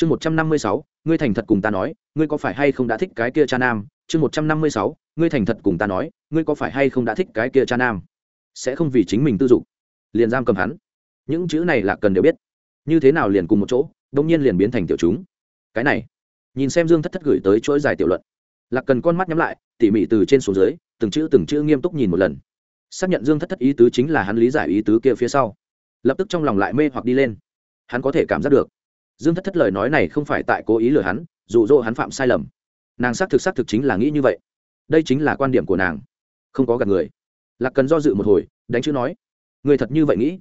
chương một trăm năm mươi sáu, ngươi thành thật cùng ta nói, ngươi có phải hay không đã thích cái kia cha nam? Chương một trăm năm mươi sáu, ngươi thành thật cùng ta nói, ngươi có phải hay không đã thích cái kia cha nam? Sẽ không vì chính mình tư dụng liền giam cầm hắn. Những chữ này là cần đều biết. Như thế nào liền cùng một chỗ đông nhiên liền biến thành tiểu chúng. Cái này, nhìn xem dương thất thất gửi tới chuỗi dài tiểu luận. Lạc cần con mắt nhắm lại, tỉ mỉ từ trên xuống dưới, từng chữ từng chữ nghiêm túc nhìn một lần. Xác nhận dương thất thất ý tứ chính là hắn lý giải ý tứ kia phía sau. Lập tức trong lòng lại mê hoặc đi lên. Hắn có thể cảm giác được dương thất thất lời nói này không phải tại cố ý lừa hắn, dụ dỗ hắn phạm sai lầm. Nàng xác thực xác thực chính là nghĩ như vậy. Đây chính là quan điểm của nàng. Không có gặp người. Lạc cần do dự một hồi, đánh chữ nói, người thật như vậy nghĩ?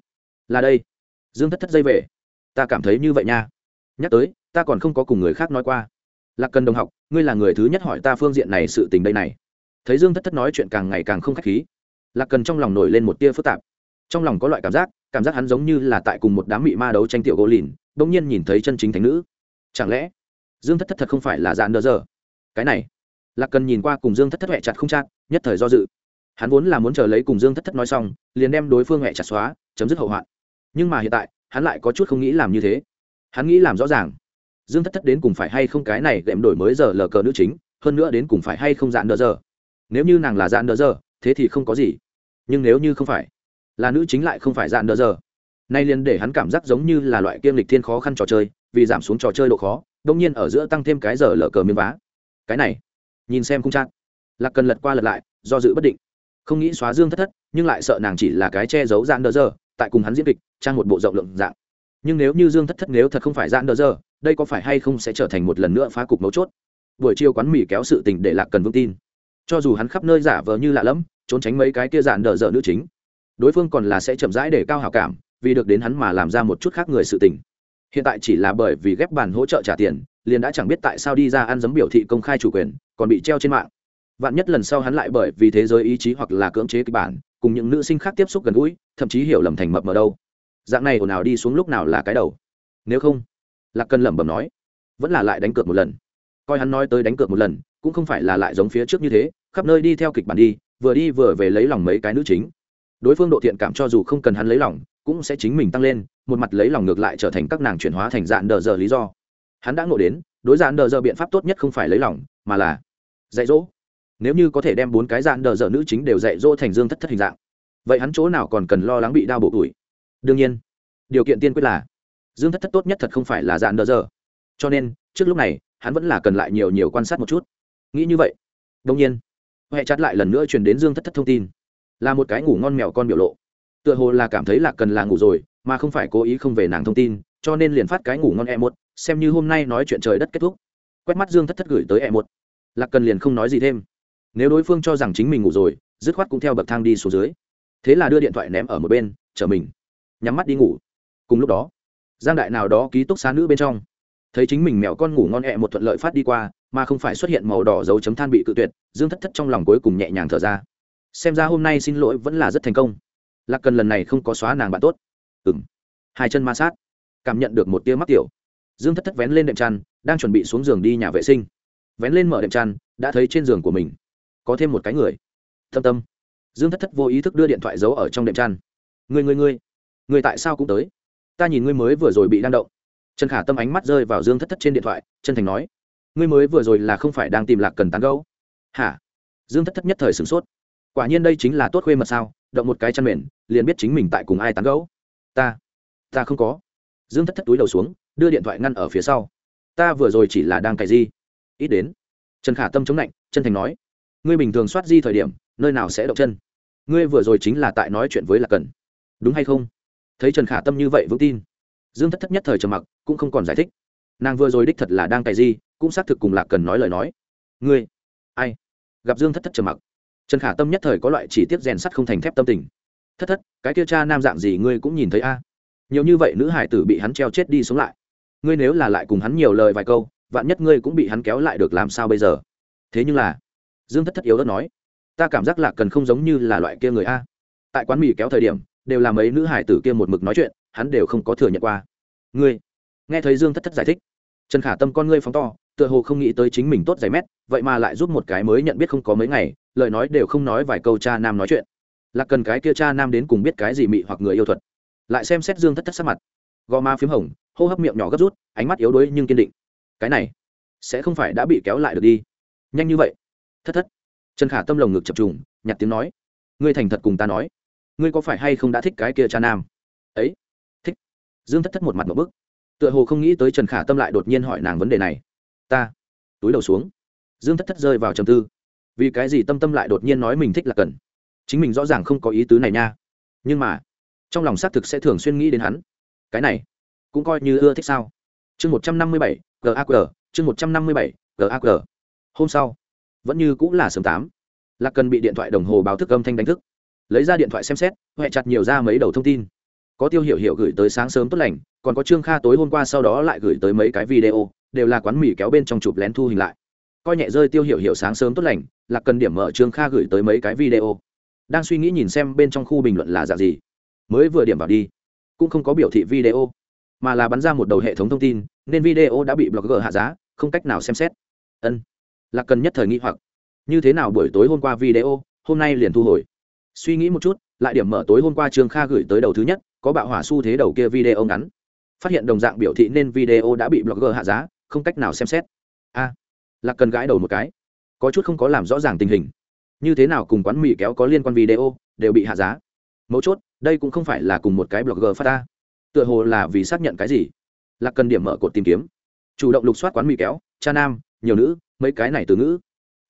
Là đây. Dương thất thất dây về, ta cảm thấy như vậy nha. Nhắc tới, ta còn không có cùng người khác nói qua. Lạc cần đồng học, ngươi là người thứ nhất hỏi ta phương diện này sự tình đây này. Thấy dương thất thất nói chuyện càng ngày càng không k h á c h khí, lạc cần trong lòng nổi lên một tia phức tạp. Trong lòng có loại cảm giác cảm giác hắn giống như là tại cùng một đám mị ma đấu tranh tiểu gỗ lìn đông nhiên nhìn thấy chân chính thánh nữ. Chẳng lẽ dương thất thất thật không phải là dạn đờ giờ cái này lạc cần nhìn qua cùng dương thất thất huệ chặt không chắc, nhất thời do dự. Hắn vốn là muốn chờ lấy cùng dương thất thất nói xong liền đem đối phương huệ chặt xóa chấm dứt hậu hoạn. Nhưng mà hiện tại hắn lại có chút không nghĩ làm như thế. Hắn nghĩ làm rõ ràng dương thất thất đến cùng phải hay không cái này đệm đổi mới giờ lờ cờ nữ chính hơn nữa đến cùng phải hay không dạn đỡ giờ nếu như nàng là dạn đỡ giờ thế thì không có gì. Nhưng nếu như không phải là nữ chính lại không phải dạn đỡ giờ nay liền để hắn cảm giác giống như là loại kiêm lịch thiên khó khăn trò chơi, vì giảm xuống trò chơi độ khó đông nhiên ở giữa tăng thêm cái giờ lở cờ miếng vá. Cái này, nhìn xem không chắc lạc cần lật qua lật lại, do dự bất định. Không nghĩ xóa dương thất thất, nhưng lại sợ nàng chỉ là cái che giấu dạn đỡ giờ, tại cùng hắn diễn kịch, trang một bộ rộng lượng dạng. Nhưng nếu như dương thất thất nếu thật không phải dạn đỡ giờ, đây có phải hay không sẽ trở thành một lần nữa phá cục mấu chốt? Buổi chiều quán mì kéo sự tình để lạc cần vững tin. Cho dù hắn khắp nơi giả vờ như lạ lẫm, trốn tránh mấy cái kia dạn đỡ dở nữ chính, đối phương còn là sẽ chậm rãi để cao hảo cảm vì được đến hắn mà làm ra một chút khác người sự tình. Hiện tại chỉ là bởi vì ghép bàn hỗ trợ trả tiền, liền đã chẳng biết tại sao đi ra ăn giấm biểu thị công khai chủ quyền, còn bị treo trên mạng. Vạn nhất lần sau hắn lại bởi vì thế giới ý chí hoặc là cưỡng chế kịch bản, cùng những nữ sinh khác tiếp xúc gần gũi, thậm chí hiểu lầm thành mập mờ đâu. Dạng này ồn ào đi xuống lúc nào là cái đầu? Nếu không, lạc cần lẩm bẩm nói, vẫn là lại đánh cược một lần. Coi hắn nói tới đánh cược một lần, cũng không phải là lại giống phía trước như thế, khắp nơi đi theo kịch bản đi, vừa đi vừa về lấy lòng mấy cái nữ chính. Đối phương độ thiện cảm cho dù không cần hắn lấy lòng cũng sẽ chính mình tăng lên, một mặt lấy lòng ngược lại trở thành các nàng chuyển hóa thành dạn đờ giờ lý do. Hắn đã ngộ đến, đối dạn đờ giờ biện pháp tốt nhất không phải lấy lòng, mà là dạy dỗ. Nếu như có thể đem bốn cái dạn đờ giờ nữ chính đều dạy dỗ thành dương thất thất hình dạng, vậy hắn chỗ nào còn cần lo lắng bị đau bổ tuổi đương nhiên, điều kiện tiên quyết là dương thất thất tốt nhất thật không phải là dạn đờ giờ. Cho nên, trước lúc này, hắn vẫn là cần lại nhiều nhiều quan sát một chút. Nghĩ như vậy đông nhiên huệ chặt lại lần nữa truyền đến dương thất thất thông tin. Là một cái ngủ ngon mèo con biểu lộ tựa hồ là cảm thấy là cần là ngủ rồi, mà không phải cố ý không về nàng thông tin, cho nên liền phát cái ngủ ngon e một, xem như hôm nay nói chuyện trời đất kết thúc. Quét mắt dương thất thất gửi tới e một. Lạc cần liền không nói gì thêm. Nếu đối phương cho rằng chính mình ngủ rồi, dứt khoát cũng theo bậc thang đi xuống dưới. Thế là đưa điện thoại ném ở một bên, chở mình. Nhắm mắt đi ngủ. Cùng lúc đó, giang đại nào đó ký túc xá nữ bên trong. Thấy chính mình mèo con ngủ ngon hẹ một thuận lợi phát đi qua, mà không phải xuất hiện màu đỏ dấu chấm than bị cự tuyệt, dương thất thất trong lòng cuối cùng nhẹ nhàng thở ra. Xem ra hôm nay xin lỗi vẫn là rất thành công lạc cần lần này không có xóa nàng bạn tốt. Ừng hai chân ma sát. Cảm nhận được một tia mắc tiểu. Dương thất thất vén lên đệm chăn, đang chuẩn bị xuống giường đi nhà vệ sinh. Vén lên mở đệm chăn, đã thấy trên giường của mình có thêm một cái người. Thâm tâm. Dương thất thất vô ý thức đưa điện thoại giấu ở trong đệm chăn. Người người người. Người tại sao cũng tới? Ta nhìn ngươi mới vừa rồi bị đang động. Trần khả tâm ánh mắt rơi vào dương thất thất trên điện thoại, chân thành nói. Ngươi mới vừa rồi là không phải đang tìm lạc cần tán gấu hả? Dương thất thất nhất thời sửng sốt. Quả nhiên đây chính là tốt khuê mật sao? Động một cái chăn mền liền biết chính mình tại cùng ai tán gẫu, ta ta không có. Dương thất thất túi đầu xuống đưa điện thoại ngăn ở phía sau. Ta vừa rồi chỉ là đang cày di. Ít đến. Trần khả tâm chống lạnh chân thành nói ngươi bình thường soát di thời điểm nơi nào sẽ động chân? Ngươi vừa rồi chính là tại nói chuyện với lạc cần đúng hay không? Thấy trần khả tâm như vậy vững tin dương thất thất nhất thời trầm mặc cũng không còn giải thích. Nàng vừa rồi đích thật là đang cày di cũng xác thực cùng lạc cần nói lời nói. Ngươi? Ai? Gặp dương thất thất trầm mặc trần khả tâm nhất thời có loại chỉ tiếp rèn sắt không thành thép tâm tình thất thất, cái kia cha nam dạng gì ngươi cũng nhìn thấy a? Nhiều như vậy nữ hải tử bị hắn treo chết đi sống lại. Ngươi nếu là lại cùng hắn nhiều lời vài câu, vạn nhất ngươi cũng bị hắn kéo lại được làm sao bây giờ? Thế nhưng là, dương thất thất yếu đất nói, ta cảm giác lạc cần không giống như là loại kia người a. Tại quán mì kéo thời điểm, đều là mấy nữ hải tử kia một mực nói chuyện, hắn đều không có thừa nhận qua. Ngươi, nghe thấy dương thất thất giải thích, trần khả tâm con ngươi phóng to, tựa hồ không nghĩ tới chính mình tốt giày mét, vậy mà lại giúp một cái mới nhận biết không có mấy ngày, lời nói đều không nói vài câu cha nam nói chuyện là cần cái kia cha nam đến cùng biết cái gì mị hoặc người yêu thuật. Lại xem xét dương thất thất sắc mặt. Gò má p h í m hồng, hô hấp miệng nhỏ gấp rút, ánh mắt yếu đuối nhưng kiên định. Cái này, sẽ không phải đã bị kéo lại được đi. Nhanh như vậy. Thất thất. Trần khả tâm lồng ngực chập trùng, nhặt tiếng nói. Ngươi thành thật cùng ta nói. Ngươi có phải hay không đã thích cái kia cha nam? Ấy. Thích. Dương thất thất một mặt một bức. Tựa hồ không nghĩ tới trần khả tâm lại đột nhiên hỏi nàng vấn đề này. Ta. Túi đầu xuống. Dương thất thất rơi vào trầm tư. Vì cái gì tâm tâm lại đột nhiên nói mình thích là cần? Chính mình rõ ràng không có ý tứ này nha. Nhưng mà, trong lòng xác thực sẽ thường xuyên nghĩ đến hắn. Cái này, cũng coi như ưa thích sao? Chương một trăm năm mươi bảy gaq chương một trăm năm mươi bảy gaq hôm sau, vẫn như cũng là sớm tám, lạc cần bị điện thoại đồng hồ báo thức âm thanh đánh thức. Lấy ra điện thoại xem xét, huệ chặt nhiều ra mấy đầu thông tin. Có tiêu hiểu hiểu gửi tới sáng sớm tốt lành, còn có trương kha tối hôm qua sau đó lại gửi tới mấy cái video, đều là quán mì kéo bên trong chụp lén thu hình lại. Coi nhẹ rơi tiêu hiểu hiểu sáng sớm tốt lành, lạc cần điểm mở trương kha gửi tới mấy cái video đang suy nghĩ nhìn xem bên trong khu bình luận là dạng gì. Mới vừa điểm vào đi, cũng không có biểu thị video, mà là bắn ra một đầu hệ thống thông tin, nên video đã bị blogger hạ giá, không cách nào xem xét. Ân, là cần nhất thời nghĩ hoặc. Như thế nào buổi tối hôm qua video, hôm nay liền thu hồi? Suy nghĩ một chút, lại điểm mở tối hôm qua trương kha gửi tới đầu thứ nhất, có bạo hỏa xu thế đầu kia video ngắn. Phát hiện đồng dạng biểu thị nên video đã bị blogger hạ giá, không cách nào xem xét. A, là cần gãi đầu một cái. Có chút không có làm rõ ràng tình hình như thế nào cùng quán mì kéo có liên quan video, đều bị hạ giá. Mấu chốt, đây cũng không phải là cùng một cái blogger phát ta tựa hồ là vì xác nhận cái gì? Lạc cần điểm mở cột tìm kiếm. Chủ động lục soát quán mì kéo, cha nam, nhiều nữ, mấy cái này từ ngữ.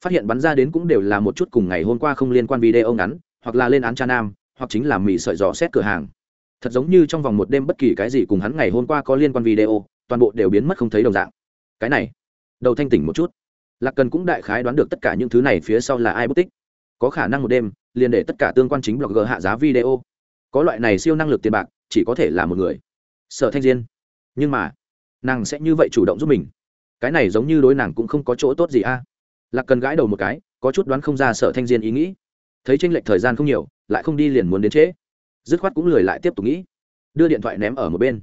Phát hiện bắn ra đến cũng đều là một chút cùng ngày hôm qua không liên quan video ngắn, hoặc là lên án cha nam, hoặc chính là mì sợi dò xét cửa hàng. Thật giống như trong vòng một đêm bất kỳ cái gì cùng hắn ngày hôm qua có liên quan video, toàn bộ đều biến mất không thấy đồng dạng. Cái này, đầu thanh tỉnh một chút. Lạc cần cũng đại khái đoán được tất cả những thứ này phía sau là ai bất tích có khả năng một đêm, liền để tất cả tương quan chính blogger hạ giá video. Có loại này siêu năng lực tiền bạc, chỉ có thể là một người. Sở thanh diên. Nhưng mà, nàng sẽ như vậy chủ động giúp mình. Cái này giống như đối nàng cũng không có chỗ tốt gì a. Lạc cần gãi đầu một cái, có chút đoán không ra sở thanh diên ý nghĩ. Thấy tranh lệch thời gian không nhiều, lại không đi liền muốn đến trễ. Dứt khoát cũng lười lại tiếp tục nghĩ. Đưa điện thoại ném ở một bên.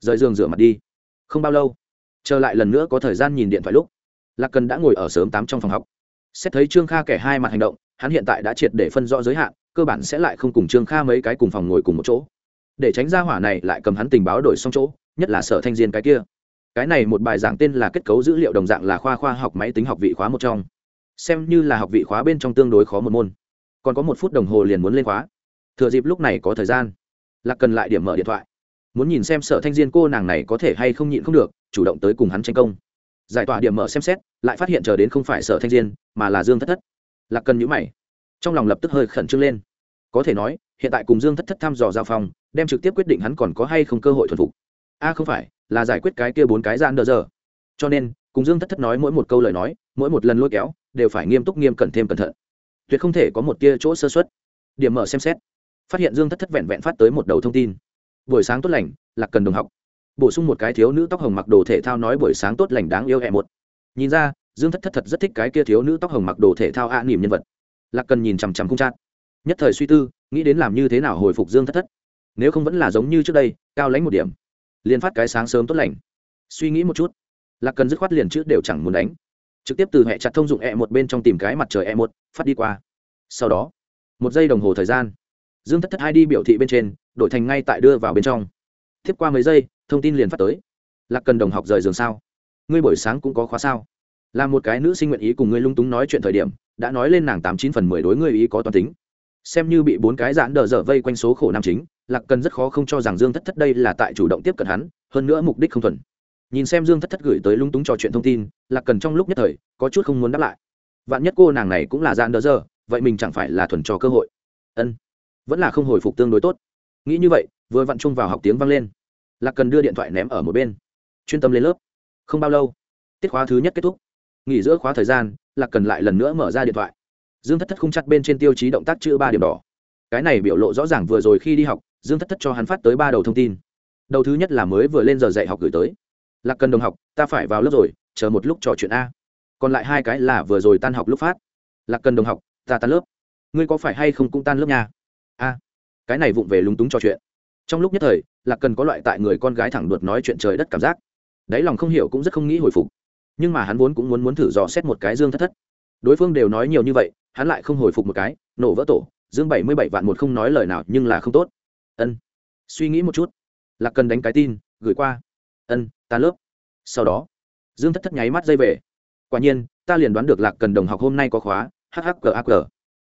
Rời giường rửa mặt đi. Không bao lâu trở lại lần nữa có thời gian nhìn điện thoại lúc, lạc cần đã ngồi ở sớm tám trong phòng học. Xét thấy trương kha kẻ hai mặt hành động hắn hiện tại đã triệt để phân rõ giới hạn, cơ bản sẽ lại không cùng trương kha mấy cái cùng phòng ngồi cùng một chỗ. Để tránh ra hỏa này lại cầm hắn tình báo đổi xong chỗ, nhất là sở thanh diên cái kia. Cái này một bài giảng tên là kết cấu dữ liệu đồng dạng là khoa khoa học máy tính học vị khóa một trong. Xem như là học vị khóa bên trong tương đối khó một môn. Còn có một phút đồng hồ liền muốn lên khóa. Thừa dịp lúc này có thời gian, lạc cần lại điểm mở điện thoại. Muốn nhìn xem sở thanh diên cô nàng này có thể hay không nhịn không được, chủ động tới cùng hắn tranh công. Giải tỏa điểm mở xem xét, lại phát hiện chờ đến không phải sở thanh diên, mà là dương thất thất lạc cần nhữ mày. Trong lòng lập tức hơi khẩn trương lên. Có thể nói, hiện tại cùng dương thất thất thăm dò giao phòng, đem trực tiếp quyết định hắn còn có hay không cơ hội thuần phục. A, không phải, là giải quyết cái kia bốn cái gian đờ giờ. Cho nên, cùng dương thất thất nói mỗi một câu lời nói, mỗi một lần lôi kéo, đều phải nghiêm túc nghiêm cẩn thêm cẩn thận. Tuyệt không thể có một tia chỗ sơ xuất điểm mở xem xét. Phát hiện dương thất thất vẹn vẹn phát tới một đầu thông tin. Buổi sáng tốt lành, lạc cần đồng học. Bổ sung một cái thiếu nữ tóc hồng mặc đồ thể thao nói buổi sáng tốt lành đáng yêu hẹ một. Nhìn ra dương thất thất thật rất thích cái kia thiếu nữ tóc hồng mặc đồ thể thao ạ à, nỉm nhân vật. Lạc cần nhìn chằm chằm không chát. Nhất thời suy tư nghĩ đến làm như thế nào hồi phục dương thất thất. Nếu không vẫn là giống như trước đây cao lãnh một điểm. Liền phát cái sáng sớm tốt lành. Suy nghĩ một chút. Lạc cần dứt khoát liền trước đều chẳng muốn đánh. Trực tiếp từ hệ chặt thông dụng e một bên trong tìm cái mặt trời e một phát đi qua. Sau đó một giây đồng hồ thời gian dương thất thất hai đi biểu thị bên trên đổi thành ngay tại đưa vào bên trong. Tiếp qua mấy giây thông tin liền phát tới. Lạc cần đồng học rời giường sao? Ngươi buổi sáng cũng có khóa sao? Là một cái nữ sinh nguyện ý cùng ngươi lung túng nói chuyện thời điểm, đã nói lên nàng tám chín phần mười đối ngươi ý có toàn tính. Xem như bị bốn cái giãn đờ dở vây quanh số khổ nam chính, lạc cần rất khó không cho rằng dương thất thất đây là tại chủ động tiếp cận hắn, hơn nữa mục đích không thuần. Nhìn xem dương thất thất gửi tới lung túng trò chuyện thông tin, lạc cần trong lúc nhất thời, có chút không muốn đáp lại. Vạn nhất cô nàng này cũng là giãn đờ dở, vậy mình chẳng phải là thuần cho cơ hội. Ân, vẫn là không hồi phục tương đối tốt. Nghĩ như vậy, vừa vặn chung vào học tiếng vang lên. Lạc cần đưa điện thoại ném ở một bên. Chuyên tâm lên lớp. Không bao lâu, tiết khóa thứ nhất kết thúc nghỉ giữa khóa thời gian, lạc cần lại lần nữa mở ra điện thoại. Dương thất thất không chặt bên trên tiêu chí động tác chữ ba điểm đỏ. Cái này biểu lộ rõ ràng vừa rồi khi đi học, dương thất thất cho hắn phát tới ba đầu thông tin. Đầu thứ nhất là mới vừa lên giờ dạy học gửi tới. Lạc cần đồng học, ta phải vào lớp rồi, chờ một lúc trò chuyện a. Còn lại hai cái là vừa rồi tan học lúc phát. Lạc cần đồng học, ta tan lớp. Ngươi có phải hay không cũng tan lớp nha? A. Cái này vụng về lúng túng trò chuyện. Trong lúc nhất thời, lạc cần có loại tại người con gái thẳng đuột nói chuyện trời đất cảm giác. Đáy lòng không hiểu cũng rất không nghĩ hồi phục nhưng mà hắn vốn cũng muốn muốn thử dò xét một cái dương thất thất. Đối phương đều nói nhiều như vậy, hắn lại không hồi phục một cái, nổ vỡ tổ, dương bảy mươi bảy vạn một không nói lời nào nhưng là không tốt. Ân. Suy nghĩ một chút. Lạc cần đánh cái tin, gửi qua. Ân, ta lớp. Sau đó, dương thất thất nháy mắt dây về. Quả nhiên, ta liền đoán được lạc cần đồng học hôm nay có khóa hhqaq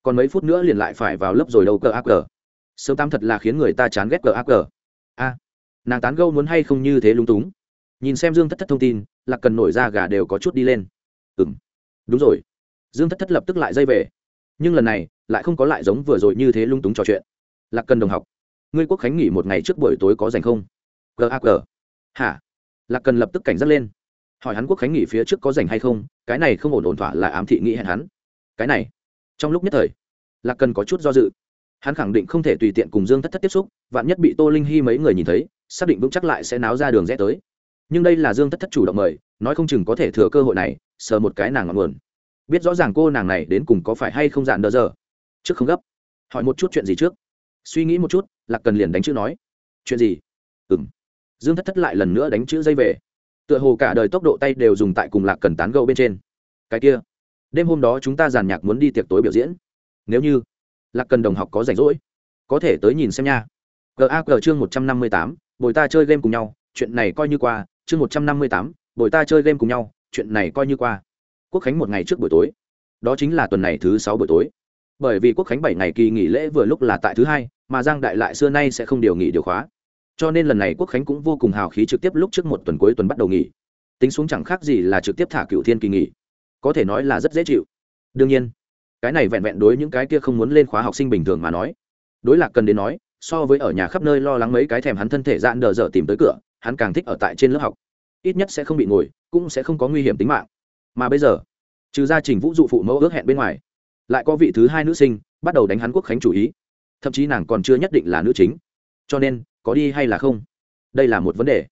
còn mấy phút nữa liền lại phải vào lớp rồi đâu cờ sớm tam thật là khiến người ta chán ghét cờ aq a. Nàng tán gâu muốn hay không như thế lung túng nhìn xem dương thất thất thông tin, lạc cần nổi ra gà đều có chút đi lên. Ừ m đúng rồi. Dương thất thất lập tức lại dây về. Nhưng lần này, lại không có lại giống vừa rồi như thế lung túng trò chuyện. Lạc cần đồng học, ngươi quốc khánh nghỉ một ngày trước buổi tối có dành không? Gag hả? Lạc cần lập tức cảnh giác lên. Hỏi hắn quốc khánh nghỉ phía trước có dành hay không, cái này không ổn ổn thỏa là ám thị nghĩ hẹn hắn. Cái này, trong lúc nhất thời, lạc cần có chút do dự. Hắn khẳng định không thể tùy tiện cùng dương thất thất tiếp xúc, vạn nhất bị tô linh hy mấy người nhìn thấy, xác định vững chắc lại sẽ náo ra đường rẽ tới nhưng đây là dương thất thất chủ động mời, nói không chừng có thể thừa cơ hội này, sờ một cái nàng ngọn nguồn. Biết rõ ràng cô nàng này đến cùng có phải hay không dạn đỡ giờ. Trước không gấp. Hỏi một chút chuyện gì trước? Suy nghĩ một chút, lạc cần liền đánh chữ nói. Chuyện gì? Ừ m dương thất thất lại lần nữa đánh chữ dây về. Tựa hồ cả đời tốc độ tay đều dùng tại cùng lạc cần tán gâu bên trên. Cái kia. Đêm hôm đó chúng ta giàn nhạc muốn đi tiệc tối biểu diễn. Nếu như lạc cần đồng học có rảnh rỗi, có thể tới nhìn xem nha. Gag chương một trăm năm mươi tám, bồi ta chơi game cùng nhau, chuyện này coi như qua chương một trăm năm mươi tám, bồi ta chơi game cùng nhau, chuyện này coi như qua. Quốc khánh một ngày trước buổi tối. Đó chính là tuần này thứ sáu buổi tối. Bởi vì quốc khánh bảy ngày kỳ nghỉ lễ vừa lúc là tại thứ hai, mà giang đại lại xưa nay sẽ không điều nghỉ điều khóa. Cho nên lần này quốc khánh cũng vô cùng hào khí trực tiếp lúc trước một tuần cuối tuần bắt đầu nghỉ. Tính xuống chẳng khác gì là trực tiếp thả cựu thiên kỳ nghỉ. Có thể nói là rất dễ chịu. Đương nhiên, cái này vẹn vẹn đối những cái kia không muốn lên khóa học sinh bình thường mà nói. Đối lạc cần đến nói, so với ở nhà khắp nơi lo lắng mấy cái thèm hắn thân thể dạn đờ dở tìm tới cửa hắn càng thích ở tại trên lớp học. Ít nhất sẽ không bị ngồi, cũng sẽ không có nguy hiểm tính mạng. Mà bây giờ, trừ gia trình vũ dụ phụ mẫu ước hẹn bên ngoài, lại có vị thứ hai nữ sinh bắt đầu đánh hắn quốc khánh chủ ý. Thậm chí nàng còn chưa nhất định là nữ chính. Cho nên, có đi hay là không? Đây là một vấn đề.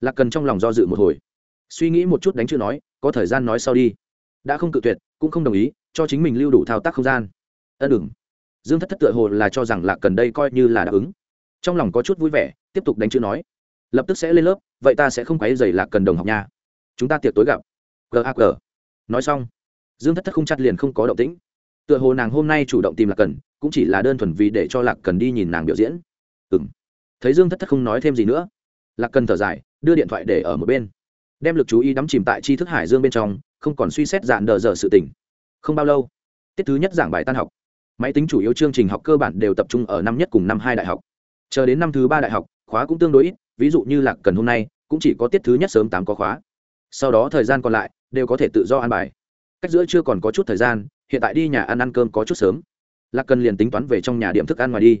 Lạc cần trong lòng do dự một hồi. Suy nghĩ một chút đánh chữ nói, có thời gian nói sau đi. Đã không cự tuyệt, cũng không đồng ý, cho chính mình lưu đủ thao tác không gian. Ân đừng. Dương thất thất tựa hồ là cho rằng lạc cần đây coi như là đáp ứng. Trong lòng có chút vui vẻ, tiếp tục đánh chữ nói lập tức sẽ lên lớp, vậy ta sẽ không quấy dày lạc cần đồng học nha. Chúng ta tiệc tối gặp. Gag nói xong, dương thất thất không chặt liền không có động tĩnh. Tựa hồ nàng hôm nay chủ động tìm lạc cần, cũng chỉ là đơn thuần vì để cho lạc cần đi nhìn nàng biểu diễn. Ừ m thấy dương thất thất không nói thêm gì nữa, lạc cần thở dài, đưa điện thoại để ở một bên. Đem lực chú ý đắm chìm tại tri thức hải dương bên trong, không còn suy xét dạn đờ dở sự tỉnh không bao lâu, tiết thứ nhất giảng bài tan học. Máy tính chủ yếu chương trình học cơ bản đều tập trung ở năm nhất cùng năm hai đại học. Chờ đến năm thứ ba đại học, khóa cũng tương đối ít ví dụ như lạc cần hôm nay, cũng chỉ có tiết thứ nhất sớm tám có khóa. Sau đó thời gian còn lại, đều có thể tự do ăn bài. Cách giữa chưa còn có chút thời gian, hiện tại đi nhà ăn ăn cơm có chút sớm. Lạc cần liền tính toán về trong nhà điểm thức ăn ngoài đi.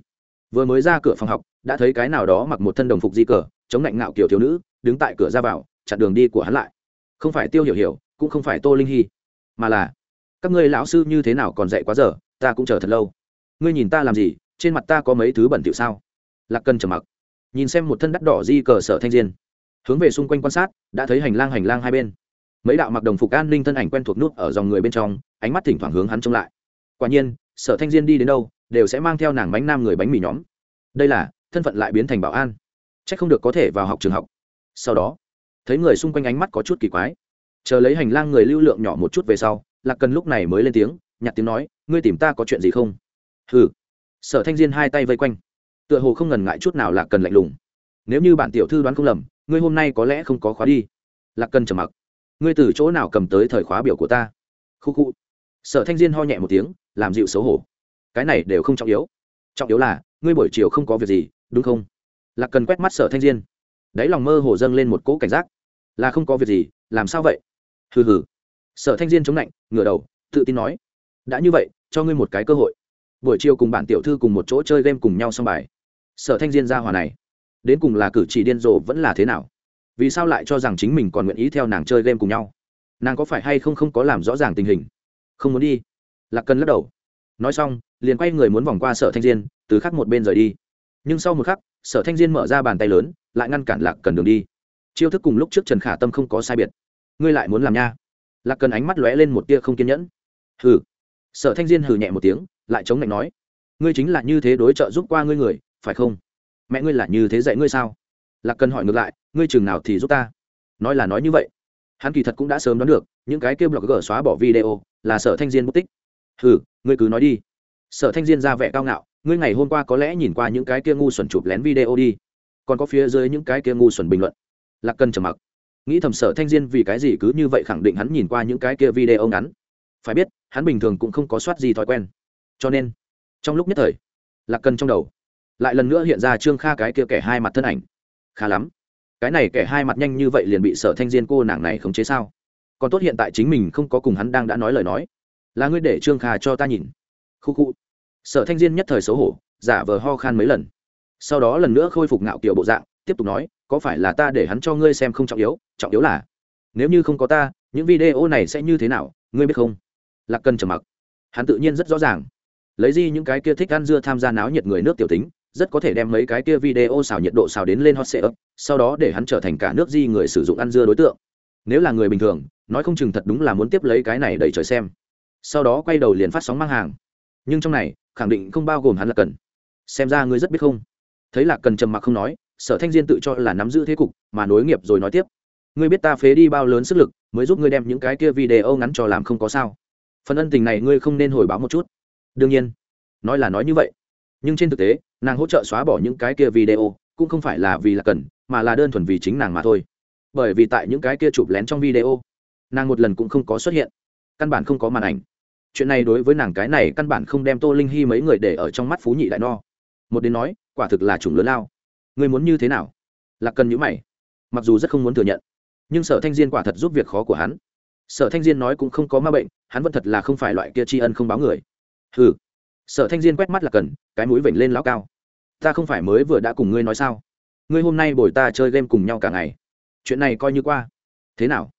Vừa mới ra cửa phòng học, đã thấy cái nào đó mặc một thân đồng phục di cờ, chống lạnh ngạo kiểu thiếu nữ, đứng tại cửa ra vào, chặn đường đi của hắn lại. Không phải tiêu hiểu hiểu, cũng không phải tô linh hy, mà là, các ngươi lão sư như thế nào còn dạy quá giờ, ta cũng chờ thật lâu. Ngươi nhìn ta làm gì, trên mặt ta có mấy thứ bẩn tiểu sao? Lạc cần trầm mặc nhìn xem một thân đắt đỏ di cờ sở thanh diên. Hướng về xung quanh quan sát, đã thấy hành lang hành lang hai bên. Mấy đạo mặc đồng phục an ninh thân ảnh quen thuộc nút ở dòng người bên trong, ánh mắt thỉnh thoảng hướng hắn trông lại. Quả nhiên, sở thanh diên đi đến đâu, đều sẽ mang theo nàng bánh nam người bánh mì nhóm. Đây là, thân phận lại biến thành bảo an. C h ắ c không được có thể vào học trường học. Sau đó, thấy người xung quanh ánh mắt có chút kỳ quái. Chờ lấy hành lang người lưu lượng nhỏ một chút về sau, lạc cần lúc này mới lên tiếng, nhặt tiếng nói, ngươi tìm ta có chuyện gì không? Ừ sở thanh diên hai tay vây quanh tựa hồ không ngần ngại chút nào lạc cần lạnh lùng. Nếu như bạn tiểu thư đoán không lầm, ngươi hôm nay có lẽ không có khóa đi. Lạc cần trầm mặc. Ngươi từ chỗ nào cầm tới thời khóa biểu của ta? Khu khu. Sở thanh diên ho nhẹ một tiếng, làm dịu xấu hổ. Cái này đều không trọng yếu. Trọng yếu là, ngươi buổi chiều không có việc gì, đúng không? Lạc cần quét mắt sở thanh diên. Đáy lòng mơ hồ dâng lên một cỗ cảnh giác. Là không có việc gì, làm sao vậy? Hừ hừ. Sở thanh diên chống lạnh, ngửa đầu, tự tin nói. Đã như vậy, cho ngươi một cái cơ hội. Buổi chiều cùng bản tiểu thư cùng một chỗ chơi game cùng nhau xong bài sở thanh diên ra hòa này, đến cùng là cử chỉ điên rồ vẫn là thế nào? Vì sao lại cho rằng chính mình còn nguyện ý theo nàng chơi game cùng nhau? Nàng có phải hay không không có làm rõ ràng tình hình? Không muốn đi. Lạc cần lắc đầu. Nói xong, liền quay người muốn vòng qua sở thanh diên, từ khắc một bên rời đi. Nhưng sau một khắc, sở thanh diên mở ra bàn tay lớn, lại ngăn cản lạc cần đường đi. Chiêu thức cùng lúc trước trần khả tâm không có sai biệt. Ngươi lại muốn làm nha? Lạc cần ánh mắt lóe lên một tia không kiên nhẫn. Hừ. Sở thanh diên hừ nhẹ một tiếng, lại chống lạnh nói. Ngươi chính là như thế đối trợ giúp qua ngươi người phải không? Mẹ ngươi là như thế dạy ngươi sao? Lạc cần hỏi ngược lại, ngươi chừng nào thì giúp ta? Nói là nói như vậy. Hắn kỳ thật cũng đã sớm đoán được, những cái kêu blog gỡ xóa bỏ video là sở thanh diên mất tích ừ ngươi cứ nói đi. Sở thanh diên ra vẻ cao ngạo, ngươi ngày hôm qua có lẽ nhìn qua những cái kia ngu xuẩn chụp lén video đi. Còn có phía dưới những cái kia ngu xuẩn bình luận. Lạc cần trầm mặc. Nghĩ thầm sở thanh diên vì cái gì cứ như vậy khẳng định hắn nhìn qua những cái kia video ngắn. Phải biết, hắn bình thường cũng không có soát gì thói quen. Cho nên, trong lúc nhất thời, lạc cần trong đầu lại lần nữa hiện ra trương kha cái kia kẻ hai mặt thân ảnh. Khá lắm. Cái này kẻ hai mặt nhanh như vậy liền bị sở thanh diên cô nàng này khống chế sao? Còn tốt hiện tại chính mình không có cùng hắn đang đã nói lời nói. Là ngươi để trương kha cho ta nhìn. Khu khu. Sở thanh diên nhất thời xấu hổ, giả vờ ho khan mấy lần. Sau đó lần nữa khôi phục ngạo kiểu bộ dạng, tiếp tục nói, có phải là ta để hắn cho ngươi xem không trọng yếu trọng yếu là, nếu như không có ta, những video này sẽ như thế nào, ngươi biết không? Lạc cần trầm mặc. Hắn tự nhiên rất rõ ràng. Lấy gì những cái kia thích ăn dưa tham gia náo nhiệt người nước tiểu tính rất có thể đem mấy cái kia video xào nhiệt độ xào đến lên hot sale sau đó để hắn trở thành cả nước di người sử dụng ăn dưa đối tượng. Nếu là người bình thường, nói không chừng thật đúng là muốn tiếp lấy cái này đẩy trời xem. Sau đó quay đầu liền phát sóng mang hàng. Nhưng trong này, khẳng định không bao gồm hắn là cần. Xem ra ngươi rất biết không. Thấy là cần trầm mặc không nói, sở thanh diên tự cho là nắm giữ thế cục, mà nối nghiệp rồi nói tiếp. Ngươi biết ta phế đi bao lớn sức lực, mới giúp ngươi đem những cái kia video ngắn cho làm không có sao. Phần ân tình này ngươi không nên hồi báo một chút. Đương nhiên, nói là nói như vậy. Nhưng trên thực tế nàng hỗ trợ xóa bỏ những cái kia video, cũng không phải là vì là cần, mà là đơn thuần vì chính nàng mà thôi. Bởi vì tại những cái kia chụp lén trong video, nàng một lần cũng không có xuất hiện. Căn bản không có màn ảnh. Chuyện này đối với nàng cái này căn bản không đem tô linh hy mấy người để ở trong mắt phú nhị đại no. Một đến nói, quả thực là chủng lớn lao. Người muốn như thế nào? Là cần nhữ mày. Mặc dù rất không muốn thừa nhận, nhưng sở thanh diên quả thật giúp việc khó của hắn. Sở thanh diên nói cũng không có ma bệnh, hắn vẫn thật là không phải loại kia tri ân không báo người. Ừ sở thanh diên quét mắt là cần, cái mũi vểnh lên lão cao. Ta không phải mới vừa đã cùng ngươi nói sao? Ngươi hôm nay bồi ta chơi game cùng nhau cả ngày. Chuyện này coi như qua. Thế nào?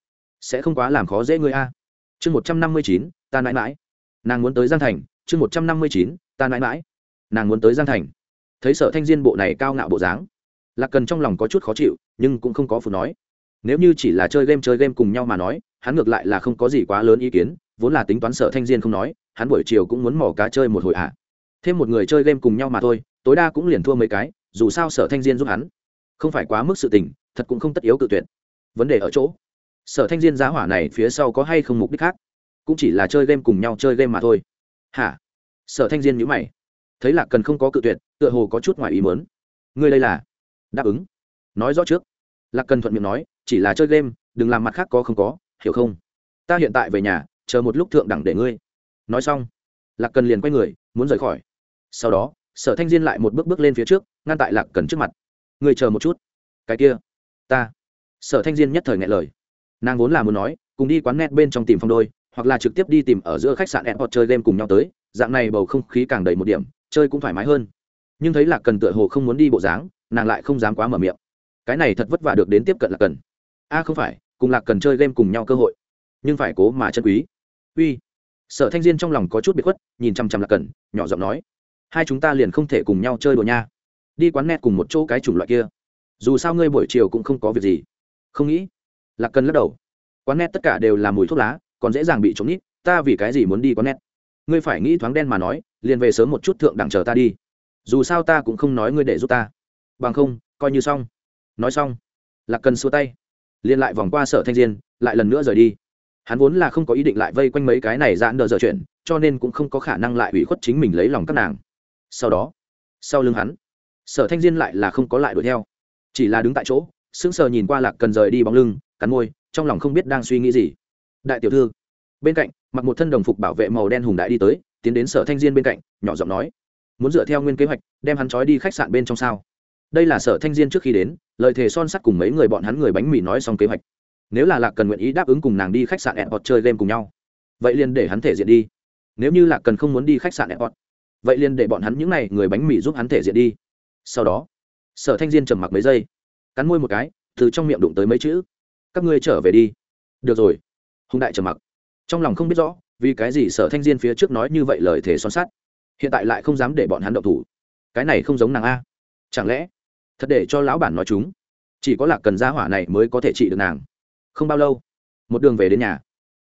Sẽ không quá làm khó dễ ngươi a. Chương một trăm năm mươi chín, ta mãi mãi. Nàng muốn tới giang thành. Chương một trăm năm mươi chín, ta mãi mãi. Nàng muốn tới giang thành. Thấy sở thanh diên bộ này cao ngạo bộ dáng, lạc cần trong lòng có chút khó chịu, nhưng cũng không có phù nói. Nếu như chỉ là chơi game chơi game cùng nhau mà nói, hắn ngược lại là không có gì quá lớn ý kiến, vốn là tính toán sở thanh diên không nói hắn buổi chiều cũng muốn mò cá chơi một hồi ạ. À. thêm một người chơi game cùng nhau mà thôi, tối đa cũng liền thua mấy cái, dù sao sở thanh diên giúp hắn. Không phải quá mức sự tình, thật cũng không tất yếu cự tuyệt. Vấn đề ở chỗ, sở thanh diên giá hỏa này phía sau có hay không mục đích khác? Cũng chỉ là chơi game cùng nhau chơi game mà thôi. Hả? Sở thanh diên nhữ mày. Thấy lạc cần không có cự tuyệt, tựa hồ có chút ngoài ý mớn ngươi đây là? Đáp ứng. Nói rõ trước. Lạc cần thuận miệng nói, chỉ là chơi game, đừng làm mặt khác có không có, hiểu không? Ta hiện tại về nhà, chờ một lúc thượng đẳng để ngươi nói xong, lạc cần liền quay người, muốn rời khỏi. Sau đó, sở thanh diên lại một bước bước lên phía trước, ngăn tại lạc cần trước mặt. Người chờ một chút. Cái kia, ta. Sở thanh diên nhất thời ngại lời. Nàng vốn là muốn nói, cùng đi quán net bên trong tìm phong đôi, hoặc là trực tiếp đi tìm ở giữa khách sạn airport chơi game cùng nhau tới, dạng này bầu không khí càng đầy một điểm, chơi cũng thoải mái hơn. Nhưng thấy lạc cần tựa hồ không muốn đi bộ dáng, nàng lại không dám quá mở miệng. Cái này thật vất vả được đến tiếp cận lạc cần. A, không phải, cùng lạc cần chơi game cùng nhau cơ hội, nhưng phải cố mà chân quý. Uy sở thanh diên trong lòng có chút bị khuất, nhìn chăm chăm lạc cần nhỏ giọng nói, hai chúng ta liền không thể cùng nhau chơi đùa nha. Đi quán net cùng một chỗ cái chủng loại kia. Dù sao ngươi buổi chiều cũng không có việc gì. Không nghĩ. Lạc cần lắc đầu. Quán net tất cả đều là mùi thuốc lá, còn dễ dàng bị trống nít ta vì cái gì muốn đi quán net? Ngươi phải nghĩ thoáng đen mà nói, liền về sớm một chút thượng đẳng chờ ta đi. Dù sao ta cũng không nói ngươi để giúp ta. Bằng không, coi như xong. Nói xong, lạc cần xua tay, liền lại vòng qua sở thanh diên, lại lần nữa rời đi hắn vốn là không có ý định lại vây quanh mấy cái này giãn đờ dở chuyện, cho nên cũng không có khả năng lại ủy khuất chính mình lấy lòng các nàng. Sau đó, sau lưng hắn, sở thanh diên lại là không có lại đuổi theo. Chỉ là đứng tại chỗ, sững sờ nhìn qua lạc cần rời đi bóng lưng, cắn môi, trong lòng không biết đang suy nghĩ gì. Đại tiểu thư, bên cạnh, mặc một thân đồng phục bảo vệ màu đen hùng đại đi tới, tiến đến sở thanh diên bên cạnh, nhỏ giọng nói, muốn dựa theo nguyên kế hoạch, đem hắn trói đi khách sạn bên trong sao? Đây là sở thanh diên trước khi đến, lời thề son sắt cùng mấy người bọn hắn người bánh mì nói xong kế hoạch nếu là lạc cần nguyện ý đáp ứng cùng nàng đi khách sạn airport chơi game cùng nhau, vậy liền để hắn thể diện đi. Nếu như lạc cần không muốn đi khách sạn airport, vậy liền để bọn hắn những n à y người bánh mì giúp hắn thể diện đi. Sau đó, sở thanh diên trầm mặc mấy giây, cắn môi một cái, từ trong miệng đụng tới mấy chữ, các ngươi trở về đi. Được rồi. Hùng đại trầm mặc. Trong lòng không biết rõ, vì cái gì sở thanh diên phía trước nói như vậy lời thề son sắt, hiện tại lại không dám để bọn hắn động thủ. Cái này không giống nàng a. Chẳng lẽ thật để cho lão bản nói chúng, chỉ có lạc cần gia hỏa này mới có thể trị được nàng? Không bao lâu, một đường về đến nhà.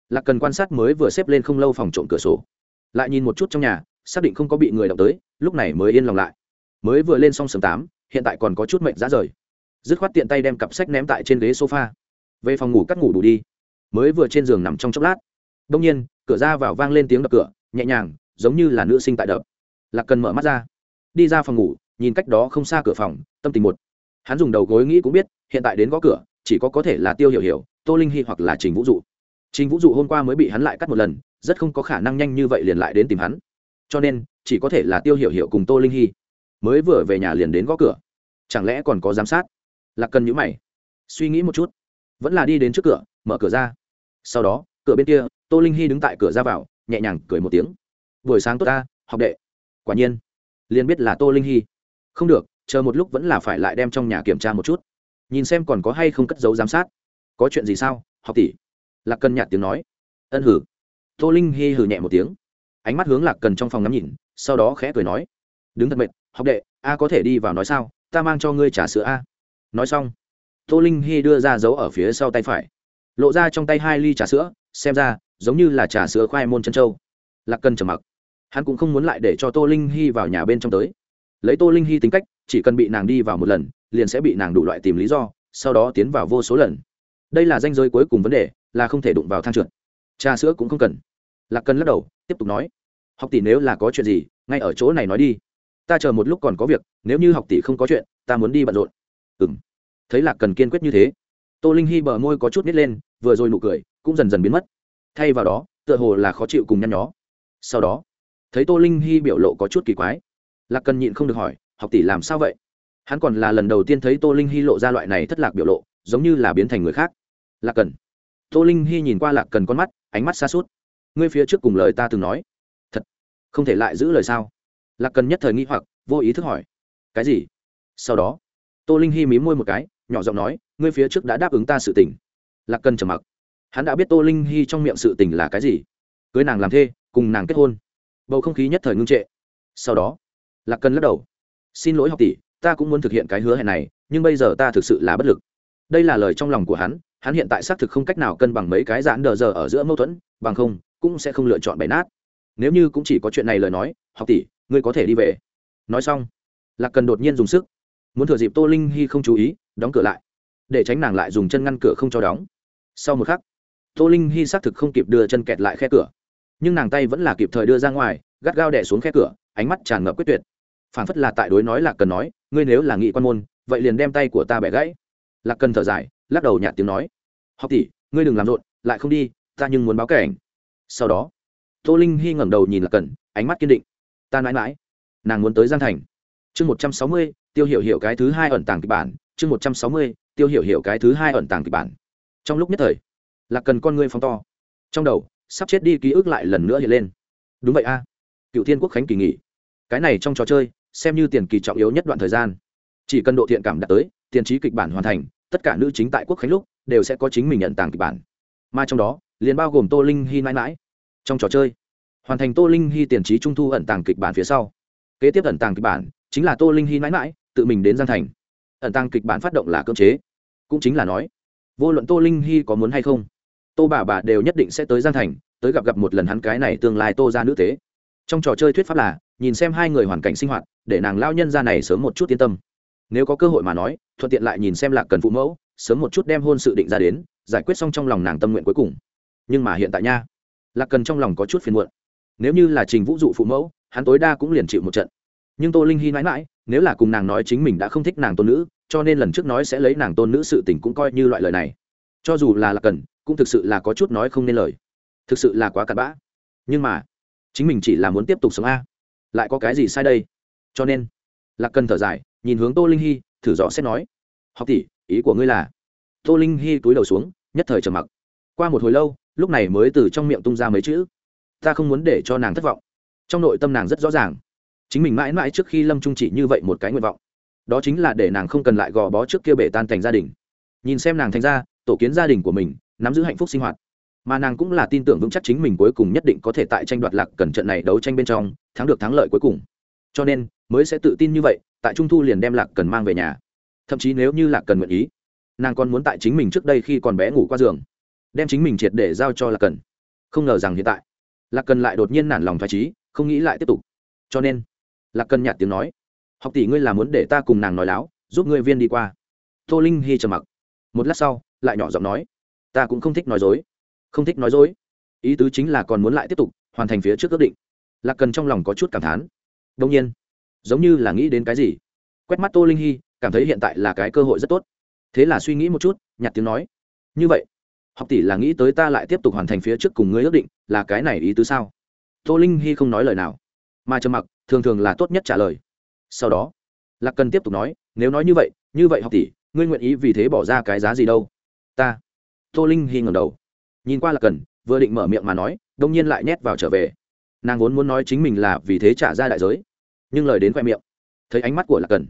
Lạc cần quan sát mới vừa xếp lên không lâu phòng trộm cửa sổ. Lại nhìn một chút trong nhà, xác định không có bị người động tới, lúc này mới yên lòng lại. Mới vừa lên xong sớm tám, hiện tại còn có chút mệnh giá rời. Dứt khoát tiện tay đem cặp sách ném tại trên ghế sofa. Về phòng ngủ cắt ngủ đủ đi. Mới vừa trên giường nằm trong chốc lát. Đông nhiên, cửa ra vào vang lên tiếng đập cửa, nhẹ nhàng, giống như là nữ sinh tại đập. Lạc cần mở mắt ra. Đi ra phòng ngủ, nhìn cách đó không xa cửa phòng, tâm tình một. Hắn dùng đầu gối nghĩ cũng biết, hiện tại đến gõ cửa, chỉ có có thể là tiêu hiểu hiểu tô linh hy hoặc là trình vũ dụ. Trình vũ dụ hôm qua mới bị hắn lại cắt một lần, rất không có khả năng nhanh như vậy liền lại đến tìm hắn. Cho nên, chỉ có thể là tiêu hiểu hiểu cùng tô linh hy mới vừa về nhà liền đến gõ cửa. Chẳng lẽ còn có giám sát? Lạc cần nhữ mày. Suy nghĩ một chút. Vẫn là đi đến trước cửa, mở cửa ra. Sau đó, cửa bên kia, tô linh hy đứng tại cửa ra vào, nhẹ nhàng cười một tiếng. Buổi sáng tốt ta, học đệ. Quả nhiên, liền biết là tô linh hy không được, chờ một lúc vẫn là phải lại đem trong nhà kiểm tra một chút. Nhìn xem còn có hay không cất dấu giám sát có chuyện gì sao, học tỷ? Lạc cần nhạt tiếng nói. Ân hử. Tô linh hy hử nhẹ một tiếng. Ánh mắt hướng lạc cần trong phòng ngắm nhìn, sau đó khẽ cười nói. Đứng thật mệt, học đệ, a có thể đi vào nói sao, ta mang cho ngươi trả sữa a. Nói xong, tô linh hy đưa ra dấu ở phía sau tay phải. Lộ ra trong tay hai ly trà sữa, xem ra, giống như là trà sữa khoai môn chân trâu lạc cần trầm mặc. Hắn cũng không muốn lại để cho tô linh hy vào nhà bên trong tới. Lấy tô linh hy tính cách, chỉ cần bị nàng đi vào một lần, liền sẽ bị nàng đủ loại tìm lý do, sau đó tiến vào vô số lần đây là danh giới cuối cùng vấn đề, là không thể đụng vào thang trượt. Trà sữa cũng không cần. Lạc cần lắc đầu, tiếp tục nói, học tỷ nếu là có chuyện gì, ngay ở chỗ này nói đi. Ta chờ một lúc còn có việc, nếu như học tỷ không có chuyện, ta muốn đi bận rộn. Ừ m thấy lạc cần kiên quyết như thế, tô linh hy bờ môi có chút nít lên, vừa rồi nụ cười cũng dần dần biến mất. Thay vào đó, tựa hồ là khó chịu cùng nhăn nhó. Sau đó, thấy tô linh hy biểu lộ có chút kỳ quái, lạc cần nhịn không được hỏi, học tỷ làm sao vậy? Hắn còn là lần đầu tiên thấy tô linh hy lộ ra loại này thất lạc biểu lộ, giống như là biến thành người khác lạc cần. Tô linh hy nhìn qua lạc cần con mắt, ánh mắt xa suốt. Ngươi phía trước cùng lời ta từng nói. Thật? Không thể lại giữ lời sao? Lạc cần nhất thời nghi hoặc, vô ý thức hỏi. Cái gì? Sau đó, tô linh hy mím môi một cái, nhỏ giọng nói, ngươi phía trước đã đáp ứng ta sự tình. Lạc cần trầm mặc. Hắn đã biết tô linh hy trong miệng sự tình là cái gì. Cưới nàng làm thê, cùng nàng kết hôn. Bầu không khí nhất thời ngưng trệ. Sau đó, lạc cần lắc đầu. Xin lỗi học tỷ, ta cũng muốn thực hiện cái hứa hẹn này, nhưng bây giờ ta thực sự là bất lực. Đây là lời trong lòng của hắn hắn hiện tại xác thực không cách nào cân bằng mấy cái giãn đờ giờ ở giữa mâu thuẫn, bằng không, cũng sẽ không lựa chọn bày nát. Nếu như cũng chỉ có chuyện này lời nói, học tỷ, ngươi có thể đi về. Nói xong, lạc cần đột nhiên dùng sức. Muốn thừa dịp tô linh hy không chú ý, đóng cửa lại. Để tránh nàng lại dùng chân ngăn cửa không cho đóng. Sau một khắc, tô linh hy xác thực không kịp đưa chân kẹt lại khe cửa. Nhưng nàng tay vẫn là kịp thời đưa ra ngoài, gắt gao đẻ xuống khe cửa, ánh mắt tràn ngập quyết tuyệt. Phản phất là tại đối nói lạc cần nói, ngươi nếu là nghị quan môn, vậy liền đem tay của ta bẻ gãy. Lạc cần thở dài lắc đầu nhạt tiếng nói. Học tỷ, ngươi đừng làm rộn, lại không đi, ta nhưng muốn báo cảnh. Sau đó, tô linh hy ngẩng đầu nhìn lạc cần ánh mắt kiên định. Ta mãi mãi, nàng muốn tới giang thành. Chương một trăm sáu mươi, tiêu hiểu hiểu cái thứ hai ẩn tàng kịch bản. Chương một trăm sáu mươi, tiêu hiểu hiểu cái thứ hai ẩn tàng kịch bản. Trong lúc nhất thời, lạc cần con ngươi phóng to. Trong đầu, sắp chết đi ký ức lại lần nữa hiện lên. Đúng vậy a, cựu thiên quốc khánh kỳ nghỉ. Cái này trong trò chơi, xem như tiền kỳ trọng yếu nhất đoạn thời gian. Chỉ cần độ thiện cảm đạt tới, tiền trí kịch bản hoàn thành tất cả nữ chính tại quốc khánh lúc đều sẽ có chính mình nhận tàng kịch bản. Mà trong đó, liền bao gồm tô linh hy mãi mãi. Trong trò chơi, hoàn thành tô linh hy tiền trí trung thu ẩn tàng kịch bản phía sau. Kế tiếp ẩn tàng kịch bản chính là tô linh hy mãi mãi, tự mình đến giang thành. Ẩn tàng kịch bản phát động là cưỡng chế. Cũng chính là nói, vô luận tô linh hy có muốn hay không, tô bà bà đều nhất định sẽ tới giang thành, tới gặp gặp một lần hắn cái này tương lai tô ra nữ tế. Trong trò chơi thuyết pháp là, nhìn xem hai người hoàn cảnh sinh hoạt, để nàng lao nhân ra này sớm một chút yên tâm nếu có cơ hội mà nói, thuận tiện lại nhìn xem lạc cần phụ mẫu, sớm một chút đem hôn sự định ra đến, giải quyết xong trong lòng nàng tâm nguyện cuối cùng. Nhưng mà hiện tại nha, lạc cần trong lòng có chút phiền muộn. Nếu như là trình vũ dụ phụ mẫu, hắn tối đa cũng liền chịu một trận. Nhưng tô linh hy mãi mãi, nếu là cùng nàng nói chính mình đã không thích nàng tôn nữ, cho nên lần trước nói sẽ lấy nàng tôn nữ sự tình cũng coi như loại lời này. Cho dù là lạc cần, cũng thực sự là có chút nói không nên lời. Thực sự là quá cặn bã. Nhưng mà, chính mình chỉ là muốn tiếp tục sống a. Lại có cái gì sai đây? Cho nên, lạc cần thở dài nhìn hướng tô linh hy thử dò xét nói, học tỷ, ý của ngươi là? Tô linh hy túi đầu xuống, nhất thời trầm mặc. Qua một hồi lâu, lúc này mới từ trong miệng tung ra mấy chữ, ta không muốn để cho nàng thất vọng. Trong nội tâm nàng rất rõ ràng, chính mình mãi mãi trước khi lâm trung chỉ như vậy một cái nguyện vọng. Đó chính là để nàng không cần lại gò bó trước kia bể tan thành gia đình. Nhìn xem nàng thành ra, tổ kiến gia đình của mình, nắm giữ hạnh phúc sinh hoạt. Mà nàng cũng là tin tưởng vững chắc chính mình cuối cùng nhất định có thể tại tranh đoạt lạc cần trận này đấu tranh bên trong, thắng được thắng lợi cuối cùng. Cho nên, mới sẽ tự tin như vậy tại trung thu liền đem lạc cần mang về nhà. Thậm chí nếu như lạc cần nguyện ý, nàng còn muốn tại chính mình trước đây khi còn bé ngủ qua giường, đem chính mình triệt để giao cho lạc cần. Không ngờ rằng hiện tại, lạc cần lại đột nhiên nản lòng thoải trí không nghĩ lại tiếp tục. Cho nên, lạc cần nhạt tiếng nói, học tỷ ngươi là muốn để ta cùng nàng nói láo, giúp ngươi viên đi qua. Tô linh hy trầm mặc. Một lát sau, lại nhỏ giọng nói, ta cũng không thích nói dối, không thích nói dối. Ý tứ chính là còn muốn lại tiếp tục, hoàn thành phía trước ước định. Lạc cần trong lòng có chút cảm thán. Đông nhiên giống như là nghĩ đến cái gì? Quét mắt tô linh hy, cảm thấy hiện tại là cái cơ hội rất tốt. Thế là suy nghĩ một chút, nhặt tiếng nói. Như vậy, học tỷ là nghĩ tới ta lại tiếp tục hoàn thành phía trước cùng ngươi ước định, là cái này ý tứ sao? Tô linh hy không nói lời nào. Mà trầm mặc, thường thường là tốt nhất trả lời. Sau đó, lạc cần tiếp tục nói, nếu nói như vậy như vậy học tỷ, ngươi nguyện ý vì thế bỏ ra cái giá gì đâu? Ta. Tô linh hy ngầm đầu. Nhìn qua lạc cần, vừa định mở miệng mà nói, đông nhiên lại nhét vào trở về. Nàng vốn muốn nói chính mình là vì thế trả ra đại giới nhưng lời đến khoe miệng, thấy ánh mắt của lạc cần,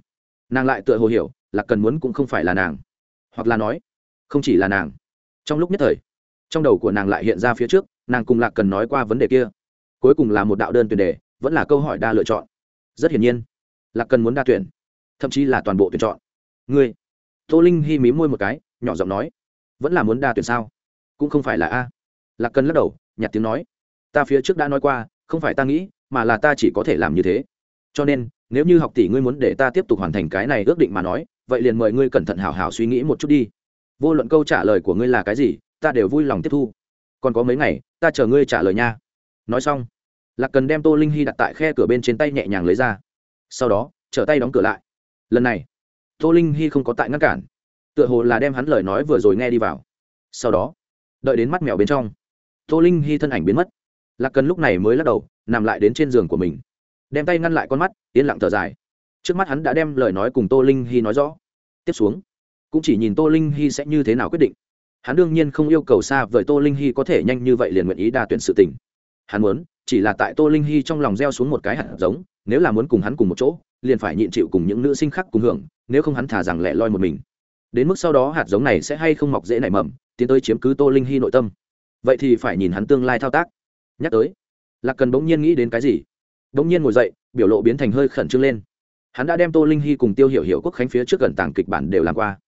nàng lại tựa hồ hiểu lạc cần muốn cũng không phải là nàng, hoặc là nói, không chỉ là nàng. Trong lúc nhất thời, trong đầu của nàng lại hiện ra phía trước, nàng cùng lạc cần nói qua vấn đề kia. Cuối cùng là một đạo đơn tuyển đề, vẫn là câu hỏi đa lựa chọn. Rất hiển nhiên, lạc cần muốn đa tuyển, thậm chí là toàn bộ tuyển chọn. Ngươi, tô linh hy mí môi một cái, nhỏ giọng nói, vẫn là muốn đa tuyển sao? Cũng không phải là a. Lạc cần lắc đầu nhặt tiếng nói, ta phía trước đã nói qua, không phải ta nghĩ, mà là ta chỉ có thể làm như thế cho nên, nếu như học tỷ ngươi muốn để ta tiếp tục hoàn thành cái này ước định mà nói, vậy liền mời ngươi cẩn thận hào hào suy nghĩ một chút đi. Vô luận câu trả lời của ngươi là cái gì, ta đều vui lòng tiếp thu. Còn có mấy ngày, ta chờ ngươi trả lời nha. Nói xong, lạc cần đem tô linh hy đặt tại khe cửa bên trên tay nhẹ nhàng lấy ra. Sau đó, trở tay đóng cửa lại. Lần này, tô linh hy không có tại ngăn cản. Tựa hồ là đem hắn lời nói vừa rồi nghe đi vào. Sau đó, đợi đến mắt mèo bên trong, tô linh hy thân ảnh biến mất. Lạc cần lúc này mới lắc đầu, nằm lại đến trên giường của mình đem tay ngăn lại con mắt, yên lặng thở dài. Trước mắt hắn đã đem lời nói cùng tô linh hy nói rõ. Tiếp xuống, cũng chỉ nhìn tô linh hy sẽ như thế nào quyết định. Hắn đương nhiên không yêu cầu xa vời tô linh hy có thể nhanh như vậy liền nguyện ý đa tuyển sự tình. Hắn muốn, chỉ là tại tô linh hy trong lòng gieo xuống một cái hạt giống, nếu là muốn cùng hắn cùng một chỗ, liền phải nhịn chịu cùng những nữ sinh khác cùng hưởng, nếu không hắn thả rằng lẻ loi một mình. Đến mức sau đó hạt giống này sẽ hay không mọc dễ nảy mầm, tiến tới chiếm cứ tô linh hy nội tâm. Vậy thì phải nhìn hắn tương lai thao tác. Nhắc tới, lạc cần bỗng nhiên nghĩ đến cái gì? Bỗng nhiên ngồi dậy, biểu lộ biến thành hơi khẩn trương lên. Hắn đã đem tô linh hy cùng tiêu hiểu hiểu quốc khánh phía trước gần tàng kịch bản đều làm qua.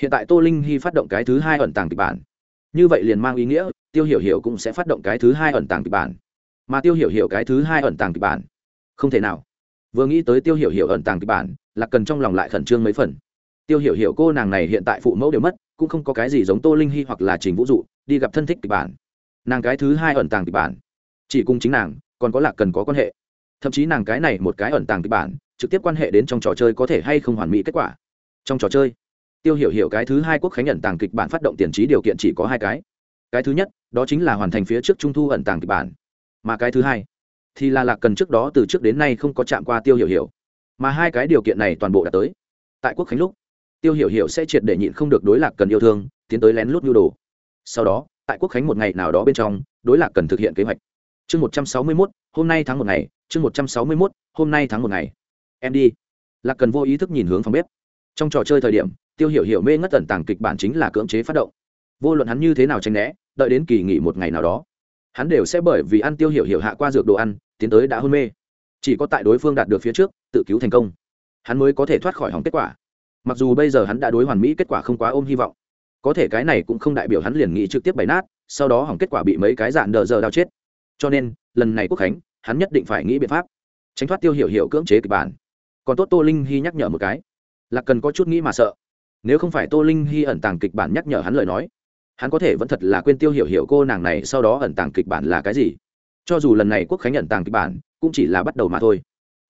Hiện tại tô linh hy phát động cái thứ hai ẩn tàng kịch bản. Như vậy liền mang ý nghĩa, tiêu hiểu hiểu cũng sẽ phát động cái thứ hai ẩn tàng kịch bản. Mà tiêu hiểu hiểu cái thứ hai ẩn tàng kịch bản, không thể nào. Vừa nghĩ tới tiêu hiểu hiểu ẩn tàng kịch bản là cần trong lòng lại khẩn trương mấy phần. Tiêu hiểu hiểu cô nàng này hiện tại phụ mẫu đều mất, cũng không có cái gì giống tô linh hy hoặc là trình vũ dụ, đi gặp thân thích kịch bản. Nàng cái thứ hai ẩn tàng kịch bản, chỉ cùng chính nàng, còn có lạc cần có quan hệ thậm chí nàng cái này một cái ẩn tàng kịch bản, trực tiếp quan hệ đến trong trò chơi có thể hay không hoàn mỹ kết quả. Trong trò chơi, tiêu hiểu hiểu cái thứ hai quốc khánh ẩn tàng kịch bản phát động tiền trí điều kiện chỉ có hai cái. Cái thứ nhất, đó chính là hoàn thành phía trước trung thu ẩn tàng kịch bản. Mà cái thứ hai, thì là lạc cần trước đó từ trước đến nay không có chạm qua tiêu hiểu hiểu. Mà hai cái điều kiện này toàn bộ đã tới. Tại quốc khánh lúc, tiêu hiểu hiểu sẽ triệt để nhịn không được đối lạc cần yêu thương, tiến tới lén lút nhu đồ. Sau đó, tại quốc khánh một ngày nào đó bên trong, đối lạc cần thực hiện kế hoạch chương một trăm sáu mươi mốt, hôm nay tháng một ngày. Chương một trăm sáu mươi mốt, hôm nay tháng một ngày. Em đi. Lạc cần vô ý thức nhìn hướng phòng bếp. Trong trò chơi thời điểm, tiêu hiểu hiểu mê ngất tẩn tàng kịch bản chính là cưỡng chế phát động. Vô luận hắn như thế nào tranh né, đợi đến kỳ nghỉ một ngày nào đó, hắn đều sẽ bởi vì ăn tiêu hiểu hiểu hạ qua dược đồ ăn, tiến tới đã hôn mê. Chỉ có tại đối phương đạt được phía trước, tự cứu thành công, hắn mới có thể thoát khỏi hỏng kết quả. Mặc dù bây giờ hắn đã đối hoàn mỹ kết quả không quá ôm hy vọng, có thể cái này cũng không đại biểu hắn liền nghĩ trực tiếp bày nát, sau đó hỏng kết quả bị mấy cái dạn đờ giờ đau chết cho nên, lần này quốc khánh, hắn nhất định phải nghĩ biện pháp. Tránh thoát tiêu hiểu hiểu cưỡng chế kịch bản. Còn tốt tô linh hy nhắc nhở một cái. Là cần có chút nghĩ mà sợ. Nếu không phải tô linh hy ẩn tàng kịch bản nhắc nhở hắn lời nói, hắn có thể vẫn thật là quên tiêu hiểu hiểu cô nàng này sau đó ẩn tàng kịch bản là cái gì. Cho dù lần này quốc khánh ẩn tàng kịch bản, cũng chỉ là bắt đầu mà thôi.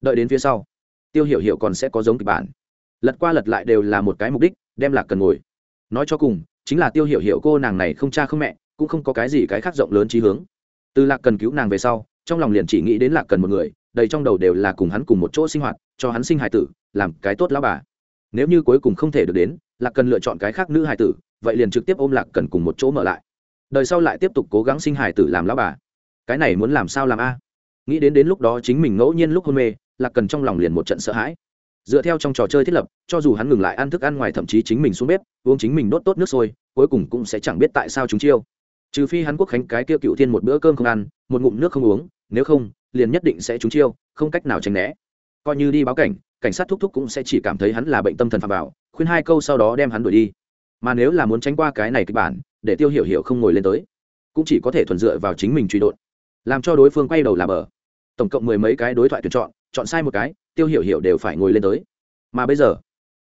Đợi đến phía sau, tiêu hiểu hiểu còn sẽ có giống kịch bản. Lật qua lật lại đều là một cái mục đích, đem lạc cần ngồi. Nói cho cùng, chính là tiêu hiểu hiểu cô nàng này không cha không mẹ, cũng không có cái gì cái khác rộng lớn trí hướng từ lạc cần cứu nàng về sau, trong lòng liền chỉ nghĩ đến lạc cần một người, đầy trong đầu đều là cùng hắn cùng một chỗ sinh hoạt, cho hắn sinh hài tử, làm cái tốt lão bà. Nếu như cuối cùng không thể được đến, lạc cần lựa chọn cái khác nữ hài tử, vậy liền trực tiếp ôm lạc cần cùng một chỗ mở lại. Đời sau lại tiếp tục cố gắng sinh hài tử làm lão bà. Cái này muốn làm sao làm a? Nghĩ đến đến lúc đó chính mình ngẫu nhiên lúc hôn mê, lạc cần trong lòng liền một trận sợ hãi. Dựa theo trong trò chơi thiết lập, cho dù hắn ngừng lại ăn thức ăn ngoài thậm chí chính mình xuống bếp, uống chính mình đốt tốt nước sôi, cuối cùng cũng sẽ chẳng biết tại sao chúng chiêu trừ phi hắn quốc khánh cái kia cựu thiên một bữa cơm không ăn, một ngụm nước không uống, nếu không, liền nhất định sẽ trúng chiêu, không cách nào tránh né. Coi như đi báo cảnh cảnh sát thúc thúc cũng sẽ chỉ cảm thấy hắn là bệnh tâm thần phạm vào, khuyên hai câu sau đó đem hắn đuổi đi. Mà nếu là muốn tránh qua cái này kịch bản, để tiêu hiểu hiểu không ngồi lên tới, cũng chỉ có thể thuần dựa vào chính mình truy đột làm cho đối phương quay đầu làm bờ. Tổng cộng mười mấy cái đối thoại tuyển chọn chọn sai một cái, tiêu hiểu hiểu đều phải ngồi lên tới. Mà bây giờ,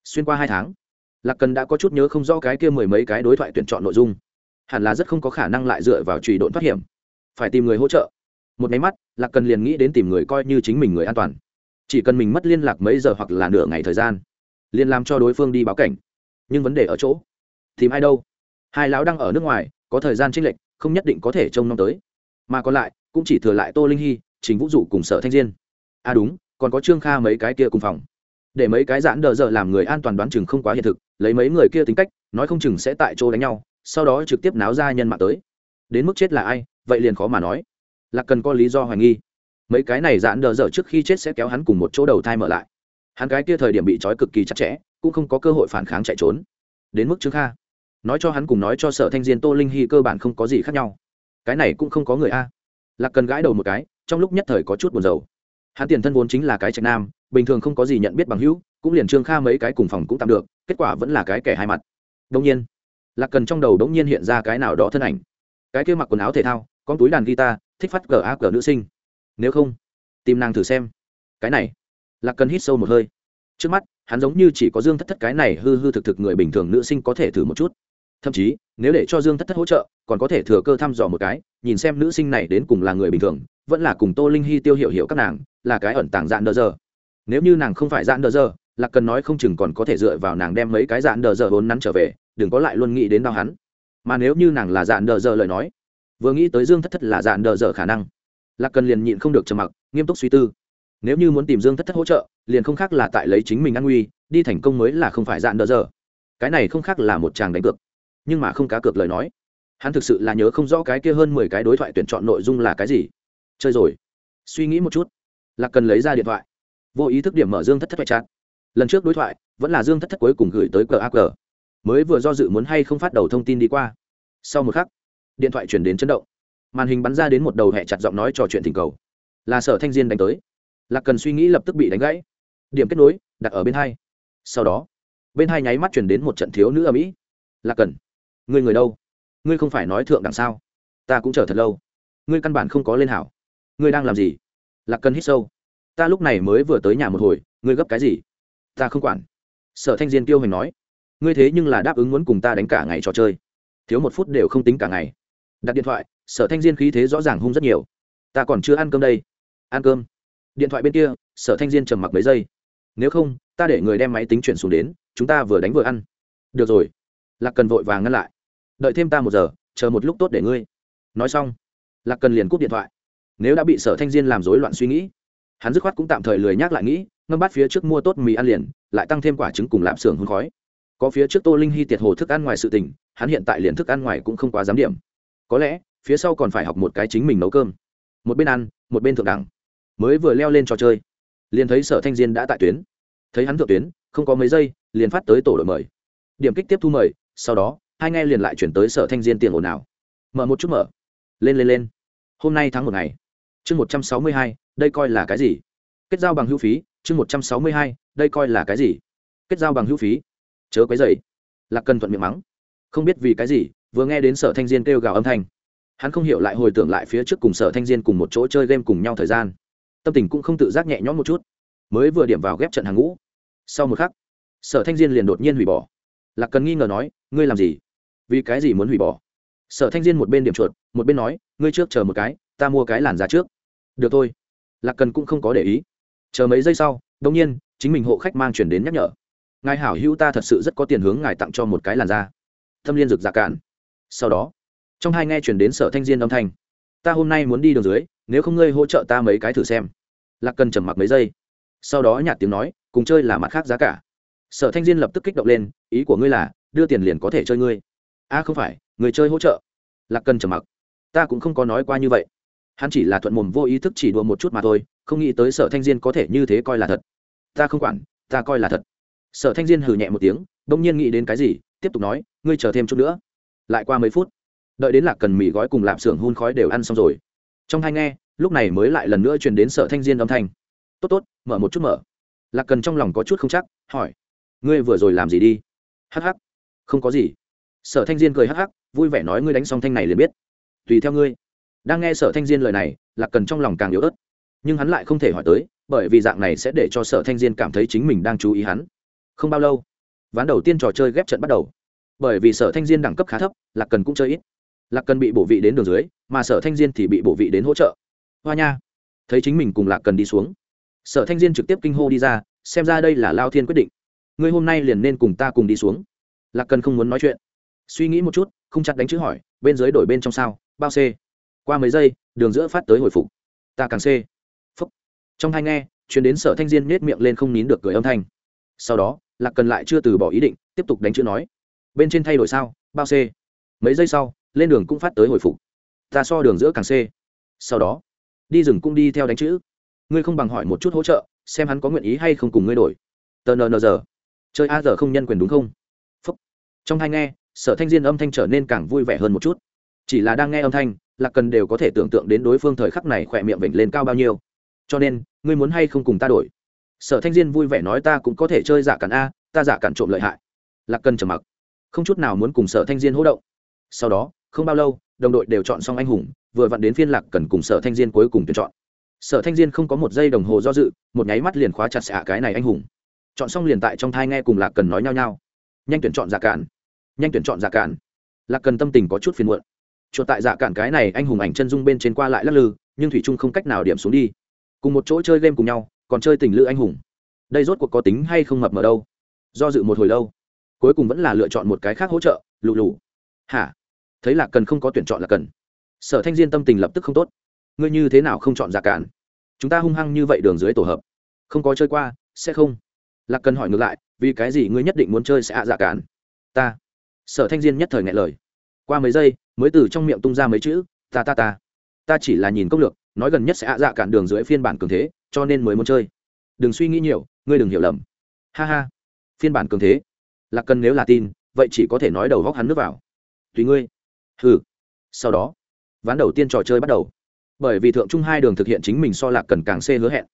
xuyên qua hai tháng, lạc cần đã có chút nhớ không rõ cái kia mười mấy cái đối thoại tuyển chọn nội dung hẳn là rất không có khả năng lại dựa vào trùy độn thoát hiểm. Phải tìm người hỗ trợ. Một máy mắt, lạc cần liền nghĩ đến tìm người coi như chính mình người an toàn. Chỉ cần mình mất liên lạc mấy giờ hoặc là nửa ngày thời gian, liền làm cho đối phương đi báo cảnh. Nhưng vấn đề ở chỗ, tìm ai đâu? Hai lão đang ở nước ngoài, có thời gian tranh lệch, không nhất định có thể trông nom tới. Mà còn lại, cũng chỉ thừa lại tô linh hy Chính vũ dụ cùng sở thanh diên. À đúng, còn có trương kha mấy cái kia cùng phòng. Để mấy cái giãn đờ giờ làm người an toàn đoán chừng không quá hiện thực, lấy mấy người kia tính cách, nói không chừng sẽ tại chỗ đánh nhau sau đó trực tiếp náo ra nhân mạng tới. Đến mức chết là ai, vậy liền khó mà nói. Là cần có lý do hoài nghi. Mấy cái này giãn đờ dở trước khi chết sẽ kéo hắn cùng một chỗ đầu thai mở lại. Hắn cái kia thời điểm bị trói cực kỳ chặt chẽ, cũng không có cơ hội phản kháng chạy trốn. Đến mức trương kha. Nói cho hắn cùng nói cho sở thanh diên tô linh hy cơ bản không có gì khác nhau. Cái này cũng không có người a. Lạc cần gãi đầu một cái, trong lúc nhất thời có chút buồn rầu. Hắn tiền thân vốn chính là cái trạch nam, bình thường không có gì nhận biết bằng hữu, cũng liền trương kha mấy cái cùng phòng cũng tạm được, kết quả vẫn là cái kẻ hai mặt. Đông nhiên lạc cần trong đầu đống nhiên hiện ra cái nào đó thân ảnh. Cái kia mặc quần áo thể thao, có túi đàn guitar, thích phát cờ a cờ nữ sinh. Nếu không, tìm nàng thử xem. Cái này, lạc cần hít sâu một hơi. Trước mắt, hắn giống như chỉ có dương thất thất cái này hư hư thực thực người bình thường nữ sinh có thể thử một chút. Thậm chí, nếu để cho dương thất thất hỗ trợ, còn có thể thừa cơ thăm dò một cái, nhìn xem nữ sinh này đến cùng là người bình thường, vẫn là cùng tô linh hy tiêu hiệu hiệu các nàng, là cái ẩn tàng dạn đờ giờ nếu như nàng không phải dạn đờ giờ lạc cần nói không chừng còn có thể dựa vào nàng đem mấy cái dạn đờ giờ vốn nắn trở về, đừng có lại luôn nghĩ đến đau hắn. Mà nếu như nàng là dạn đờ giờ lời nói, vừa nghĩ tới dương thất thất là dạn đờ giờ khả năng. Lạc cần liền nhịn không được trầm mặc, nghiêm túc suy tư. Nếu như muốn tìm dương thất thất hỗ trợ, liền không khác là tại lấy chính mình an nguy, đi thành công mới là không phải dạn đờ giờ cái này không khác là một chàng đánh cược, nhưng mà không cá cược lời nói. Hắn thực sự là nhớ không rõ cái kia hơn mười cái đối thoại tuyển chọn nội dung là cái gì. Chơi rồi. Suy nghĩ một chút. Lạc cần lấy ra điện thoại. Vô ý thức điểm mở dương thất thất phải chặt lần trước đối thoại, vẫn là dương thất thất cuối cùng gửi tới cờ aq mới vừa do dự muốn hay không phát đầu thông tin đi qua. Sau một khắc, điện thoại chuyển đến chấn động. Màn hình bắn ra đến một đầu hẹ chặt giọng nói trò chuyện tình cầu. Là sở thanh diên đánh tới. Lạc cần suy nghĩ lập tức bị đánh gãy. Điểm kết nối, đặt ở bên hai. Sau đó, bên hai nháy mắt chuyển đến một trận thiếu nữ ở mỹ lạc cần, ngươi người đâu? Ngươi không phải nói thượng đằng sao? Ta cũng chờ thật lâu. Ngươi căn bản không có lên hảo. Ngươi đang làm gì? Lạc cần hít sâu. Ta lúc này mới vừa tới nhà một hồi, ngươi gấp cái gì? Ta không quản. Sở thanh diên tiêu hành nói, ngươi thế nhưng là đáp ứng muốn cùng ta đánh cả ngày trò chơi. Thiếu một phút đều không tính cả ngày. Đặt điện thoại, sở thanh diên khí thế rõ ràng hung rất nhiều. Ta còn chưa ăn cơm đây. Ăn cơm. Điện thoại bên kia, sở thanh diên trầm mặc mấy giây. Nếu không, ta để người đem máy tính chuyển xuống đến, chúng ta vừa đánh vừa ăn. Được rồi. Lạc cần vội vàng ngăn lại. Đợi thêm ta một giờ, chờ một lúc tốt để ngươi. Nói xong, lạc cần liền cúp điện thoại. Nếu đã bị sở thanh diên làm rối loạn suy nghĩ, hắn dứt khoát cũng tạm thời lười nhắc lại nghĩ ngâm bát phía trước mua tốt mì ăn liền, lại tăng thêm quả trứng cùng lạp xưởng hôn khói. Có phía trước tô linh hy tiệt hồ thức ăn ngoài sự tình, hắn hiện tại liền thức ăn ngoài cũng không quá dám điểm. Có lẽ, phía sau còn phải học một cái chính mình nấu cơm. Một bên ăn, một bên thượng đẳng. Mới vừa leo lên trò chơi, liền thấy sở thanh diên đã tại tuyến. Thấy hắn thượng tuyến, không có mấy giây, liền phát tới tổ đội mời. Điểm kích tiếp thu mời, sau đó, hai nghe liền lại chuyển tới sở thanh diên tiền ồn ào. Mở một chút mở. Lên lên lên. Hôm nay tháng một ngày. Chương một trăm sáu mươi hai, đây coi là cái gì? Kết giao bằng hữu phí chương một trăm sáu mươi hai, đây coi là cái gì? Kết giao bằng hữu phí. Chớ quấy dày lạc cần thuận miệng mắng. Không biết vì cái gì, vừa nghe đến sở thanh diên kêu gào âm thanh. Hắn không hiểu lại hồi tưởng lại phía trước cùng sở thanh diên cùng một chỗ chơi game cùng nhau thời gian. Tâm tình cũng không tự giác nhẹ nhõm một chút. Mới vừa điểm vào ghép trận hàng ngũ. Sau một khắc, sở thanh diên liền đột nhiên hủy bỏ. Lạc cần nghi ngờ nói, ngươi làm gì? Vì cái gì muốn hủy bỏ? Sở thanh diên một bên điểm chuột, một bên nói, ngươi trước chờ một cái, ta mua cái làn giá trước. Được thôi. Lạc cần cũng không có để ý chờ mấy giây sau đông nhiên, chính mình hộ khách mang chuyển đến nhắc nhở. Ngài hảo hữu ta thật sự rất có tiền hướng ngài tặng cho một cái làn da. Thâm liên rực giả dạ cạn. Sau đó, trong hai nghe chuyển đến sở thanh diên âm thanh. Ta hôm nay muốn đi đường dưới, nếu không ngươi hỗ trợ ta mấy cái thử xem. Lạc cần trầm mặc mấy giây. Sau đó nhạt tiếng nói, cùng chơi là mặt khác giá cả. Sở thanh diên lập tức kích động lên, ý của ngươi là, đưa tiền liền có thể chơi ngươi. A à không phải, người chơi hỗ trợ. Lạc cần trầm mặc. Ta cũng không có nói qua như vậy. Hắn chỉ là thuận mồm vô ý thức chỉ đùa một chút mà thôi không nghĩ tới sở thanh diên có thể như thế coi là thật. Ta không quản, ta coi là thật. Sở thanh diên hừ nhẹ một tiếng, đông nhiên nghĩ đến cái gì, tiếp tục nói, ngươi chờ thêm chút nữa. Lại qua mấy phút, đợi đến lạc cần mì gói cùng lạp xưởng hun khói đều ăn xong rồi. Trong hai nghe, lúc này mới lại lần nữa truyền đến sở thanh diên âm thanh. Tốt tốt, mở một chút mở. Lạc cần trong lòng có chút không chắc, hỏi, ngươi vừa rồi làm gì đi? Hh ắ c ắ c không có gì. Sở thanh diên cười hh ắ c ắ c vui vẻ nói, ngươi đánh xong thanh này liền biết. Tùy theo ngươi. Đang nghe sở thanh diên lời này, lạc cần trong lòng càng yếu ớt nhưng hắn lại không thể hỏi tới, bởi vì dạng này sẽ để cho sở thanh diên cảm thấy chính mình đang chú ý hắn. Không bao lâu, ván đầu tiên trò chơi ghép trận bắt đầu. Bởi vì sở thanh diên đẳng cấp khá thấp, lạc cần cũng chơi ít. Lạc cần bị bổ vị đến đường dưới, mà sở thanh diên thì bị bổ vị đến hỗ trợ. Hoa nha, thấy chính mình cùng lạc cần đi xuống. Sở thanh diên trực tiếp kinh hô đi ra, xem ra đây là lao thiên quyết định. Ngươi hôm nay liền nên cùng ta cùng đi xuống. Lạc cần không muốn nói chuyện. Suy nghĩ một chút, không chặt đánh chữ hỏi, bên dưới đổi bên trong sao, bao c qua mấy giây, đường giữa phát tới hồi phục. Ta càng c trong hai nghe chuyến đến sở thanh diên nết miệng lên không nín được cười âm thanh. Sau đó, lạc cần lại chưa từ bỏ ý định, tiếp tục đánh chữ nói. Bên trên thay đổi sao? Bao c. Mấy giây sau, lên đường cũng phát tới hồi phục. Ta so đường giữa càng c. Sau đó, đi rừng cũng đi theo đánh chữ. Ngươi không bằng hỏi một chút hỗ trợ, xem hắn có nguyện ý hay không cùng ngươi đổi. Tờ nờ giờ. Chơi a giờ không nhân quyền đúng không? Phúc. Trong hai nghe, sở thanh diên âm thanh trở nên càng vui vẻ hơn một chút. Chỉ là đang nghe âm thanh, lạc cần đều có thể tưởng tượng đến đối phương thời khắc này khỏe miệng vểnh lên cao bao nhiêu cho nên, ngươi muốn hay không cùng ta đổi? Sở thanh diên vui vẻ nói ta cũng có thể chơi giả cản a, ta giả cản trộm lợi hại. Lạc cần trầm mặc. Không chút nào muốn cùng sở thanh diên hỗ động. Sau đó, không bao lâu, đồng đội đều chọn xong anh hùng, vừa vặn đến phiên lạc cần cùng sở thanh diên cuối cùng tuyển chọn. Sở thanh diên không có một giây đồng hồ do dự, một nháy mắt liền khóa chặt xạ cái này anh hùng. Chọn xong liền tại trong thai nghe cùng lạc cần nói nhau nhau. Nhanh tuyển chọn giả cản. Nhanh tuyển chọn giả cản. Lạc cần tâm tình có chút phiền muộn. Chuột tại giả cản cái này, anh hùng ảnh chân dung bên trên qua lại lắc lư, nhưng thủy trung không cách nào điểm xuống đi cùng một chỗ chơi game cùng nhau, còn chơi tình lữ anh hùng. Đây rốt cuộc có tính hay không mập mờ đâu? Do dự một hồi lâu, cuối cùng vẫn là lựa chọn một cái khác hỗ trợ, lù lù. Hả? Thấy là cần không có tuyển chọn là cần. Sở thanh diên tâm tình lập tức không tốt. Ngươi như thế nào không chọn dạ giả cản chúng ta hung hăng như vậy đường dưới tổ hợp. Không có chơi qua, sẽ không. Lạc cần hỏi ngược lại, vì cái gì ngươi nhất định muốn chơi sẽ ạ dạ giả cản ta. Sở thanh diên nhất thời ngại lời. Qua mấy giây, mới từ trong miệng tung ra mấy chữ, ta ta ta. Ta chỉ là nhìn công lược nói gần nhất sẽ ạ dạ cản đường dưới phiên bản cường thế, cho nên mới muốn chơi. Đừng suy nghĩ nhiều, ngươi đừng hiểu lầm. Ha ha. Phiên bản cường thế. Lạc cần nếu là tin, vậy chỉ có thể nói đầu góc hắn nước vào. Tùy ngươi. Hừ. Sau đó, ván đầu tiên trò chơi bắt đầu. Bởi vì thượng trung hai đường thực hiện chính mình so lạc cần càng xê hứa hẹn.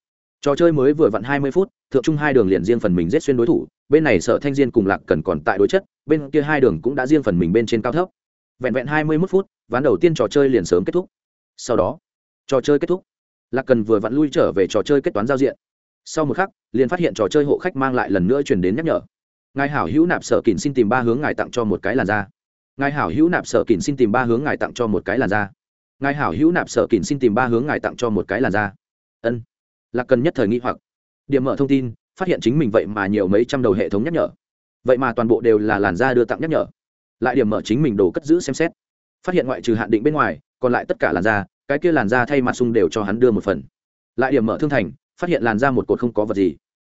Trò chơi mới vừa vặn hai mươi phút, thượng trung hai đường liền riêng phần mình giết xuyên đối thủ, bên này sợ thanh diên cùng lạc cần còn tại đối chất, bên kia hai đường cũng đã riêng phần mình bên trên cao thấp. Vẹn vẹn hai mươi mốt phút, ván đầu tiên trò chơi liền sớm kết thúc. Sau đó trò chơi kết thúc. Lạc cần vừa vặn lui trở về trò chơi kết toán giao diện. Sau một khắc, liền phát hiện trò chơi hộ khách mang lại lần nữa chuyển đến nhắc nhở. Ngài hảo hữu nạp sở kỳn xin tìm ba hướng ngài tặng cho một cái làn da. Ngài hảo hữu nạp sở kỳn xin tìm ba hướng ngài tặng cho một cái làn da. Ngài hảo hữu nạp sở kỳn xin tìm ba hướng ngài tặng cho một cái làn da. Ân. Lạc cần nhất thời nghi hoặc. Điểm mở thông tin, phát hiện chính mình vậy mà nhiều mấy trăm đầu hệ thống nhắc nhở. Vậy mà toàn bộ đều là làn da đưa tặng nhắc nhở. Lại điểm mở chính mình đồ cất giữ xem xét. Phát hiện ngoại trừ hạn định bên ngoài, còn lại tất cả làn da cái kia làn da thay mặt sung đều cho hắn đưa một phần. Lại điểm mở thương thành, phát hiện làn da một cột không có vật gì.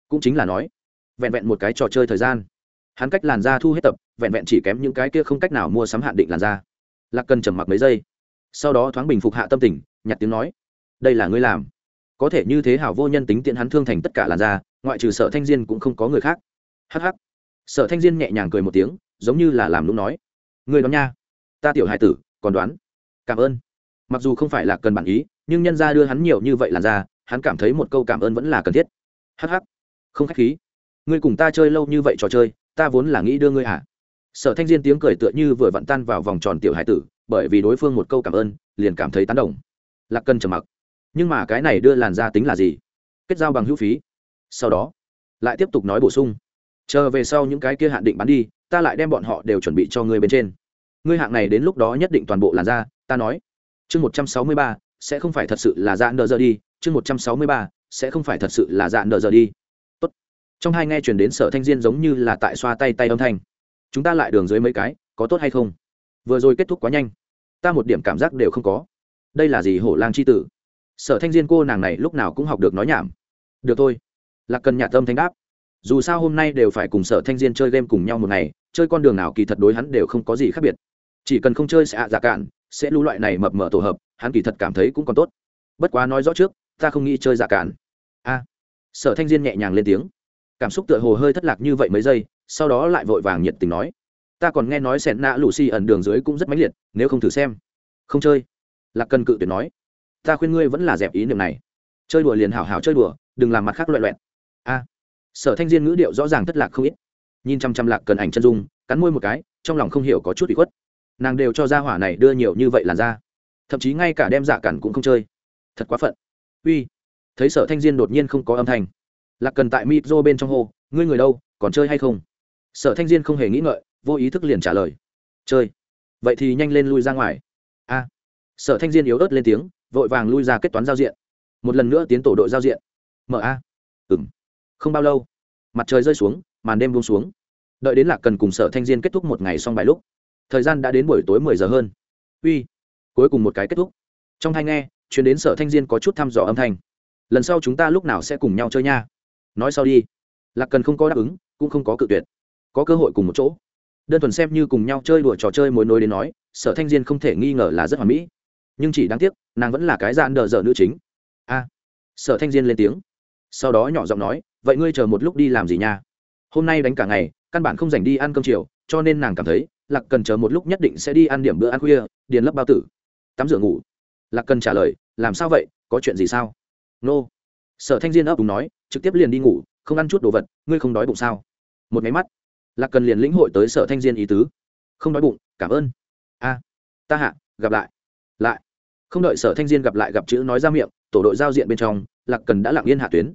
Cũng chính là nói, vẹn vẹn một cái trò chơi thời gian. Hắn cách làn da thu hết tập, vẹn vẹn chỉ kém những cái kia không cách nào mua sắm hạn định làn da. Lạc cần trầm mặc mấy giây. Sau đó thoáng bình phục hạ tâm tình, nhặt tiếng nói, đây là ngươi làm. Có thể như thế hảo vô nhân tính tiện hắn thương thành tất cả làn da, ngoại trừ sở thanh diên cũng không có người khác. Hh sở thanh diên nhẹ nhàng cười một tiếng, giống như là làm lúc nói người đó nha. Ta tiểu hai tử, còn đoán. Cảm ơn mặc dù không phải là cần bản ý, nhưng nhân ra đưa hắn nhiều như vậy làn da, hắn cảm thấy một câu cảm ơn vẫn là cần thiết. Hh không k h á c h khí. Ngươi cùng ta chơi lâu như vậy trò chơi, ta vốn là nghĩ đưa ngươi hả sở thanh diên tiếng cười tựa như vừa vặn tan vào vòng tròn tiểu hải tử, bởi vì đối phương một câu cảm ơn, liền cảm thấy tán đồng. Lạc Cần trầm mặc. Nhưng mà cái này đưa làn ra tính là gì? Kết giao bằng hữu phí. Sau đó, lại tiếp tục nói bổ sung. Chờ về sau những cái kia hạn định bán đi, ta lại đem bọn họ đều chuẩn bị cho ngươi bên trên. Ngươi hạng này đến lúc đó nhất định toàn bộ làn ra ta nói chương một trăm sáu mươi ba, sẽ không phải thật sự là dạ nợ giờ đi. Chương một trăm sáu mươi ba, sẽ không phải thật sự là dạ nợ giờ đi. Tốt. trong hai nghe chuyển đến sở thanh diên giống như là tại xoa tay tay âm thanh. Chúng ta lại đường dưới mấy cái, có tốt hay không? Vừa rồi kết thúc quá nhanh. Ta một điểm cảm giác đều không có. Đây là gì hổ lang c h i tử? Sở thanh diên cô nàng này lúc nào cũng học được nói nhảm. Được thôi. Lạc cần nhà tâm thanh đáp. Dù sao hôm nay đều phải cùng sở thanh diên chơi game cùng nhau một ngày, chơi con đường nào kỳ thật đối hắn đều không có gì khác biệt. Chỉ cần không chơi sẽ ạ giả cạn sẽ lưu loại này mập mở tổ hợp, hắn kỳ thật cảm thấy cũng còn tốt. Bất quá nói rõ trước, ta không nghĩ chơi dạ giả cản. a. Sở thanh diên nhẹ nhàng lên tiếng. Cảm xúc tựa hồ hơi thất lạc như vậy mấy giây, sau đó lại vội vàng nhiệt tình nói. Ta còn nghe nói sẹn nạ lù xì ẩn đường dưới cũng rất mãnh liệt, nếu không thử xem. Không chơi. Lạc cần cự tuyệt nói. Ta khuyên ngươi vẫn là dẹp ý niệm này. Chơi đùa liền hảo hảo chơi đùa, đừng làm mặt khác loại loẹn a. Sở thanh diên ngữ điệu rõ ràng thất lạc không ít. Nhìn chăm chăm lạc cần ảnh chân dung, cắn môi một cái, trong lòng không hiểu có chút bị khuất nàng đều cho ra hỏa này đưa nhiều như vậy làn ra thậm chí ngay cả đem dạ cản cũng không chơi. Thật quá phận. Uy, thấy sở thanh diên đột nhiên không có âm thanh. Lạc cần tại mịp rô bên trong hồ ngươi người đâu, còn chơi hay không? Sở thanh diên không hề nghĩ ngợi, vô ý thức liền trả lời, chơi. Vậy thì nhanh lên lui ra ngoài. A. Sở thanh diên yếu ớt lên tiếng, vội vàng lui ra kết toán giao diện. Một lần nữa tiến tổ đội giao diện. Mở a. Ừ m không bao lâu, mặt trời rơi xuống, màn đêm buông xuống. Đợi đến lạc cần cùng sở thanh diên kết thúc một ngày xong bài lúc thời gian đã đến buổi tối mười giờ hơn. Uy. Cuối cùng một cái kết thúc. Trong hai nghe chuyến đến sở thanh diên có chút thăm dò âm thanh. Lần sau chúng ta lúc nào sẽ cùng nhau chơi nha? Nói sau đi. Lạc cần không có đáp ứng, cũng không có cự tuyệt. Có cơ hội cùng một chỗ. Đơn thuần xem như cùng nhau chơi đùa trò chơi mối nối đến nói, sở thanh diên không thể nghi ngờ là rất hoàn mỹ. Nhưng chỉ đáng tiếc, nàng vẫn là cái dạn đờ dở nữ chính. A. Sở thanh diên lên tiếng. Sau đó nhỏ giọng nói, vậy ngươi chờ một lúc đi làm gì nha? Hôm nay đánh cả ngày, căn bản không dành đi ăn cơm chiều, cho nên nàng cảm thấy lạc cần chờ một lúc nhất định sẽ đi ăn điểm bữa ăn khuya, điền lấp bao tử. Tắm rửa ngủ. Lạc cần trả lời, làm sao vậy? Có chuyện gì sao? Nô. Sở thanh diên ấp đúng nói, trực tiếp liền đi ngủ, không ăn chút đồ vật, ngươi không đói bụng sao? Một máy mắt. Lạc cần liền lĩnh hội tới sở thanh diên ý tứ. Không đói bụng, cảm ơn. A, ta hạ, gặp lại. Lại. Không đợi sở thanh diên gặp lại gặp chữ nói ra miệng, tổ đội giao diện bên trong, lạc cần đã lặng yên hạ tuyến.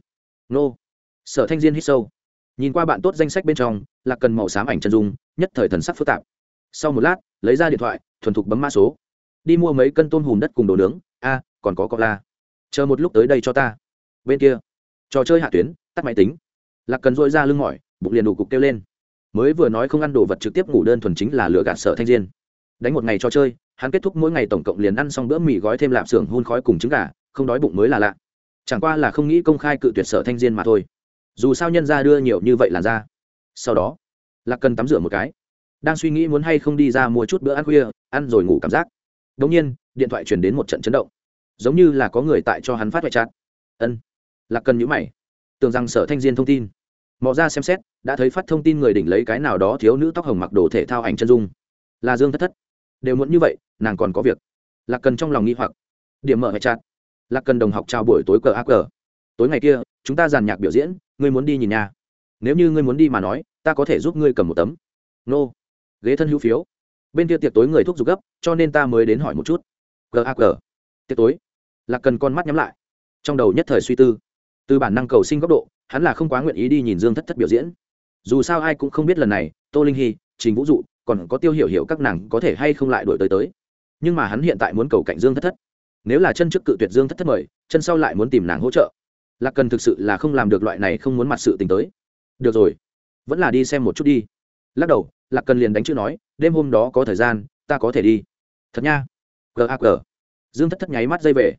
Nô. Sở thanh diên hít sâu. Nhìn qua bạn tốt danh sách bên trong, lạc cần màu xám ảnh chân dung, nhất thời thần sắc phức tạp sau một lát, lấy ra điện thoại, thuần thục bấm mã số. Đi mua mấy cân tôm hùm đất cùng đồ nướng. A, còn có cọc la. Chờ một lúc tới đây cho ta. Bên kia, trò chơi hạ tuyến, tắt máy tính. Lạc cần dội ra lưng mỏi, bụng liền đủ cục kêu lên. Mới vừa nói không ăn đồ vật trực tiếp ngủ đơn thuần chính là lửa gạt sở thanh diên. Đánh một ngày cho chơi, hắn kết thúc mỗi ngày tổng cộng liền ăn xong bữa mì gói thêm lạp xưởng hun khói cùng trứng gà, không đói bụng mới là lạ. Chẳng qua là không nghĩ công khai cự tuyệt sở thanh diên mà thôi. Dù sao nhân ra đưa nhiều như vậy là ra. Sau đó, lạc cần tắm rửa một cái đang suy nghĩ muốn hay không đi ra mua chút bữa ăn khuya, ăn rồi ngủ cảm giác. Đ ỗ n g nhiên, điện thoại truyền đến một trận chấn động. Giống như là có người tại cho hắn phát vệ chát ân. Lạc cần nhữ mày, tưởng rằng sở thanh diên thông tin. Mò ra xem xét, đã thấy phát thông tin người đỉnh lấy cái nào đó thiếu nữ tóc hồng mặc đồ thể thao ảnh chân dung. Là dương thất thất. Đều muốn như vậy, nàng còn có việc. Lạc cần trong lòng nghi hoặc. Điểm mở hệ chặt lạc cần đồng học chào buổi tối cờ ác cờ. Tối ngày kia, chúng ta giàn nhạc biểu diễn, ngươi muốn đi nhìn nhà. Nếu như ngươi muốn đi mà nói, ta có thể giúp ngươi cầm một tấm. Nô ghế thân hữu phiếu. Bên kia tiệc tối người thuốc giục gấp, cho nên ta mới đến hỏi một chút. Gag tiệc tối. Là cần con mắt nhắm lại. Trong đầu nhất thời suy tư. Từ bản năng cầu sinh góc độ, hắn là không quá nguyện ý đi nhìn dương thất thất biểu diễn. Dù sao ai cũng không biết lần này, tô linh hy, trình vũ dụ, còn có tiêu hiểu hiểu các nàng có thể hay không lại đổi tới tới. Nhưng mà hắn hiện tại muốn cầu cạnh dương thất thất. Nếu là chân trước cự tuyệt dương thất thất mời, chân sau lại muốn tìm nàng hỗ trợ. Lạc cần thực sự là không làm được loại này không muốn mặt sự tình tới. Được rồi, vẫn là đi xem một chút đi lắc đầu, lạc cần liền đánh chữ nói, đêm hôm đó có thời gian, ta có thể đi. Thật nha. Gag dương thất thất nháy mắt dây về.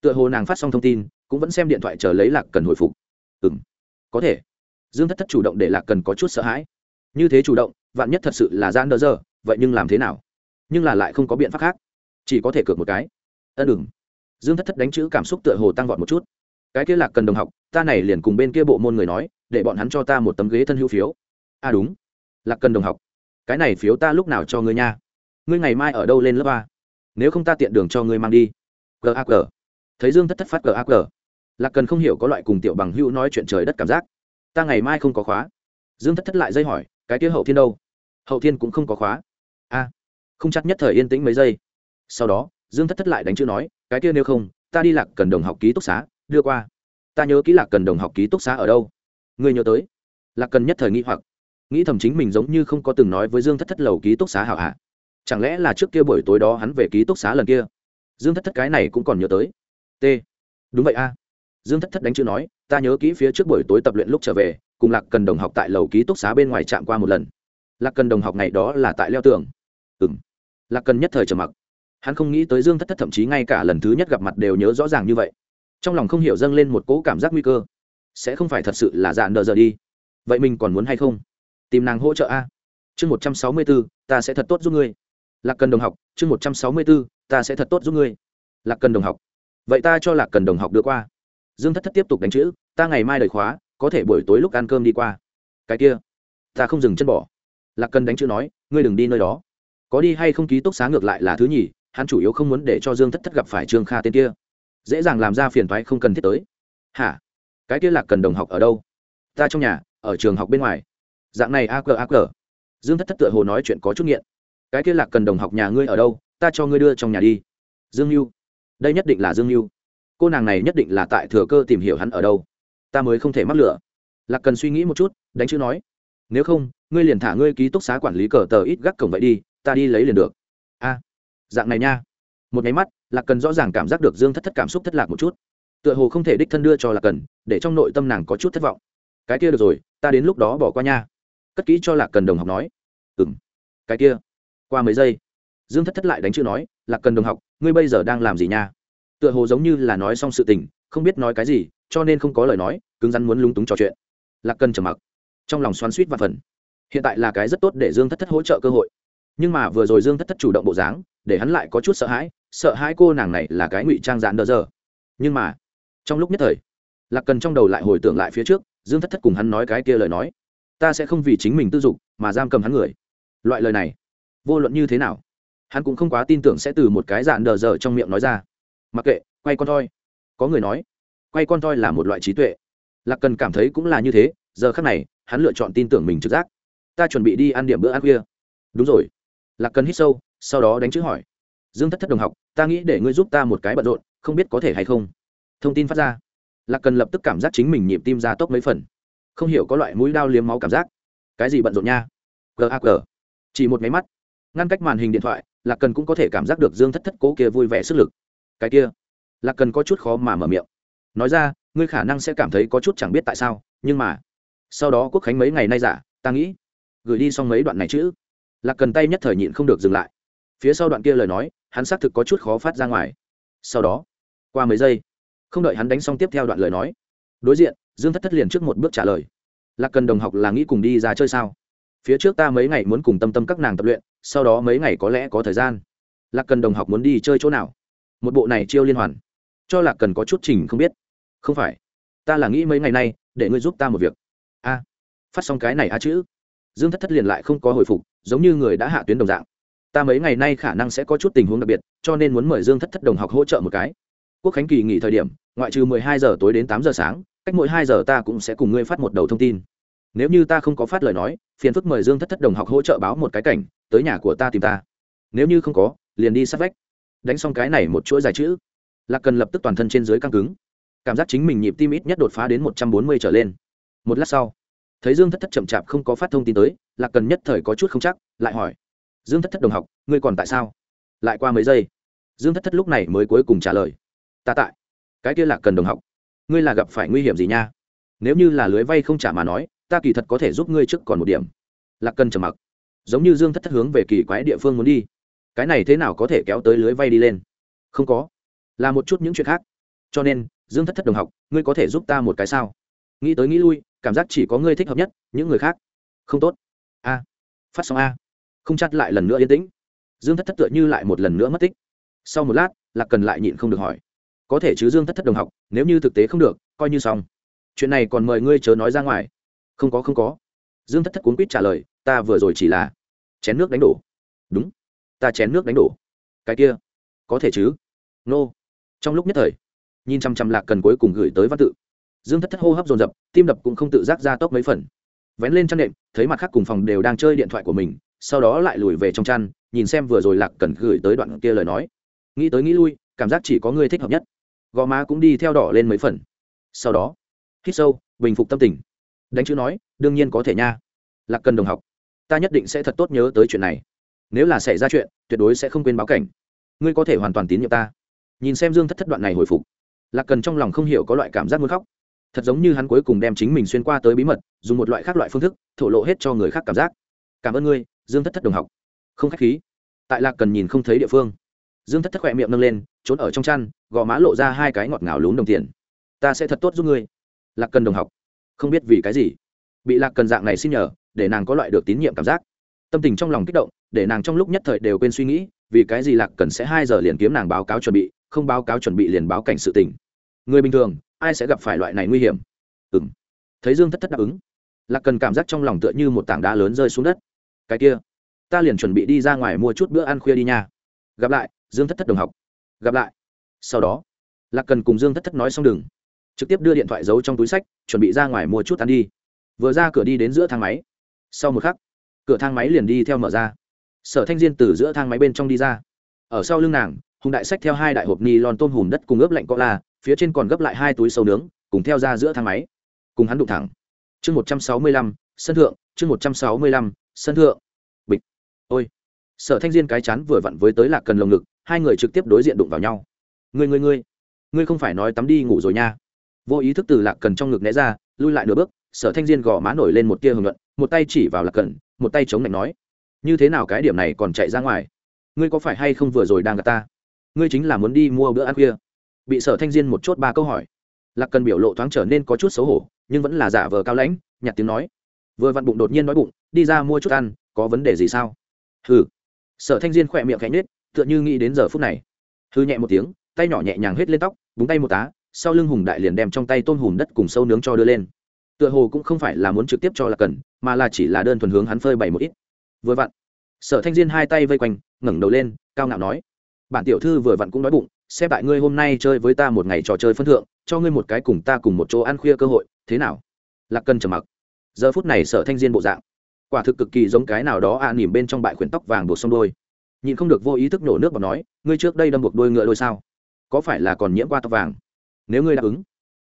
Tựa hồ nàng phát xong thông tin, cũng vẫn xem điện thoại chờ lấy lạc cần hồi phục. Ừ m có thể. Dương thất thất chủ động để lạc cần có chút sợ hãi. Như thế chủ động, vạn nhất thật sự là gian đỡ giờ, vậy nhưng làm thế nào? Nhưng là lại không có biện pháp khác. Chỉ có thể cược một cái. Ân đừng. Dương thất thất đánh chữ cảm xúc tựa hồ tăng vọt một chút. Cái kia lạc cần đồng học, ta này liền cùng bên kia bộ môn người nói, để bọn hắn cho ta một tấm ghế thân hữu phiếu. À đúng lạc cần đồng học, cái này phiếu ta lúc nào cho ngươi nha? Ngươi ngày mai ở đâu lên lớp ba nếu không ta tiện đường cho ngươi mang đi. Gag thấy dương thất thất phát gag lạc cần không hiểu có loại cùng tiểu bằng hữu nói chuyện trời đất cảm giác. Ta ngày mai không có khóa. Dương thất thất lại dây hỏi, cái kia hậu thiên đâu? Hậu thiên cũng không có khóa. A. Không chắc nhất thời yên tĩnh mấy giây. Sau đó, dương thất thất lại đánh chữ nói, cái kia nếu không, ta đi lạc cần đồng học ký túc xá, đưa qua. Ta nhớ ký lạc cần đồng học ký túc xá ở đâu? Ngươi nhớ tới. Lạc cần nhất thời nghĩ hoặc nghĩ thầm chính mình giống như không có từng nói với dương thất thất lầu ký túc xá hảo hạ chẳng lẽ là trước kia buổi tối đó hắn về ký túc xá lần kia? Dương thất thất cái này cũng còn nhớ tới. T. Đúng vậy a. Dương thất thất đánh chữ nói, ta nhớ kỹ phía trước buổi tối tập luyện lúc trở về, cùng lạc cần đồng học tại lầu ký túc xá bên ngoài trạm qua một lần. Lạc cần đồng học này đó là tại leo tường. Ừ m lạc cần nhất thời trầm mặc. Hắn không nghĩ tới dương thất thất thậm chí ngay cả lần thứ nhất gặp mặt đều nhớ rõ ràng như vậy. Trong lòng không hiểu dâng lên một cỗ cảm giác nguy cơ. Sẽ không phải thật sự là dạ nợ giờ đi. Vậy mình còn muốn hay không? Tìm nàng hỗ trợ a. Chương một trăm sáu mươi bốn, ta sẽ thật tốt giúp ngươi. Lạc cần đồng học, chương một trăm sáu mươi bốn, ta sẽ thật tốt giúp ngươi. Lạc cần đồng học. Vậy ta cho lạc cần đồng học đưa qua. Dương thất thất tiếp tục đánh chữ, ta ngày mai đời khóa, có thể buổi tối lúc ăn cơm đi qua. Cái kia, ta không dừng chân bỏ. Lạc cần đánh chữ nói, ngươi đừng đi nơi đó. Có đi hay không ký túc xá ngược lại là thứ nhì, hắn chủ yếu không muốn để cho dương thất thất gặp phải trương kha tên kia. Dễ dàng làm ra phiền thoái không cần thiết tới. Hả? Cái kia lạc cần đồng học ở đâu? Ta trong nhà, ở trường học bên ngoài dạng này a cờ a cờ. Dương thất thất tựa hồ nói chuyện có chút nghiện. Cái kia lạc cần đồng học nhà ngươi ở đâu? Ta cho ngươi đưa trong nhà đi. Dương mưu đây nhất định là dương mưu cô nàng này nhất định là tại thừa cơ tìm hiểu hắn ở đâu. Ta mới không thể mắc lửa. Lạc cần suy nghĩ một chút, đánh chữ nói. Nếu không, ngươi liền thả ngươi ký túc xá quản lý cờ tờ ít gác cổng vậy đi, ta đi lấy liền được. A. Dạng này nha. Một nháy mắt, lạc cần rõ ràng cảm giác được dương thất thất cảm xúc thất lạc một chút. Tựa hồ không thể đích thân đưa cho lạc cần, để trong nội tâm nàng có chút thất vọng. Cái kia được rồi, ta đến lúc đó bỏ qua nha cất kỹ cho lạc cần đồng học nói. Ừng cái kia. Qua mấy giây, dương thất thất lại đánh chữ nói, lạc cần đồng học, ngươi bây giờ đang làm gì nha? Tựa hồ giống như là nói xong sự tình, không biết nói cái gì, cho nên không có lời nói, cứng rắn muốn lúng túng trò chuyện. Lạc cần trầm mặc, trong lòng xoắn suýt và phần. Hiện tại là cái rất tốt để dương thất thất hỗ trợ cơ hội. Nhưng mà vừa rồi dương thất thất chủ động bộ dáng, để hắn lại có chút sợ hãi sợ hãi cô nàng này là cái ngụy trang dạn đỡ giờ. Nhưng mà, trong lúc nhất thời, lạc cần trong đầu lại hồi tưởng lại phía trước, dương thất thất cùng hắn nói cái kia lời nói ta sẽ không vì chính mình tư dục mà giam cầm hắn người. Loại lời này, vô luận như thế nào, hắn cũng không quá tin tưởng sẽ từ một cái dạn đờ dở trong miệng nói ra. Mặc kệ, quay con thoi. Có người nói, quay con thoi là một loại trí tuệ. Lạc cần cảm thấy cũng là như thế, giờ khác này, hắn lựa chọn tin tưởng mình trực giác. Ta chuẩn bị đi ăn điểm bữa ăn khuya. Đúng rồi. Lạc cần hít sâu, sau đó đánh chữ hỏi. Dương thất thất đồng học, ta nghĩ để ngươi giúp ta một cái bận rộn, không biết có thể hay không? Thông tin phát ra. Lạc cần lập tức cảm giác chính mình nhịp tim ra tốc mấy phần không hiểu có loại mũi đao liếm máu cảm giác. Cái gì bận rộn nha? Gag chỉ một máy mắt. Ngăn cách màn hình điện thoại, lạc cần cũng có thể cảm giác được dương thất thất cố kia vui vẻ sức lực. Cái kia. Lạc cần có chút khó mà mở miệng. Nói ra, ngươi khả năng sẽ cảm thấy có chút chẳng biết tại sao, nhưng mà, sau đó quốc khánh mấy ngày nay giả, ta nghĩ, gửi đi xong mấy đoạn này chữ. Lạc cần tay nhất thời nhịn không được dừng lại. Phía sau đoạn kia lời nói, hắn xác thực có chút khó phát ra ngoài. Sau đó, qua mấy giây, không đợi hắn đánh xong tiếp theo đoạn lời nói, đối diện dương thất thất liền trước một bước trả lời. Lạc cần đồng học là nghĩ cùng đi ra chơi sao? Phía trước ta mấy ngày muốn cùng tâm tâm các nàng tập luyện, sau đó mấy ngày có lẽ có thời gian. Lạc cần đồng học muốn đi chơi chỗ nào? Một bộ này chiêu liên hoàn. Cho lạc cần có chút trình không biết. Không phải. Ta là nghĩ mấy ngày nay, để ngươi giúp ta một việc. A. Phát xong cái này a chữ. Dương thất thất liền lại không có hồi phục, giống như người đã hạ tuyến đồng dạng. Ta mấy ngày nay khả năng sẽ có chút tình huống đặc biệt, cho nên muốn mời dương thất thất đồng học hỗ trợ một cái. Quốc khánh kỳ nghỉ thời điểm, ngoại trừ mười hai giờ tối đến tám giờ sáng cách mỗi hai giờ ta cũng sẽ cùng ngươi phát một đầu thông tin. Nếu như ta không có phát lời nói, phiền phức mời dương thất thất đồng học hỗ trợ báo một cái cảnh, tới nhà của ta tìm ta. Nếu như không có, liền đi sát vách. Đánh xong cái này một chuỗi dài chữ. Lạc cần lập tức toàn thân trên dưới căng cứng. Cảm giác chính mình nhịp tim ít nhất đột phá đến một trăm bốn mươi trở lên. Một lát sau, thấy dương thất thất chậm chạp không có phát thông tin tới, lạc cần nhất thời có chút không chắc, lại hỏi, dương thất thất đồng học, ngươi còn tại sao? Lại qua mấy giây, dương thất thất lúc này mới cuối cùng trả lời, ta tại. Cái kia lạc cần đồng học ngươi là gặp phải nguy hiểm gì nha? Nếu như là lưới vay không trả mà nói, ta kỳ thật có thể giúp ngươi trước còn một điểm. Lạc cần trầm mặc. Giống như dương thất thất hướng về kỳ quái địa phương muốn đi. Cái này thế nào có thể kéo tới lưới vay đi lên? Không có. Là một chút những chuyện khác. Cho nên, dương thất thất đồng học, ngươi có thể giúp ta một cái sao? Nghĩ tới nghĩ lui, cảm giác chỉ có ngươi thích hợp nhất, những người khác. Không tốt. A. Phát xong a. Không chặt lại lần nữa yên tĩnh. Dương thất thất tựa như lại một lần nữa mất tích. Sau một lát, lạc cần lại nhịn không được hỏi có thể chứ dương thất thất đồng học, nếu như thực tế không được, coi như xong. Chuyện này còn mời ngươi chớ nói ra ngoài. Không có không có. Dương thất thất cuốn quýt trả lời, ta vừa rồi chỉ là chén nước đánh đổ. Đúng. Ta chén nước đánh đổ. Cái kia. Có thể chứ? Nô、no. trong lúc nhất thời, nhìn chăm chăm lạc cần cuối cùng gửi tới văn tự. Dương thất thất hô hấp dồn dập, tim đập cũng không tự giác ra tốc mấy phần. Vén lên chăn đệm thấy mặt khác cùng phòng đều đang chơi điện thoại của mình, sau đó lại lùi về trong chăn, nhìn xem vừa rồi lạc cần gửi tới đoạn kia lời nói. Nghĩ tới nghĩ lui, cảm giác chỉ có người thích hợp nhất gò má cũng đi theo đỏ lên mấy phần. Sau đó, hít sâu, bình phục tâm tình. Đánh chữ nói, đương nhiên có thể nha. Lạc cần đồng học, ta nhất định sẽ thật tốt nhớ tới chuyện này. Nếu là xảy ra chuyện, tuyệt đối sẽ không quên báo cảnh. Ngươi có thể hoàn toàn tín nhiệm ta. Nhìn xem dương thất thất đoạn này hồi phục, lạc cần trong lòng không hiểu có loại cảm giác muốn khóc. Thật giống như hắn cuối cùng đem chính mình xuyên qua tới bí mật, dùng một loại khác loại phương thức, thổ lộ hết cho người khác cảm giác. Cảm ơn ngươi, dương thất thất đồng học. Không k h á c h khí. Tại lạc cần nhìn không thấy địa phương dương thất thất khỏe miệng nâng lên, trốn ở trong chăn, gò má lộ ra hai cái ngọt ngào lún đồng tiền. Ta sẽ thật tốt giúp ngươi. Lạc cần đồng học. Không biết vì cái gì. Bị lạc cần dạng này xin nhờ, để nàng có loại được tín nhiệm cảm giác. Tâm tình trong lòng kích động, để nàng trong lúc nhất thời đều quên suy nghĩ, vì cái gì lạc cần sẽ hai giờ liền kiếm nàng báo cáo chuẩn bị, không báo cáo chuẩn bị liền báo cảnh sự tình. Người bình thường, ai sẽ gặp phải loại này nguy hiểm? Ừ m thấy dương thất thất đáp ứng, lạc cần cảm giác trong lòng tựa như một tảng đá lớn rơi xuống đất. Cái kia, ta liền chuẩn bị đi ra ngoài mua chút bữa ăn khuya đi nha. Gặp lại dương thất thất đồng học. Gặp lại. Sau đó, lạc cần cùng dương thất thất nói xong đừng trực tiếp đưa điện thoại giấu trong túi sách, chuẩn bị ra ngoài mua chút ăn đi. Vừa ra cửa đi đến giữa thang máy. Sau một khắc, cửa thang máy liền đi theo mở ra. Sở thanh diên từ giữa thang máy bên trong đi ra. Ở sau lưng nàng, hùng đại sách theo hai đại hộp ni lon tôm hùm đất cùng ướp lạnh cọ la phía trên còn gấp lại hai túi sâu nướng, cùng theo ra giữa thang máy. Cùng hắn đụng thẳng. Chương một trăm sáu mươi lăm, sân thượng, chương một trăm sáu mươi lăm, sân thượng. Bịch. Ôi. Sở thanh diên cái chán vừa vặn với tới lạc cần lồng ngực hai người trực tiếp đối diện đụng vào nhau. Ngươi ngươi ngươi ngươi không phải nói tắm đi ngủ rồi nha. Vô ý thức từ lạc cần trong ngực né ra, lui lại nửa bước, sở thanh diên gò má nổi lên một tia hưởng luận một tay chỉ vào lạc cần, một tay chống lạnh nói, như thế nào cái điểm này còn chạy ra ngoài? Ngươi có phải hay không vừa rồi đang gặp ta? Ngươi chính là muốn đi mua bữa ăn khuya. Bị sở thanh diên một chốt ba câu hỏi. Lạc cần biểu lộ thoáng trở nên có chút xấu hổ, nhưng vẫn là giả vờ cao lãnh nhặt tiếng nói, vừa vặn bụng đột nhiên nói bụng, đi ra mua chút ăn, có vấn đề gì sao? Hừ. Sở thanh diên khỏe miệng khẽ nhết tựa như nghĩ đến giờ phút này. Hư nhẹ một tiếng tay nhỏ nhẹ nhàng hết lên tóc búng tay một tá sau lưng hùng đại liền đem trong tay tôm hùm đất cùng sâu nướng cho đưa lên. Tựa hồ cũng không phải là muốn trực tiếp cho là cần mà là chỉ là đơn thuần hướng hắn phơi bày một ít. Vừa vặn sở thanh diên hai tay vây quanh ngẩng đầu lên cao ngạo nói bản tiểu thư vừa vặn cũng nói bụng xem tại ngươi hôm nay chơi với ta một ngày trò chơi phân thượng cho ngươi một cái cùng ta cùng một chỗ ăn khuya cơ hội thế nào? Lạc cần trầm mặc. Giờ phút này sở thanh diên bộ dạng quả thực cực kỳ giống cái nào đó a à, nỉm bên trong bãi khuyển tóc vàng buộc sông đôi nhìn không được vô ý thức nổ nước và nói, ngươi trước đây đâm buộc đôi ngựa đôi sao? Có phải là còn nhiễm qua tóc vàng? Nếu ngươi đáp ứng,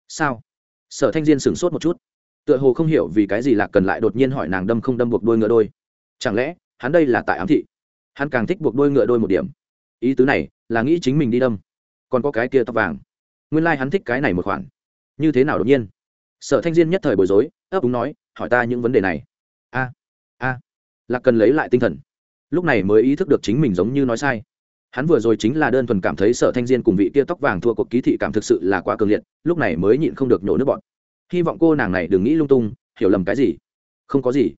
sao? Sở thanh diên sửng sốt một chút, tựa hồ không hiểu vì cái gì lạc cần lại đột nhiên hỏi nàng đâm không đâm buộc đôi ngựa đôi. Chẳng lẽ, hắn đây là tại ám thị? Hắn càng thích buộc đôi ngựa đôi một điểm. Ý tứ này là nghĩ chính mình đi đâm. Còn có cái kia tóc vàng. Nguyên lai、like、hắn thích cái này một khoản. Như thế nào đột nhiên? Sở thanh diên nhất thời bối rối, ấp úng nói, hỏi ta những vấn đề này. A a. Lạc cần lấy lại tinh thần lúc này mới ý thức được chính mình giống như nói sai. Hắn vừa rồi chính là đơn thuần cảm thấy sở thanh diên cùng vị kia tóc vàng thua cuộc ký thị cảm thực sự là quá cường liệt, lúc này mới nhịn không được nhổ nước bọn hy vọng cô nàng này đừng nghĩ lung tung, hiểu lầm cái gì? Không có gì.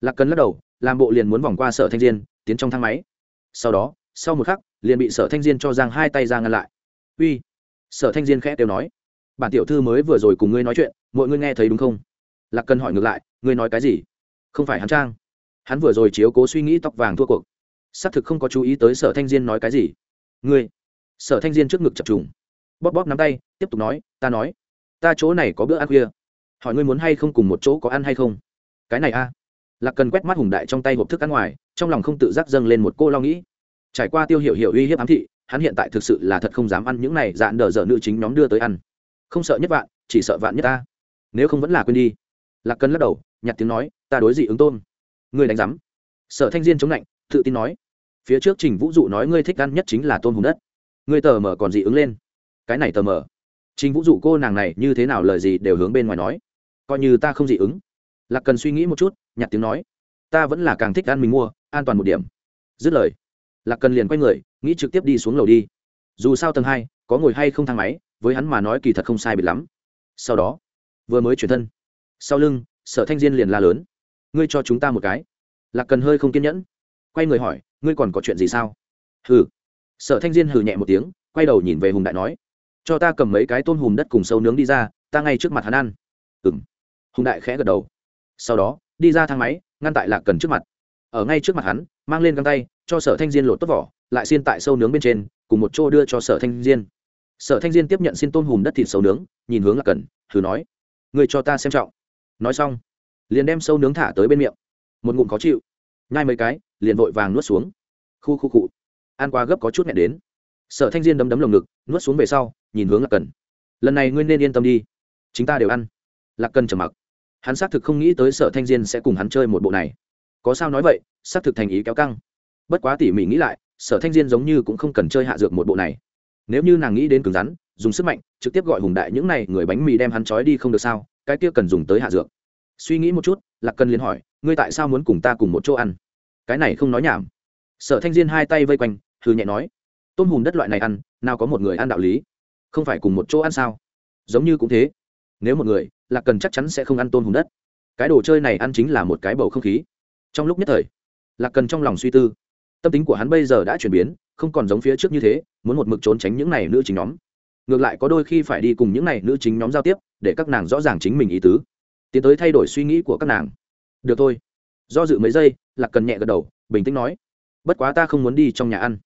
Lạc cần lắc đầu, làm bộ liền muốn vòng qua sở thanh diên, tiến trong thang máy. Sau đó, sau một khắc, liền bị sở thanh diên cho giang hai tay ra ngăn lại. Uy. Sở thanh diên khẽ đều nói. Bản tiểu thư mới vừa rồi cùng ngươi nói chuyện, mọi ngươi nghe thấy đúng không? Lạc cần hỏi ngược lại, ngươi nói cái gì? Không phải hắn trang hắn vừa rồi chiếu cố suy nghĩ tóc vàng thua cuộc. Xác thực không có chú ý tới sở thanh diên nói cái gì. Ngươi, sở thanh diên trước ngực chập trùng. Bóp bóp nắm tay, tiếp tục nói, ta nói, ta chỗ này có bữa ăn khuya. Hỏi ngươi muốn hay không cùng một chỗ có ăn hay không? Cái này a. Lạc cần quét mắt hùng đại trong tay hộp thức ăn ngoài, trong lòng không tự giác dâng lên một cô lo nghĩ. Trải qua tiêu hiểu hiểu uy hiếp ám thị, hắn hiện tại thực sự là thật không dám ăn những này dạn đờ dở nữ chính nhóm đưa tới ăn. Không sợ nhất vạn, chỉ sợ vạn nhất ta. Nếu không vẫn là quên đi. Lạc cần lắc đầu, nhặt tiếng nói, ta đối dị ứng tôn ngươi đánh giám. Sở thanh diên chống lạnh, tự tin nói. Phía trước trình vũ dụ nói ngươi thích ăn nhất chính là tôm hùm đất. Ngươi tờ mờ còn gì ứng lên. Cái này tờ mờ. Trình vũ dụ cô nàng này như thế nào lời gì đều hướng bên ngoài nói. Coi như ta không dị ứng. Lạc cần suy nghĩ một chút, nhặt tiếng nói. Ta vẫn là càng thích ăn mình mua, an toàn một điểm. Dứt lời, lạc cần liền quay người, nghĩ trực tiếp đi xuống lầu đi. Dù sao tầng hai, có ngồi hay không thang máy, với hắn mà nói kỳ thật không sai biệt lắm. Sau đó, vừa mới chuyển thân, sau lưng, sở thanh diên liền la lớn ngươi cho chúng ta một cái. Lạc cần hơi không kiên nhẫn. Quay người hỏi, ngươi còn có chuyện gì sao? Hừ. Sở thanh diên hừ nhẹ một tiếng, quay đầu nhìn về hùng đại nói, cho ta cầm mấy cái tôm hùm đất cùng sâu nướng đi ra, ta ngay trước mặt hắn ăn. Ừ m hùng đại khẽ gật đầu. Sau đó, đi ra thang máy, ngăn tại lạc cần trước mặt. Ở ngay trước mặt hắn, mang lên găng tay, cho sở thanh diên lột tốt vỏ, lại xiên tại sâu nướng bên trên, cùng một chỗ đưa cho sở thanh diên. Sở thanh diên tiếp nhận xin tôm hùm đất thịt sâu nướng, nhìn hướng lạc cần, thử nói người cho ta xem trọng. Nói xong liền đem sâu nướng thả tới bên miệng. Một ngụm khó chịu. Nhai mấy cái, liền vội vàng nuốt xuống. Khu khu cụ ăn qua gấp có chút nhẹ đến. Sở thanh diên đấm đấm lồng ngực, nuốt xuống về sau, nhìn hướng lạc cần. Lần này ngươi nên yên tâm đi. Chúng ta đều ăn. Lạc cần trầm mặc. Hắn xác thực không nghĩ tới sở thanh diên sẽ cùng hắn chơi một bộ này. Có sao nói vậy, xác thực thành ý kéo căng. Bất quá tỉ mỉ nghĩ lại, sở thanh diên giống như cũng không cần chơi hạ dược một bộ này. Nếu như nàng nghĩ đến cứng rắn, dùng sức mạnh, trực tiếp gọi hùng đại những này người bánh mì đem hắn trói đi không được sao, cái kia cần dùng tới hạ dược suy nghĩ một chút, lạc cần liền hỏi, ngươi tại sao muốn cùng ta cùng một chỗ ăn? Cái này không nói nhảm. Sở thanh diên hai tay vây quanh hư nhẹ nói, tôm hùm đất loại này ăn, nào có một người ăn đạo lý? Không phải cùng một chỗ ăn sao? Giống như cũng thế. Nếu một người, lạc cần chắc chắn sẽ không ăn tôm hùm đất. Cái đồ chơi này ăn chính là một cái bầu không khí. Trong lúc nhất thời, lạc cần trong lòng suy tư. Tâm tính của hắn bây giờ đã chuyển biến, không còn giống phía trước như thế, muốn một mực trốn tránh những này nữ chính nhóm. Ngược lại có đôi khi phải đi cùng những này nữ chính nhóm giao tiếp, để các nàng rõ ràng chính mình ý tứ tiến tới thay đổi suy nghĩ của các nàng. Được thôi. Do dự mấy giây, lạc cần nhẹ gật đầu, bình tĩnh nói, bất quá ta không muốn đi trong nhà ăn.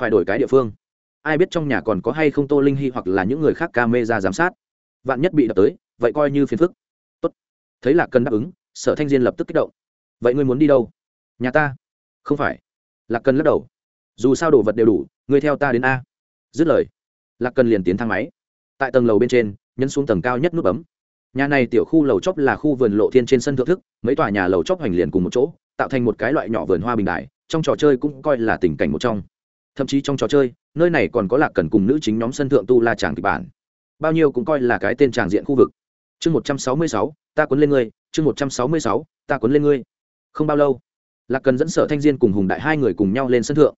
Phải đổi cái địa phương. Ai biết trong nhà còn có hay không tô linh hy hoặc là những người khác ca mê ra giám sát. Vạn nhất bị đập tới, vậy coi như phiền phức. Tốt. thấy lạc cần đáp ứng, sở thanh diên lập tức kích động. Vậy ngươi muốn đi đâu? Nhà ta. Không phải. Lạc cần lắc đầu. Dù sao đồ vật đều đủ, ngươi theo ta đến a. Dứt lời, lạc cần liền tiến thang máy. Tại tầng lầu bên trên, nhấn xuống tầng cao nhất nút bấm nhà này tiểu khu lầu chóp là khu vườn lộ thiên trên sân thượng thức, mấy tòa nhà lầu chóp hoành liền cùng một chỗ, tạo thành một cái loại nhỏ vườn hoa bình đại trong trò chơi cũng coi là tình cảnh một trong. Thậm chí trong trò chơi, nơi này còn có lạc cần cùng nữ chính nhóm sân thượng tu la tràng kịch bản. Bao nhiêu cũng coi là cái tên tràng diện khu vực. Chương một trăm sáu mươi sáu, ta cuốn lên ngươi, chương một trăm sáu mươi sáu, ta cuốn lên ngươi. Không bao lâu, lạc cần dẫn sở thanh diên cùng hùng đại hai người cùng nhau lên sân thượng.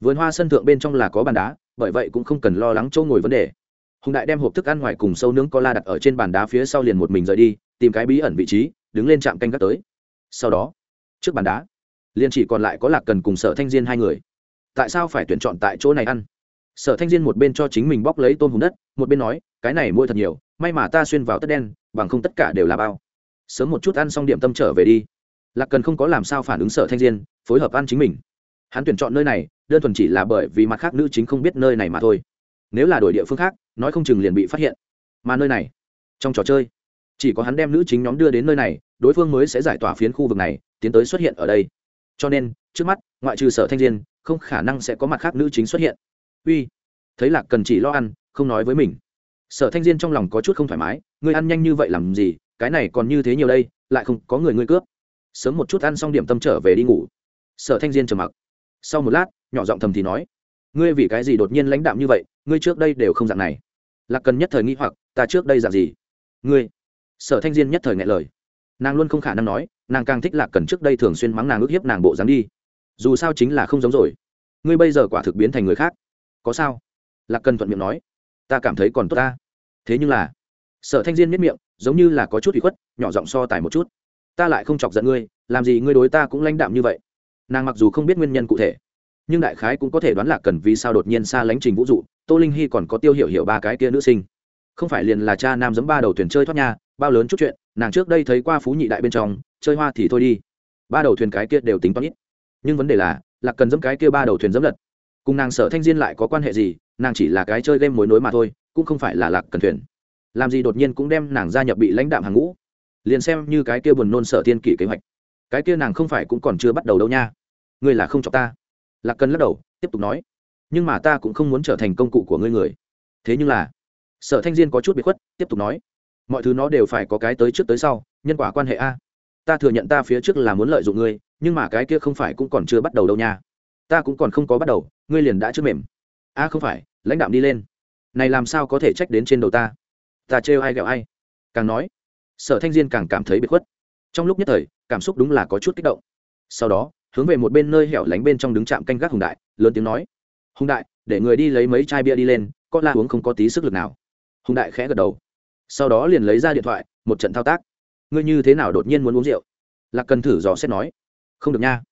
Vườn hoa sân thượng bên trong là có bàn đá, bởi vậy cũng không cần lo lắng chỗ ngồi vấn đề hùng đại đem hộp thức ăn ngoài cùng sâu nướng co la đặt ở trên bàn đá phía sau liền một mình rời đi, tìm cái bí ẩn vị trí, đứng lên trạm canh gác tới. Sau đó, trước bàn đá, liền chỉ còn lại có lạc cần cùng sở thanh diên hai người. Tại sao phải tuyển chọn tại chỗ này ăn? Sở thanh diên một bên cho chính mình bóc lấy tôm hùm đất, một bên nói, cái này mua thật nhiều, may mà ta xuyên vào tất đen, bằng không tất cả đều là bao. Sớm một chút ăn xong điểm tâm trở về đi. Lạc cần không có làm sao phản ứng sở thanh diên, phối hợp ăn chính mình. Hắn tuyển chọn nơi này, đơn thuần chỉ là bởi vì mặt khác nữ chính không biết nơi này mà thôi. Nếu là đổi địa phương khác nói không chừng liền bị phát hiện. Mà nơi này, trong trò chơi, chỉ có hắn đem nữ chính nhóm đưa đến nơi này, đối phương mới sẽ giải tỏa phiến khu vực này, tiến tới xuất hiện ở đây. Cho nên, trước mắt, ngoại trừ sở thanh diên, không khả năng sẽ có mặt khác nữ chính xuất hiện. Uy, thấy lạc cần chỉ lo ăn, không nói với mình. Sở thanh diên trong lòng có chút không thoải mái, ngươi ăn nhanh như vậy làm gì? Cái này còn như thế nhiều đây, lại không có người ngươi cướp. Sớm một chút ăn xong điểm tâm trở về đi ngủ. Sở thanh diên trầm mặc. Sau một lát, nhỏ giọng thầm thì nói, ngươi vì cái gì đột nhiên lãnh đạm như vậy? Ngươi trước đây đều không dạng này. Lạc cần nhất thời nghĩ hoặc, ta trước đây dạng gì? Ngươi? Sở thanh diên nhất thời ngại lời. Nàng luôn không khả năng nói, nàng càng thích lạc cần trước đây thường xuyên mắng nàng ức hiếp nàng bộ dáng đi. Dù sao chính là không giống rồi. Ngươi bây giờ quả thực biến thành người khác. Có sao? Lạc cần thuận miệng nói. Ta cảm thấy còn tốt ta. Thế nhưng là, sở thanh diên miết miệng, giống như là có chút bị khuất, nhỏ giọng so tài một chút. Ta lại không chọc giận ngươi, làm gì ngươi đối ta cũng lãnh đạm như vậy. Nàng mặc dù không biết nguyên nhân cụ thể nhưng đại khái cũng có thể đoán lạc cần vì sao đột nhiên xa lánh trình vũ dụ tô linh hy còn có tiêu hiểu hiểu ba cái kia nữ sinh. Không phải liền là cha nam giấm ba đầu thuyền chơi thoát nha, bao lớn chút chuyện, nàng trước đây thấy qua phú nhị đại bên trong, chơi hoa thì thôi đi. Ba đầu thuyền cái kia đều tính toán ít. Nhưng vấn đề là lạc cần dẫm cái kia ba đầu thuyền dẫm lật. Cùng nàng sở thanh diên lại có quan hệ gì, nàng chỉ là cái chơi game mối nối mà thôi, cũng không phải là lạc cần thuyền. Làm gì đột nhiên cũng đem nàng gia nhập bị lãnh đạm hàng ngũ. Liền xem như cái kia buồn nôn sở thiên kỷ kế hoạch. Cái kia nàng không phải cũng còn chưa bắt đầu đâu nha. Ngươi là không chọc ta lạc cần lắc đầu, tiếp tục nói, nhưng mà ta cũng không muốn trở thành công cụ của ngươi người. Thế nhưng là, sở thanh diên có chút bị khuất, tiếp tục nói, mọi thứ nó đều phải có cái tới trước tới sau, nhân quả quan hệ a. Ta thừa nhận ta phía trước là muốn lợi dụng ngươi, nhưng mà cái kia không phải cũng còn chưa bắt đầu đâu nha. Ta cũng còn không có bắt đầu, ngươi liền đã chưa mềm. A, không phải, lãnh đạm đi lên. Này làm sao có thể trách đến trên đầu ta? Ta trêu ai ghẹo ai? Càng nói, sở thanh diên càng cảm thấy bị khuất. Trong lúc nhất thời, cảm xúc đúng là có chút kích động. Sau đó hướng về một bên nơi hẻo lánh bên trong đứng trạm canh gác hùng đại, lớn tiếng nói, hùng đại, để người đi lấy mấy chai bia đi lên, có la uống không có tí sức lực nào. Hùng đại khẽ gật đầu. Sau đó liền lấy ra điện thoại, một trận thao tác. Ngươi như thế nào đột nhiên muốn uống rượu? Lạc cần thử dò xét nói. Không được nha.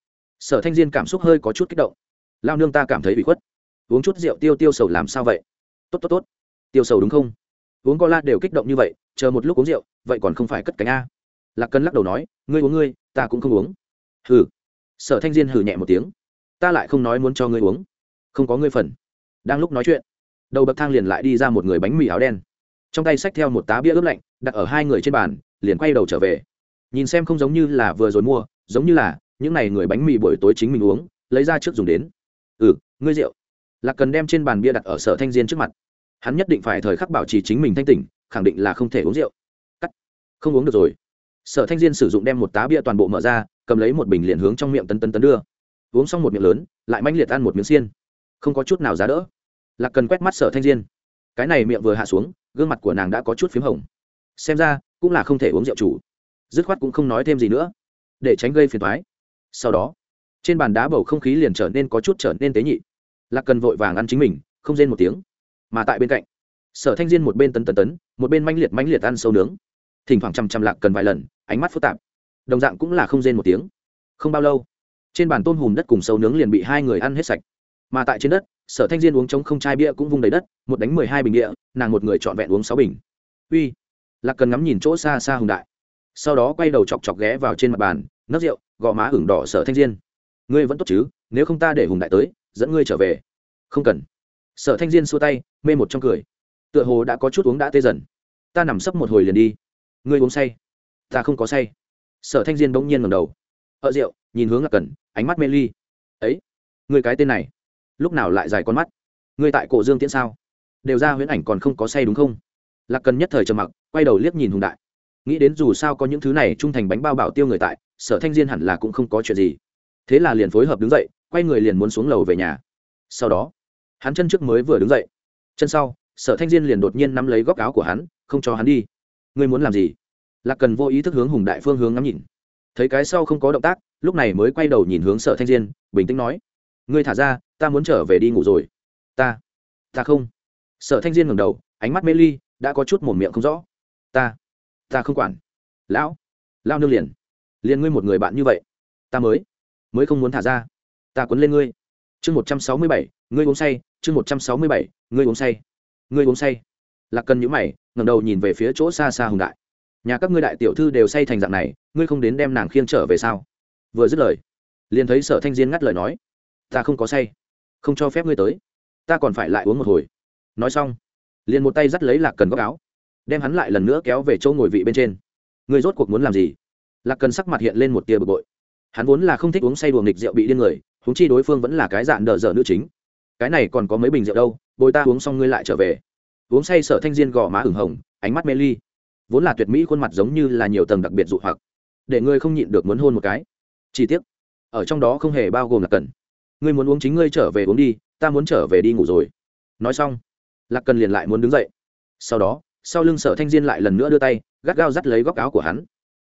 Sở thanh diên cảm xúc hơi có chút kích động. Lao nương ta cảm thấy bị khuất. Uống chút rượu tiêu tiêu sầu làm sao vậy? Tốt tốt tốt. Tiêu sầu đúng không? Uống co la đều kích động như vậy, chờ một lúc uống rượu, vậy còn không phải cất cánh a? Lạc cần lắc đầu nói, ngươi uống ngươi, ta cũng không uống. Hừ sở thanh diên hừ nhẹ một tiếng. Ta lại không nói muốn cho ngươi uống. Không có ngươi phần. Đang lúc nói chuyện, đầu bậc thang liền lại đi ra một người bánh mì áo đen. Trong tay xách theo một tá bia ướp lạnh, đặt ở hai người trên bàn, liền quay đầu trở về. Nhìn xem không giống như là vừa rồi mua, giống như là những n à y người bánh mì buổi tối chính mình uống, lấy ra trước dùng đến. Ừ ngươi rượu. Lạc cần đem trên bàn bia đặt ở sở thanh diên trước mặt. Hắn nhất định phải thời khắc bảo trì chính mình thanh tỉnh, khẳng định là không thể uống rượu. Cắt. Không uống được rồi. Sở thanh diên sử dụng đem một tá bia toàn bộ mở ra cầm lấy một bình liền hướng trong miệng tấn tấn tấn đưa. Uống xong một miệng lớn, lại manh liệt ăn một miếng xiên. Không có chút nào giá đỡ. Lạc cần quét mắt sở thanh diên. Cái này miệng vừa hạ xuống, gương mặt của nàng đã có chút p h í m hồng. Xem ra, cũng là không thể uống rượu chủ. Dứt khoát cũng không nói thêm gì nữa. Để tránh gây phiền thoái sau đó, trên bàn đá bầu không khí liền trở nên có chút trở nên tế nhị. Lạc cần vội vàng ăn chính mình, không rên một tiếng. Mà tại bên cạnh, sở thanh diên một bên tấn tấn tấn, một bên manh liệt manh liệt ăn sâu nướng. Thỉnh thoảng chằm chằm lạc cần vài lần, ánh mắt phức tạp đồng dạng cũng là không rên một tiếng. Không bao lâu, trên bàn tôm hùm đất cùng sâu nướng liền bị hai người ăn hết sạch. Mà tại trên đất, sở thanh diên uống trống không chai bia cũng vung đầy đất, một đánh mười hai bình địa, nàng một người trọn vẹn uống sáu bình. Uy, lạc cần ngắm nhìn chỗ xa xa hùng đại. Sau đó quay đầu chọc chọc ghé vào trên mặt bàn, nấc rượu gò má ửng đỏ sở thanh diên. Ngươi vẫn tốt chứ, nếu không ta để hùng đại tới, dẫn ngươi trở về. Không cần. Sở thanh diên xua tay, mê một trong cười. Tựa hồ đã có chút uống đã tê dần. Ta nằm sấp một hồi liền đi. Ngươi uống say. Ta không có say sở thanh diên bỗng nhiên ngầm đầu. Ợ rượu, nhìn hướng lạc cần ánh mắt mê ly. Ấy, người cái tên này, lúc nào lại dài con mắt? Người tại cổ dương tiễn sao? Đều ra huyễn ảnh còn không có say đúng không? Lạc cần nhất thời trầm mặc, quay đầu liếc nhìn hùng đại. Nghĩ đến dù sao có những thứ này trung thành bánh bao bảo tiêu người tại, sở thanh diên hẳn là cũng không có chuyện gì. Thế là liền phối hợp đứng dậy, quay người liền muốn xuống lầu về nhà. Sau đó, hắn chân trước mới vừa đứng dậy. Chân sau, sở thanh diên liền đột nhiên nắm lấy góc áo của hắn, không cho hắn đi. Ngươi muốn làm gì? Lạc cần vô ý thức hướng hùng đại phương hướng ngắm nhìn thấy cái sau không có động tác lúc này mới quay đầu nhìn hướng sở thanh diên bình tĩnh nói ngươi thả ra ta muốn trở về đi ngủ rồi ta ta không sở thanh diên ngẩng đầu ánh mắt mê ly đã có chút mồm miệng không rõ ta ta không quản lão lao nương liền liền ngươi một người bạn như vậy ta mới mới không muốn thả ra ta quấn lên ngươi chương một trăm sáu mươi bảy ngươi uống say chương một trăm sáu mươi bảy ngươi uống say ngươi uống say lạc cần nhũ mày ngẩng đầu nhìn về phía chỗ xa xa hùng đại nhà các ngươi đại tiểu thư đều say thành dạng này, ngươi không đến đem nàng khiêng trở về sao? Vừa dứt lời, liền thấy sở thanh diên ngắt lời nói, ta không có say, không cho phép ngươi tới. Ta còn phải lại uống một hồi. Nói xong, liền một tay dắt lấy lạc cần góc áo, đem hắn lại lần nữa kéo về chỗ ngồi vị bên trên. Ngươi rốt cuộc muốn làm gì? Lạc cần sắc mặt hiện lên một tia bực bội. Hắn vốn là không thích uống say đùa nghịch rượu bị điên người húng chi đối phương vẫn là cái dạng đờ dở nữ chính. Cái này còn có mấy bình rượu đâu, bồi ta uống xong ngươi lại trở về. Uống say sở thanh diên gò má ửng hồng, ánh mắt mê ly vốn là tuyệt mỹ khuôn mặt giống như là nhiều tầng đặc biệt dụ hoặc, để ngươi không nhịn được muốn hôn một cái. Chi tiết ở trong đó không hề bao gồm là cần. Ngươi muốn uống chính ngươi trở về uống đi, ta muốn trở về đi ngủ rồi. Nói xong, lạc cần liền lại muốn đứng dậy. Sau đó, sau lưng sở thanh diên lại lần nữa đưa tay, gắt gao dắt lấy góc áo của hắn.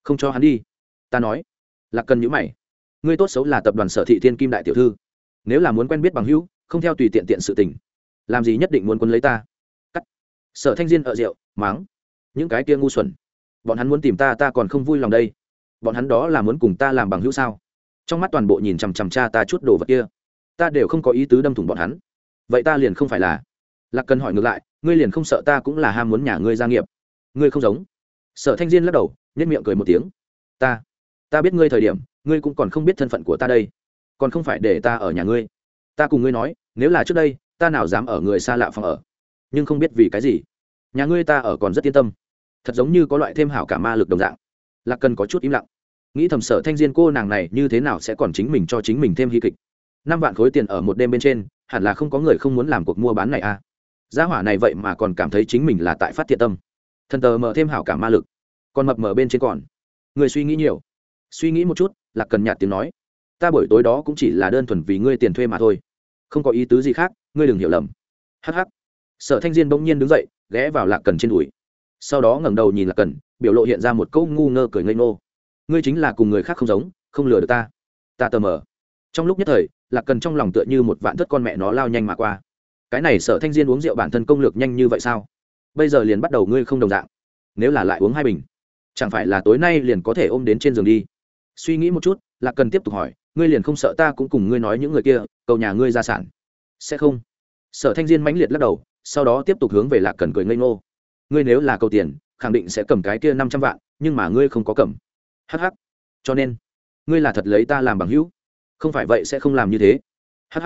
Không cho hắn đi. Ta nói. Lạc cần nhữ mày. Ngươi tốt xấu là tập đoàn sở thị thiên kim đại tiểu thư. Nếu là muốn quen biết bằng hữu, không theo tùy tiện tiện sự tình. Làm gì nhất định muốn quân lấy ta? Cắt. Sở thanh diên ở rượu máng những cái kia ngu xuẩn. Bọn hắn muốn tìm ta ta còn không vui lòng đây. Bọn hắn đó là muốn cùng ta làm bằng hữu sao? Trong mắt toàn bộ nhìn chằm chằm cha ta chút đồ vật kia. Ta đều không có ý tứ đâm thủng bọn hắn. Vậy ta liền không phải là. Lạc cần hỏi ngược lại, ngươi liền không sợ ta cũng là ham muốn nhà ngươi gia nghiệp? Ngươi không giống. Sở thanh diên lắc đầu nhất miệng cười một tiếng. Ta ta biết ngươi thời điểm, ngươi cũng còn không biết thân phận của ta đây. Còn không phải để ta ở nhà ngươi. Ta cùng ngươi nói, nếu là trước đây, ta nào dám ở người xa lạ phòng ở. Nhưng không biết vì cái gì. Nhà ngươi ta ở còn rất yên tâm thật giống như có loại thêm hảo cả ma lực đồng dạng. Lạc cần có chút im lặng. Nghĩ thầm sở thanh diên cô nàng này như thế nào sẽ còn chính mình cho chính mình thêm hy kịch. Năm vạn khối tiền ở một đêm bên trên, hẳn là không có người không muốn làm cuộc mua bán này à. Gia hỏa này vậy mà còn cảm thấy chính mình là tại phát thiện tâm. Thần tờ mở thêm hảo cả ma lực. Còn mập mở bên trên còn. Người suy nghĩ nhiều. Suy nghĩ một chút là cần nhạt tiếng nói. Ta buổi tối đó cũng chỉ là đơn thuần vì ngươi tiền thuê mà thôi. Không có ý tứ gì khác, ngươi đừng hiểu lầm. Hh sở thanh diên bỗng nhiên đứng dậy, ghé vào lạc cần trên đùi sau đó ngẩng đầu nhìn lạc cần, biểu lộ hiện ra một câu ngu ngơ cười ngây ngô. Ngươi chính là cùng người khác không giống, không lừa được ta. Ta tờ mờ. Trong lúc nhất thời, lạc cần trong lòng tựa như một vạn thất con mẹ nó lao nhanh mà qua. Cái này sở thanh diên uống rượu bản thân công lược nhanh như vậy sao? Bây giờ liền bắt đầu ngươi không đồng dạng. Nếu là lại uống hai bình, chẳng phải là tối nay liền có thể ôm đến trên giường đi? Suy nghĩ một chút, lạc cần tiếp tục hỏi, ngươi liền không sợ ta cũng cùng ngươi nói những người kia, cầu nhà ngươi gia sản? Sẽ không. Sở thanh diên mãnh liệt lắc đầu, sau đó tiếp tục hướng về lạc cần cười ngây ngô ngươi nếu là cầu tiền, khẳng định sẽ cầm cái kia năm trăm vạn, nhưng mà ngươi không có cầm. Hh cho nên, ngươi là thật lấy ta làm bằng hữu. Không phải vậy sẽ không làm như thế. Hh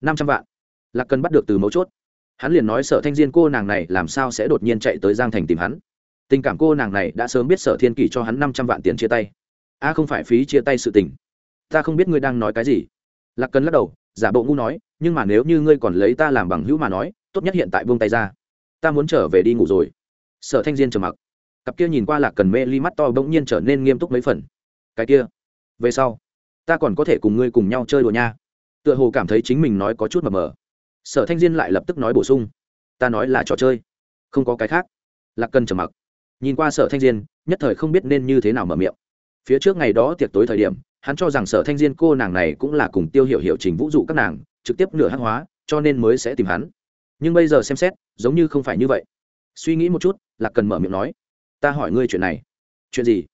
năm trăm vạn. Lạc cần bắt được từ mấu chốt. Hắn liền nói sở thanh diên cô nàng này làm sao sẽ đột nhiên chạy tới giang thành tìm hắn. Tình cảm cô nàng này đã sớm biết sở thiên kỷ cho hắn năm trăm vạn tiền chia tay. A, không phải phí chia tay sự tình. Ta không biết ngươi đang nói cái gì. Lạc cần lắc đầu, giả bộ ngu nói, nhưng mà nếu như ngươi còn lấy ta làm bằng hữu mà nói, tốt nhất hiện tại buông tay ra ta muốn trở về đi ngủ rồi. Sở thanh diên trầm mặc. Cặp kia nhìn qua lạc cần mê, ly mắt to bỗng nhiên trở nên nghiêm túc mấy phần. Cái kia, về sau, ta còn có thể cùng ngươi cùng nhau chơi đùa nha. Tựa hồ cảm thấy chính mình nói có chút mờ mờ. Sở thanh diên lại lập tức nói bổ sung. Ta nói là trò chơi, không có cái khác. Lạc cần trầm mặc. Nhìn qua sở thanh diên, nhất thời không biết nên như thế nào mở miệng. Phía trước ngày đó tiệc tối thời điểm, hắn cho rằng sở thanh diên cô nàng này cũng là cùng tiêu hiểu hiệu trình vũ dụ các nàng, trực tiếp nửa hắc hóa, cho nên mới sẽ tìm hắn nhưng bây giờ xem xét, giống như không phải như vậy. Suy nghĩ một chút, lạc cần mở miệng nói, ta hỏi ngươi chuyện này. Chuyện gì?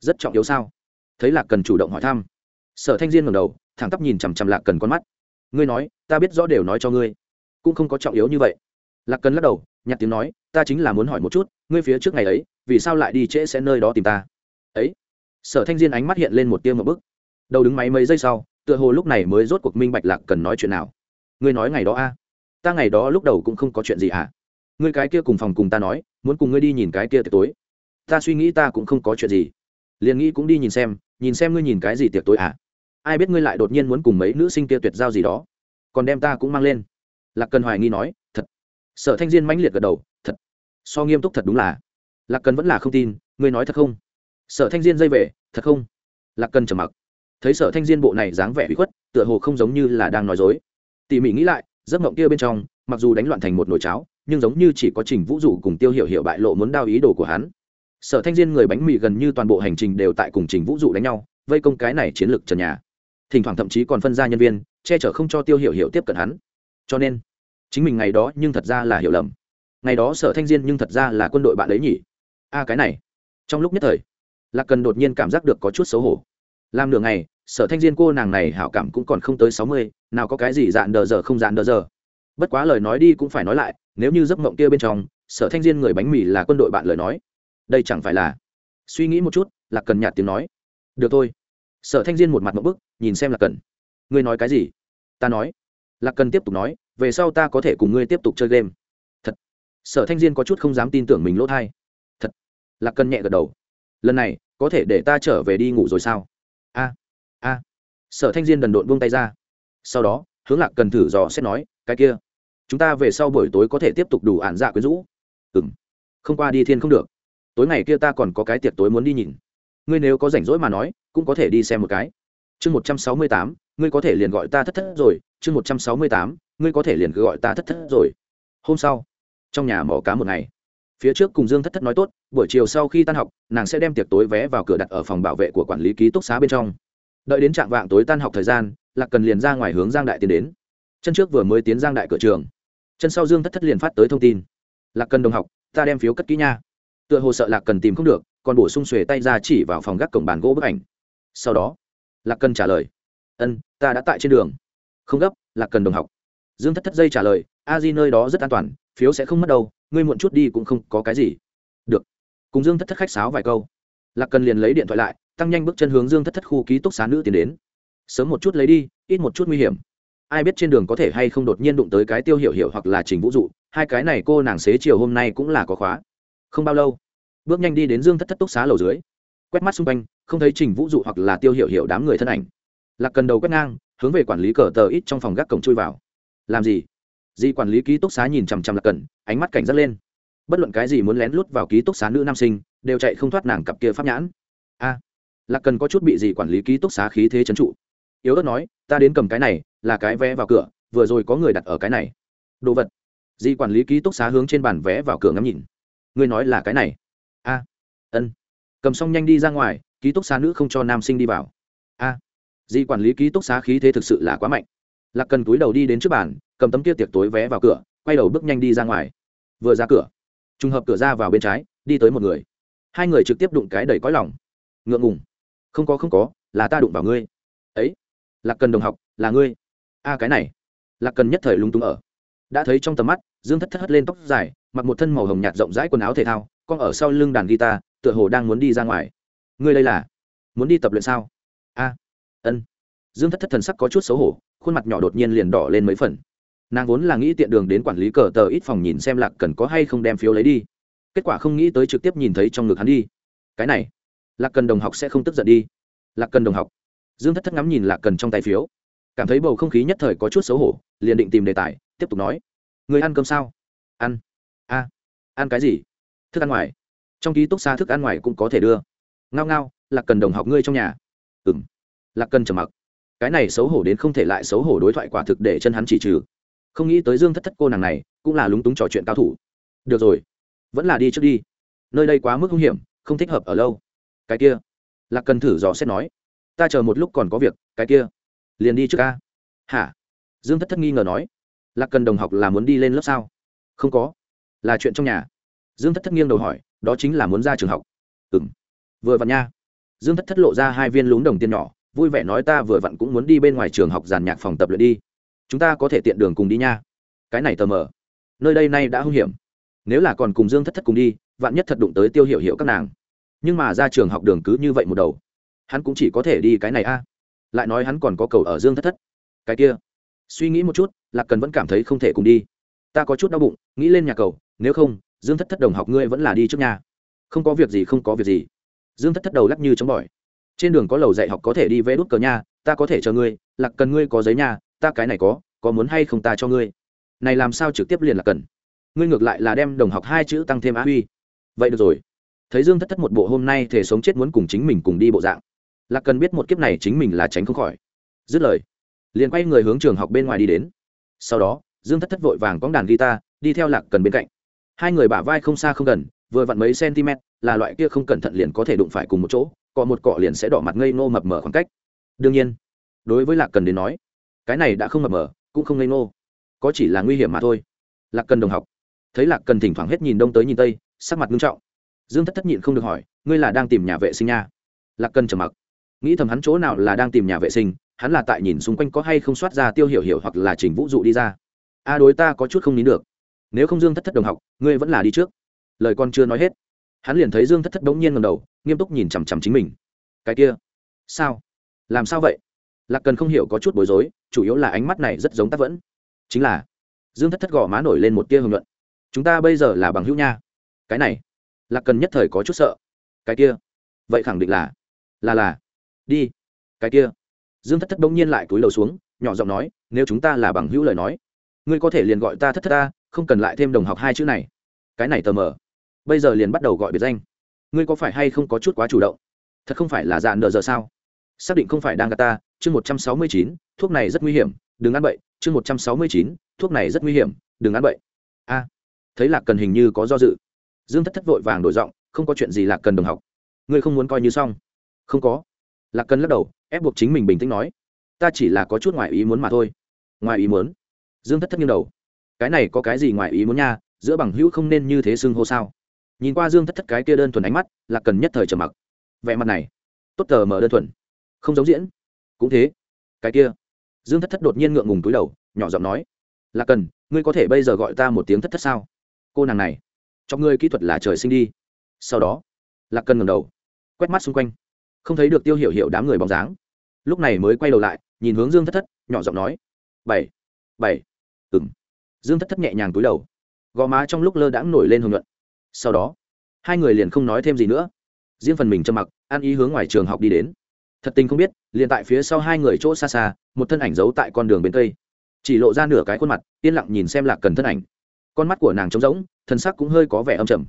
Rất trọng yếu sao? Thấy lạc cần chủ động hỏi thăm, sở thanh diên ngầm đầu, thẳng tắp nhìn chằm chằm lạc cần con mắt. Ngươi nói, ta biết rõ đều nói cho ngươi, cũng không có trọng yếu như vậy. Lạc cần lắc đầu, nhặt tiếng nói, ta chính là muốn hỏi một chút, ngươi phía trước ngày ấy, vì sao lại đi trễ sẽ nơi đó tìm ta? Ấy? Sở thanh diên ánh mắt hiện lên một tiêu một bức. Đầu đứng máy mấy giây sau, tựa hồ lúc này mới rốt cuộc minh bạch lạc cần nói chuyện nào. Ngươi nói ngày đó a ta ngày đó lúc đầu cũng không có chuyện gì à? Ngươi cái kia cùng phòng cùng ta nói, muốn cùng ngươi đi nhìn cái kia tiệc tối. Ta suy nghĩ ta cũng không có chuyện gì. Liền nghĩ cũng đi nhìn xem nhìn xem ngươi nhìn cái gì tiệc tối à? Ai biết ngươi lại đột nhiên muốn cùng mấy nữ sinh kia tuyệt giao gì đó. Còn đem ta cũng mang lên. Lạc cần hoài nghi nói, thật. Sở thanh diên mãnh liệt gật đầu, thật. So nghiêm túc thật đúng là. Lạc cần vẫn là không tin, ngươi nói thật không? Sở thanh diên dây về, thật không? Lạc cần trầm mặc. Thấy sở thanh diên bộ này dáng vẻ bị khuất, tựa hồ không giống như là đang nói dối. Tỉ mỉ nghĩ lại giấc mộng kia bên trong, mặc dù đánh loạn thành một nồi cháo, nhưng giống như chỉ có trình vũ dụ cùng tiêu hiểu hiểu bại lộ muốn đao ý đồ của hắn. Sở thanh diên người bánh mì gần như toàn bộ hành trình đều tại cùng trình vũ dụ đánh nhau, vây công cái này chiến lược trần nhà. Thỉnh thoảng thậm chí còn phân ra nhân viên, che chở không cho tiêu hiểu hiểu tiếp cận hắn. Cho nên, chính mình ngày đó nhưng thật ra là hiểu lầm. Ngày đó sở thanh diên nhưng thật ra là quân đội bạn ấy nhỉ. A, cái này. Trong lúc nhất thời, lạc cần đột nhiên cảm giác được có chút xấu hổ. Làm nửa ngày sở thanh diên cô nàng này hảo cảm cũng còn không tới sáu mươi, nào có cái gì dạn đờ giờ không dạn đờ giờ. Bất quá lời nói đi cũng phải nói lại, nếu như giấc mộng kia bên trong, sở thanh diên người bánh mì là quân đội bạn lời nói. Đây chẳng phải là suy nghĩ một chút, lạc cần nhạt tiếng nói. Được thôi. Sở thanh diên một mặt một bức, nhìn xem lạc cần. Ngươi nói cái gì? Ta nói. Lạc cần tiếp tục nói, về sau ta có thể cùng ngươi tiếp tục chơi game. Thật. Sở thanh diên có chút không dám tin tưởng mình lỗ thai. Thật. Lạc cần nhẹ gật đầu. Lần này, có thể để ta trở về đi ngủ rồi sao? Sở thanh diên đần độn buông tay ra. Sau đó, hướng lạc cần thử dò xét nói, cái kia, chúng ta về sau buổi tối có thể tiếp tục đủ ản dạ quyến rũ. Ừ m không qua đi thiên không được. Tối ngày kia ta còn có cái tiệc tối muốn đi nhìn. Ngươi nếu có rảnh rỗi mà nói, cũng có thể đi xem một cái. Chương một trăm sáu mươi tám, ngươi có thể liền gọi ta thất thất rồi. Chương một trăm sáu mươi tám, ngươi có thể liền cứ gọi ta thất thất rồi. Hôm sau, trong nhà mỏ cá một ngày. Phía trước cùng dương thất thất nói tốt, buổi chiều sau khi tan học, nàng sẽ đem tiệc tối vé vào cửa đặt ở phòng bảo vệ của quản lý ký túc xá bên trong đợi đến trạng vạng tối tan học thời gian, lạc cần liền ra ngoài hướng giang đại tiến đến. Chân trước vừa mới tiến giang đại cửa trường. Chân sau dương thất thất liền phát tới thông tin. Lạc cần đồng học, ta đem phiếu cất kỹ nha. Tựa hồ sợ lạc cần tìm không được, còn bổ sung xuề tay ra chỉ vào phòng gác cổng bàn gỗ bức ảnh. Sau đó, lạc cần trả lời. Ân, ta đã tại trên đường. Không gấp, lạc cần đồng học. Dương thất thất dây trả lời. A di nơi đó rất an toàn, phiếu sẽ không mất đâu, ngươi muộn chút đi cũng không có cái gì. Được. Cùng dương thất thất khách sáo vài câu. Lạc cần liền lấy điện thoại lại tăng nhanh bước chân hướng dương thất thất khu ký túc xá nữ tiến đến. Sớm một chút lấy đi, ít một chút nguy hiểm. Ai biết trên đường có thể hay không đột nhiên đụng tới cái tiêu hiểu hiểu hoặc là trình vũ dụ, hai cái này cô nàng xế chiều hôm nay cũng là có khóa. Không bao lâu, bước nhanh đi đến dương thất thất túc xá lầu dưới. Quét mắt xung quanh, không thấy trình vũ dụ hoặc là tiêu hiểu hiểu đám người thân ảnh. Lạc cần đầu quét ngang, hướng về quản lý cờ tờ ít trong phòng gác cổng chui vào. Làm gì? Di quản lý ký túc xá nhìn chằm chằm lạc cần, ánh mắt cảnh giác lên. Bất luận cái gì muốn lén lút vào ký túc xá nữ nam sinh, đều chạy không thoát nàng cặp kia pháp nhãn. A lạc cần có chút bị gì quản lý ký túc xá khí thế trấn trụ. Yếu ớt nói, ta đến cầm cái này, là cái vé vào cửa, vừa rồi có người đặt ở cái này. Đồ vật. Di quản lý ký túc xá hướng trên bàn vé vào cửa ngắm nhìn. Ngươi nói là cái này? A, ân. Cầm xong nhanh đi ra ngoài, ký túc xá nữ không cho nam sinh đi vào. A. Di quản lý ký túc xá khí thế thực sự là quá mạnh. Lạc cần túi đầu đi đến trước bàn, cầm tấm kia tiệc tối vé vào cửa, quay đầu bước nhanh đi ra ngoài. Vừa ra cửa, trùng hợp cửa ra vào bên trái, đi tới một người. Hai người trực tiếp đụng cái đầy cõi lòng. Ngượng ngùng không có không có, là ta đụng vào ngươi. Ấy, lạc cần đồng học, là ngươi. A, cái này. Lạc cần nhất thời lung tung ở. Đã thấy trong tầm mắt, dương thất thất hất lên tóc dài, mặc một thân màu hồng nhạt rộng rãi quần áo thể thao, con ở sau lưng đàn guitar, tựa hồ đang muốn đi ra ngoài. Ngươi đây là muốn đi tập luyện sao? A, ân. Dương thất thất thần sắc có chút xấu hổ, khuôn mặt nhỏ đột nhiên liền đỏ lên mấy phần. Nàng vốn là nghĩ tiện đường đến quản lý cờ tờ ít phòng nhìn xem lạc cần có hay không đem phiếu lấy đi. Kết quả không nghĩ tới trực tiếp nhìn thấy trong ngực hắn đi. Cái này lạc cần đồng học sẽ không tức giận đi. Lạc cần đồng học. Dương thất thất ngắm nhìn lạc cần trong tay phiếu. Cảm thấy bầu không khí nhất thời có chút xấu hổ, liền định tìm đề tài, tiếp tục nói. Người ăn cơm sao? Ăn. A. Ăn cái gì? Thức ăn ngoài. Trong ký túc xa thức ăn ngoài cũng có thể đưa. Ngao ngao, lạc cần đồng học ngươi trong nhà. Ừ m lạc cần trầm mặc. Cái này xấu hổ đến không thể lại xấu hổ đối thoại quả thực để chân hắn chỉ trừ. Không nghĩ tới dương thất thất cô nàng này cũng là lúng túng trò chuyện cao thủ. Được rồi. Vẫn là đi trước đi. Nơi đây quá mức hung hiểm, không thích hợp ở lâu cái kia. Lạc cần thử dò xét nói, ta chờ một lúc còn có việc, cái kia. Liền đi trước ca. Hả? Dương thất thất nghi ngờ nói, lạc cần đồng học là muốn đi lên lớp sao? Không có. Là chuyện trong nhà. Dương thất thất nghiêng đầu hỏi, đó chính là muốn ra trường học. Ừ m vừa vặn nha. Dương thất thất lộ ra hai viên lún đồng tiền nhỏ, vui vẻ nói, ta vừa vặn cũng muốn đi bên ngoài trường học giàn nhạc phòng tập luyện đi. Chúng ta có thể tiện đường cùng đi nha. Cái này tờ mờ. Nơi đây nay đã hung hiểm. Nếu là còn cùng dương thất thất cùng đi, vạn nhất thật đụng tới tiêu hiểu hiểu các nàng nhưng mà ra trường học đường cứ như vậy một đầu, hắn cũng chỉ có thể đi cái này a. Lại nói hắn còn có cầu ở dương thất thất. Cái kia, suy nghĩ một chút, lạc cần vẫn cảm thấy không thể cùng đi. Ta có chút đau bụng, nghĩ lên nhà cầu, nếu không, dương thất thất đồng học ngươi vẫn là đi trước nhà. Không có việc gì, không có việc gì. Dương thất thất đầu lắc như chống bỏi. Trên đường có lầu dạy học có thể đi vẽ đút cờ nha, ta có thể chờ ngươi. Lạc cần ngươi có giấy nhà ta cái này có có muốn hay không ta cho ngươi. Này làm sao trực tiếp liền là cần? Ngươi ngược lại là đem đồng học hai chữ tăng thêm á huy. Vậy được rồi thấy dương thất thất một bộ hôm nay thể sống chết muốn cùng chính mình cùng đi bộ dạng. Lạc cần biết một kiếp này chính mình là tránh không khỏi. Dứt lời, liền quay người hướng trường học bên ngoài đi đến. Sau đó, dương thất thất vội vàng cóng đàn guitar, đi theo lạc cần bên cạnh. Hai người bả vai không xa không gần, vừa vặn mấy cm là loại kia không cẩn thận liền có thể đụng phải cùng một chỗ, cọ một cọ liền sẽ đỏ mặt ngây nô mập mờ khoảng cách. Đương nhiên, đối với lạc cần đến nói, cái này đã không mập mờ, cũng không ngây nô có chỉ là nguy hiểm mà thôi. Lạc cần đồng học, thấy lạc cần thỉnh thoảng hết nhìn đông tới nhìn tây, sắc mặt nghiêm trọng dương thất thất nhịn không được hỏi, ngươi là đang tìm nhà vệ sinh nha? Lạc cần trầm mặc. Nghĩ thầm hắn chỗ nào là đang tìm nhà vệ sinh, hắn là tại nhìn xung quanh có hay không soát ra tiêu hiểu hiểu hoặc là chỉnh vũ dụ đi ra. A đối ta có chút không nín được. Nếu không dương thất thất đồng học, ngươi vẫn là đi trước. Lời con chưa nói hết, hắn liền thấy dương thất thất đống nhiên ngầm đầu, nghiêm túc nhìn chằm chằm chính mình. Cái kia, sao? Làm sao vậy? Lạc cần không hiểu có chút bối rối, chủ yếu là ánh mắt này rất giống tác vẫn. Chính là. Dương thất thất gò má nổi lên một tia hưởng luận. Chúng ta bây giờ là bằng hữu nha. Cái này lạc cần nhất thời có chút sợ. Cái kia? Vậy khẳng định là là là. Đi. Cái kia? Dương thất thất bỗng nhiên lại cúi đầu xuống, nhỏ giọng nói, nếu chúng ta là bằng hữu lời nói, ngươi có thể liền gọi ta thất thất ta, không cần lại thêm đồng học hai chữ này. Cái này tờ mờ. Bây giờ liền bắt đầu gọi biệt danh. Ngươi có phải hay không có chút quá chủ động? Thật không phải là dạn nợ giờ sao? Xác định không phải đang gà ta, chương một trăm sáu mươi chín, thuốc này rất nguy hiểm, đừng ăn bậy, chương một trăm sáu mươi chín, thuốc này rất nguy hiểm, đừng ăn bậy. A. Thấy lạc cần hình như có do dự dương thất thất vội vàng đổi giọng, không có chuyện gì, lạc cần đồng học. Ngươi không muốn coi như xong? Không có. Lạc cần lắc đầu, ép buộc chính mình bình tĩnh nói, ta chỉ là có chút ngoài ý muốn mà thôi. Ngoài ý muốn? Dương thất thất nghiêng đầu. Cái này có cái gì ngoài ý muốn nha, giữa bằng hữu không nên như thế xưng hô sao? Nhìn qua dương thất thất cái kia đơn thuần ánh mắt, lạc cần nhất thời trầm mặc. Vẻ mặt này, tốt tờ mở đơn thuần. Không giống diễn. Cũng thế. Cái kia. Dương thất thất đột nhiên ngượng ngùng túi đầu, nhỏ giọng nói, lạc cần, ngươi có thể bây giờ gọi ta một tiếng thất thất sao? Cô nàng này cho ngươi kỹ thuật là trời sinh đi. Sau đó lạc cần ngầm đầu quét mắt xung quanh không thấy được tiêu hiểu hiểu đám người bóng dáng. Lúc này mới quay đầu lại nhìn hướng dương thất thất nhỏ giọng nói bảy bảy ừng dương thất thất nhẹ nhàng túi đầu gò má trong lúc lơ đãng nổi lên hồng luận sau đó hai người liền không nói thêm gì nữa. Riêng phần mình trầm mặc ăn ý hướng ngoài trường học đi đến. Thật tình không biết liền tại phía sau hai người chỗ xa xa một thân ảnh giấu tại con đường bên tây, chỉ lộ ra nửa cái khuôn mặt yên lặng nhìn xem lạc cần thân ảnh con mắt của nàng trống rỗng, thân sắc cũng hơi có vẻ âm trầm.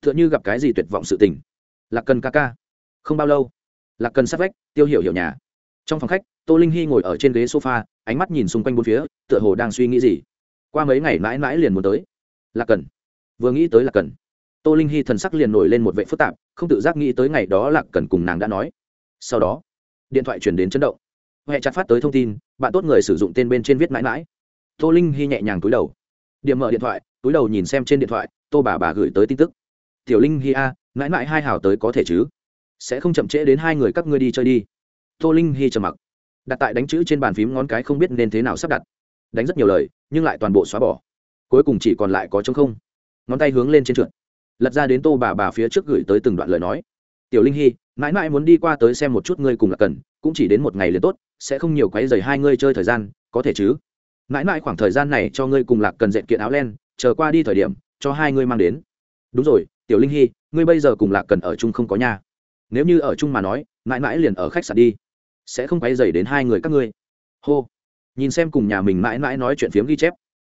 T h ư ợ n h ư gặp cái gì tuyệt vọng sự tình. Lạc cần ca ca. Không bao lâu, lạc cần sát vách, tiêu hiểu hiểu nhà. Trong phòng khách, tô linh hy ngồi ở trên ghế sofa, ánh mắt nhìn xung quanh bốn phía, tựa hồ đang suy nghĩ gì. Qua mấy ngày mãi mãi liền muốn tới. Lạc cần. Vừa nghĩ tới lạc cần, tô linh hy thần sắc liền nổi lên một vệ phức tạp, không tự giác nghĩ tới ngày đó lạc cần cùng nàng đã nói. Sau đó, điện thoại chuyển đến chấn động. Huệ chặt phát tới thông tin, bạn tốt người sử dụng tên bên trên viết mãi mãi. Tô linh hy nhẹ nhàng túi đầu điểm mở điện thoại, túi đầu nhìn xem trên điện thoại, tô bà bà gửi tới tin tức. Tiểu linh hi a, mãi mãi hai hào tới có thể chứ? Sẽ không chậm trễ đến hai người các ngươi đi chơi đi. Tô linh hi trầm mặc. Đặt tại đánh chữ trên bàn phím ngón cái không biết nên thế nào sắp đặt. Đánh rất nhiều lời, nhưng lại toàn bộ xóa bỏ. Cuối cùng chỉ còn lại có trống không. Ngón tay hướng lên trên trượt. Lật ra đến tô bà bà phía trước gửi tới từng đoạn lời nói. Tiểu linh hy mãi mãi muốn đi qua tới xem một chút ngươi cùng là cần, cũng chỉ đến một ngày liền tốt, sẽ không nhiều quấy dày hai ngươi chơi thời gian, có thể chứ? Mãi mãi khoảng thời gian này cho ngươi cùng lạc cần dệt kiện áo len, chờ qua đi thời điểm, cho hai ngươi mang đến. Đúng rồi, tiểu linh hy, ngươi bây giờ cùng lạc cần ở chung không có nhà nếu như ở chung mà nói, mãi mãi liền ở khách sạn đi. Sẽ không quấy dày đến hai người các ngươi. Hô. Nhìn xem cùng nhà mình mãi mãi nói chuyện phiếm ghi chép.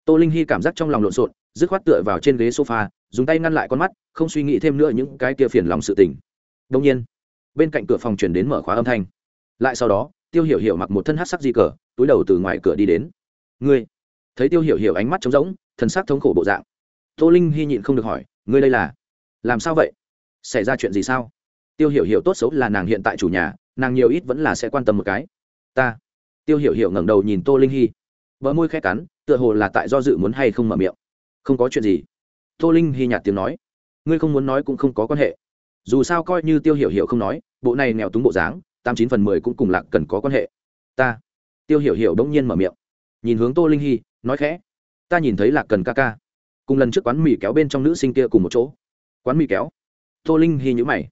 Tô linh hy cảm giác trong lòng lộn xộn, dứt khoát tựa vào trên ghế sofa, dùng tay ngăn lại con mắt, không suy nghĩ thêm nữa những cái kia phiền lòng sự tình. Đông nhiên, bên cạnh cửa phòng chuyển đến mở khóa âm thanh. Lại sau đó, tiêu hiểu hiểu mặc một thân hát sắc di cờ, túi đầu từ ngoài cửa đi đến ngươi thấy tiêu hiểu hiểu ánh mắt trống rỗng, thần sắc thống khổ bộ dạng. Tô linh hy nhịn không được hỏi, ngươi đây là, làm sao vậy? Xảy ra chuyện gì sao? Tiêu hiểu hiểu tốt xấu là nàng hiện tại chủ nhà, nàng nhiều ít vẫn là sẽ quan tâm một cái. Ta. Tiêu hiểu hiểu ngẩng đầu nhìn tô linh hy vỡ môi khẽ cắn, tựa hồ là tại do dự muốn hay không mở miệng. Không có chuyện gì. Tô linh hy nhạt tiếng nói. Ngươi không muốn nói cũng không có quan hệ. Dù sao coi như tiêu hiểu hiểu không nói, bộ này nghèo túng bộ dáng, tám chín phần mười cũng cùng lạc cần có quan hệ. Ta. Tiêu hiểu hiểu đông nhiên mở miệng nhìn hướng tô linh hy, nói khẽ, ta nhìn thấy lạc cần ca ca, cùng lần trước quán mì kéo bên trong nữ sinh kia cùng một chỗ. Quán mì kéo? Tô linh hy nhữ mày.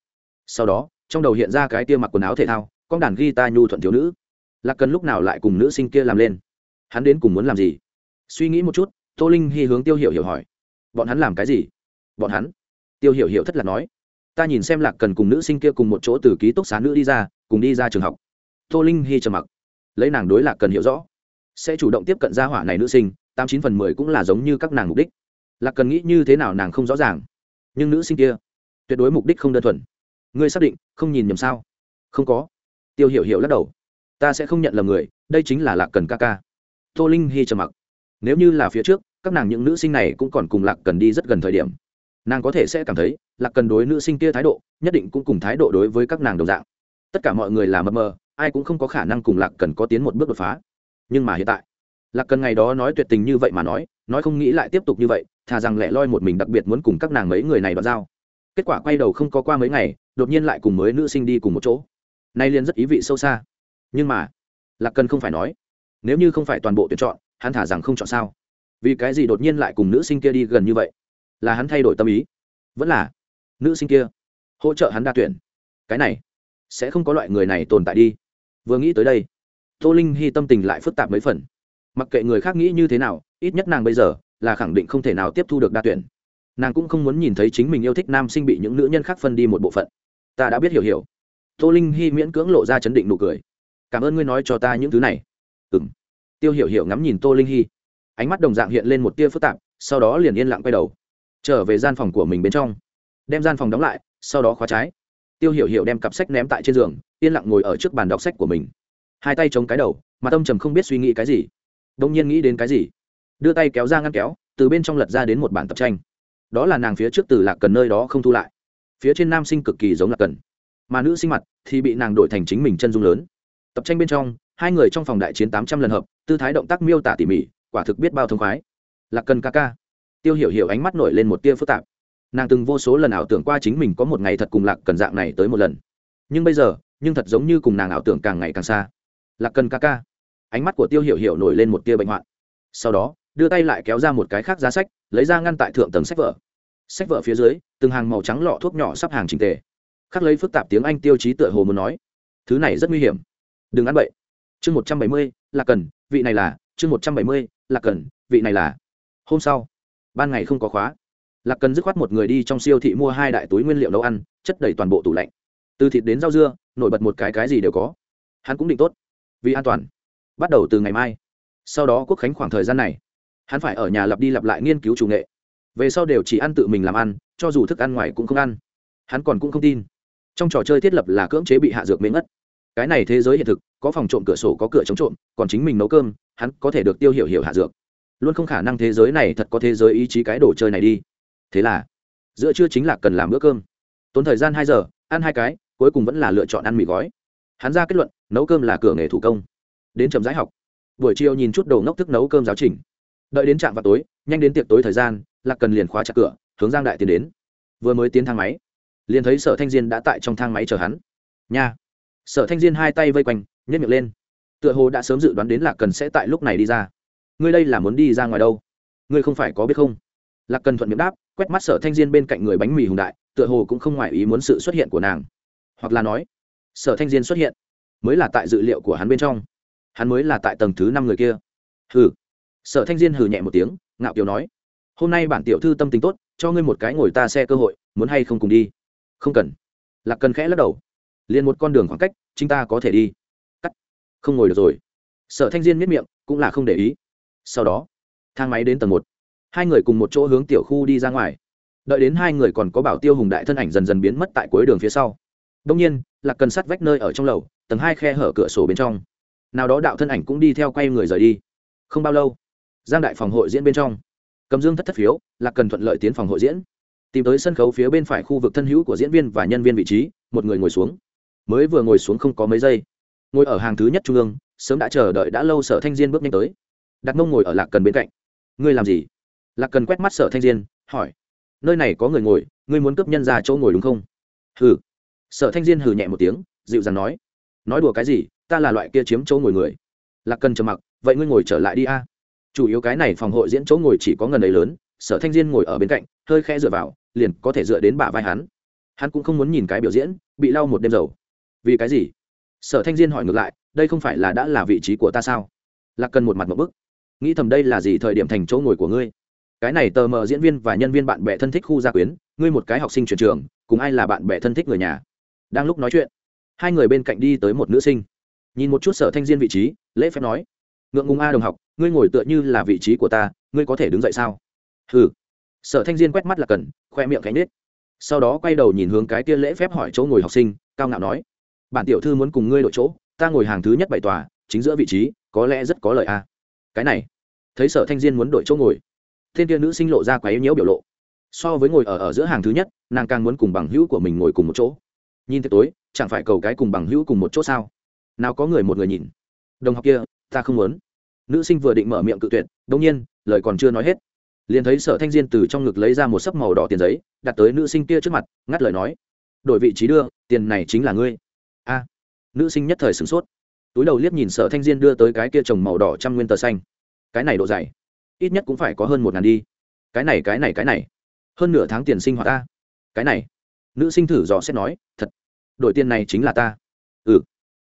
Sau đó, trong đầu hiện ra cái tia mặc quần áo thể thao, con đàn ghi ta nhu thuận thiếu nữ. Lạc cần lúc nào lại cùng nữ sinh kia làm lên? Hắn đến cùng muốn làm gì? Suy nghĩ một chút, tô linh hy hướng tiêu hiểu hiểu hỏi. Bọn hắn làm cái gì? Bọn hắn? Tiêu hiểu hiểu thất lạc nói. Ta nhìn xem lạc cần cùng nữ sinh kia cùng một chỗ từ ký túc xá nữ đi ra, cùng đi ra trường học. Tô linh hy trầm mặc. Lấy nàng đối lạc cần hiểu rõ sẽ chủ động tiếp cận gia hỏa này nữ sinh, tám chín phần mười cũng là giống như các nàng mục đích. Lạc cần nghĩ như thế nào nàng không rõ ràng. Nhưng nữ sinh kia, tuyệt đối mục đích không đơn thuần. Ngươi xác định, không nhìn nhầm sao? Không có. Tiêu hiểu hiểu lắc đầu. Ta sẽ không nhận lầm người, đây chính là lạc cần ca ca. Tô linh hy trầm mặc. Nếu như là phía trước, các nàng những nữ sinh này cũng còn cùng lạc cần đi rất gần thời điểm. Nàng có thể sẽ cảm thấy, lạc cần đối nữ sinh kia thái độ, nhất định cũng cùng thái độ đối với các nàng đồng dạng. Tất cả mọi người là mập mờ, ai cũng không có khả năng cùng lạc cần có tiến một bước đột phá nhưng mà hiện tại, lạc cần ngày đó nói tuyệt tình như vậy mà nói nói không nghĩ lại tiếp tục như vậy, thà rằng lẻ loi một mình đặc biệt muốn cùng các nàng mấy người này đoạt giao. Kết quả quay đầu không có qua mấy ngày, đột nhiên lại cùng mới nữ sinh đi cùng một chỗ. Nay liên rất ý vị sâu xa. Nhưng mà, lạc cần không phải nói, nếu như không phải toàn bộ tuyển chọn, hắn thả rằng không chọn sao? Vì cái gì đột nhiên lại cùng nữ sinh kia đi gần như vậy? Là hắn thay đổi tâm ý? Vẫn là nữ sinh kia hỗ trợ hắn đa tuyển? Cái này sẽ không có loại người này tồn tại đi. Vừa nghĩ tới đây tô linh hy tâm tình lại phức tạp mấy phần. Mặc kệ người khác nghĩ như thế nào, ít nhất nàng bây giờ là khẳng định không thể nào tiếp thu được đa tuyển. Nàng cũng không muốn nhìn thấy chính mình yêu thích nam sinh bị những nữ nhân khác phân đi một bộ phận. Ta đã biết hiểu hiểu. Tô linh hy miễn cưỡng lộ ra chấn định nụ cười. Cảm ơn ngươi nói cho ta những thứ này. Ừ m tiêu hiểu hiểu ngắm nhìn tô linh hy. Ánh mắt đồng dạng hiện lên một tia phức tạp, sau đó liền yên lặng quay đầu. Trở về gian phòng của mình bên trong. Đem gian phòng đóng lại, sau đó khóa trái. Tiêu hiểu hiểu đem cặp sách ném tại trên giường, yên lặng ngồi ở trước bàn đọc sách của mình hai tay chống cái đầu, mà tâm trầm không biết suy nghĩ cái gì. Đông nhiên nghĩ đến cái gì? Đưa tay kéo ra ngăn kéo, từ bên trong lật ra đến một bản tập tranh. Đó là nàng phía trước từ lạc cần nơi đó không thu lại. Phía trên nam sinh cực kỳ giống lạc cần. Mà nữ sinh mặt thì bị nàng đổi thành chính mình chân dung lớn. Tập tranh bên trong, hai người trong phòng đại chiến tám trăm lần hợp, tư thái động tác miêu tả tỉ mỉ, quả thực biết bao thông khoái. Lạc cần ca ca. Tiêu hiểu hiểu ánh mắt nổi lên một tia phức tạp. Nàng từng vô số lần ảo tưởng qua chính mình có một ngày thật cùng lạc cần dạng này tới một lần. Nhưng bây giờ, nhưng thật giống như cùng nàng ảo tưởng càng ngày càng xa lạc cần ca ca. Ánh mắt của tiêu hiểu hiểu nổi lên một tia bệnh hoạn. Sau đó, đưa tay lại kéo ra một cái khác giá sách, lấy ra ngăn tại thượng tầng sách vở. Sách vở phía dưới, từng hàng màu trắng lọ thuốc nhỏ sắp hàng trình tề. Khắc lấy phức tạp tiếng anh tiêu chí tựa hồ muốn nói. Thứ này rất nguy hiểm. Đừng ăn bậy. Chương một trăm bảy mươi là cần vị này là. Chương một trăm bảy mươi là cần vị này là. Hôm sau, ban ngày không có khóa. Lạc cần dứt khoát một người đi trong siêu thị mua hai đại túi nguyên liệu nấu ăn, chất đầy toàn bộ tủ lạnh. Từ thịt đến rau dưa, nổi bật một cái cái gì đều có. Hắn cũng định tốt vì an toàn. Bắt đầu từ ngày mai. Sau đó quốc khánh khoảng thời gian này, hắn phải ở nhà lặp đi lặp lại nghiên cứu chủ nghệ. Về sau đều chỉ ăn tự mình làm ăn, cho dù thức ăn ngoài cũng không ăn. Hắn còn cũng không tin. Trong trò chơi thiết lập là cưỡng chế bị hạ dược mê ngất. Cái này thế giới hiện thực, có phòng trộm cửa sổ, có cửa chống trộm, còn chính mình nấu cơm, hắn có thể được tiêu hiểu hiểu hạ dược. Luôn không khả năng thế giới này thật có thế giới ý chí cái đồ chơi này đi. Thế là, giữa trưa chính là cần làm bữa cơm. Tốn thời gian hai giờ, ăn hai cái, cuối cùng vẫn là lựa chọn ăn mì gói hắn ra kết luận, nấu cơm là cửa nghề thủ công. Đến chậm rãi học. Buổi chiều nhìn chút đồ ngốc thức nấu cơm giáo trình. Đợi đến trạm vào tối, nhanh đến tiệc tối thời gian, lạc cần liền khóa chặt cửa, hướng giang đại tiến đến. Vừa mới tiến thang máy, liền thấy sở thanh diên đã tại trong thang máy chờ hắn. Nha. Sở thanh diên hai tay vây quanh nhét miệng lên. Tựa hồ đã sớm dự đoán đến lạc cần sẽ tại lúc này đi ra. Ngươi đây là muốn đi ra ngoài đâu? Ngươi không phải có biết không? Lạc cần thuận miệng đáp, quét mắt sở thanh diên bên cạnh người bánh mì hùng đại, tựa hồ cũng không ngoài ý muốn sự xuất hiện của nàng. Hoặc là nói sở thanh diên xuất hiện, mới là tại dự liệu của hắn bên trong. Hắn mới là tại tầng thứ năm người kia. Hừ. Sở thanh diên hừ nhẹ một tiếng, ngạo kiều nói, hôm nay bản tiểu thư tâm tính tốt, cho ngươi một cái ngồi ta xe cơ hội, muốn hay không cùng đi? Không cần. Lạc cần khẽ lắc đầu. Liền một con đường khoảng cách chúng ta có thể đi. Cắt. Không ngồi được rồi. Sở thanh diên miết miệng, cũng là không để ý. Sau đó, thang máy đến tầng một. Hai người cùng một chỗ hướng tiểu khu đi ra ngoài. Đợi đến hai người còn có bảo tiêu hùng đại thân ảnh dần dần biến mất tại cuối đường phía sau đông nhiên, lạc cần sắt vách nơi ở trong lầu, tầng hai khe hở cửa sổ bên trong. Nào đó đạo thân ảnh cũng đi theo quay người rời đi. Không bao lâu, giang đại phòng hội diễn bên trong. Cầm dương thất thất phiếu, lạc cần thuận lợi tiến phòng hội diễn. Tìm tới sân khấu phía bên phải khu vực thân hữu của diễn viên và nhân viên vị trí, một người ngồi xuống. Mới vừa ngồi xuống không có mấy giây. Ngồi ở hàng thứ nhất trung ương, sớm đã chờ đợi đã lâu sở thanh diên bước nhanh tới. Đặt mông ngồi ở lạc cần bên cạnh. Ngươi làm gì? Lạc cần quét mắt sở thanh diên, hỏi. Nơi này có người ngồi, ngươi muốn cướp nhân ra chỗ ngồi đúng không? Hừ sở thanh diên hừ nhẹ một tiếng, dịu dàng nói nói đùa cái gì, ta là loại kia chiếm chỗ ngồi người. Lạc cần trầm mặc, vậy ngươi ngồi trở lại đi a. Chủ yếu cái này phòng hội diễn chỗ ngồi chỉ có ngần ấy lớn, sở thanh diên ngồi ở bên cạnh, hơi khẽ dựa vào, liền có thể dựa đến bả vai hắn. Hắn cũng không muốn nhìn cái biểu diễn, bị lau một đêm dầu. Vì cái gì? Sở thanh diên hỏi ngược lại, đây không phải là đã là vị trí của ta sao? Lạc cần một mặt một bức, nghĩ thầm đây là gì thời điểm thành chỗ ngồi của ngươi? Cái này tờ mờ diễn viên và nhân viên bạn bè thân thích khu gia quyến, ngươi một cái học sinh chuyển trường, cùng ai là bạn bè thân thích người nhà? Đang lúc nói chuyện. Hai người bên cạnh đi tới một nữ sinh. Nhìn một chút sở thanh diên vị trí, lễ phép nói, ngượng ngùng a đồng học, ngươi ngồi tựa như là vị trí của ta, ngươi có thể đứng dậy sao? Ừ sở thanh diên quét mắt là cần, khoe miệng cánh nết sau đó quay đầu nhìn hướng cái kia lễ phép hỏi chỗ ngồi học sinh, cao ngạo nói, bản tiểu thư muốn cùng ngươi đổi chỗ, ta ngồi hàng thứ nhất bảy tòa, chính giữa vị trí, có lẽ rất có lợi a. Cái này, thấy sở thanh diên muốn đổi chỗ ngồi thiên kia nữ sinh lộ ra quá yếu nhiễu biểu lộ. So với ngồi ở ở giữa hàng thứ nhất, nàng càng muốn cùng bằng hữu của mình ngồi cùng một chỗ nhìn thế tối, chẳng phải cầu cái cùng bằng hữu cùng một chỗ sao? Nào có người một người nhìn. Đồng học kia, ta không muốn. Nữ sinh vừa định mở miệng cự tuyệt đông nhiên, lời còn chưa nói hết. Liền thấy sở thanh diên từ trong ngực lấy ra một sấp màu đỏ tiền giấy, đặt tới nữ sinh kia trước mặt, ngắt lời nói. Đổi vị trí đưa, tiền này chính là ngươi. A. Nữ sinh nhất thời sửng sốt. Túi đầu liếc nhìn sở thanh diên đưa tới cái kia trồng màu đỏ trăm nguyên tờ xanh. Cái này độ dày. Ít nhất cũng phải có hơn một ngàn đi. Cái này cái này cái này. Hơn nửa tháng tiền sinh hoạt ta. Cái này nữ sinh thử dò xét nói, thật, đổi tiền này chính là ta. Ừ.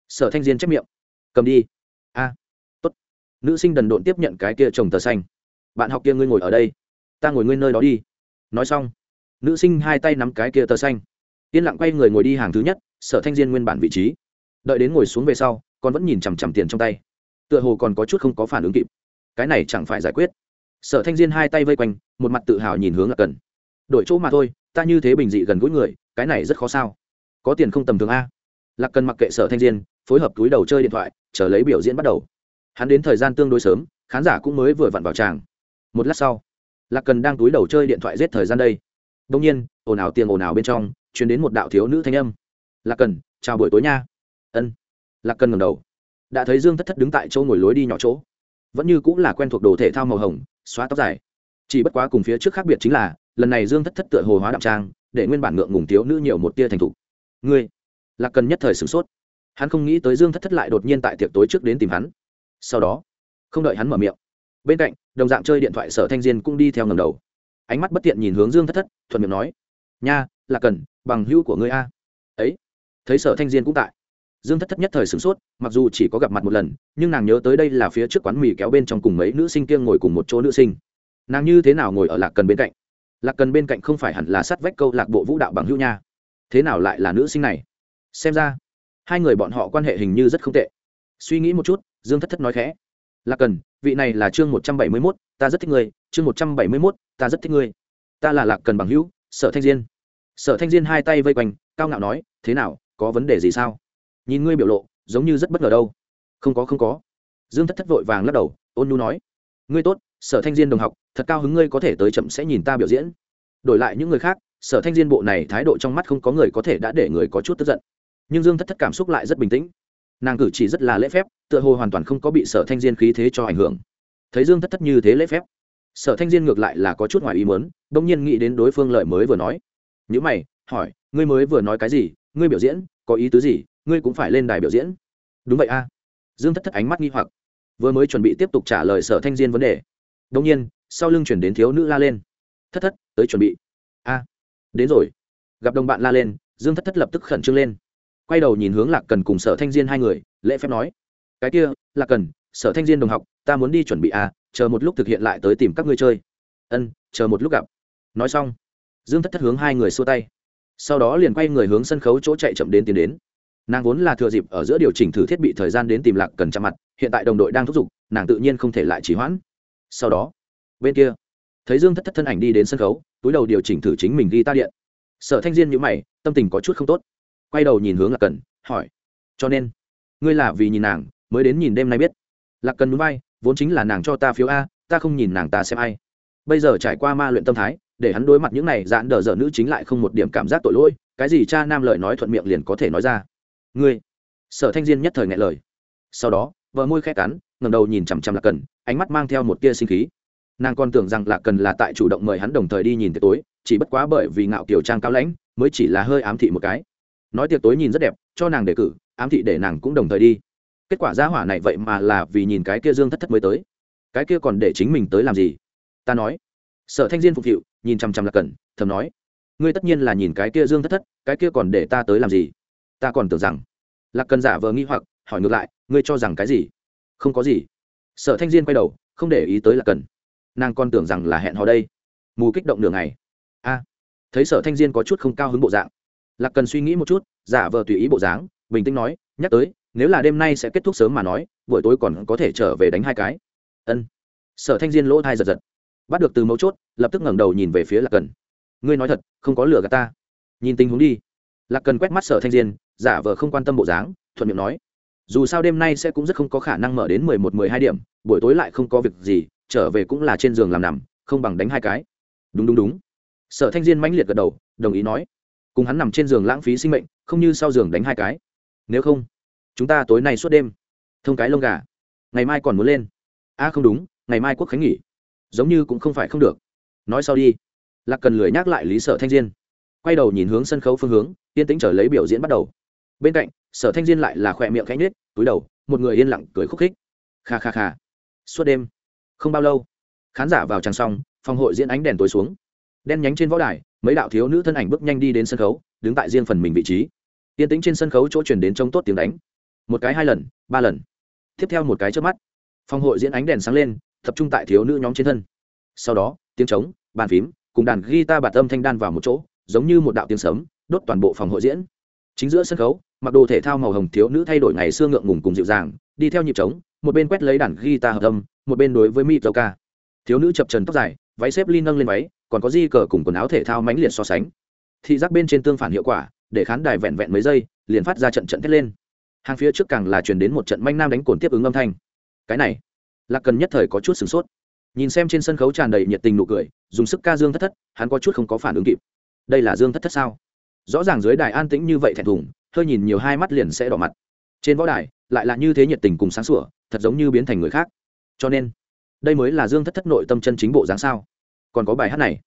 Sở thanh diên chép miệng, cầm đi. A, tốt. Nữ sinh đần độn tiếp nhận cái kia trồng tờ xanh. Bạn học kia ngươi ngồi ở đây, ta ngồi ngươi nơi đó đi. Nói xong, nữ sinh hai tay nắm cái kia tờ xanh. Yên lặng quay người ngồi đi hàng thứ nhất, sở thanh diên nguyên bản vị trí. Đợi đến ngồi xuống về sau con vẫn nhìn chằm chằm tiền trong tay. Tựa hồ còn có chút không có phản ứng kịp. Cái này chẳng phải giải quyết. Sở thanh diên hai tay vây quanh, một mặt tự hào nhìn hướng là cần. Đổi chỗ mà thôi ta như thế bình dị gần gũi người, cái này rất khó sao? Có tiền không tầm thường a? Lạc cần mặc kệ sở thanh diên, phối hợp túi đầu chơi điện thoại, chờ lấy biểu diễn bắt đầu. Hắn đến thời gian tương đối sớm, khán giả cũng mới vừa vặn vào tràng. Một lát sau, lạc cần đang túi đầu chơi điện thoại giết thời gian đây. Đông nhiên, ồn ào tiền ồn ào bên trong chuyển đến một đạo thiếu nữ thanh âm. Lạc cần, chào buổi tối nha. Ân. Lạc cần ngầm đầu. Đã thấy dương thất thất đứng tại chỗ ngồi lối đi nhỏ chỗ. Vẫn như cũng là quen thuộc đồ thể thao màu hồng, xóa tóc dài. Chỉ bất quá cùng phía trước khác biệt chính là lần này dương thất thất tựa hồ hóa đạm trang, để nguyên bản ngượng ngùng thiếu nữ nhiều một tia thành thục. Ngươi là cần nhất thời sửng sốt. Hắn không nghĩ tới dương thất thất lại đột nhiên tại tiệc tối trước đến tìm hắn. Sau đó, không đợi hắn mở miệng, bên cạnh, đồng dạng chơi điện thoại sở thanh diên cũng đi theo ngầm đầu. Ánh mắt bất tiện nhìn hướng dương thất thất, thuận miệng nói, nha là cần, bằng hữu của ngươi a. Ấy? Thấy sở thanh diên cũng tại. Dương thất thất nhất thời sửng sốt, mặc dù chỉ có gặp mặt một lần, nhưng nàng nhớ tới đây là phía trước quán mì kéo bên trong cùng mấy nữ sinh kia ngồi cùng một chỗ nữ sinh. Nàng như thế nào ngồi ở lạc cần bên cạnh? Lạc cần bên cạnh không phải hẳn là sát vách câu lạc bộ vũ đạo bằng hữu nha. Thế nào lại là nữ sinh này? Xem ra, hai người bọn họ quan hệ hình như rất không tệ. Suy nghĩ một chút, dương thất thất nói khẽ. Lạc cần, vị này là chương một trăm bảy mươi mốt, ta rất thích người. chương một trăm bảy mươi mốt, ta rất thích người. ta là lạc cần bằng hữu, sở thanh diên. Sở thanh diên hai tay vây quanh, cao ngạo nói, thế nào, có vấn đề gì sao? Nhìn ngươi biểu lộ, giống như rất bất ngờ đâu. Không có không có. Dương thất thất vội vàng lắc đầu, ôn nhu nói, ngươi tốt sở thanh diên đồng học, thật cao hứng ngươi có thể tới chậm sẽ nhìn ta biểu diễn. Đổi lại những người khác, sở thanh diên bộ này thái độ trong mắt không có người có thể đã để người có chút tức giận. Nhưng dương thất thất cảm xúc lại rất bình tĩnh. Nàng cử chỉ rất là lễ phép, tựa hồ hoàn toàn không có bị sở thanh diên khí thế cho ảnh hưởng. Thấy dương thất thất như thế lễ phép, sở thanh diên ngược lại là có chút ngoài ý mớn đ ỗ n g nhiên nghĩ đến đối phương lợi mới vừa nói. Nhữ mày, hỏi, ngươi mới vừa nói cái gì? Ngươi biểu diễn, có ý tứ gì? Ngươi cũng phải lên đài biểu diễn. Đúng vậy a. Dương thất thất ánh mắt nghi hoặc, vừa mới chuẩn bị tiếp tục trả lời sở thanh diên vấn đề đông nhiên, sau lưng chuyển đến thiếu nữ la lên. Thất thất, tới chuẩn bị. A, đến rồi. Gặp đồng bạn la lên, dương thất thất lập tức khẩn trương lên. Quay đầu nhìn hướng lạc cần cùng sở thanh diên hai người, lễ phép nói. Cái kia, lạc cần, sở thanh diên đồng học, ta muốn đi chuẩn bị à chờ một lúc thực hiện lại tới tìm các ngươi chơi. Ân, chờ một lúc gặp. Nói xong, dương thất thất hướng hai người xua tay. Sau đó liền quay người hướng sân khấu chỗ chạy chậm đến tiến đến. Nàng vốn là thừa dịp ở giữa điều chỉnh thử thiết bị thời gian đến tìm lạc cần chạm mặt, hiện tại đồng đội đang thúc giục, nàng tự nhiên không thể lại trì hoãn sau đó, bên kia, thấy dương thất thất thân ảnh đi đến sân khấu, túi đầu điều chỉnh thử chính mình ghi ta điện. Sở thanh diên nhữ mày, tâm tình có chút không tốt. Quay đầu nhìn hướng lạc cần, hỏi, cho nên, ngươi là vì nhìn nàng, mới đến nhìn đêm nay biết? Lạc cần núi bay vốn chính là nàng cho ta phiếu a, ta không nhìn nàng ta xem ai. Bây giờ trải qua ma luyện tâm thái, để hắn đối mặt những này dạn đờ dở nữ chính lại không một điểm cảm giác tội lỗi, cái gì cha nam lợi nói thuận miệng liền có thể nói ra. Ngươi? Sở thanh diên nhất thời ngại lời. Sau đó, vợ môi khẽ cắn ngầm đầu nhìn chằm chằm lạc cần, ánh mắt mang theo một tia sinh khí. Nàng còn tưởng rằng lạc cần là tại chủ động mời hắn đồng thời đi nhìn tiệc tối, chỉ bất quá bởi vì ngạo kiểu trang cao lãnh, mới chỉ là hơi ám thị một cái. Nói tiệc tối nhìn rất đẹp, cho nàng đề cử, ám thị để nàng cũng đồng thời đi. Kết quả gia hỏa này vậy mà là vì nhìn cái kia dương thất thất mới tới. Cái kia còn để chính mình tới làm gì? Ta nói. Sở thanh diên phục hiệu, nhìn chằm chằm lạc cần, thầm nói. Ngươi tất nhiên là nhìn cái kia dương thất thất, cái kia còn để ta tới làm gì? Ta còn tưởng rằng. Lạc cần giả vờ nghi hoặc, hỏi ngược lại, ngươi cho rằng cái gì? Không có gì. Sở thanh diên quay đầu, không để ý tới lạc cần. Nàng còn tưởng rằng là hẹn hò đây. Mù kích động nửa ngày. A, thấy sở thanh diên có chút không cao hứng bộ dạng. Lạc cần suy nghĩ một chút, giả vờ tùy ý bộ dáng, bình tĩnh nói, nhắc tới, nếu là đêm nay sẽ kết thúc sớm mà nói, buổi tối còn có thể trở về đánh hai cái. Ân. Sở thanh diên lỗ thai giật giật. Bắt được từ mấu chốt, lập tức ngẩng đầu nhìn về phía lạc cần. Ngươi nói thật, không có lửa gạt ta. Nhìn tình huống đi. Lạc cần quét mắt sở thanh diên, giả vờ không quan tâm bộ dáng, thuận miệng nói dù sao đêm nay sẽ cũng rất không có khả năng mở đến mười một, mười hai điểm, buổi tối lại không có việc gì, trở về cũng là trên giường làm nằm, không bằng đánh hai cái. Đúng đúng đúng. Sở thanh diên mãnh liệt gật đầu, đồng ý nói. Cùng hắn nằm trên giường lãng phí sinh mệnh, không như sau giường đánh hai cái. Nếu không, chúng ta tối nay suốt đêm, thông cái lông gà. Ngày mai còn muốn lên. A không đúng, ngày mai quốc khánh nghỉ. Giống như cũng không phải không được. Nói sau đi. Lạc cần lười nhắc lại lý sở thanh diên. Quay đầu nhìn hướng sân khấu phương hướng, yên tĩnh trở lấy biểu diễn bắt đầu. Bên cạnh sở thanh diên lại là khỏe miệng khẽ nhếch, túi đầu một người yên lặng cười khúc khích. Kha kha kha. Suốt đêm không bao lâu khán giả vào tràng xong phòng hội diễn ánh đèn tối xuống. Đen nhánh trên võ đài mấy đạo thiếu nữ thân ảnh bước nhanh đi đến sân khấu đứng tại riêng phần mình vị trí. Yên tĩnh trên sân khấu chỗ chuyển đến trông tốt tiếng đánh. Một cái hai lần ba lần. Tiếp theo một cái trước mắt. Phòng hội diễn ánh đèn sáng lên tập trung tại thiếu nữ nhóm trên thân. Sau đó tiếng trống bàn phím cùng đàn guitar bạt âm thanh đan vào một chỗ giống như một đạo tiếng sấm đốt toàn bộ phòng hội diễn. Chính giữa sân khấu mặc đồ thể thao màu hồng thiếu nữ thay đổi ngày xưa ngượng ngùng cùng dịu dàng, đi theo nhịp trống, một bên quét lấy đàn guitar hợp âm, một bên đối với mi ca thiếu nữ chập trần tóc dài, váy xếp ly nâng lên váy, còn có di cờ cùng quần áo thể thao mãnh liệt so sánh. Thị giác bên trên tương phản hiệu quả, để khán đài vẹn vẹn mấy giây, liền phát ra trận trận thét lên. Hàng phía trước càng là truyền đến một trận manh nam đánh cồn tiếp ứng âm thanh. Cái này là cần nhất thời có chút sửng sốt. Nhìn xem trên sân khấu tràn đầy nhiệt tình nụ cười, dùng sức ca dương thất thất, hắn có chút không có phản ứng kịp. Đây là dương thất thất sao? Rõ ràng dưới đài an tĩnh như vậy thẹn thùng hơi nhìn nhiều hai mắt liền sẽ đỏ mặt. Trên võ đài, lại là như thế nhiệt tình cùng sáng sủa, thật giống như biến thành người khác. Cho nên, đây mới là dương thất thất nội tâm chân chính bộ dáng sao? Còn có bài hát này.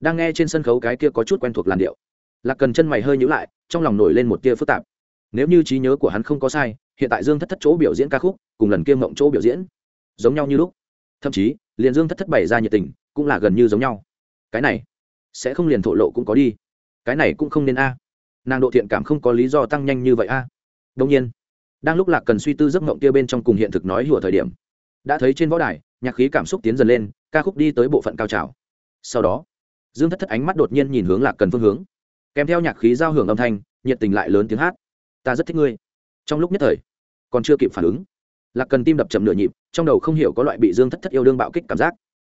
Đang nghe trên sân khấu cái kia có chút quen thuộc làn điệu. Lạc cần chân mày hơi nhữ lại, trong lòng nổi lên một tia phức tạp. Nếu như trí nhớ của hắn không có sai, hiện tại dương thất thất chỗ biểu diễn ca khúc, cùng lần kia mộng chỗ biểu diễn, giống nhau như lúc. Thậm chí, liền dương thất thất bày ra nhiệt tình, cũng là gần như giống nhau. Cái này, sẽ không liền thổ lộ cũng có đi. Cái này cũng không nên a nàng độ thiện cảm không có lý do tăng nhanh như vậy a. Đông nhiên, đang lúc lạc cần suy tư giấc mộng kia bên trong cùng hiện thực nói hùa thời điểm, đã thấy trên võ đài, nhạc khí cảm xúc tiến dần lên, ca khúc đi tới bộ phận cao trào. Sau đó, dương thất thất ánh mắt đột nhiên nhìn hướng lạc cần phương hướng. Kèm theo nhạc khí giao hưởng âm thanh, nhiệt tình lại lớn tiếng hát. Ta rất thích ngươi. Trong lúc nhất thời, còn chưa kịp phản ứng, lạc cần tim đập chậm nửa nhịp, trong đầu không hiểu có loại bị dương thất thất yêu đương bạo kích cảm giác.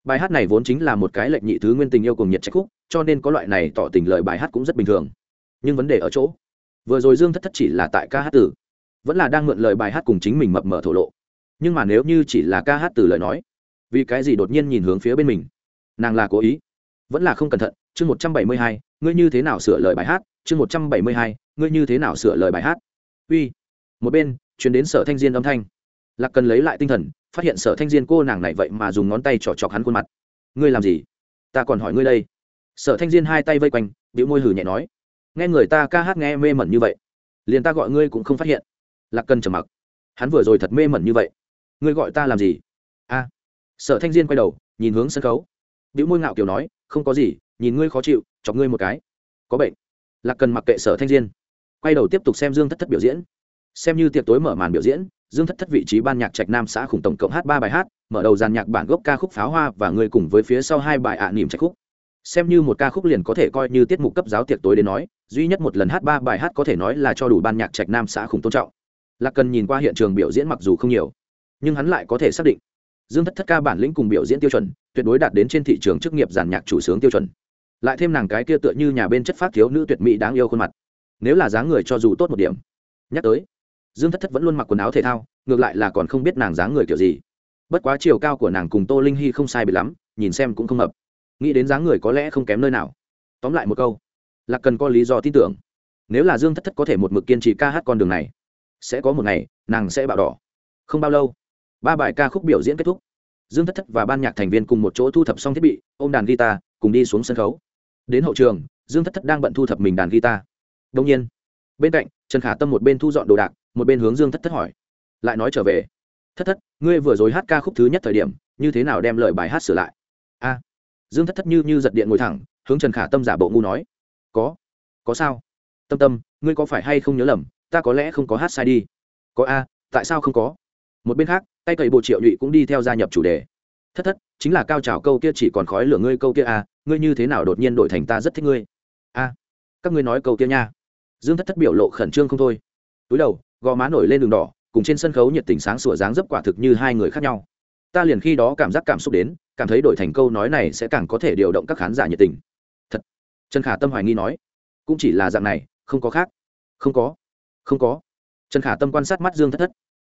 Bài hát này vốn chính là một cái lệnh nhị thứ nguyên tình yêu cùng nhiệt trách khúc, cho nên có loại này tỏ tình lời bài hát cũng rất bình thường nhưng vấn đề ở chỗ. Vừa rồi dương thất thất chỉ là tại ca hát tử vẫn là đang mượn lời bài hát cùng chính mình mập mờ thổ lộ. Nhưng mà nếu như chỉ là ca hát từ lời nói, vì cái gì đột nhiên nhìn hướng phía bên mình? Nàng là cố ý. Vẫn là không cẩn thận. Chương một trăm bảy mươi hai, ngươi như thế nào sửa lời bài hát? Chương một trăm bảy mươi hai, ngươi như thế nào sửa lời bài hát? Uy. Một bên chuyển đến sở thanh diên âm thanh. Lạc cần lấy lại tinh thần, phát hiện sở thanh diên cô nàng này vậy mà dùng ngón tay trỏ chọc hắn khuôn mặt. Ngươi làm gì? Ta còn hỏi ngươi đây. Sở thanh diên hai tay vây quanh điệu môi hử nhẹ nói nghe người ta ca hát nghe mê mẩn như vậy, liền ta gọi ngươi cũng không phát hiện. Lạc cần trầm mặc. Hắn vừa rồi thật mê mẩn như vậy. Ngươi gọi ta làm gì? A. Sở thanh diên quay đầu, nhìn hướng sân khấu. Biểu môi ngạo kiều nói, không có gì, nhìn ngươi khó chịu, chọc ngươi một cái. Có bệnh. Lạc cần mặc kệ sở thanh diên. Quay đầu tiếp tục xem dương thất thất biểu diễn. Xem như tiệc tối mở màn biểu diễn, dương thất thất vị trí ban nhạc trạch nam xã khủng tổng cộng hát ba bài hát, mở đầu dàn nhạc bản gốc ca khúc pháo hoa và người cùng với phía sau hai bài ạ à nỉm trạch khúc xem như một ca khúc liền có thể coi như tiết mục cấp giáo tiệc tối đến nói, duy nhất một lần hát ba bài hát có thể nói là cho đủ ban nhạc trạch nam xã khủng tôn trọng. Lạc cần nhìn qua hiện trường biểu diễn mặc dù không nhiều, nhưng hắn lại có thể xác định, dương thất thất ca bản lĩnh cùng biểu diễn tiêu chuẩn, tuyệt đối đạt đến trên thị trường chức nghiệp giàn nhạc chủ sướng tiêu chuẩn. Lại thêm nàng cái kia tựa như nhà bên chất phát thiếu nữ tuyệt mỹ đáng yêu khuôn mặt. Nếu là dáng người cho dù tốt một điểm, nhắc tới, dương thất thất vẫn luôn mặc quần áo thể thao, ngược lại là còn không biết nàng dáng người kiểu gì. Bất quá chiều cao của nàng cùng tô linh hy không sai bị lắm, nhìn xem cũng không hợp nghĩ đến dáng người có lẽ không kém nơi nào. Tóm lại một câu là cần có lý do tin tưởng. Nếu là dương thất thất có thể một mực kiên trì ca hát con đường này, sẽ có một ngày, nàng sẽ bạo đỏ. Không bao lâu, ba bài ca khúc biểu diễn kết thúc. Dương thất thất và ban nhạc thành viên cùng một chỗ thu thập xong thiết bị, ôm đàn guitar, cùng đi xuống sân khấu. Đến hậu trường, dương thất thất đang bận thu thập mình đàn guitar. Đông nhiên, bên cạnh, trần khả tâm một bên thu dọn đồ đạc, một bên hướng dương thất thất hỏi. Lại nói trở về. Thất thất, ngươi vừa rồi hát ca khúc thứ nhất thời điểm, như thế nào đem lời bài hát sửa lại? Dương thất thất như như giật điện ngồi thẳng, hướng trần khả tâm giả bộ ngu nói, có có sao? Tâm tâm, ngươi có phải hay không nhớ lầm, ta có lẽ không có hát sai đi. Có a, tại sao không có? Một bên khác, tay cậy bộ triệu nhụy cũng đi theo gia nhập chủ đề. Thất thất, chính là cao trào câu kia chỉ còn khói lửa ngươi câu kia a, ngươi như thế nào đột nhiên đổi thành ta rất thích ngươi? A, các ngươi nói câu kia nha. Dương thất thất biểu lộ khẩn trương không thôi. Túi đầu, gò má nổi lên đường đỏ, cùng trên sân khấu nhiệt tình sáng sủa dáng dấp quả thực như hai người khác nhau ta liền khi đó cảm giác cảm xúc đến, cảm thấy đổi thành câu nói này sẽ càng có thể điều động các khán giả nhiệt tình. Thật. Trần khả tâm hoài nghi nói. Cũng chỉ là dạng này, không có khác. Không có. Không có. Trần khả tâm quan sát mắt dương thất thất.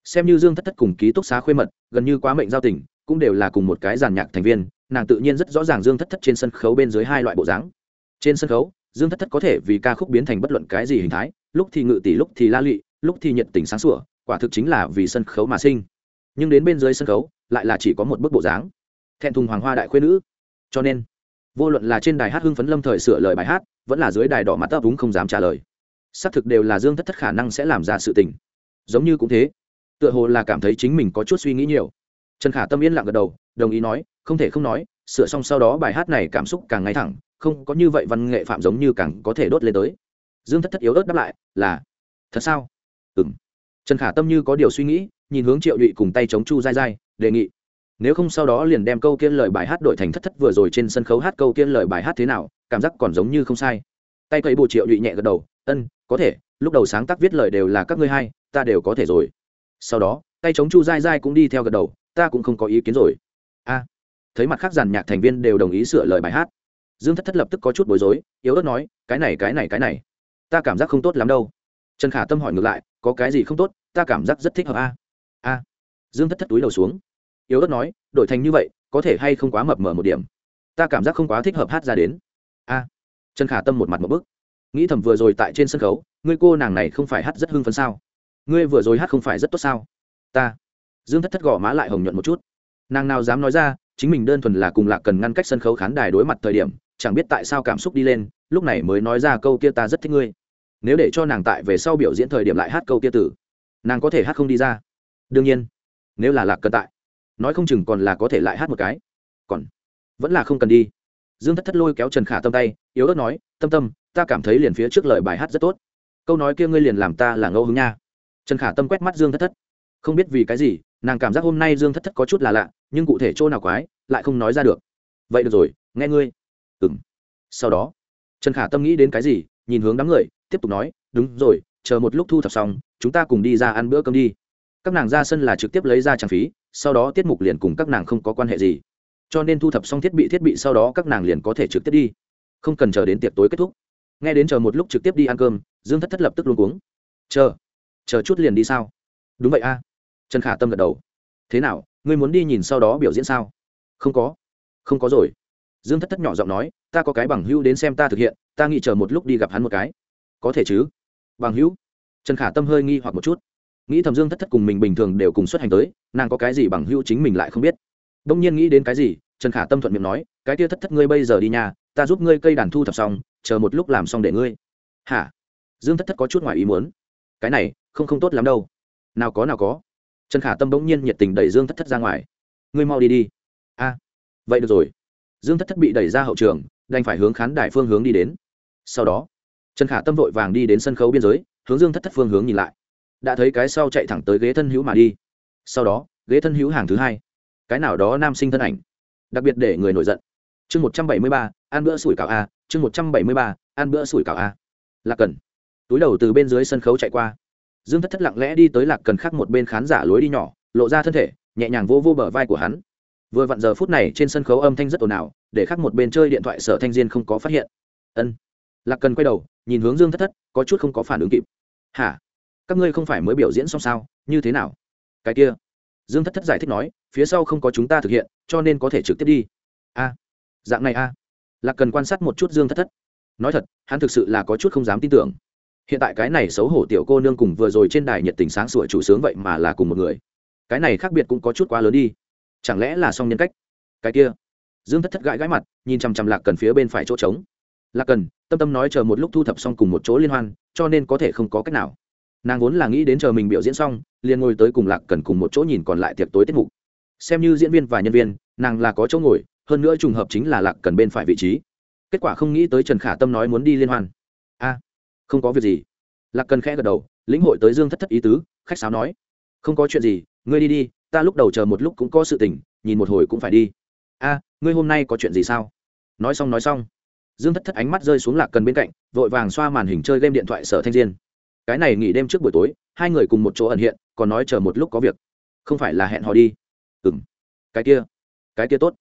Xem như dương thất thất cùng ký túc xá khuê mật, gần như quá mệnh giao tình, cũng đều là cùng một cái giàn nhạc thành viên, nàng tự nhiên rất rõ ràng dương thất thất trên sân khấu bên dưới hai loại bộ dáng. Trên sân khấu, dương thất thất có thể vì ca khúc biến thành bất luận cái gì hình thái, lúc thì ngự tỷ, lúc thì la lụy, lúc thì nhiệt tình sáng sủa, quả thực chính là vì sân khấu mà sinh nhưng đến bên dưới sân khấu lại là chỉ có một bức bộ dáng thẹn thùng hoàng hoa đại khuyên nữ cho nên vô luận là trên đài hát hưng phấn lâm thời sửa lời bài hát vẫn là dưới đài đỏ mặt ấp úng không dám trả lời xác thực đều là dương thất thất khả năng sẽ làm ra sự tình giống như cũng thế tựa hồ là cảm thấy chính mình có chút suy nghĩ nhiều trần khả tâm yên lặng gật đầu đồng ý nói không thể không nói sửa xong sau đó bài hát này cảm xúc càng ngay thẳng không có như vậy văn nghệ phạm giống như càng có thể đốt lên tới dương thất thất yếu ớt đáp lại là thật sao ừ m trần khả tâm như có điều suy nghĩ nhìn hướng triệu nhụy cùng tay chống chu dai dai đề nghị, nếu không sau đó liền đem câu kiên lời bài hát đổi thành thất thất vừa rồi trên sân khấu hát câu kiên lời bài hát thế nào, cảm giác còn giống như không sai. Tay cậy bộ triệu nhụy nhẹ gật đầu, ân, có thể, lúc đầu sáng tác viết lời đều là các ngươi hay, ta đều có thể rồi. Sau đó, tay chống chu dai dai cũng đi theo gật đầu, ta cũng không có ý kiến rồi. A, thấy mặt khác giàn nhạc thành viên đều đồng ý sửa lời bài hát, dương thất thất lập tức có chút bối rối, yếu ớt nói, cái này cái này cái này, ta cảm giác không tốt lắm đâu. Trần khả tâm hỏi ngược lại, có cái gì không tốt? Ta cảm giác rất thích hợp a a dương thất thất túi đầu xuống. Yếu ớt nói, đổi thành như vậy, có thể hay không quá mập mờ một điểm? Ta cảm giác không quá thích hợp hát ra đến. A. Trần khả tâm một mặt một bức. Nghĩ thầm vừa rồi tại trên sân khấu, ngươi cô nàng này không phải hát rất hưng phấn sao? Ngươi vừa rồi hát không phải rất tốt sao? Ta. Dương thất thất gõ má lại hồng nhuận một chút. Nàng nào dám nói ra, chính mình đơn thuần là cùng lạc cần ngăn cách sân khấu khán đài đối mặt thời điểm, chẳng biết tại sao cảm xúc đi lên, lúc này mới nói ra câu kia ta rất thích ngươi. Nếu để cho nàng tại về sau biểu diễn thời điểm lại hát câu kia tử, nàng có thể hát không đi ra. Đương nhiên nếu là lạc cần tại, nói không chừng còn là có thể lại hát một cái. Còn vẫn là không cần đi. Dương thất thất lôi kéo trần khả tâm tay, yếu ớt nói, tâm tâm, ta cảm thấy liền phía trước lời bài hát rất tốt. Câu nói kia ngươi liền làm ta là ngẫu hứng nha. Trần khả tâm quét mắt dương thất thất. Không biết vì cái gì, nàng cảm giác hôm nay dương thất thất có chút là lạ, nhưng cụ thể chỗ nào quái, lại không nói ra được. Vậy được rồi, nghe ngươi. Ừng sau đó, trần khả tâm nghĩ đến cái gì, nhìn hướng đám người, tiếp tục nói, đúng rồi, chờ một lúc thu thập xong, chúng ta cùng đi ra ăn bữa cơm đi các nàng ra sân là trực tiếp lấy ra trang phí, sau đó tiết mục liền cùng các nàng không có quan hệ gì. Cho nên thu thập xong thiết bị thiết bị sau đó các nàng liền có thể trực tiếp đi. Không cần chờ đến tiệc tối kết thúc. Nghe đến chờ một lúc trực tiếp đi ăn cơm, dương thất thất lập tức luôn cuống. Chờ chờ chút liền đi sao? Đúng vậy a. Trần khả tâm gật đầu. Thế nào, ngươi muốn đi nhìn sau đó biểu diễn sao? Không có. Không có rồi. Dương thất thất nhỏ giọng nói, ta có cái bằng hữu đến xem ta thực hiện, ta nghĩ chờ một lúc đi gặp hắn một cái. Có thể chứ. Bằng hữu? Trần khả tâm hơi nghi hoặc một chút nghĩ thầm dương thất thất cùng mình bình thường đều cùng xuất hành tới, nàng có cái gì bằng hữu chính mình lại không biết. Đông nhiên nghĩ đến cái gì, trần khả tâm thuận miệng nói, cái kia thất thất ngươi bây giờ đi nhà ta giúp ngươi cây đàn thu thập xong, chờ một lúc làm xong để ngươi. Hả? Dương thất thất có chút ngoài ý muốn. Cái này, không không tốt lắm đâu. Nào có nào có. Trần khả tâm bỗng nhiên nhiệt tình đẩy dương thất thất ra ngoài. Ngươi mau đi đi. A, vậy được rồi. Dương thất thất bị đẩy ra hậu trường, đành phải hướng khán đài phương hướng đi đến. Sau đó, trần khả tâm vội vàng đi đến sân khấu biên giới, hướng dương thất thất phương hướng nhìn lại đã thấy cái sau chạy thẳng tới ghế thân hữu mà đi. Sau đó, ghế thân hữu hàng thứ hai. Cái nào đó nam sinh thân ảnh. Đặc biệt để người nổi giận. Chương một trăm bảy mươi ba, ăn bữa sủi cảo a, chương một trăm bảy mươi ba, ăn bữa sủi cảo a. Lạc cần. Túi đầu từ bên dưới sân khấu chạy qua. Dương thất thất lặng lẽ đi tới lạc cần khác một bên khán giả lối đi nhỏ, lộ ra thân thể, nhẹ nhàng vô vô bờ vai của hắn. Vừa vặn giờ phút này trên sân khấu âm thanh rất ồn ào, để khác một bên chơi điện thoại sở thanh diên không có phát hiện. Ân. Lạc cần quay đầu, nhìn hướng dương thất thất, có chút không có phản ứng kịp. Hả? Các ngươi không phải mới biểu diễn xong sao? Như thế nào? Cái kia. Dương thất thất giải thích nói, phía sau không có chúng ta thực hiện, cho nên có thể trực tiếp đi. A. Dạng này a. Lạc cần quan sát một chút dương thất thất. Nói thật, hắn thực sự là có chút không dám tin tưởng. Hiện tại cái này xấu hổ tiểu cô nương cùng vừa rồi trên đài nhiệt tình sáng sủa chủ sướng vậy mà là cùng một người. Cái này khác biệt cũng có chút quá lớn đi. Chẳng lẽ là song nhân cách? Cái kia. Dương thất thất gãi gãi mặt, nhìn chằm chằm lạc cần phía bên phải chỗ trống. Lạc cần, tâm tâm nói chờ một lúc thu thập xong cùng một chỗ liên hoan, cho nên có thể không có cách nào nàng vốn là nghĩ đến chờ mình biểu diễn xong, liền ngồi tới cùng lạc cần cùng một chỗ nhìn còn lại tiệc tối tiết mục. Xem như diễn viên và nhân viên, nàng là có chỗ ngồi, hơn nữa trùng hợp chính là lạc cần bên phải vị trí. Kết quả không nghĩ tới trần khả tâm nói muốn đi liên hoan. A, không có việc gì. Lạc cần khẽ gật đầu, lĩnh hội tới dương thất thất ý tứ, khách sáo nói, không có chuyện gì, ngươi đi đi, ta lúc đầu chờ một lúc cũng có sự tình, nhìn một hồi cũng phải đi. A, ngươi hôm nay có chuyện gì sao? Nói xong nói xong, dương thất thất ánh mắt rơi xuống lạc cần bên cạnh, vội vàng xoa màn hình chơi game điện thoại sở thanh diên cái này nghỉ đêm trước buổi tối, hai người cùng một chỗ ẩn hiện, còn nói chờ một lúc có việc. Không phải là hẹn họ đi. Ừ m cái kia. Cái kia tốt.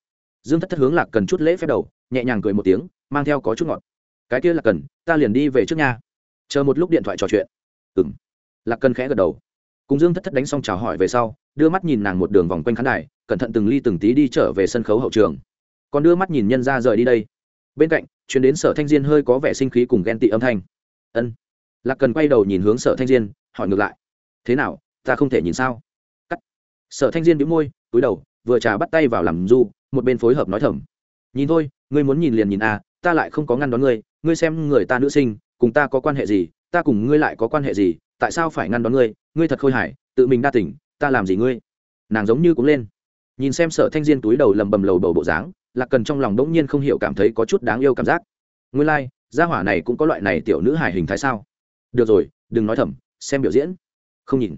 Dương thất thất hướng lạc cần chút lễ phép đầu, nhẹ nhàng cười một tiếng, mang theo có chút ngọt. Cái kia là cần, ta liền đi về trước nhà chờ một lúc điện thoại trò chuyện. Ừ m lạc cần khẽ gật đầu. Cùng dương thất thất đánh xong chào hỏi về sau, đưa mắt nhìn nàng một đường vòng quanh khán đài, cẩn thận từng ly từng tí đi trở về sân khấu hậu trường. Còn đưa mắt nhìn nhân ra rời đi đây. Bên cạnh chuyến đến sở thanh diên hơi có vẻ sinh khí cùng ghen tị âm thanh. Ân lạc cần quay đầu nhìn hướng sở thanh diên hỏi ngược lại. Thế nào ta không thể nhìn sao? Cắt. Sở thanh diên bĩu môi túi đầu vừa trà bắt tay vào làm du một bên phối hợp nói thầm. Nhìn thôi ngươi muốn nhìn liền nhìn à ta lại không có ngăn đón ngươi ngươi xem người ta nữ sinh cùng ta có quan hệ gì ta cùng ngươi lại có quan hệ gì tại sao phải ngăn đón ngươi? Ngươi thật khôi hài tự mình đa tỉnh ta làm gì ngươi? Nàng giống như cũng lên. Nhìn xem sở thanh diên túi đầu lầm bầm lầu bầu bộ dáng lạc cần trong lòng đỗng nhiên không hiểu cảm thấy có chút đáng yêu cảm giác. Ngươi lai、like, gia hỏa này cũng có loại này tiểu nữ hài hình thái sao? Được rồi, đừng nói thầm, xem biểu diễn. Không nhìn.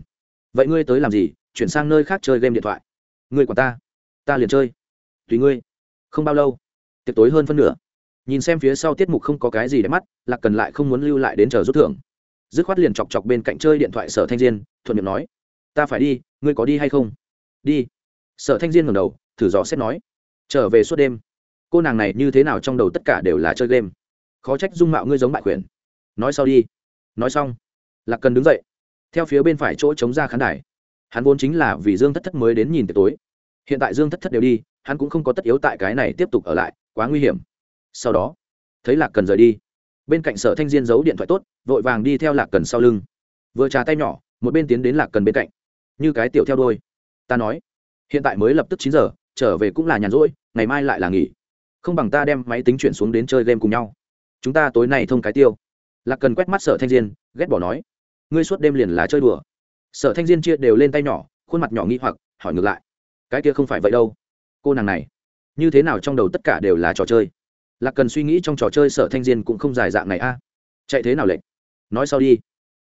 Vậy ngươi tới làm gì? Chuyển sang nơi khác chơi game điện thoại. Ngươi quản ta. Ta liền chơi. Tùy ngươi. Không bao lâu. Tiệc tối hơn phân nửa. Nhìn xem phía sau tiết mục không có cái gì để mắt, lạc cần lại không muốn lưu lại đến chờ rút thưởng. Dứt khoát liền chọc chọc bên cạnh chơi điện thoại sở thanh diên, thuận miệng nói, ta phải đi, ngươi có đi hay không? Đi. Sở thanh diên ngầm đầu, thử dò xét nói, trở về suốt đêm. Cô nàng này như thế nào trong đầu tất cả đều là chơi game? Khó trách dung mạo ngươi giống bại quyền. Nói sau đi nói xong, lạc cần đứng dậy, theo phía bên phải chỗ chống ra khán đài. Hắn vốn chính là vì dương thất thất mới đến nhìn tiệc tối. Hiện tại dương thất thất đều đi, hắn cũng không có tất yếu tại cái này tiếp tục ở lại, quá nguy hiểm. Sau đó, thấy lạc cần rời đi, bên cạnh sở thanh diên giấu điện thoại tốt, vội vàng đi theo lạc cần sau lưng. Vừa trà tay nhỏ, một bên tiến đến lạc cần bên cạnh. Như cái tiểu theo đôi ta nói. Hiện tại mới lập tức chín giờ, trở về cũng là nhàn rỗi, ngày mai lại là nghỉ. Không bằng ta đem máy tính chuyển xuống đến chơi game cùng nhau. Chúng ta tối nay thông cái tiêu lạc cần quét mắt sở thanh diên, ghét bỏ nói, ngươi suốt đêm liền là chơi đùa. Sở thanh diên chia đều lên tay nhỏ, khuôn mặt nhỏ nghi hoặc, hỏi ngược lại, cái kia không phải vậy đâu. Cô nàng này, như thế nào trong đầu tất cả đều là trò chơi? Lạc cần suy nghĩ trong trò chơi sở thanh diên cũng không dài dạng này a. Chạy thế nào lệnh? Nói sau đi.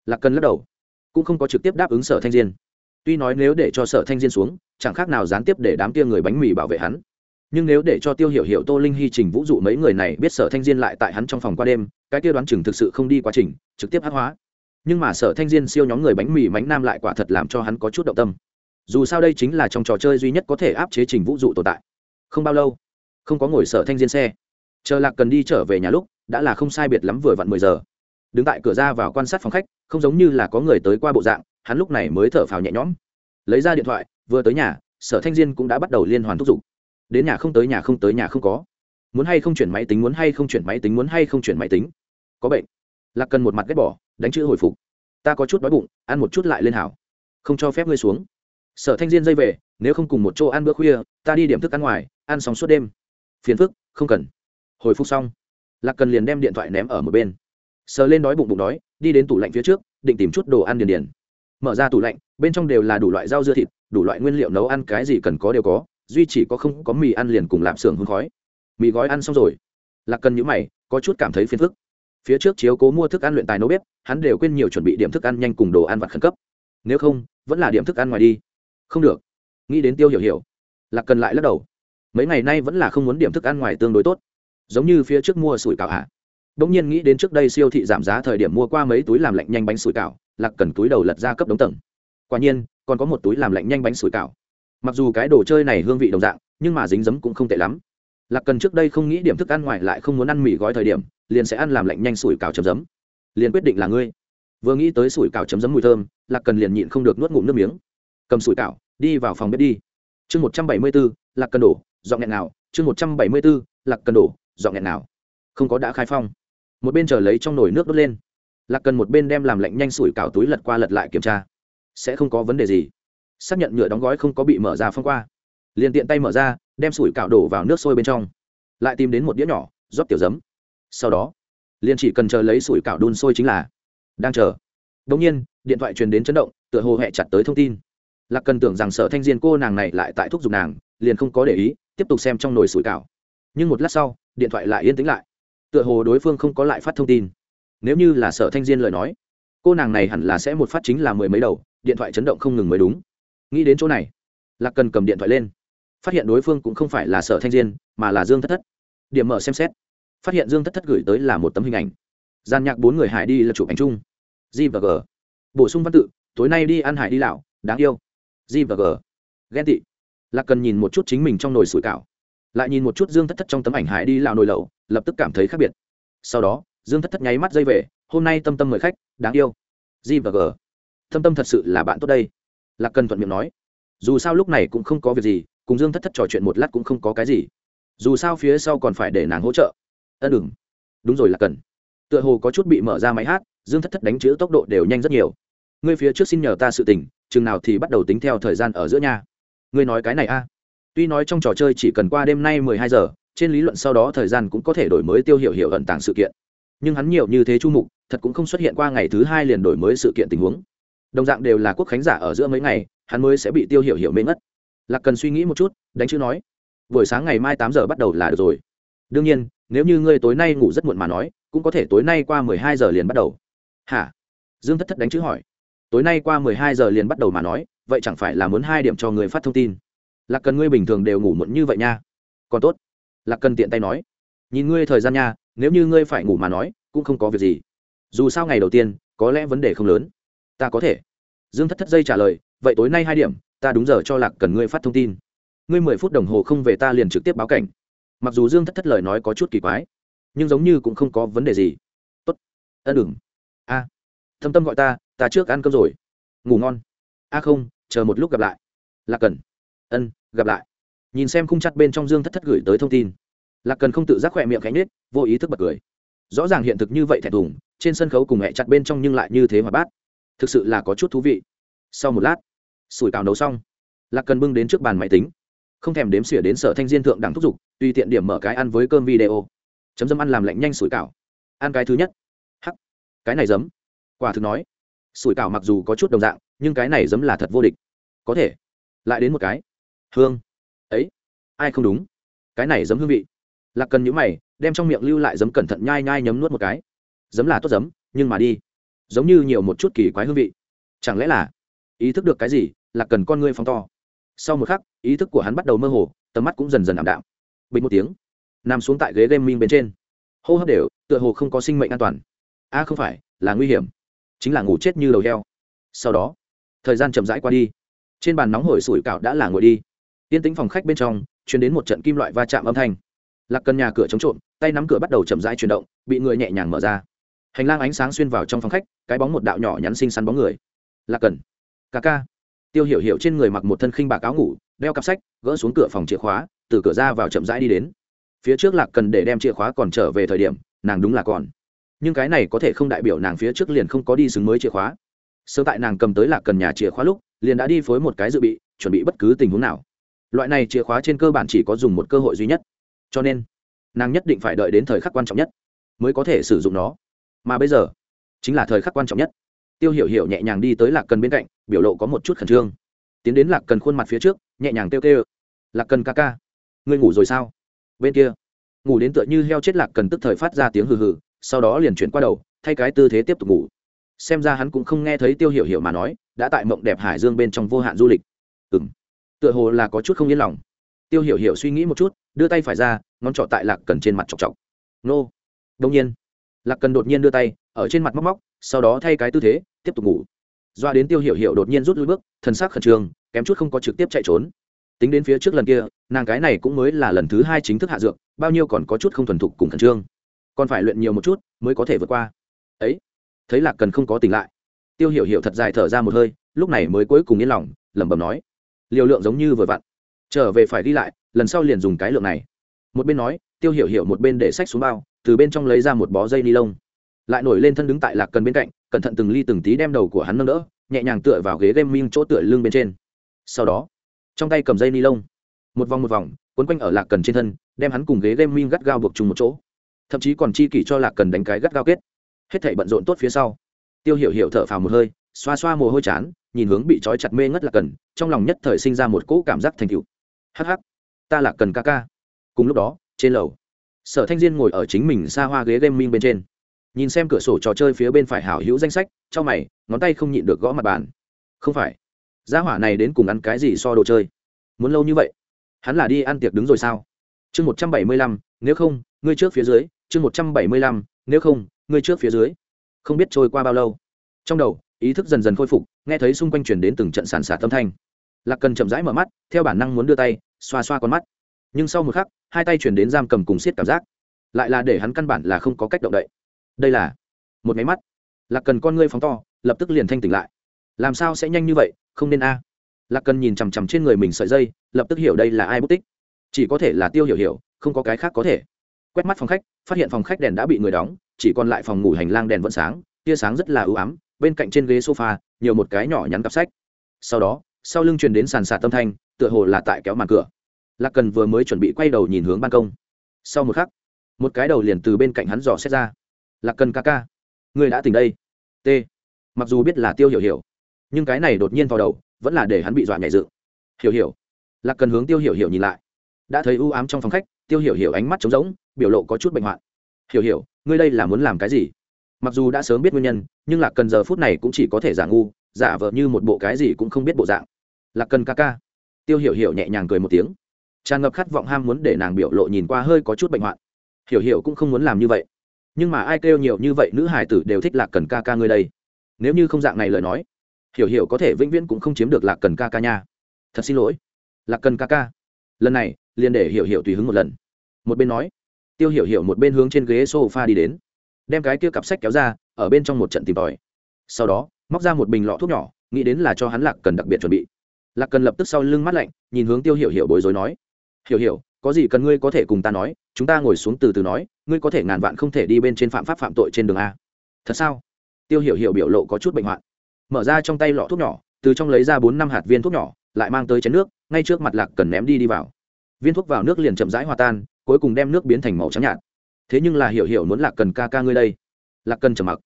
Lạc cần lắc đầu, cũng không có trực tiếp đáp ứng sở thanh diên. Tuy nói nếu để cho sở thanh diên xuống, chẳng khác nào gián tiếp để đám tia người bánh mì bảo vệ hắn nhưng nếu để cho tiêu hiểu hiểu, tô linh hy trình vũ dụ mấy người này biết sở thanh diên lại tại hắn trong phòng qua đêm, cái kia đoán chừng thực sự không đi quá trình, trực tiếp hát hóa. Nhưng mà sở thanh diên siêu nhóm người bánh mì bánh nam lại quả thật làm cho hắn có chút động tâm. Dù sao đây chính là trong trò chơi duy nhất có thể áp chế trình vũ dụ tồn tại. Không bao lâu, không có ngồi sở thanh diên xe. Chờ lạc cần đi trở về nhà lúc, đã là không sai biệt lắm vừa vặn mười giờ. Đứng tại cửa ra vào quan sát phòng khách, không giống như là có người tới qua bộ dạng, hắn lúc này mới thở phào nhẹ nhõm. Lấy ra điện thoại, vừa tới nhà, sở thanh diên cũng đã bắt đầu liên hoàn thúc giục đến nhà không tới nhà không tới nhà không có. Muốn hay không chuyển máy tính, muốn hay không chuyển máy tính, muốn hay không chuyển máy tính. Có bệnh. Lạc cần một mặt ghét bỏ, đánh chữ hồi phục. Ta có chút đói bụng, ăn một chút lại lên hảo. Không cho phép ngươi xuống. Sở thanh diên dây về, nếu không cùng một chỗ ăn bữa khuya, ta đi điểm thức ăn ngoài, ăn xong suốt đêm. Phiền phức, không cần. Hồi phục xong, lạc cần liền đem điện thoại ném ở một bên. Sờ lên đói bụng bụng đói, đi đến tủ lạnh phía trước, định tìm chút đồ ăn điền điền. Mở ra tủ lạnh, bên trong đều là đủ loại rau dưa thịt, đủ loại nguyên liệu nấu ăn, cái gì cần có đều có duy chỉ có không có mì ăn liền cùng lạp xưởng hương khói. Mì gói ăn xong rồi. Lạc cần nhữ mày, có chút cảm thấy phiền phức. Phía trước chiếu cố mua thức ăn luyện tài nấu bếp, hắn đều quên nhiều chuẩn bị điểm thức ăn nhanh cùng đồ ăn vặt khẩn cấp. Nếu không, vẫn là điểm thức ăn ngoài đi. Không được. Nghĩ đến tiêu hiểu hiểu, lạc cần lại lắc đầu. Mấy ngày nay vẫn là không muốn điểm thức ăn ngoài tương đối tốt. Giống như phía trước mua sủi cảo hạ bỗng nhiên nghĩ đến trước đây siêu thị giảm giá thời điểm mua qua mấy túi làm lạnh nhanh bánh sủi cảo, lạc cần túi đầu lật ra cấp đống tầng. Quả nhiên, còn có một túi làm lạnh nhanh bánh sủi cảo mặc dù cái đồ chơi này hương vị đồng dạng, nhưng mà dính dấm cũng không tệ lắm. Lạc cần trước đây không nghĩ điểm thức ăn ngoài lại không muốn ăn mì gói thời điểm, liền sẽ ăn làm lạnh nhanh sủi cảo chấm dấm liền quyết định là ngươi. Vừa nghĩ tới sủi cảo chấm dấm mùi thơm, lạc cần liền nhịn không được nuốt ngụm nước miếng. Cầm sủi cảo, đi vào phòng bếp đi. Chương một trăm bảy mươi b ố lạc cần đổ, dọn nghẹn nào. Chương một trăm bảy mươi b ố lạc cần đổ, dọn nghẹn nào. Không có đã khai phong. Một bên chờ lấy trong nồi nước đốt lên. Lạc cần một bên đem làm lạnh nhanh sủi cảo túi lật qua lật lại kiểm tra. Sẽ không có vấn đề gì xác nhận nhựa đóng gói không có bị mở ra phong qua. Liền tiện tay mở ra, đem sủi cảo đổ vào nước sôi bên trong. Lại tìm đến một đĩa nhỏ, rót tiểu giấm. Sau đó, liền chỉ cần chờ lấy sủi cảo đun sôi chính là đang chờ. Đông nhiên, điện thoại truyền đến chấn động, tựa hồ hẹ chặt tới thông tin. Lạc cần tưởng rằng sở thanh diên cô nàng này lại tại thuốc giục nàng, liền không có để ý, tiếp tục xem trong nồi sủi cảo. Nhưng một lát sau, điện thoại lại yên tĩnh lại. Tựa hồ đối phương không có lại phát thông tin. Nếu như là sở thanh diên lời nói, cô nàng này hẳn là sẽ một phát chính là mười mấy đầu, điện thoại chấn động không ngừng mới đúng nghĩ đến chỗ này, lạc cần cầm điện thoại lên, phát hiện đối phương cũng không phải là sở thanh diên, mà là dương thất thất. Điểm mở xem xét, phát hiện dương thất thất gửi tới là một tấm hình ảnh. Gian nhạc bốn người hải đi là chụp ảnh chung. G và g. Bổ sung văn tự, tối nay đi ăn hải đi lạo đáng yêu. G và g. Ghen tị. Lạc cần nhìn một chút chính mình trong nồi sủi cảo, lại nhìn một chút dương thất thất trong tấm ảnh hải đi lạo nồi lẩu, lập tức cảm thấy khác biệt. Sau đó, dương thất thất nháy mắt dây về, hôm nay tâm tâm mời khách, đáng yêu. G và g. Tâm tâm thật sự là bạn tốt đây lạc cần thuận miệng nói, dù sao lúc này cũng không có việc gì, cùng dương thất thất trò chuyện một lát cũng không có cái gì. Dù sao phía sau còn phải để nàng hỗ trợ. Ân đừng. Đúng rồi là cần. Tựa hồ có chút bị mở ra máy hát, dương thất thất đánh chữ tốc độ đều nhanh rất nhiều. Ngươi phía trước xin nhờ ta sự tình, chừng nào thì bắt đầu tính theo thời gian ở giữa nhà ngươi nói cái này a. Tuy nói trong trò chơi chỉ cần qua đêm nay mười hai giờ, trên lý luận sau đó thời gian cũng có thể đổi mới tiêu hiệu hiệu ẩn tàng sự kiện. Nhưng hắn nhiều như thế chu mục, thật cũng không xuất hiện qua ngày thứ hai liền đổi mới sự kiện tình huống đồng dạng đều là quốc khánh giả ở giữa mấy ngày, hắn mới sẽ bị tiêu hiểu hiểu mê ngất. Lạc cần suy nghĩ một chút, đánh chữ nói, buổi sáng ngày mai tám giờ bắt đầu là được rồi. Đương nhiên, nếu như ngươi tối nay ngủ rất muộn mà nói, cũng có thể tối nay qua mười hai giờ liền bắt đầu. Hả? Dương thất thất đánh chữ hỏi. Tối nay qua mười hai giờ liền bắt đầu mà nói, vậy chẳng phải là muốn hai điểm cho người phát thông tin? Lạc cần ngươi bình thường đều ngủ muộn như vậy nha. Còn tốt. Lạc cần tiện tay nói. Nhìn ngươi thời gian nha, nếu như ngươi phải ngủ mà nói, cũng không có việc gì. Dù sao ngày đầu tiên, có lẽ vấn đề không lớn ta có thể. Dương thất thất dây trả lời, vậy tối nay hai điểm, ta đúng giờ cho lạc cần ngươi phát thông tin. Ngươi mười phút đồng hồ không về ta liền trực tiếp báo cảnh. Mặc dù dương thất thất lời nói có chút kỳ quái, nhưng giống như cũng không có vấn đề gì. Tốt. Ân đừng. A. Thâm tâm gọi ta ta trước ăn cơm rồi. Ngủ ngon. A không, chờ một lúc gặp lại. Lạc cần. Ân, gặp lại. Nhìn xem khung chặt bên trong dương thất thất gửi tới thông tin. Lạc cần không tự giác khỏe miệng cánh nết vô ý thức bật cười. Rõ ràng hiện thực như vậy thẹn thùng, trên sân khấu cùng hẹ chặt bên trong nhưng lại như thế mà bát thực sự là có chút thú vị. Sau một lát, sủi cào nấu xong, lạc cần bưng đến trước bàn máy tính, không thèm đếm xỉa đến sở thanh diên thượng đẳng thúc giục, tùy tiện điểm mở cái ăn với cơm video. Chấm dâm ăn làm lạnh nhanh sủi cảo. Ăn cái thứ nhất. Hắc. Cái này giấm. Quả thực nói, sủi cảo mặc dù có chút đồng dạng, nhưng cái này giấm là thật vô địch. Có thể. Lại đến một cái. Hương. Ấy. Ai không đúng? Cái này giấm hương vị. Lạc cần nhữ mày, đem trong miệng lưu lại giấm cẩn thận nhai nhai nhấm nuốt một cái. Giấm là tốt giấm, nhưng mà đi giống như nhiều một chút kỳ quái hương vị. Chẳng lẽ là ý thức được cái gì, là cần con ngươi phóng to? Sau một khắc, ý thức của hắn bắt đầu mơ hồ, tầm mắt cũng dần dần ảm đạm. Bình một tiếng, nằm xuống tại ghế gaming bên trên. Hô hấp đều, tựa hồ không có sinh mệnh an toàn. A, không phải, là nguy hiểm. Chính là ngủ chết như đầu heo. Sau đó, thời gian chậm rãi qua đi. Trên bàn nóng hổi sủi cạo đã là ngồi đi. Tiên tĩnh phòng khách bên trong chuyển đến một trận kim loại va chạm âm thanh. Lạc cần nhà cửa chống trộm, tay nắm cửa bắt đầu chậm rãi chuyển động, bị người nhẹ nhàng mở ra hành lang ánh sáng xuyên vào trong phòng khách, cái bóng một đạo nhỏ nhắn xinh xắn bóng người. Lạc cần. Ca ca. Tiêu hiểu hiểu trên người mặc một thân khinh bạc áo ngủ, đeo cặp sách, gỡ xuống cửa phòng chìa khóa, từ cửa ra vào chậm rãi đi đến. Phía trước lạc cần để đem chìa khóa còn trở về thời điểm, nàng đúng là còn. Nhưng cái này có thể không đại biểu nàng phía trước liền không có đi xứng mới chìa khóa. Sớm tại nàng cầm tới lạc cần nhà chìa khóa lúc, liền đã đi phối một cái dự bị, chuẩn bị bất cứ tình huống nào. Loại này chìa khóa trên cơ bản chỉ có dùng một cơ hội duy nhất. Cho nên, nàng nhất định phải đợi đến thời khắc quan trọng nhất, mới có thể sử dụng nó mà bây giờ chính là thời khắc quan trọng nhất. Tiêu hiểu hiểu nhẹ nhàng đi tới lạc cần bên cạnh, biểu lộ có một chút khẩn trương. Tiến đến lạc cần khuôn mặt phía trước, nhẹ nhàng kêu kêu, lạc cần ca ca, ngươi ngủ rồi sao? Bên kia, ngủ đến tựa như heo chết lạc cần tức thời phát ra tiếng hừ hừ, sau đó liền chuyển qua đầu, thay cái tư thế tiếp tục ngủ. Xem ra hắn cũng không nghe thấy tiêu hiểu hiểu mà nói, đã tại mộng đẹp hải dương bên trong vô hạn du lịch. Ừng tựa hồ là có chút không yên lòng. Tiêu hiểu hiểu suy nghĩ một chút, đưa tay phải ra, ngón trọ tại lạc cần trên mặt chọc chọc. Nô. Đông nhiên lạc cần đột nhiên đưa tay, ở trên mặt móc móc, sau đó thay cái tư thế, tiếp tục ngủ. Doa đến tiêu hiểu hiểu đột nhiên rút lui bước, thần sắc khẩn trương, kém chút không có trực tiếp chạy trốn. Tính đến phía trước lần kia, nàng cái này cũng mới là lần thứ hai chính thức hạ dược, bao nhiêu còn có chút không thuần thục cùng khẩn trương. Còn phải luyện nhiều một chút, mới có thể vượt qua. Ấy, thấy lạc cần không có tỉnh lại, tiêu hiểu hiểu thật dài thở ra một hơi, lúc này mới cuối cùng yên lòng, lẩm bẩm nói, liều lượng giống như vừa vặn. Trở về phải đi lại, lần sau liền dùng cái lượng này. Một bên nói, tiêu hiểu hiểu một bên để sách xuống bao từ bên trong lấy ra một bó dây ni lông, lại nổi lên thân đứng tại lạc cần bên cạnh, cẩn thận từng ly từng tí đem đầu của hắn nâng đỡ, nhẹ nhàng tựa vào ghế game minh chỗ tựa lưng bên trên. Sau đó, trong tay cầm dây ni lông, một vòng một vòng, quấn quanh ở lạc cần trên thân, đem hắn cùng ghế game minh gắt gao buộc chung một chỗ. Thậm chí còn chi kỷ cho lạc cần đánh cái gắt gao kết. Hết thảy bận rộn tốt phía sau, tiêu hiểu hiểu thở phào một hơi, xoa xoa mồ hôi chán, nhìn hướng bị trói chặt mê ngất lạc cần, trong lòng nhất thời sinh ra một cỗ cảm giác thành cựu hắc hắc, ta lạc cần ca ca. Cùng lúc đó, trên lầu sở thanh diên ngồi ở chính mình xa hoa ghế game minh bên trên. Nhìn xem cửa sổ trò chơi phía bên phải hảo hữu danh sách trong mày, ngón tay không nhịn được gõ mặt bàn. Không phải. Gia hỏa này đến cùng ăn cái gì so đồ chơi? Muốn lâu như vậy? Hắn là đi ăn tiệc đứng rồi sao? Chương một trăm bảy mươi lăm, nếu không, ngươi trước phía dưới. Chương một trăm bảy mươi lăm, nếu không, ngươi trước phía dưới. Không biết trôi qua bao lâu. Trong đầu, ý thức dần dần khôi phục, nghe thấy xung quanh chuyển đến từng trận sàn xả tâm thanh. Lạc cần chậm rãi mở mắt, theo bản năng muốn đưa tay, xoa xoa con mắt. Nhưng sau một khắc hai tay chuyển đến giam cầm cùng siết cảm giác. Lại là để hắn căn bản là không có cách động đậy. Đây là một máy mắt. Lạc cần con ngươi phóng to, lập tức liền thanh tỉnh lại. Làm sao sẽ nhanh như vậy, không nên a? Lạc cần nhìn chằm chằm trên người mình sợi dây, lập tức hiểu đây là ai bút tích. Chỉ có thể là tiêu hiểu hiểu, không có cái khác có thể. Quét mắt phòng khách, phát hiện phòng khách đèn đã bị người đóng, chỉ còn lại phòng ngủ hành lang đèn vẫn sáng, tia sáng rất là ưu ám, bên cạnh trên ghế sofa, nhiều một cái nhỏ nhắn cặp sách. Sau đó, sau lưng truyền đến sàn sạt tâm thanh, tựa hồ là tại kéo màn cửa lạc cần vừa mới chuẩn bị quay đầu nhìn hướng ban công. Sau một khắc, một cái đầu liền từ bên cạnh hắn dò xét ra. Lạc cần ca ca người đã tỉnh đây. T. Mặc dù biết là tiêu hiểu hiểu, nhưng cái này đột nhiên vào đầu, vẫn là để hắn bị dọa nhảy dựng. Hiểu hiểu. Lạc cần hướng tiêu hiểu hiểu nhìn lại. Đã thấy u ám trong phòng khách, tiêu hiểu hiểu ánh mắt trống rỗng, biểu lộ có chút bệnh hoạn. Hiểu hiểu, ngươi đây là muốn làm cái gì? Mặc dù đã sớm biết nguyên nhân, nhưng lạc cần giờ phút này cũng chỉ có thể giả ngu, giả vờ như một bộ cái gì cũng không biết bộ dạng. Lạc cần ca ca. Tiêu hiểu hiểu nhẹ nhàng cười một tiếng tràn ngập khát vọng ham muốn để nàng biểu lộ nhìn qua hơi có chút bệnh hoạn. Hiểu hiểu cũng không muốn làm như vậy. Nhưng mà ai kêu nhiều như vậy nữ hải tử đều thích lạc cần ca ca ngươi đây. Nếu như không dạng này lời nói, hiểu hiểu có thể vĩnh viễn cũng không chiếm được lạc cần ca ca nha. Thật xin lỗi, lạc cần ca ca. Lần này, liền để hiểu hiểu tùy hứng một lần. Một bên nói, tiêu hiểu hiểu một bên hướng trên ghế sofa đi đến. Đem cái kia cặp sách kéo ra, ở bên trong một trận tìm tòi. Sau đó, móc ra một bình lọ thuốc nhỏ, nghĩ đến là cho hắn lạc cần đặc biệt chuẩn bị. Lạc cần lập tức sau lưng mắt lạnh, nhìn hướng tiêu hiểu hiểu bối rối nói hiểu hiểu, có gì cần ngươi có thể cùng ta nói, chúng ta ngồi xuống từ từ nói, ngươi có thể ngàn vạn không thể đi bên trên phạm pháp phạm tội trên đường a. Thật sao? Tiêu hiểu hiểu biểu lộ có chút bệnh hoạn. Mở ra trong tay lọ thuốc nhỏ, từ trong lấy ra bốn năm hạt viên thuốc nhỏ, lại mang tới chén nước, ngay trước mặt lạc cần ném đi đi vào. Viên thuốc vào nước liền chậm rãi hòa tan, cuối cùng đem nước biến thành màu trắng nhạt. Thế nhưng là hiểu hiểu muốn lạc cần ca ca ngươi đây. Lạc cần trầm mặc.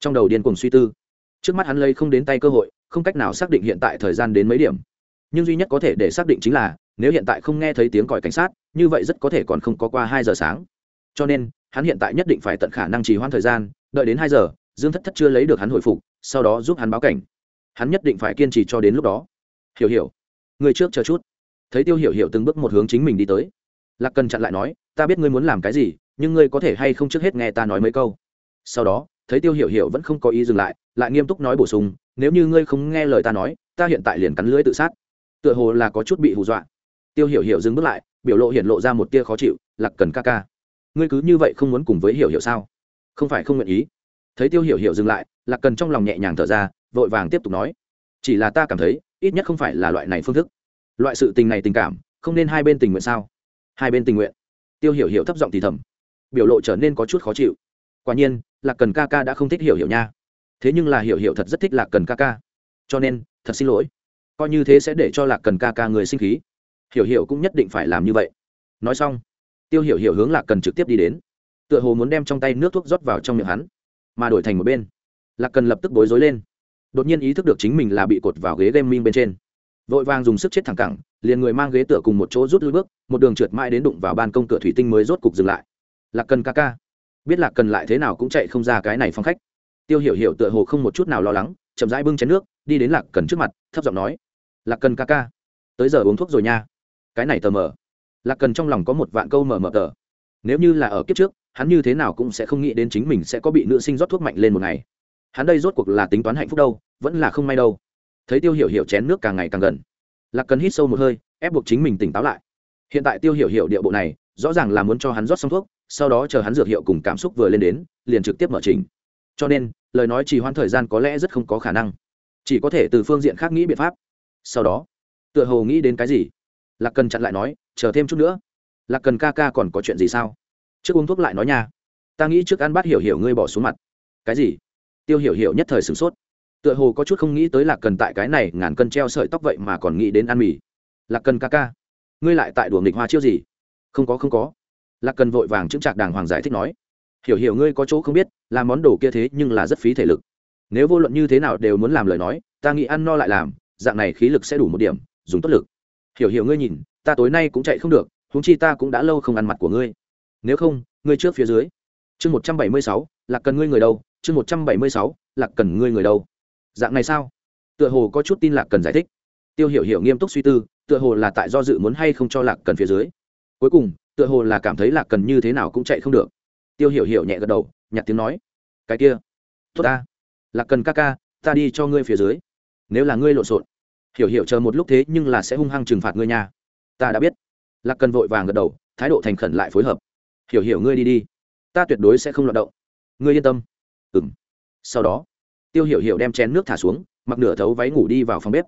Trong đầu điên cùng suy tư. Trước mắt hắn lấy không đến tay cơ hội, không cách nào xác định hiện tại thời gian đến mấy điểm. Nhưng duy nhất có thể để xác định chính là nếu hiện tại không nghe thấy tiếng còi cảnh sát, như vậy rất có thể còn không có qua hai giờ sáng. Cho nên, hắn hiện tại nhất định phải tận khả năng trì hoãn thời gian, đợi đến hai giờ, dương thất thất chưa lấy được hắn hồi phục, sau đó giúp hắn báo cảnh. Hắn nhất định phải kiên trì cho đến lúc đó. Hiểu hiểu. Người trước chờ chút. Thấy tiêu hiểu hiểu từng bước một hướng chính mình đi tới. Lạc cần chặn lại nói, ta biết ngươi muốn làm cái gì, nhưng ngươi có thể hay không trước hết nghe ta nói mấy câu? Sau đó, thấy tiêu hiểu hiểu vẫn không có ý dừng lại lại nghiêm túc nói bổ sung, nếu như ngươi không nghe lời ta nói, ta hiện tại liền cắn lưỡi tự sát. Tựa hồ là có chút bị hù dọa tiêu hiểu hiểu dừng bước lại, biểu lộ hiện lộ ra một tia khó chịu, lạc cần ca ca, ngươi cứ như vậy không muốn cùng với hiểu hiểu sao? Không phải không nguyện ý. Thấy tiêu hiểu hiểu dừng lại, lạc cần trong lòng nhẹ nhàng thở ra, vội vàng tiếp tục nói, chỉ là ta cảm thấy, ít nhất không phải là loại này phương thức. Loại sự tình này tình cảm, không nên hai bên tình nguyện sao? Hai bên tình nguyện. Tiêu hiểu hiểu thấp giọng thì thầm, biểu lộ trở nên có chút khó chịu. Quả nhiên, lạc cần ca ca đã không thích hiểu hiểu nha. Thế nhưng là hiểu hiểu thật rất thích lạc cần ca ca. Cho nên, thật xin lỗi. Coi như thế sẽ để cho lạc cần ca ca người sinh khí hiểu hiểu cũng nhất định phải làm như vậy. Nói xong, tiêu hiểu hiểu hướng lạc cần trực tiếp đi đến. Tựa hồ muốn đem trong tay nước thuốc rót vào trong miệng hắn, mà đổi thành một bên. Lạc cần lập tức bối rối lên. Đột nhiên ý thức được chính mình là bị cột vào ghế gaming bên trên. Vội vàng dùng sức chết thẳng cẳng, liền người mang ghế tựa cùng một chỗ rút lui bước, một đường trượt mãi đến đụng vào ban công cửa thủy tinh mới rốt cục dừng lại. Lạc cần ca ca, biết lạc cần lại thế nào cũng chạy không ra cái này phong khách. Tiêu hiểu hiểu tựa hồ không một chút nào lo lắng, chậm rãi bưng chén nước, đi đến lạc cần trước mặt, thấp giọng nói, lạc cần ca ca, tới giờ uống thuốc rồi nha cái này tờ mờ. Lạc cần trong lòng có một vạn câu mờ mờ tờ. Nếu như là ở kiếp trước, hắn như thế nào cũng sẽ không nghĩ đến chính mình sẽ có bị nữ sinh rót thuốc mạnh lên một ngày. Hắn đây rốt cuộc là tính toán hạnh phúc đâu, vẫn là không may đâu. Thấy tiêu hiểu hiểu chén nước càng ngày càng gần. Lạc cần hít sâu một hơi, ép buộc chính mình tỉnh táo lại. Hiện tại tiêu hiểu hiểu địa bộ này, rõ ràng là muốn cho hắn rót xong thuốc, sau đó chờ hắn dược hiệu cùng cảm xúc vừa lên đến, liền trực tiếp mở trình. Cho nên, lời nói trì hoãn thời gian có lẽ rất không có khả năng. Chỉ có thể từ phương diện khác nghĩ biện pháp. Sau đó, tựa hồ nghĩ đến cái gì? Lạc cần chặn lại nói, chờ thêm chút nữa. Lạc cần ca ca còn có chuyện gì sao? Trước uống thuốc lại nói nha. Ta nghĩ trước ăn bát hiểu hiểu ngươi bỏ xuống mặt. Cái gì? Tiêu hiểu hiểu nhất thời sửng sốt. Tựa hồ có chút không nghĩ tới lạc cần tại cái này ngàn cân treo sợi tóc vậy mà còn nghĩ đến ăn mì. Lạc cần ca ca, ngươi lại tại đùa nghịch hoa chiêu gì? Không có không có. Lạc cần vội vàng chững chạc đàng hoàng giải thích nói. Hiểu hiểu ngươi có chỗ không biết, làm món đồ kia thế nhưng là rất phí thể lực. Nếu vô luận như thế nào đều muốn làm lời nói, ta nghĩ ăn no lại làm, dạng này khí lực sẽ đủ một điểm, dùng tốt lực hiểu hiểu ngươi nhìn, ta tối nay cũng chạy không được, huống chi ta cũng đã lâu không ăn mặt của ngươi. Nếu không, ngươi trước phía dưới. Chương một trăm bảy mươi sáu là cần ngươi người đâu? Chương một trăm bảy mươi sáu là cần ngươi người đâu? Dạng này sao? Tựa hồ có chút tin lạc cần giải thích. Tiêu hiểu hiểu nghiêm túc suy tư, tựa hồ là tại do dự muốn hay không cho lạc cần phía dưới. Cuối cùng, tựa hồ là cảm thấy lạc cần như thế nào cũng chạy không được. Tiêu hiểu hiểu nhẹ gật đầu, nhặt tiếng nói. Cái kia. Tốt ta. Lạc cần ca ca, ta đi cho ngươi phía dưới. Nếu là ngươi lộn xộn hiểu hiểu chờ một lúc thế nhưng là sẽ hung hăng trừng phạt ngươi nha. Ta đã biết. Lạc cần vội vàng gật đầu, thái độ thành khẩn lại phối hợp. Hiểu hiểu ngươi đi đi. Ta tuyệt đối sẽ không loạt động. Ngươi yên tâm. Ừ m sau đó, tiêu hiểu hiểu đem chén nước thả xuống, mặc nửa thấu váy ngủ đi vào phòng bếp.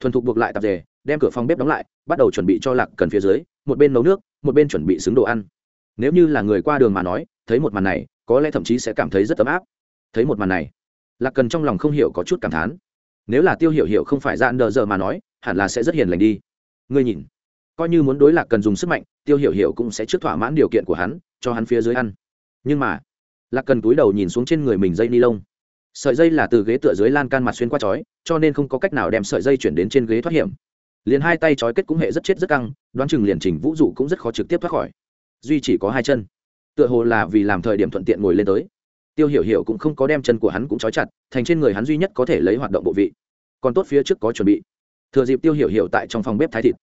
Thuần thục buộc lại tạp dề, đem cửa phòng bếp đóng lại, bắt đầu chuẩn bị cho lạc cần phía dưới, một bên nấu nước, một bên chuẩn bị xứng đồ ăn. Nếu như là người qua đường mà nói, thấy một màn này, có lẽ thậm chí sẽ cảm thấy rất ấm áp. Thấy một màn này, lạc cần trong lòng không hiểu có chút cảm thán nếu là tiêu hiểu hiểu không phải dạn đờ giờ mà nói, hẳn là sẽ rất hiền lành đi. Ngươi nhìn, coi như muốn đối lạc cần dùng sức mạnh, tiêu hiểu hiểu cũng sẽ trước thỏa mãn điều kiện của hắn, cho hắn phía dưới ăn. Nhưng mà, lạc cần túi đầu nhìn xuống trên người mình dây ni lông. Sợi dây là từ ghế tựa dưới lan can mặt xuyên qua chói, cho nên không có cách nào đem sợi dây chuyển đến trên ghế thoát hiểm. Liền hai tay chói kết cũng hệ rất chết rất căng, đoán chừng liền trình vũ dụ cũng rất khó trực tiếp thoát khỏi. Duy chỉ có hai chân. Tựa hồ là vì làm thời điểm thuận tiện ngồi lên tới tiêu hiểu hiểu cũng không có đem chân của hắn cũng trói chặt, thành trên người hắn duy nhất có thể lấy hoạt động bộ vị. Còn tốt phía trước có chuẩn bị. Thừa dịp tiêu hiểu hiểu tại trong phòng bếp thái thịt,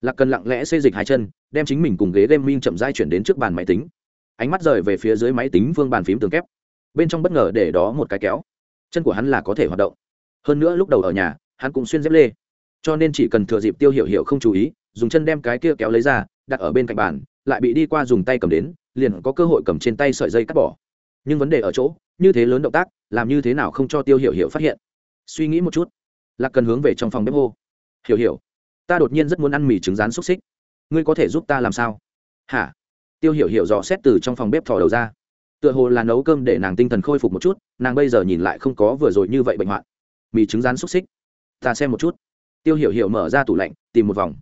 lạc cần lặng lẽ xây dịch hai chân, đem chính mình cùng ghế game minh chậm dai chuyển đến trước bàn máy tính. Ánh mắt rời về phía dưới máy tính vương bàn phím tường kép. Bên trong bất ngờ để đó một cái kéo. Chân của hắn là có thể hoạt động. Hơn nữa lúc đầu ở nhà, hắn cũng xuyên dép lê. Cho nên chỉ cần thừa dịp tiêu hiểu hiểu không chú ý, dùng chân đem cái kia kéo lấy ra, đặt ở bên cạnh bàn, lại bị đi qua dùng tay cầm đến, liền có cơ hội cầm trên tay sợi dây cắt bỏ nhưng vấn đề ở chỗ, như thế lớn động tác, làm như thế nào không cho tiêu hiểu hiểu phát hiện? Suy nghĩ một chút. Lạc cần hướng về trong phòng bếp hô. Hiểu hiểu, ta đột nhiên rất muốn ăn mì trứng rán xúc xích. Ngươi có thể giúp ta làm sao? Hả? Tiêu hiểu hiểu dò xét từ trong phòng bếp thò đầu ra. Tựa hồ là nấu cơm để nàng tinh thần khôi phục một chút, nàng bây giờ nhìn lại không có vừa rồi như vậy bệnh hoạn. Mì trứng rán xúc xích. Ta xem một chút. Tiêu hiểu hiểu mở ra tủ lạnh, tìm một vòng.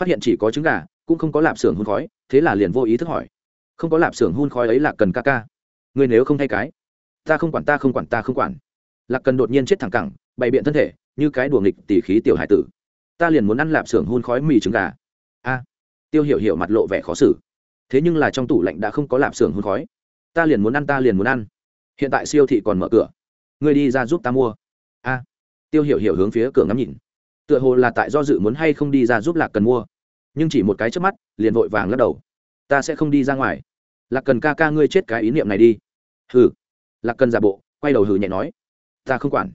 Phát hiện chỉ có trứng gà, cũng không có lạp xưởng hun khói, thế là liền vô ý thức hỏi. Không có lạp xưởng hun khói ấy là cần ca ca ngươi nếu không thay cái, ta không quản, ta không quản, ta không quản. Lạc cần đột nhiên chết thẳng cẳng, bày biện thân thể, như cái đùa nghịch tỉ khí tiểu hải tử. Ta liền muốn ăn lạp xưởng hôn khói mì trứng gà. A. Tiêu hiểu hiểu mặt lộ vẻ khó xử. Thế nhưng là trong tủ lạnh đã không có lạp xưởng hôn khói. Ta liền muốn ăn, ta liền muốn ăn. Hiện tại siêu thị còn mở cửa. Ngươi đi ra giúp ta mua. A. Tiêu hiểu hiểu hướng phía cửa ngắm nhìn. Tựa hồ là tại do dự muốn hay không đi ra giúp lạc cần mua. Nhưng chỉ một cái trước mắt, liền vội vàng lắc đầu. Ta sẽ không đi ra ngoài. Lạc cần ca ca ngươi chết cái ý niệm này đi hừ. Lạc cần giả bộ, quay đầu hừ nhẹ nói. Ta không quản.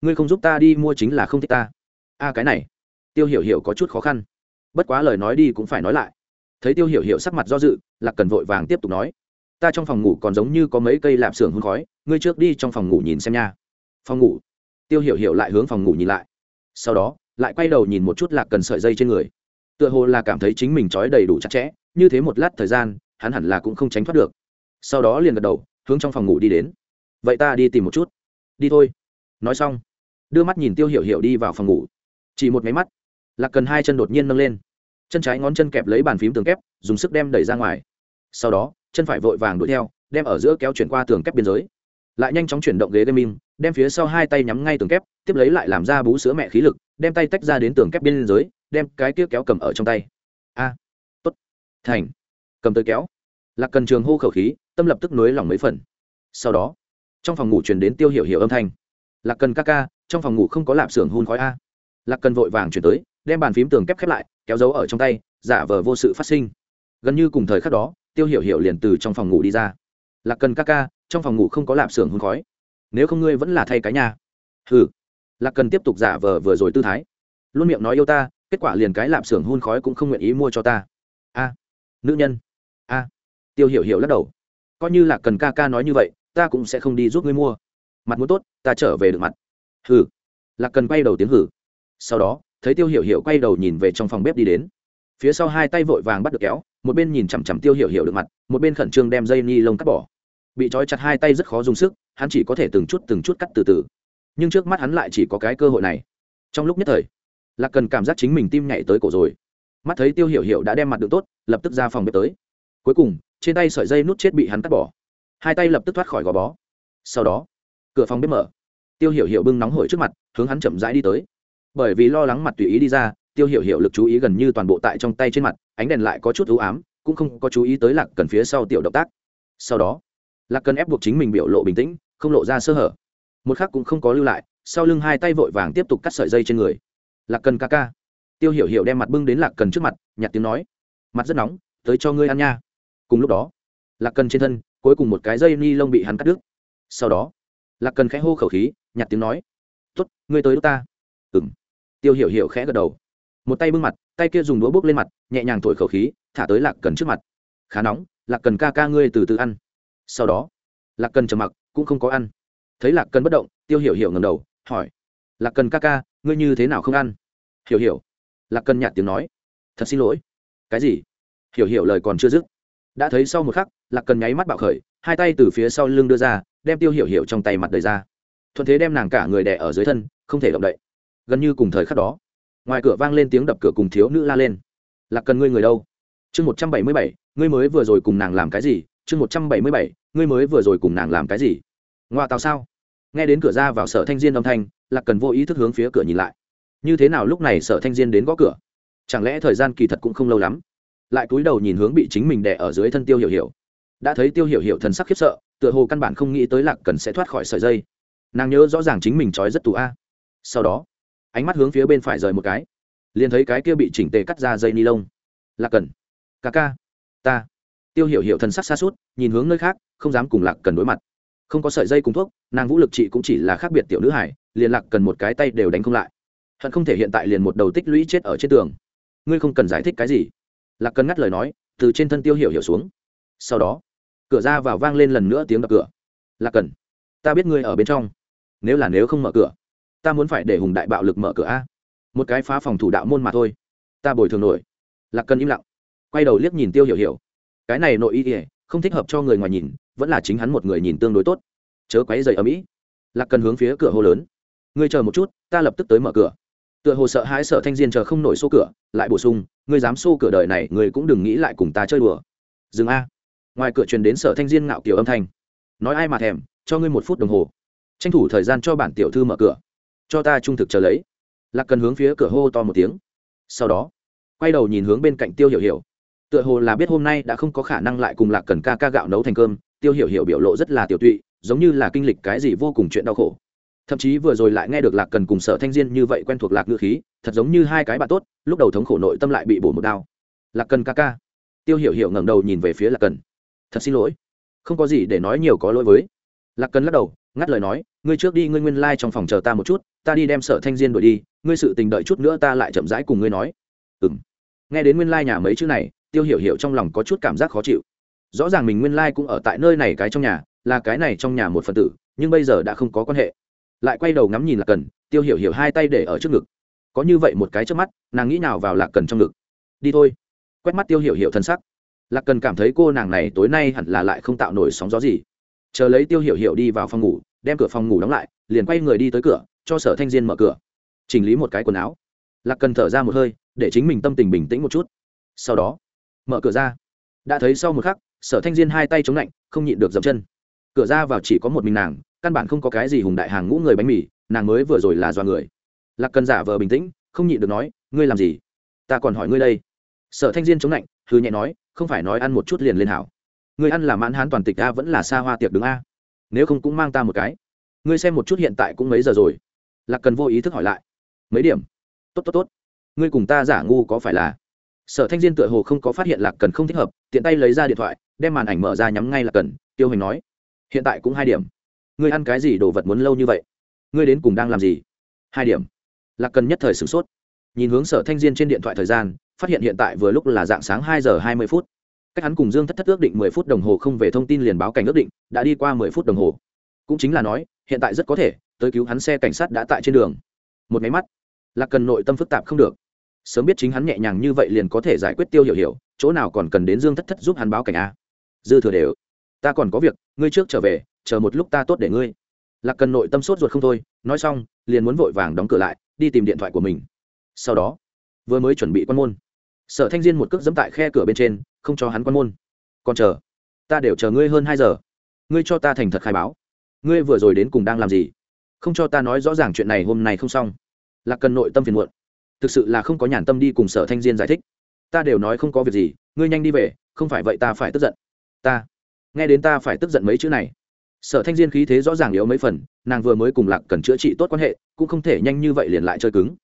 Ngươi không giúp ta đi mua chính là không thích ta. A, cái này. Tiêu hiểu hiểu có chút khó khăn. Bất quá lời nói đi cũng phải nói lại. Thấy tiêu hiểu hiểu sắc mặt do dự, lạc cần vội vàng tiếp tục nói. Ta trong phòng ngủ còn giống như có mấy cây lạp xưởng hương khói, ngươi trước đi trong phòng ngủ nhìn xem nha. Phòng ngủ. Tiêu hiểu hiểu lại hướng phòng ngủ nhìn lại. Sau đó, lại quay đầu nhìn một chút lạc cần sợi dây trên người. Tựa hồ là cảm thấy chính mình trói đầy đủ chặt chẽ, như thế một lát thời gian, hắn hẳn là cũng không tránh thoát được. Sau đó liền gật đầu hướng trong phòng ngủ đi đến. Vậy ta đi tìm một chút. Đi thôi. Nói xong, đưa mắt nhìn tiêu hiểu hiểu đi vào phòng ngủ. Chỉ một máy mắt, lạc cần hai chân đột nhiên nâng lên. Chân trái ngón chân kẹp lấy bàn phím tường kép, dùng sức đem đẩy ra ngoài. Sau đó, chân phải vội vàng đuổi theo, đem ở giữa kéo chuyển qua tường kép biên giới. Lại nhanh chóng chuyển động ghế gaming, đem phía sau hai tay nhắm ngay tường kép, tiếp lấy lại làm ra bú sữa mẹ khí lực, đem tay tách ra đến tường kép biên giới, đem cái kia kéo cầm ở trong tay. A, tốt. Thành. Cầm tới kéo. Lạc cần trường hô khẩu khí tâm lập tức nối lòng mấy phần. Sau đó, trong phòng ngủ truyền đến tiêu hiểu hiểu âm thanh. Lạc cần ca ca, trong phòng ngủ không có lạp xưởng hun khói a. Lạc cần vội vàng chuyển tới, đem bàn phím tường kép khép lại, kéo dấu ở trong tay, giả vờ vô sự phát sinh. Gần như cùng thời khắc đó, tiêu hiểu hiểu liền từ trong phòng ngủ đi ra. Lạc cần ca ca, trong phòng ngủ không có lạp xưởng hun khói. Nếu không ngươi vẫn là thay cái nhà. Hừ. Lạc cần tiếp tục giả vờ vừa rồi tư thái. Luôn miệng nói yêu ta, kết quả liền cái lạp xưởng hun khói cũng không nguyện ý mua cho ta. A, nữ nhân. A. Tiêu hiểu hiểu lắc đầu coi như là cần ca ca nói như vậy, ta cũng sẽ không đi giúp ngươi mua. Mặt muốn tốt, ta trở về được mặt. Hừ. Lạc cần quay đầu tiếng hử. Sau đó, thấy tiêu hiểu hiểu quay đầu nhìn về trong phòng bếp đi đến. Phía sau hai tay vội vàng bắt được kéo, một bên nhìn chằm chằm tiêu hiểu hiểu được mặt, một bên khẩn trương đem dây ni lông cắt bỏ. Bị trói chặt hai tay rất khó dùng sức, hắn chỉ có thể từng chút từng chút cắt từ từ. Nhưng trước mắt hắn lại chỉ có cái cơ hội này. Trong lúc nhất thời, lạc cần cảm giác chính mình tim nhảy tới cổ rồi. Mắt thấy tiêu hiểu hiểu đã đem mặt được tốt, lập tức ra phòng bếp tới. Cuối cùng trên tay sợi dây nút chết bị hắn cắt bỏ. Hai tay lập tức thoát khỏi gò bó. Sau đó, cửa phòng bếp mở. Tiêu hiểu hiểu bưng nóng hổi trước mặt, hướng hắn chậm rãi đi tới. Bởi vì lo lắng mặt tùy ý đi ra, tiêu hiểu hiểu lực chú ý gần như toàn bộ tại trong tay trên mặt, ánh đèn lại có chút ưu ám, cũng không có chú ý tới lạc cần phía sau tiểu động tác. Sau đó, lạc cần ép buộc chính mình biểu lộ bình tĩnh, không lộ ra sơ hở. Một khắc cũng không có lưu lại, sau lưng hai tay vội vàng tiếp tục cắt sợi dây trên người. Lạc cần ca ca. Tiêu hiểu hiểu đem mặt bưng đến lạc cần trước mặt, nhặt tiếng nói. Mặt rất nóng, tới cho ngươi ăn nha cùng lúc đó, lạc cần trên thân, cuối cùng một cái dây ni lông bị hắn cắt đứt. Sau đó, lạc cần khẽ hô khẩu khí nhặt tiếng nói tuất ngươi tới đ ta. Ừng tiêu hiểu hiểu khẽ gật đầu. Một tay bưng mặt, tay kia dùng đũa bốc lên mặt, nhẹ nhàng thổi khẩu khí, thả tới lạc cần trước mặt. Khá nóng, lạc cần ca ca ngươi từ từ ăn. Sau đó, lạc cần trầm mặc, cũng không có ăn. Thấy lạc cần bất động, tiêu hiểu hiểu ngầm đầu, hỏi, lạc cần ca ca, ngươi như thế nào không ăn? Hiểu hiểu. Lạc cần nhạt tiếng nói, thật xin lỗi. Cái gì? Hiểu hiểu lời còn chưa dứt đã thấy sau một khắc, lạc cần nháy mắt bạo khởi, hai tay từ phía sau lưng đưa ra, đem tiêu hiểu hiểu trong tay mặt đầy ra. Thuận thế đem nàng cả người đè ở dưới thân, không thể động đậy. Gần như cùng thời khắc đó, ngoài cửa vang lên tiếng đập cửa cùng thiếu nữ la lên. Lạc cần ngươi người đâu? Chương một trăm bảy mươi bảy, ngươi mới vừa rồi cùng nàng làm cái gì? Chương một trăm bảy mươi bảy, ngươi mới vừa rồi cùng nàng làm cái gì? Ngoa tào sao? Nghe đến cửa ra vào sở thanh diên âm thanh, lạc cần vô ý thức hướng phía cửa nhìn lại. Như thế nào lúc này sở thanh diên đến gõ cửa? Chẳng lẽ thời gian kỳ thật cũng không lâu lắm? Lại cúi đầu nhìn hướng bị chính mình đè ở dưới thân tiêu hiểu hiểu. Đã thấy tiêu hiểu hiểu thần sắc khiếp sợ, tựa hồ căn bản không nghĩ tới lạc cần sẽ thoát khỏi sợi dây. Nàng nhớ rõ ràng chính mình trói rất tù a. Sau đó, ánh mắt hướng phía bên phải rời một cái, liền thấy cái kia bị chỉnh tề cắt ra dây ni lông. Lạc cần, ca ca, ta. Tiêu hiểu hiểu thần sắc xa suốt, nhìn hướng nơi khác, không dám cùng lạc cần đối mặt. Không có sợi dây cùng thuốc, nàng vũ lực chị cũng chỉ là khác biệt tiểu nữ hải liền lạc cần một cái tay đều đánh không lại. Hận không thể hiện tại liền một đầu tích lũy chết ở trên tường. Ngươi không cần giải thích cái gì lạc cần ngắt lời nói, từ trên thân tiêu hiểu hiểu xuống. Sau đó, cửa ra vào vang lên lần nữa tiếng đập cửa. Lạc cần, ta biết ngươi ở bên trong. Nếu là nếu không mở cửa, ta muốn phải để hùng đại bạo lực mở cửa a. Một cái phá phòng thủ đạo môn mà thôi. Ta bồi thường nổi. Lạc cần im lặng, quay đầu liếc nhìn tiêu hiểu hiểu. Cái này nội y ỉa không thích hợp cho người ngoài nhìn, vẫn là chính hắn một người nhìn tương đối tốt. Chớ quấy dày ở mỹ. Lạc cần hướng phía cửa hô lớn. Ngươi chờ một chút, ta lập tức tới mở cửa tựa hồ sợ hãi sợ thanh diên chờ không nổi xô cửa, lại bổ sung, ngươi dám xô cửa đời này, ngươi cũng đừng nghĩ lại cùng ta chơi đùa. Dừng a. Ngoài cửa truyền đến sở thanh diên ngạo kiểu âm thanh. Nói ai mà thèm, cho ngươi một phút đồng hồ. Tranh thủ thời gian cho bản tiểu thư mở cửa. Cho ta trung thực chờ lấy. Lạc cần hướng phía cửa hô to một tiếng. Sau đó, quay đầu nhìn hướng bên cạnh tiêu hiểu hiểu. Tựa hồ là biết hôm nay đã không có khả năng lại cùng lạc cần ca ca gạo nấu thành cơm, tiêu hiểu hiểu biểu lộ rất là tiểu tụy, giống như là kinh lịch cái gì vô cùng chuyện đau khổ thậm chí vừa rồi lại nghe được lạc cần cùng sở thanh diên như vậy quen thuộc lạc ngữ khí, thật giống như hai cái bạn tốt, lúc đầu thống khổ nội tâm lại bị bổ một đao. Lạc cần ca ca. Tiêu hiểu hiểu ngẩng đầu nhìn về phía lạc cần. Thật xin lỗi. Không có gì để nói nhiều có lỗi với. Lạc cần lắc đầu, ngắt lời nói, ngươi trước đi, ngươi nguyên lai、like、trong phòng chờ ta một chút, ta đi đem sở thanh diên đuổi đi, ngươi sự tình đợi chút nữa ta lại chậm rãi cùng ngươi nói. Ừ m nghe đến nguyên lai、like、nhà mấy chữ này, tiêu hiểu hiểu trong lòng có chút cảm giác khó chịu. Rõ ràng mình nguyên lai、like、cũng ở tại nơi này cái trong nhà, là cái này trong nhà một phần tử, nhưng bây giờ đã không có quan hệ lại quay đầu ngắm nhìn lạc cần, tiêu hiểu hiểu hai tay để ở trước ngực. Có như vậy một cái trước mắt, nàng nghĩ nào vào lạc cần trong ngực? Đi thôi. Quét mắt tiêu hiểu hiểu thân sắc. Lạc cần cảm thấy cô nàng này tối nay hẳn là lại không tạo nổi sóng gió gì. Chờ lấy tiêu hiểu hiểu đi vào phòng ngủ, đem cửa phòng ngủ đóng lại, liền quay người đi tới cửa, cho sở thanh diên mở cửa. Chỉnh lý một cái quần áo. Lạc cần thở ra một hơi, để chính mình tâm tình bình tĩnh một chút. Sau đó, mở cửa ra. Đã thấy sau một khắc, sở thanh diên hai tay chống lạnh, không nhịn được dập chân. Cửa ra vào chỉ có một mình nàng căn bản không có cái gì hùng đại hàng ngũ người bánh mì, nàng mới vừa rồi là do người. Lạc cần giả vờ bình tĩnh, không nhịn được nói, ngươi làm gì? Ta còn hỏi ngươi đây. Sở thanh diên chống lạnh hư nhẹ nói, không phải nói ăn một chút liền lên hảo. Ngươi ăn là mãn hán toàn tịch a vẫn là xa hoa tiệc đứng a. Nếu không cũng mang ta một cái. Ngươi xem một chút hiện tại cũng mấy giờ rồi. Lạc cần vô ý thức hỏi lại, mấy điểm? Tốt tốt tốt. Ngươi cùng ta giả ngu có phải là? Sở thanh diên tựa hồ không có phát hiện lạc cần không thích hợp, tiện tay lấy ra điện thoại, đem màn ảnh mở ra nhắm ngay lạc cần, tiêu hình nói, hiện tại cũng hai điểm ngươi ăn cái gì đồ vật muốn lâu như vậy? Ngươi đến cùng đang làm gì? Hai điểm. Lạc cần nhất thời sửng sốt. Nhìn hướng sở thanh diên trên điện thoại thời gian, phát hiện hiện tại vừa lúc là dạng sáng hai giờ hai mươi phút. Cách hắn cùng dương thất thất ước định mười phút đồng hồ không về thông tin liền báo cảnh ước định, đã đi qua mười phút đồng hồ. Cũng chính là nói, hiện tại rất có thể, tới cứu hắn xe cảnh sát đã tại trên đường. Một máy mắt. Lạc cần nội tâm phức tạp không được. Sớm biết chính hắn nhẹ nhàng như vậy liền có thể giải quyết tiêu hiểu hiểu, chỗ nào còn cần đến dương thất thất giúp hắn báo cảnh a. Dư thừa đều. Ta còn có việc, ngươi trước trở về chờ một lúc ta tốt để ngươi. Lạc cần nội tâm sốt ruột không thôi, nói xong, liền muốn vội vàng đóng cửa lại, đi tìm điện thoại của mình. Sau đó, vừa mới chuẩn bị quan môn, sở thanh diên một cước dẫm tại khe cửa bên trên, không cho hắn quan môn. Còn chờ, ta đều chờ ngươi hơn hai giờ. Ngươi cho ta thành thật khai báo. Ngươi vừa rồi đến cùng đang làm gì? Không cho ta nói rõ ràng chuyện này hôm nay không xong. Lạc cần nội tâm phiền muộn. Thực sự là không có nhàn tâm đi cùng sở thanh diên giải thích. Ta đều nói không có việc gì, ngươi nhanh đi về, không phải vậy ta phải tức giận. Ta, nghe đến ta phải tức giận mấy chữ này sở thanh diên khí thế rõ ràng yếu mấy phần, nàng vừa mới cùng lạc cần chữa trị tốt quan hệ, cũng không thể nhanh như vậy liền lại chơi cứng.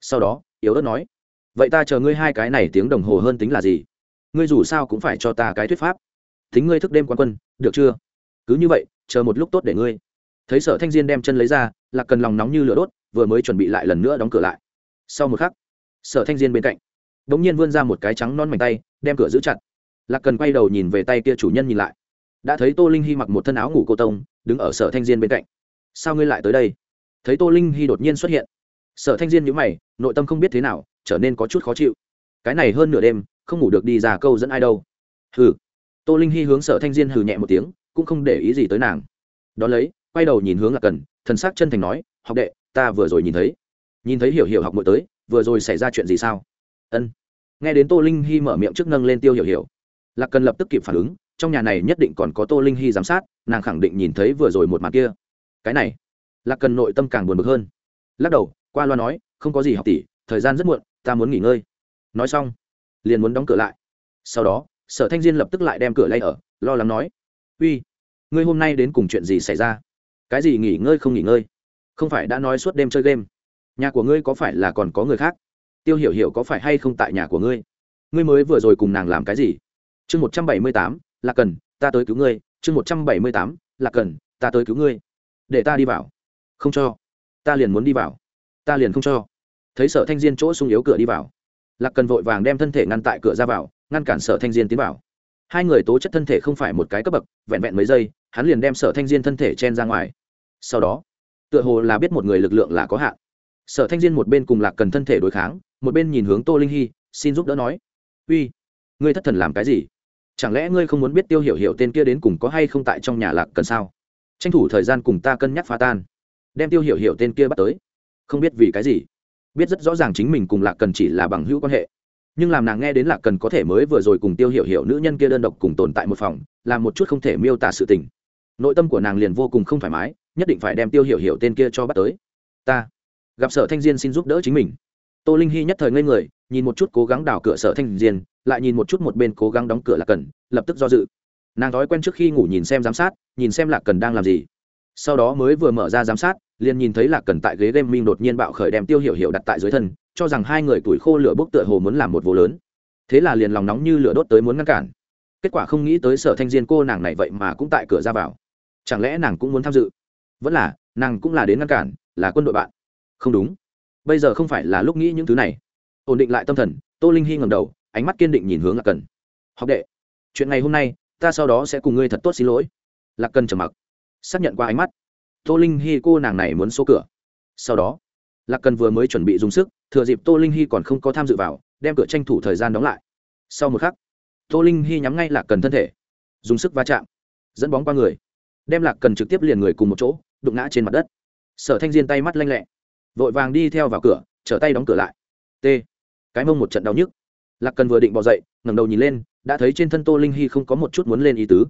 Sau đó, yếu ớt nói, vậy ta chờ ngươi hai cái này tiếng đồng hồ hơn tính là gì? Ngươi dù sao cũng phải cho ta cái thuyết pháp. Tính ngươi thức đêm quan quân, được chưa? Cứ như vậy, chờ một lúc tốt để ngươi. Thấy sở thanh diên đem chân lấy ra, lạc cần lòng nóng như lửa đốt, vừa mới chuẩn bị lại lần nữa đóng cửa lại. Sau một khắc, sở thanh diên bên cạnh đ ỗ n g nhiên vươn ra một cái trắng non mảnh tay, đem cửa giữ chặt. Lạc cần quay đầu nhìn về tay kia chủ nhân nhìn lại đã thấy tô linh hy mặc một thân áo ngủ cô tông, đứng ở sở thanh diên bên cạnh. Sao ngươi lại tới đây? Thấy tô linh hy đột nhiên xuất hiện. Sở thanh diên nhữ mày, nội tâm không biết thế nào, trở nên có chút khó chịu. Cái này hơn nửa đêm, không ngủ được đi ra câu dẫn ai đâu. Hừ. tô linh hy hướng sở thanh diên hừ nhẹ một tiếng, cũng không để ý gì tới nàng. Đ ó lấy, quay đầu nhìn hướng lạc cần, thần sắc chân thành nói, học đệ, ta vừa rồi nhìn thấy. Nhìn thấy hiểu hiểu học mỗi tới, vừa rồi xảy ra chuyện gì sao? Ân. Nghe đến tô linh hy mở miệng trước nâng lên tiêu hiểu hiểu, lạc cần lập tức kịp phản ứng trong nhà này nhất định còn có tô linh hy giám sát, nàng khẳng định nhìn thấy vừa rồi một mặt kia. Cái này là cần nội tâm càng buồn bực hơn. Lắc đầu, qua loa nói, không có gì học tỷ, thời gian rất muộn, ta muốn nghỉ ngơi. Nói xong, liền muốn đóng cửa lại. Sau đó, sở thanh diên lập tức lại đem cửa lay ở, lo lắng nói, uy, ngươi hôm nay đến cùng chuyện gì xảy ra? Cái gì nghỉ ngơi không nghỉ ngơi? Không phải đã nói suốt đêm chơi game? Nhà của ngươi có phải là còn có người khác? Tiêu hiểu hiểu có phải hay không tại nhà của ngươi? Ngươi mới vừa rồi cùng nàng làm cái gì? Chương một trăm bảy mươi tám là cần, ta tới cứu ngươi, chương một trăm bảy mươi tám là cần, ta tới cứu ngươi. Để ta đi vào. Không cho. Ta liền muốn đi vào. Ta liền không cho. Thấy sở thanh diên chỗ sung yếu cửa đi vào. Lạc cần vội vàng đem thân thể ngăn tại cửa ra vào, ngăn cản sở thanh diên tiến vào. Hai người tố chất thân thể không phải một cái cấp bậc, vẹn vẹn mấy giây, hắn liền đem sở thanh diên thân thể chen ra ngoài. Sau đó, tựa hồ là biết một người lực lượng là có hạn. Sở thanh diên một bên cùng lạc cần thân thể đối kháng, một bên nhìn hướng tô linh hy, xin giúp đỡ nói. Uy, ngươi thất thần làm cái gì? Chẳng lẽ ngươi không muốn biết tiêu hiểu hiểu tên kia đến cùng có hay không tại trong nhà lạc cần sao? Tranh thủ thời gian cùng ta cân nhắc phá tan. Đem tiêu hiểu hiểu tên kia bắt tới. Không biết vì cái gì. Biết rất rõ ràng chính mình cùng lạc cần chỉ là bằng hữu quan hệ. Nhưng làm nàng nghe đến lạc cần có thể mới vừa rồi cùng tiêu hiểu hiểu nữ nhân kia đơn độc cùng tồn tại một phòng là một chút không thể miêu tả sự tình. Nội tâm của nàng liền vô cùng không thoải mái, nhất định phải đem tiêu hiểu hiểu tên kia cho bắt tới. Ta, gặp sở thanh diên xin giúp đỡ chính mình. Tô linh hy nhất thời ngây người, nhìn một chút cố gắng đào cửa sở thanh diên lại nhìn một chút một bên cố gắng đóng cửa lạc cần, lập tức do dự. Nàng thói quen trước khi ngủ nhìn xem giám sát, nhìn xem lạc cần đang làm gì. Sau đó mới vừa mở ra giám sát, liền nhìn thấy lạc cần tại ghế game minh đột nhiên bạo khởi đem tiêu hiểu hiểu đặt tại dưới thân, cho rằng hai người tuổi khô lửa bốc tựa hồ muốn làm một vô lớn. Thế là liền lòng nóng như lửa đốt tới muốn ngăn cản. Kết quả không nghĩ tới sở thanh diên cô nàng này vậy mà cũng tại cửa ra vào. Chẳng lẽ nàng cũng muốn tham dự? Vẫn là, nàng cũng là đến ngăn cản, là quân đội bạn. Không đúng. Bây giờ không phải là lúc nghĩ những thứ này. Ổn định lại tâm thần, tô linh hy ngầm đầu ánh mắt kiên định nhìn hướng lạc cần. Học đệ, chuyện ngày hôm nay, ta sau đó sẽ cùng ngươi thật tốt xin lỗi. Lạc cần trầm mặc, xác nhận qua ánh mắt. Tô linh hy cô nàng này muốn số cửa. Sau đó, lạc cần vừa mới chuẩn bị dùng sức, thừa dịp tô linh hy còn không có tham dự vào, đem cửa tranh thủ thời gian đóng lại. Sau một khắc, tô linh hy nhắm ngay lạc cần thân thể, dùng sức va chạm, dẫn bóng qua người, đem lạc cần trực tiếp liền người cùng một chỗ, đụng ngã trên mặt đất. Sở thanh diên tay mắt lanh lẹ, vội vàng đi theo vào cửa, trở tay đóng cửa lại. T, cái mông một trận đau nhức lạc cần vừa định bỏ dậy, ngẩng đầu nhìn lên, đã thấy trên thân tô linh hy không có một chút muốn lên ý tứ.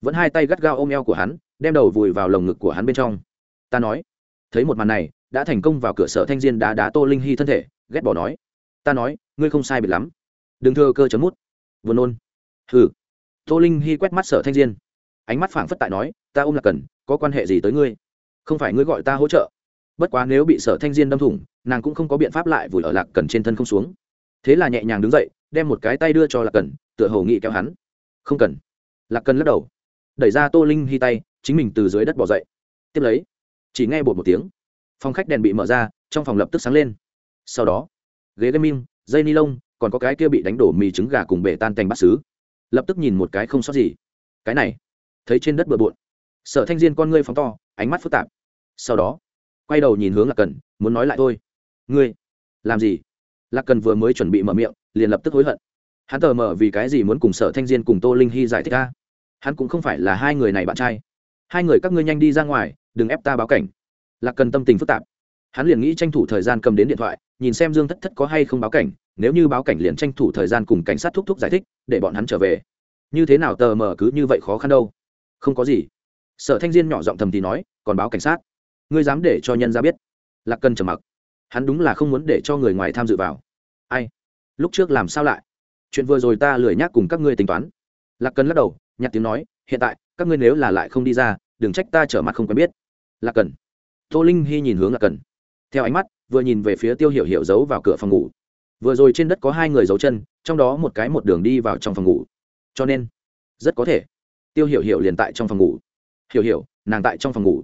Vẫn hai tay gắt gao ôm eo của hắn, đem đầu vùi vào lồng ngực của hắn bên trong. Ta nói, thấy một màn này, đã thành công vào cửa sở thanh diên đá đá tô linh hy thân thể, ghét bỏ nói. Ta nói, ngươi không sai biệt lắm. Đừng thưa cơ chấm mút. Vừa nôn. Hừ. Tô linh hy quét mắt sở thanh diên. Ánh mắt phảng phất tại nói, ta ôm là cần, có quan hệ gì tới ngươi? Không phải ngươi gọi ta hỗ trợ. Bất quá nếu bị sở thanh diên đâm thủng, nàng cũng không có biện pháp lại vùi ở lạc cần trên thân không xuống thế là nhẹ nhàng đứng dậy, đem một cái tay đưa cho lạc cần, tựa hồ nghị kéo hắn. Không cần. Lạc cần lắc đầu, đẩy ra tô linh hy tay, chính mình từ dưới đất bỏ dậy. Tiếp lấy, chỉ nghe bột một tiếng, phòng khách đèn bị mở ra, trong phòng lập tức sáng lên. Sau đó, ghế gaming, dây ni lông, còn có cái kia bị đánh đổ mì trứng gà cùng bể tan cành bát xứ. Lập tức nhìn một cái không sót gì. Cái này, thấy trên đất bừa bộn. Sở thanh diên con ngươi phóng to, ánh mắt phức tạp. Sau đó, quay đầu nhìn hướng lạc cần, muốn nói lại thôi. Ngươi, làm gì? Lạc cần vừa mới chuẩn bị mở miệng, liền lập tức hối hận. Hắn tờ mở vì cái gì muốn cùng sở thanh diên cùng tô linh hy giải thích ra hắn cũng không phải là hai người này bạn trai. Hai người các ngươi nhanh đi ra ngoài, đừng ép ta báo cảnh. Lạc cần tâm tình phức tạp. Hắn liền nghĩ tranh thủ thời gian cầm đến điện thoại, nhìn xem dương thất thất có hay không báo cảnh, nếu như báo cảnh liền tranh thủ thời gian cùng cảnh sát thúc thúc giải thích, để bọn hắn trở về. Như thế nào tờ mờ cứ như vậy khó khăn đâu? Không có gì. Sở thanh diên nhỏ giọng thầm thì nói, còn báo cảnh sát? Ngươi dám để cho nhân ra biết? Lạc cần trầm mặc hắn đúng là không muốn để cho người ngoài tham dự vào. Ai? Lúc trước làm sao lại? Chuyện vừa rồi ta lười nhác cùng các ngươi tính toán. Lạc cần lắc đầu nhặt tiếng nói, hiện tại, các ngươi nếu là lại không đi ra, đừng trách ta trở mặt không quen biết. Lạc cần. Tô linh hy nhìn hướng lạc cần. Theo ánh mắt, vừa nhìn về phía tiêu hiểu hiểu giấu vào cửa phòng ngủ. Vừa rồi trên đất có hai người giấu chân, trong đó một cái một đường đi vào trong phòng ngủ. Cho nên, rất có thể, tiêu hiểu hiểu liền tại trong phòng ngủ. Hiểu hiểu, nàng tại trong phòng ngủ.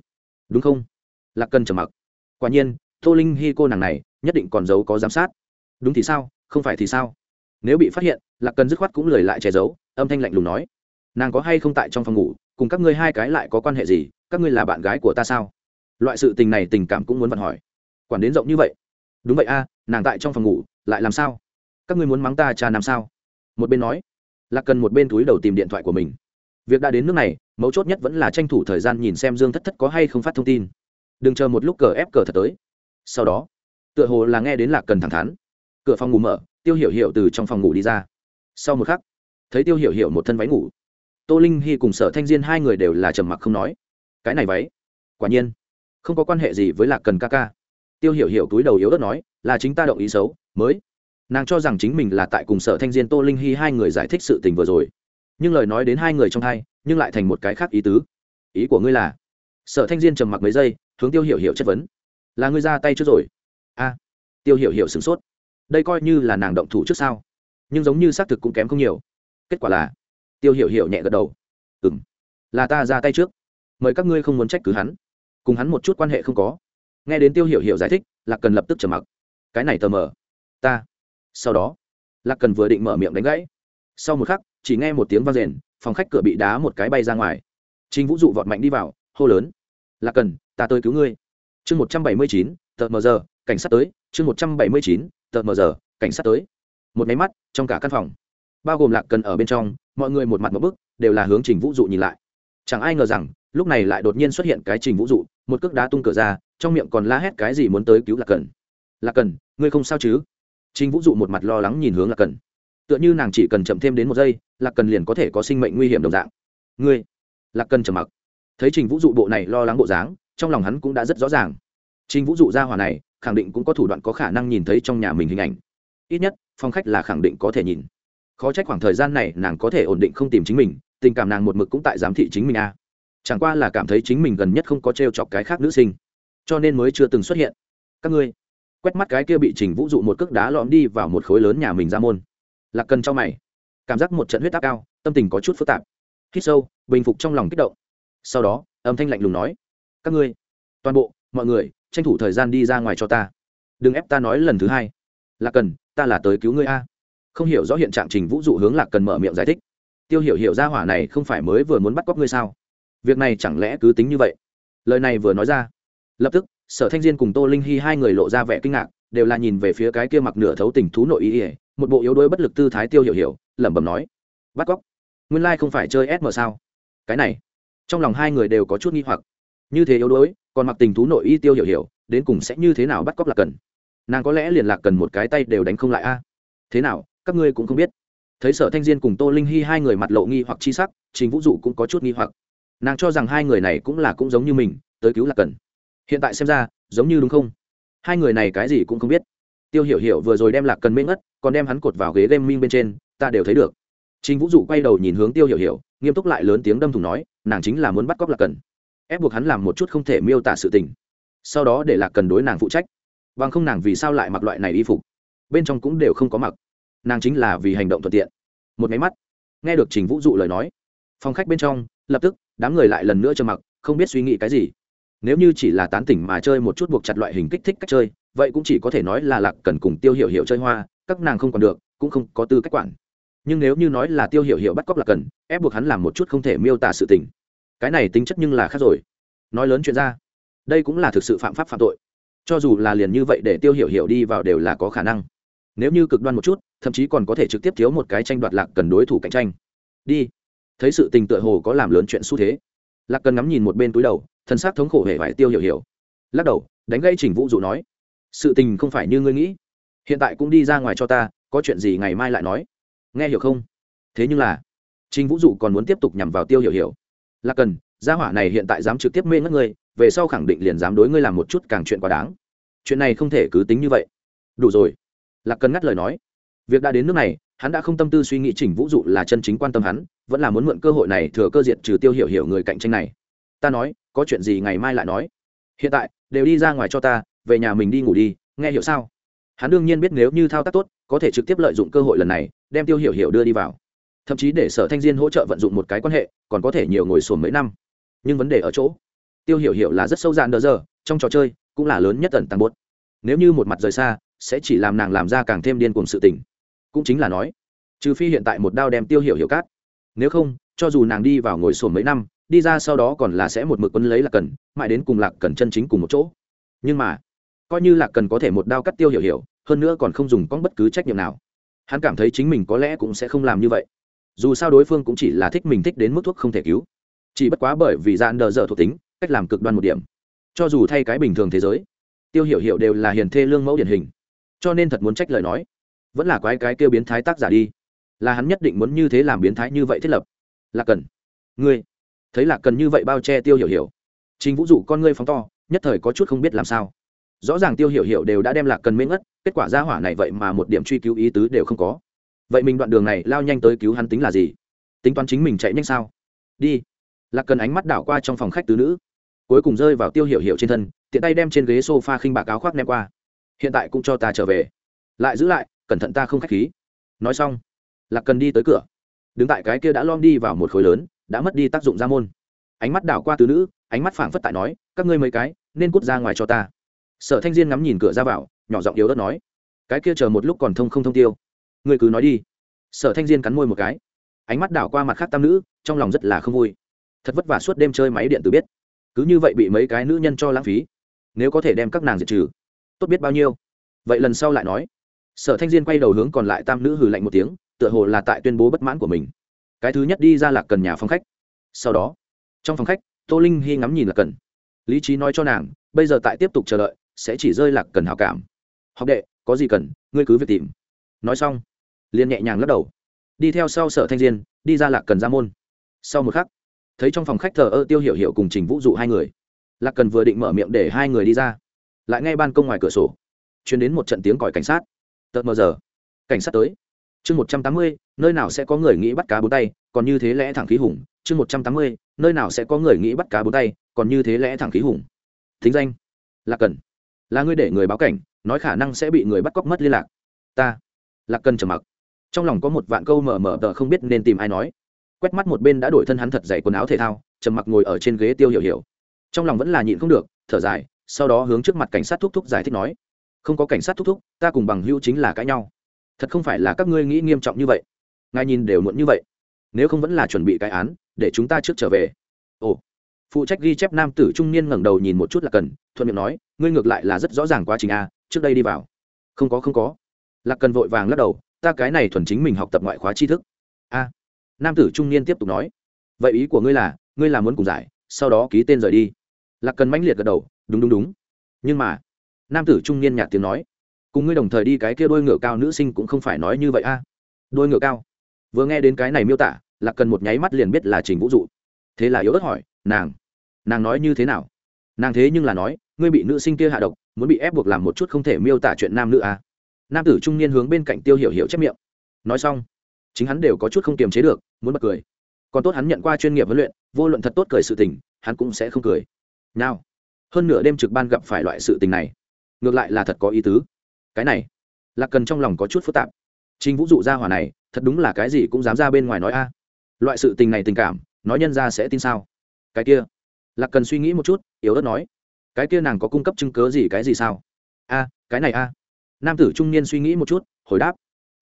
Đúng không? Lạc cần trầm mặc. Quả nhiên tô linh hy cô nàng này, nhất định còn giấu có giám sát. Đúng thì sao, không phải thì sao? Nếu bị phát hiện, lạc cần dứt khoát cũng lười lại che giấu, âm thanh lạnh lùng nói. Nàng có hay không tại trong phòng ngủ, cùng các ngươi hai cái lại có quan hệ gì, các ngươi là bạn gái của ta sao? Loại sự tình này tình cảm cũng muốn vận hỏi. Quản đến rộng như vậy. Đúng vậy a, nàng tại trong phòng ngủ, lại làm sao? Các ngươi muốn mắng ta cha làm sao? Một bên nói. Lạc cần một bên túi đầu tìm điện thoại của mình. Việc đã đến nước này, mấu chốt nhất vẫn là tranh thủ thời gian nhìn xem dương thất thất có hay không phát thông tin. Đừng chờ một lúc cờ ép cờ thật tới sau đó, tựa hồ là nghe đến lạc cần thẳng thắn. Cửa phòng ngủ mở, tiêu hiểu hiểu từ trong phòng ngủ đi ra. Sau một khắc, thấy tiêu hiểu hiểu một thân váy ngủ. Tô linh hy cùng sở thanh diên hai người đều là trầm mặc không nói. Cái này váy, quả nhiên, không có quan hệ gì với lạc cần ca ca. Tiêu hiểu hiểu túi đầu yếu ớt nói, là chính ta động ý xấu, mới. Nàng cho rằng chính mình là tại cùng sở thanh diên, tô linh hy hai người giải thích sự tình vừa rồi. Nhưng lời nói đến hai người trong hai, nhưng lại thành một cái khác ý tứ. Ý của ngươi là? Sở thanh diên trầm mặc mấy giây, hướng tiêu hiểu hiểu chất vấn là ngươi ra tay trước rồi. A, tiêu hiểu hiểu sửng sốt. Đây coi như là nàng động thủ trước sao? Nhưng giống như xác thực cũng kém không nhiều. Kết quả là, tiêu hiểu hiểu nhẹ gật đầu. Ừ m là ta ra tay trước. Mời các ngươi không muốn trách cứ hắn. Cùng hắn một chút quan hệ không có. Nghe đến tiêu hiểu hiểu giải thích, lạc cần lập tức trầm mặc. Cái này tờ mờ. Ta. Sau đó, lạc cần vừa định mở miệng đánh gãy. Sau một khắc, chỉ nghe một tiếng vang rền, phòng khách cửa bị đá một cái bay ra ngoài. Trinh vũ dụ vọt mạnh đi vào, hô lớn. Lạc cần, ta tới cứu ngươi chương một trăm bảy mươi chín, tờ mờ giờ, cảnh sát tới, chương một trăm bảy mươi chín, tờ mờ giờ, cảnh sát tới. Một máy mắt, trong cả căn phòng. Bao gồm lạc cần ở bên trong, mọi người một mặt một bức, đều là hướng trình vũ dụ nhìn lại. Chẳng ai ngờ rằng, lúc này lại đột nhiên xuất hiện cái trình vũ dụ, một cước đá tung cửa ra, trong miệng còn la hét cái gì muốn tới cứu lạc cần. Lạc cần, ngươi không sao chứ? Trình vũ dụ một mặt lo lắng nhìn hướng lạc cần. Tựa như nàng chỉ cần chậm thêm đến một giây, lạc cần liền có thể có sinh mệnh nguy hiểm đồng dạng. Ngươi! Lạc cần trầm mặc. Thấy trình vũ dụ bộ này lo lắng bộ dáng trong lòng hắn cũng đã rất rõ ràng. Trình vũ dụ ra hỏa này, khẳng định cũng có thủ đoạn có khả năng nhìn thấy trong nhà mình hình ảnh. Ít nhất, phòng khách là khẳng định có thể nhìn. Khó trách khoảng thời gian này nàng có thể ổn định không tìm chính mình, tình cảm nàng một mực cũng tại giám thị chính mình a. Chẳng qua là cảm thấy chính mình gần nhất không có t r e o chọc cái khác nữ sinh, cho nên mới chưa từng xuất hiện. Các ngươi, quét mắt cái kia bị trình vũ dụ một cước đá lõm đi vào một khối lớn nhà mình ra môn. Là cần cho mày. Cảm giác một trận huyết áp cao, tâm tình có chút phức tạp. Hít sâu, bình phục trong lòng kích động. Sau đó, âm thanh lạnh lùng nói các ngươi. Toàn bộ, mọi người, tranh thủ thời gian đi ra ngoài cho ta. Đừng ép ta nói lần thứ hai. Là cần, ta là tới cứu ngươi a. Không hiểu rõ hiện trạng trình vũ dụ hướng lạc cần mở miệng giải thích. Tiêu hiểu hiểu ra hỏa này không phải mới vừa muốn bắt cóc ngươi sao? Việc này chẳng lẽ cứ tính như vậy? Lời này vừa nói ra, lập tức, sở thanh diên cùng tô linh hy hai người lộ ra vẻ kinh ngạc, đều là nhìn về phía cái kia mặc nửa thấu tình thú nội ý ỉa một bộ yếu đuối bất lực tư thái tiêu hiểu hiểu, lẩm bẩm nói, bắt cóc? Nguyên lai、like、không phải chơi sm sao? Cái này. Trong lòng hai người đều có chút nghi hoặc như thế yếu đuối, còn mặc tình thú nội y tiêu hiểu hiểu, đến cùng sẽ như thế nào bắt cóc lạc cần? Nàng có lẽ liền lạc cần một cái tay đều đánh không lại a. Thế nào, các ngươi cũng không biết. Thấy sở thanh diên cùng tô linh hy hai người mặt lộ nghi hoặc chi sắc, trình vũ dụ cũng có chút nghi hoặc. Nàng cho rằng hai người này cũng là cũng giống như mình, tới cứu lạc cần. Hiện tại xem ra, giống như đúng không? Hai người này cái gì cũng không biết. Tiêu hiểu hiểu vừa rồi đem lạc cần mê ngất, còn đem hắn cột vào ghế game minh bên trên, ta đều thấy được. Trình vũ dụ quay đầu nhìn hướng tiêu hiểu hiểu, nghiêm túc lại lớn tiếng đâm thùng nói, nàng chính là muốn bắt cóc lạc cần ép buộc hắn làm một chút không thể miêu tả sự tình. Sau đó để lạc cần đối nàng phụ trách. Bằng không nàng vì sao lại mặc loại này y phục? Bên trong cũng đều không có mặc. Nàng chính là vì hành động thuận tiện. Một máy mắt, nghe được trình vũ dụ lời nói, phòng khách bên trong, lập tức, đám người lại lần nữa cho mặc, không biết suy nghĩ cái gì. Nếu như chỉ là tán tỉnh mà chơi một chút buộc chặt loại hình kích thích cách chơi, vậy cũng chỉ có thể nói là lạc cần cùng tiêu hiểu hiểu chơi hoa, các nàng không còn được, cũng không có tư cách quản. Nhưng nếu như nói là tiêu hiểu hiểu bắt cóc lạc cần, ép buộc hắn làm một chút không thể miêu tả sự tình cái này tính chất nhưng là khác rồi. Nói lớn chuyện ra, đây cũng là thực sự phạm pháp phạm tội. Cho dù là liền như vậy để tiêu hiểu hiểu đi vào đều là có khả năng. Nếu như cực đoan một chút, thậm chí còn có thể trực tiếp thiếu một cái tranh đoạt lạc cần đối thủ cạnh tranh. Đi. Thấy sự tình tựa hồ có làm lớn chuyện xu thế. Lạc cần ngắm nhìn một bên túi đầu, thân xác thống khổ hề vải tiêu hiểu hiểu. Lắc đầu, đánh gây trình vũ dụ nói, sự tình không phải như ngươi nghĩ. Hiện tại cũng đi ra ngoài cho ta, có chuyện gì ngày mai lại nói. Nghe hiểu không? Thế nhưng là, trình vũ dụ còn muốn tiếp tục nhằm vào tiêu hiểu hiểu lạc cần, gia hỏa này hiện tại dám trực tiếp mê ngất ngươi, về sau khẳng định liền dám đối ngươi làm một chút càng chuyện quá đáng. Chuyện này không thể cứ tính như vậy. Đủ rồi. Lạc cần ngắt lời nói. Việc đã đến nước này, hắn đã không tâm tư suy nghĩ chỉnh vũ dụ là chân chính quan tâm hắn, vẫn là muốn mượn cơ hội này thừa cơ diện trừ tiêu hiểu hiểu người cạnh tranh này. Ta nói, có chuyện gì ngày mai lại nói. Hiện tại, đều đi ra ngoài cho ta, về nhà mình đi ngủ đi, nghe hiểu sao? Hắn đương nhiên biết nếu như thao tác tốt, có thể trực tiếp lợi dụng cơ hội lần này, đem tiêu hiểu hiểu đưa đi vào thậm chí để sở thanh diên hỗ trợ vận dụng một cái quan hệ, còn có thể nhiều ngồi sồn mấy năm. Nhưng vấn đề ở chỗ, tiêu hiểu hiểu là rất sâu dạn đỡ giờ, trong trò chơi cũng là lớn nhất tần tăng bốt. Nếu như một mặt rời xa, sẽ chỉ làm nàng làm ra càng thêm điên cuồng sự tình. Cũng chính là nói, trừ phi hiện tại một đao đem tiêu hiểu hiểu cát nếu không, cho dù nàng đi vào ngồi sồn mấy năm, đi ra sau đó còn là sẽ một mực quân lấy là cần, mãi đến cùng lạc cần chân chính cùng một chỗ. Nhưng mà, coi như lạc cần có thể một đao cắt tiêu hiểu hiểu, hơn nữa còn không dùng con bất cứ trách nhiệm nào. Hắn cảm thấy chính mình có lẽ cũng sẽ không làm như vậy dù sao đối phương cũng chỉ là thích mình thích đến mức thuốc không thể cứu. Chỉ bất quá bởi vì dạn đờ dở thuộc tính, cách làm cực đoan một điểm. Cho dù thay cái bình thường thế giới, tiêu hiểu hiểu đều là hiền thê lương mẫu điển hình. Cho nên thật muốn trách lời nói. Vẫn là quái cái kêu biến thái tác giả đi. Là hắn nhất định muốn như thế làm biến thái như vậy thiết lập. Là cần, ngươi, thấy là cần như vậy bao che tiêu hiểu hiểu. Chính vũ dụ con ngươi phóng to, nhất thời có chút không biết làm sao. Rõ ràng tiêu hiểu hiểu đều đã đem lạc cần mê ngất, kết quả ra hỏa này vậy mà một điểm truy cứu ý tứ đều không có vậy mình đoạn đường này lao nhanh tới cứu hắn tính là gì? Tính toán chính mình chạy nhanh sao? Đi. Lạc cần ánh mắt đảo qua trong phòng khách tứ nữ. Cuối cùng rơi vào tiêu hiểu hiểu trên thân, tiện tay đem trên ghế s o f a khinh bạc áo khoác ném qua. Hiện tại cũng cho ta trở về. Lại giữ lại, cẩn thận ta không k h á c h khí. Nói xong, lạc cần đi tới cửa. Đứng tại cái kia đã lom đi vào một khối lớn, đã mất đi tác dụng ra môn. Ánh mắt đảo qua tứ nữ, ánh mắt phảng phất tại nói, các ngươi mấy cái, nên cút ra ngoài cho ta. Sở thanh diên ngắm nhìn cửa ra vào, nhỏ giọng yếu đất nói. Cái kia chờ một lúc còn thông không thông tiêu ngươi cứ nói đi. Sở thanh diên cắn môi một cái. Ánh mắt đảo qua mặt khác tam nữ, trong lòng rất là không vui. Thật vất vả suốt đêm chơi máy điện tử biết. Cứ như vậy bị mấy cái nữ nhân cho lãng phí. Nếu có thể đem các nàng diệt trừ, tốt biết bao nhiêu. Vậy lần sau lại nói. Sở thanh diên quay đầu hướng còn lại tam nữ hừ lạnh một tiếng, tựa hồ là tại tuyên bố bất mãn của mình. Cái thứ nhất đi ra lạc cần nhà phòng khách. Sau đó, trong phòng khách, tô linh hy ngắm nhìn lạc cần. Lý trí nói cho nàng, bây giờ tại tiếp tục chờ đợi, sẽ chỉ rơi lạc cần hào cảm. Học đệ, có gì cần, ngươi cứ việc tìm. Nói xong liền nhẹ nhàng lắc đầu. Đi theo sau sở thanh diên, đi ra lạc cần ra môn. Sau một khắc, thấy trong phòng khách thờ ơ tiêu hiểu hiểu cùng trình vũ dụ hai người. Lạc cần vừa định mở miệng để hai người đi ra, lại ngay ban công ngoài cửa sổ chuyển đến một trận tiếng còi cảnh sát. Tợt mờ giờ, cảnh sát tới. Chương một trăm tám mươi, nơi nào sẽ có người nghĩ bắt cá bốn tay, còn như thế lẽ thẳng khí hùng. Chương một trăm tám mươi, nơi nào sẽ có người nghĩ bắt cá bốn tay, còn như thế lẽ thẳng khí hùng. Thính danh, lạc cần. Là ngươi để người báo cảnh, nói khả năng sẽ bị người bắt cóc mất liên lạc. Ta, lạc cần trầm mặc trong lòng có một vạn câu mờ mờ tờ không biết nên tìm ai nói. Quét mắt một bên đã đổi thân hắn thật dày quần áo thể thao, trầm mặc ngồi ở trên ghế tiêu hiểu hiểu. Trong lòng vẫn là nhịn không được, thở dài, sau đó hướng trước mặt cảnh sát thúc thúc giải thích nói, không có cảnh sát thúc thúc, ta cùng bằng hữu chính là cãi nhau. Thật không phải là các ngươi nghĩ nghiêm trọng như vậy. Ngài nhìn đều muộn như vậy. Nếu không vẫn là chuẩn bị cái án, để chúng ta trước trở về. Ồ. Phụ trách ghi chép nam tử trung niên ngẩng đầu nhìn một chút là cần, thuận miệng nói, ngươi ngược lại là rất rõ ràng quá trình a, trước đây đi vào. Không có không có. Lạc cần vội vàng lắc đầu ta cái này thuần chính mình học tập ngoại khóa tri thức. A, nam tử trung niên tiếp tục nói, vậy ý của ngươi là ngươi là muốn cùng giải, sau đó ký tên rời đi. Lạc cần mãnh liệt gật đầu, đúng đúng đúng. Nhưng mà, nam tử trung niên nhạt tiếng nói, cùng ngươi đồng thời đi cái kia đôi ngựa cao nữ sinh cũng không phải nói như vậy a. Đôi ngựa cao. Vừa nghe đến cái này miêu tả, lạc cần một nháy mắt liền biết là trình vũ dụ. Thế là yếu ớt hỏi, nàng nàng nói như thế nào? Nàng thế nhưng là nói, ngươi bị nữ sinh kia hạ độc, muốn bị ép buộc làm một chút không thể miêu tả chuyện nam nữ a nam tử trung niên hướng bên cạnh tiêu hiểu hiểu chép miệng. Nói xong, chính hắn đều có chút không kiềm chế được, muốn bật cười. Còn tốt hắn nhận qua chuyên nghiệp huấn luyện, vô luận thật tốt cười sự tình, hắn cũng sẽ không cười. Nào, hơn nửa đêm trực ban gặp phải loại sự tình này. Ngược lại là thật có ý tứ. Cái này là cần trong lòng có chút phức tạp. Trình vũ dụ ra hỏa này, thật đúng là cái gì cũng dám ra bên ngoài nói a. Loại sự tình này tình cảm, nói nhân ra sẽ tin sao? Cái kia là cần suy nghĩ một chút, yếu ớt nói. Cái kia nàng có cung cấp chứng cớ gì, cái gì sao? A, cái này a nam tử trung niên suy nghĩ một chút, hồi đáp.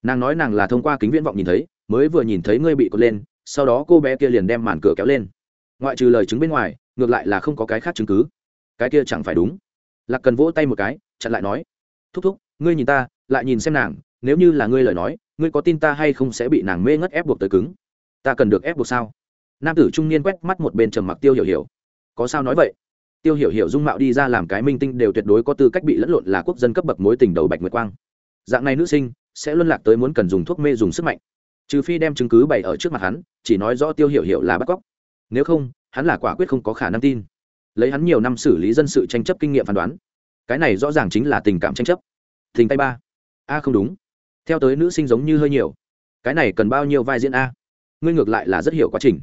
Nàng nói nàng là thông qua kính viễn vọng nhìn thấy, mới vừa nhìn thấy ngươi bị cột lên, sau đó cô bé kia liền đem màn cửa kéo lên. Ngoại trừ lời chứng bên ngoài, ngược lại là không có cái khác chứng cứ. Cái kia chẳng phải đúng. Lạc cần vỗ tay một cái, chặn lại nói. Thúc thúc, ngươi nhìn ta, lại nhìn xem nàng, nếu như là ngươi lời nói, ngươi có tin ta hay không sẽ bị nàng mê ngất ép buộc tới cứng? Ta cần được ép buộc sao? Nam tử trung niên quét mắt một bên trầm mặc tiêu hiểu hiểu. Có sao nói vậy? Tiêu hiểu hiểu dung mạo đi ra làm cái minh tinh đều tuyệt đối có tư cách bị lẫn lộn là quốc dân cấp bậc mối tình đầu bạch nguyệt quang. Dạng này nữ sinh, sẽ luân lạc tới muốn cần dùng thuốc mê dùng sức mạnh. Trừ phi đem chứng cứ bày ở trước mặt hắn, chỉ nói rõ tiêu hiểu hiểu là bắt cóc. Nếu không, hắn là quả quyết không có khả năng tin. Lấy hắn nhiều năm xử lý dân sự tranh chấp kinh nghiệm phán đoán, cái này rõ ràng chính là tình cảm tranh chấp. Thình tay ba. A, không đúng. Theo tới nữ sinh giống như hơi nhiều. Cái này cần bao nhiêu vai diễn a? Ngươi ngược lại là rất hiểu quá trình.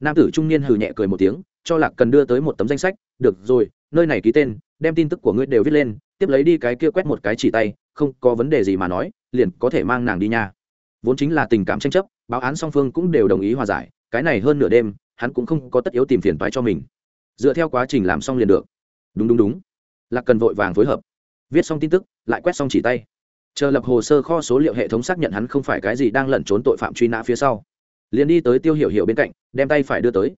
Nam tử trung niên hừ nhẹ cười một tiếng cho lạc cần đưa tới một tấm danh sách, được rồi, nơi này ký tên, đem tin tức của ngươi đều viết lên, tiếp lấy đi cái kia quét một cái chỉ tay, không có vấn đề gì mà nói, liền có thể mang nàng đi nha. Vốn chính là tình cảm tranh chấp, báo án song phương cũng đều đồng ý hòa giải, cái này hơn nửa đêm, hắn cũng không có tất yếu tìm phiền toái cho mình. Dựa theo quá trình làm xong liền được. Đúng đúng đúng. Lạc cần vội vàng phối hợp. Viết xong tin tức, lại quét xong chỉ tay. Chờ lập hồ sơ kho số liệu hệ thống xác nhận hắn không phải cái gì đang lẩn trốn tội phạm truy nã phía sau. Liền đi tới tiêu hiểu hiểu bên cạnh, đem tay phải đưa tới.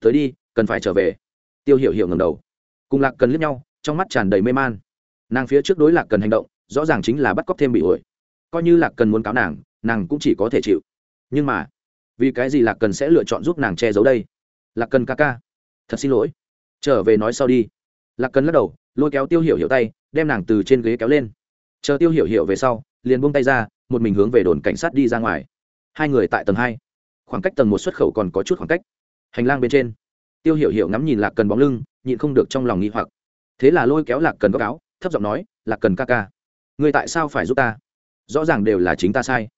Tới đi cần phải trở về. Tiêu hiểu hiểu ngầm đầu. Cùng lạc cần liếc nhau, trong mắt tràn đầy mê man. Nàng phía trước đối lạc cần hành động, rõ ràng chính là bắt cóc thêm bị ổi coi như lạc cần muốn cáo nàng nàng cũng chỉ có thể chịu. Nhưng mà, vì cái gì lạc cần sẽ lựa chọn giúp nàng che giấu đây? Lạc cần ca ca, thật xin lỗi. Trở về nói sau đi. Lạc cần lắc đầu, lôi kéo tiêu hiểu hiểu tay, đem nàng từ trên ghế kéo lên. Chờ tiêu hiểu hiểu về sau, liền buông tay ra, một mình hướng về đồn cảnh sát đi ra ngoài. Hai người tại tầng hai. Khoảng cách tầng một xuất khẩu còn có chút khoảng cách. Hành lang bên trên tiêu hiểu hiểu ngắm nhìn lạc cần bóng lưng, nhịn không được trong lòng nghi hoặc. Thế là lôi kéo lạc cần góc áo, thấp giọng nói, lạc cần ca ca người tại sao phải giúp ta? Rõ ràng đều là chính ta sai.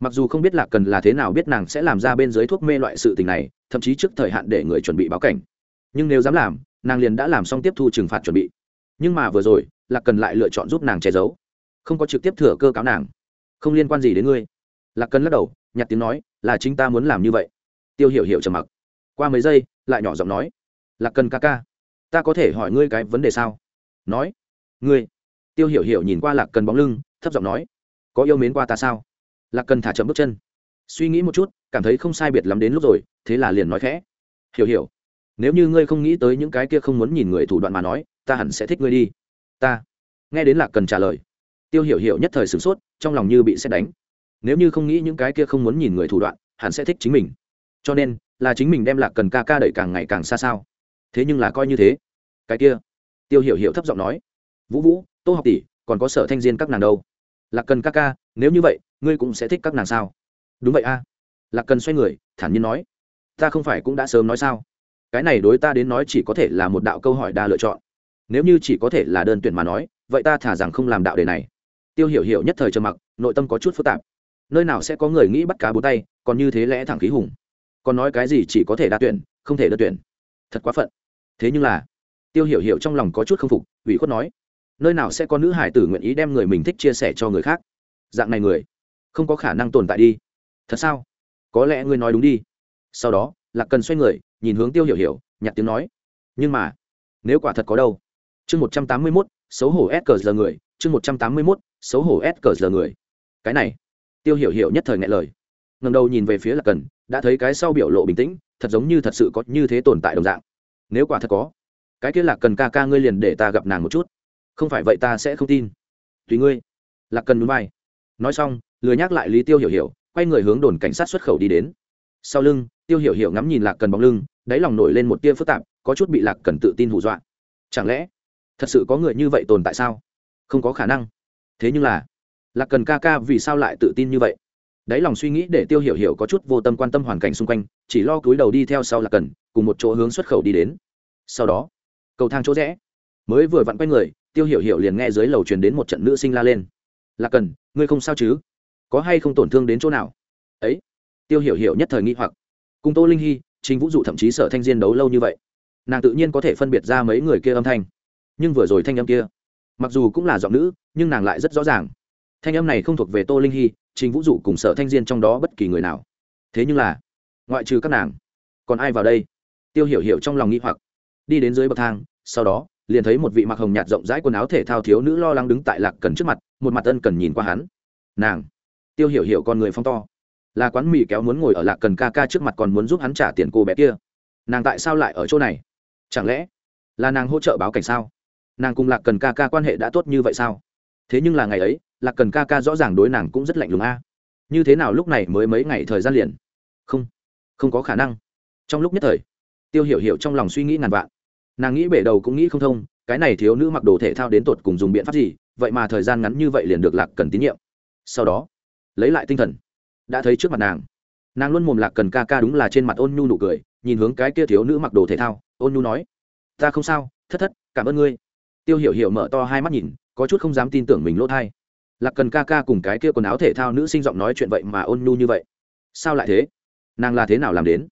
Mặc dù không biết lạc cần là thế nào biết nàng sẽ làm ra bên dưới thuốc mê loại sự tình này, thậm chí trước thời hạn để người chuẩn bị báo cảnh. Nhưng nếu dám làm, nàng liền đã làm xong tiếp thu trừng phạt chuẩn bị. Nhưng mà vừa rồi, lạc cần lại lựa chọn giúp nàng che giấu. Không có trực tiếp thừa cơ cáo nàng. Không liên quan gì đến ngươi. Lạc cần lắc đầu, nhặt tiếng nói, là chính ta muốn làm như vậy. Tiêu hiểu hiểu trầm mặc. Qua mấy giây lại nhỏ giọng nói, lạc cần ca ca, ta có thể hỏi ngươi cái vấn đề sao? Nói, ngươi. Tiêu hiểu hiểu nhìn qua lạc cần bóng lưng, thấp giọng nói, có yêu mến qua ta sao? Lạc cần thả chậm bước chân. Suy nghĩ một chút, cảm thấy không sai biệt lắm đến lúc rồi, thế là liền nói khẽ, hiểu hiểu, nếu như ngươi không nghĩ tới những cái kia không muốn nhìn người thủ đoạn mà nói, ta hẳn sẽ thích ngươi đi. Ta. Nghe đến lạc cần trả lời, tiêu hiểu hiểu nhất thời sửng sốt, trong lòng như bị xét đánh. Nếu như không nghĩ những cái kia không muốn nhìn người thủ đoạn, hẳn sẽ thích chính mình. Cho nên là chính mình đem lạc cần ca ca đẩy càng ngày càng xa sao. Thế nhưng là coi như thế. Cái kia. Tiêu hiểu hiểu thấp giọng nói. Vũ vũ, tô học tỷ, còn có sở thanh diên các nàng đâu? Lạc cần ca ca, nếu như vậy, ngươi cũng sẽ thích các nàng sao? Đúng vậy a. Lạc cần xoay người, thản nhiên nói. Ta không phải cũng đã sớm nói sao? Cái này đối ta đến nói chỉ có thể là một đạo câu hỏi đa lựa chọn. Nếu như chỉ có thể là đơn tuyển mà nói, vậy ta thả rằng không làm đạo đề này. Tiêu hiểu hiểu nhất thời trầm mặc, nội tâm có chút phức tạp. Nơi nào sẽ có người nghĩ bắt cá bốn tay, còn như thế lẽ thẳng khí hùng còn nói cái gì chỉ có thể đa tuyển, không thể đơn tuyển. Thật quá phận. Thế nhưng là, tiêu hiểu hiểu trong lòng có chút k phục, ủy khuất nói, nơi nào sẽ có nữ hải tử nguyện ý đem người mình thích chia sẻ cho người khác? Dạng này người, không có khả năng tồn tại đi. Thật sao? Có lẽ ngươi nói đúng đi. Sau đó, lạc cần xoay người, nhìn hướng tiêu hiểu hiểu nhặt tiếng nói, nhưng mà, nếu quả thật có đâu? Chương một trăm tám mươi mốt, xấu hổ s cờ giờ người, chương một trăm tám mươi mốt, xấu hổ s cờ giờ người. Cái này, tiêu hiểu hiểu nhất thời ngại lời ngần đầu nhìn về phía lạc cần, đã thấy cái sau biểu lộ bình tĩnh, thật giống như thật sự có như thế tồn tại đồng dạng. Nếu quả thật có, cái kia lạc cần ca ca ngươi liền để ta gặp nàng một chút. Không phải vậy ta sẽ không tin. Tùy ngươi. Lạc cần núi vai. Nói xong, lười nhắc lại lý tiêu hiểu hiểu, quay người hướng đồn cảnh sát xuất khẩu đi đến. Sau lưng, tiêu hiểu hiểu ngắm nhìn lạc cần bóng lưng, đáy lòng nổi lên một tia phức tạp, có chút bị lạc cần tự tin hù dọa. Chẳng lẽ, thật sự có người như vậy tồn tại sao? Không có khả năng. Thế nhưng là, lạc cần ca ca vì sao lại tự tin như vậy? Đáy lòng suy nghĩ để tiêu hiểu hiểu có chút vô tâm quan tâm hoàn cảnh xung quanh, chỉ lo cúi đầu đi theo sau là cần, cùng một chỗ hướng xuất khẩu đi đến. Sau đó, cầu thang chỗ rẽ. Mới vừa vặn quay người, tiêu hiểu hiểu liền nghe dưới lầu truyền đến một trận nữ sinh la lên. Là cần, ngươi không sao chứ? Có hay không tổn thương đến chỗ nào? Ấy, tiêu hiểu hiểu nhất thời nghi hoặc. Cùng tô linh hy chính vũ dụ thậm chí sở thanh diên đấu lâu như vậy. Nàng tự nhiên có thể phân biệt ra mấy người kia âm thanh. Nhưng vừa rồi thanh âm kia, mặc dù cũng là giọng nữ, nhưng nàng lại rất rõ ràng thanh âm này không thuộc về tô linh hy, trình vũ dụ cùng sở thanh diên trong đó bất kỳ người nào. Thế nhưng là, ngoại trừ các nàng, còn ai vào đây? Tiêu hiểu hiểu trong lòng nghi hoặc. Đi đến dưới bậc thang, sau đó, liền thấy một vị mặc hồng nhạt rộng rãi quần áo thể thao thiếu nữ lo lắng đứng tại lạc cần trước mặt, một mặt ân cần nhìn qua hắn. Nàng, tiêu hiểu hiểu con người phong to. Là quán mì kéo muốn ngồi ở lạc cần ca ca trước mặt còn muốn giúp hắn trả tiền cô bé kia. Nàng tại sao lại ở chỗ này? Chẳng lẽ là nàng hỗ trợ báo cảnh sao? Nàng cùng lạc cần ca ca quan hệ đã tốt như vậy sao? Thế nhưng là ngày ấy lạc cần ca ca rõ ràng đối nàng cũng rất lạnh lùng a. Như thế nào lúc này mới mấy ngày thời gian liền? Không không có khả năng. Trong lúc nhất thời, tiêu hiểu hiểu trong lòng suy nghĩ ngàn vạn. Nàng nghĩ bể đầu cũng nghĩ không thông, cái này thiếu nữ mặc đồ thể thao đến tột cùng dùng biện pháp gì, vậy mà thời gian ngắn như vậy liền được lạc cần tín nhiệm. Sau đó, lấy lại tinh thần, đã thấy trước mặt nàng. Nàng luôn mồm lạc cần ca ca đúng là trên mặt ôn nhu nụ cười, nhìn hướng cái kia thiếu nữ mặc đồ thể thao, ôn nhu nói, ta không sao, thất thất, cảm ơn ngươi. Tiêu hiểu hiểu mở to hai mắt nhìn, có chút không dám tin tưởng mình lỗ thai lạc cần ca ca cùng cái kia quần áo thể thao nữ sinh giọng nói chuyện vậy mà ôn nhu như vậy. Sao lại thế? Nàng là thế nào làm đến?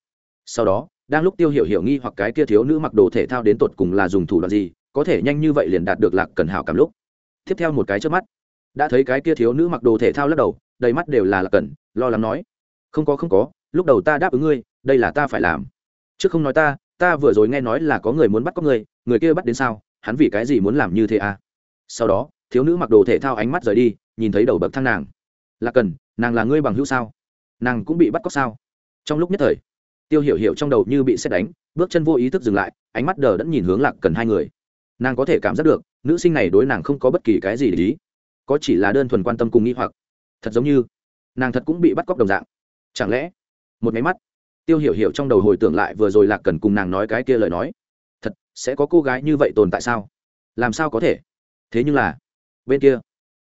Sau đó, đang lúc tiêu hiểu hiểu nghi hoặc cái kia thiếu nữ mặc đồ thể thao đến tột cùng là dùng thủ đoạn gì, có thể nhanh như vậy liền đạt được lạc cần hảo cảm lúc. Tiếp theo một cái trước mắt, đã thấy cái kia thiếu nữ mặc đồ thể thao lắc đầu, đầy mắt đều là lạc cần, lo lắng nói, không có không có, lúc đầu ta đáp ứng ngươi, đây là ta phải làm. Chứ không nói ta ta vừa rồi nghe nói là có người muốn bắt có người người kia bắt đến sao? Hắn vì cái gì muốn làm như thế à? Sau đó thiếu nữ mặc đồ thể thao ánh mắt rời đi, nhìn thấy đầu bậc thang nàng. Là cần, nàng là ngươi bằng hữu sao? Nàng cũng bị bắt cóc sao? Trong lúc nhất thời, tiêu hiểu hiểu trong đầu như bị xét đánh, bước chân vô ý thức dừng lại, ánh mắt đờ đẫn nhìn hướng lạc cần hai người. Nàng có thể cảm giác được, nữ sinh này đối nàng không có bất kỳ cái gì để ý, có chỉ là đơn thuần quan tâm cùng nghĩ hoặc. Thật giống như, nàng thật cũng bị bắt cóc đồng dạng. Chẳng lẽ, một máy mắt, tiêu hiểu hiểu trong đầu hồi tưởng lại vừa rồi lạc cần cùng nàng nói cái kia lời nói, thật, sẽ có cô gái như vậy tồn tại sao? Làm sao có thể? Thế nhưng là bên kia.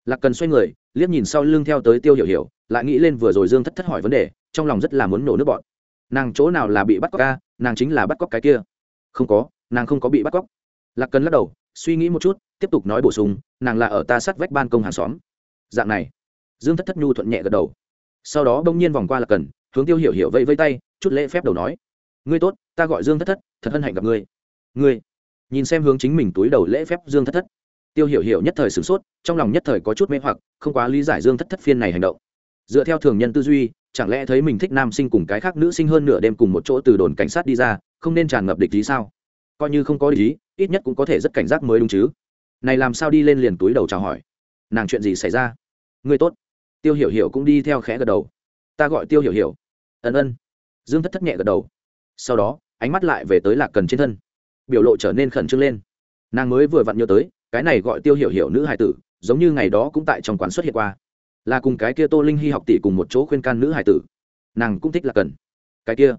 Lạc cần xoay người, liếc nhìn sau lưng theo tới tiêu hiểu hiểu, lại nghĩ lên vừa rồi dương thất thất hỏi vấn đề, trong lòng rất là muốn nổ nước bọn. Nàng chỗ nào là bị bắt cóc ca nàng chính là bắt cóc cái kia. Không có, nàng không có bị bắt cóc. Lạc cần lắc đầu, suy nghĩ một chút, tiếp tục nói bổ sung, nàng là ở ta sát vách ban công hàng xóm. Dạng này, dương thất thất nhu thuận nhẹ gật đầu. Sau đó bỗng nhiên vòng qua lạc cần, hướng tiêu hiểu hiểu vẫy vây tay, chút lễ phép đầu nói. Ngươi tốt, ta gọi dương thất thất, thật hân hạnh gặp ngươi. Ngươi, nhìn xem hướng chính mình túi đầu lễ phép dương thất thất tiêu hiểu hiểu nhất thời sửng sốt, trong lòng nhất thời có chút mê hoặc, không quá lý giải dương thất thất phiên này hành động. Dựa theo thường nhân tư duy, chẳng lẽ thấy mình thích nam sinh cùng cái khác nữ sinh hơn nửa đêm cùng một chỗ từ đồn cảnh sát đi ra, không nên tràn ngập địch ý sao? Coi như không có địch ý, ít nhất cũng có thể rất cảnh giác mới đúng chứ. Này làm sao đi lên liền túi đầu chào hỏi. Nàng chuyện gì xảy ra? Người tốt. Tiêu hiểu hiểu cũng đi theo khẽ gật đầu. Ta gọi tiêu hiểu hiểu. Ân ân. Dương thất thất nhẹ gật đầu. Sau đó, ánh mắt lại về tới lạc cần trên thân. Biểu lộ trở nên khẩn trương lên. Nàng mới vừa vặn nhớ tới cái này gọi tiêu hiểu hiểu nữ hài tử, giống như ngày đó cũng tại trong quán xuất hiện qua. Là cùng cái kia tô linh hy học tỷ cùng một chỗ khuyên can nữ hài tử. Nàng cũng thích là cần. Cái kia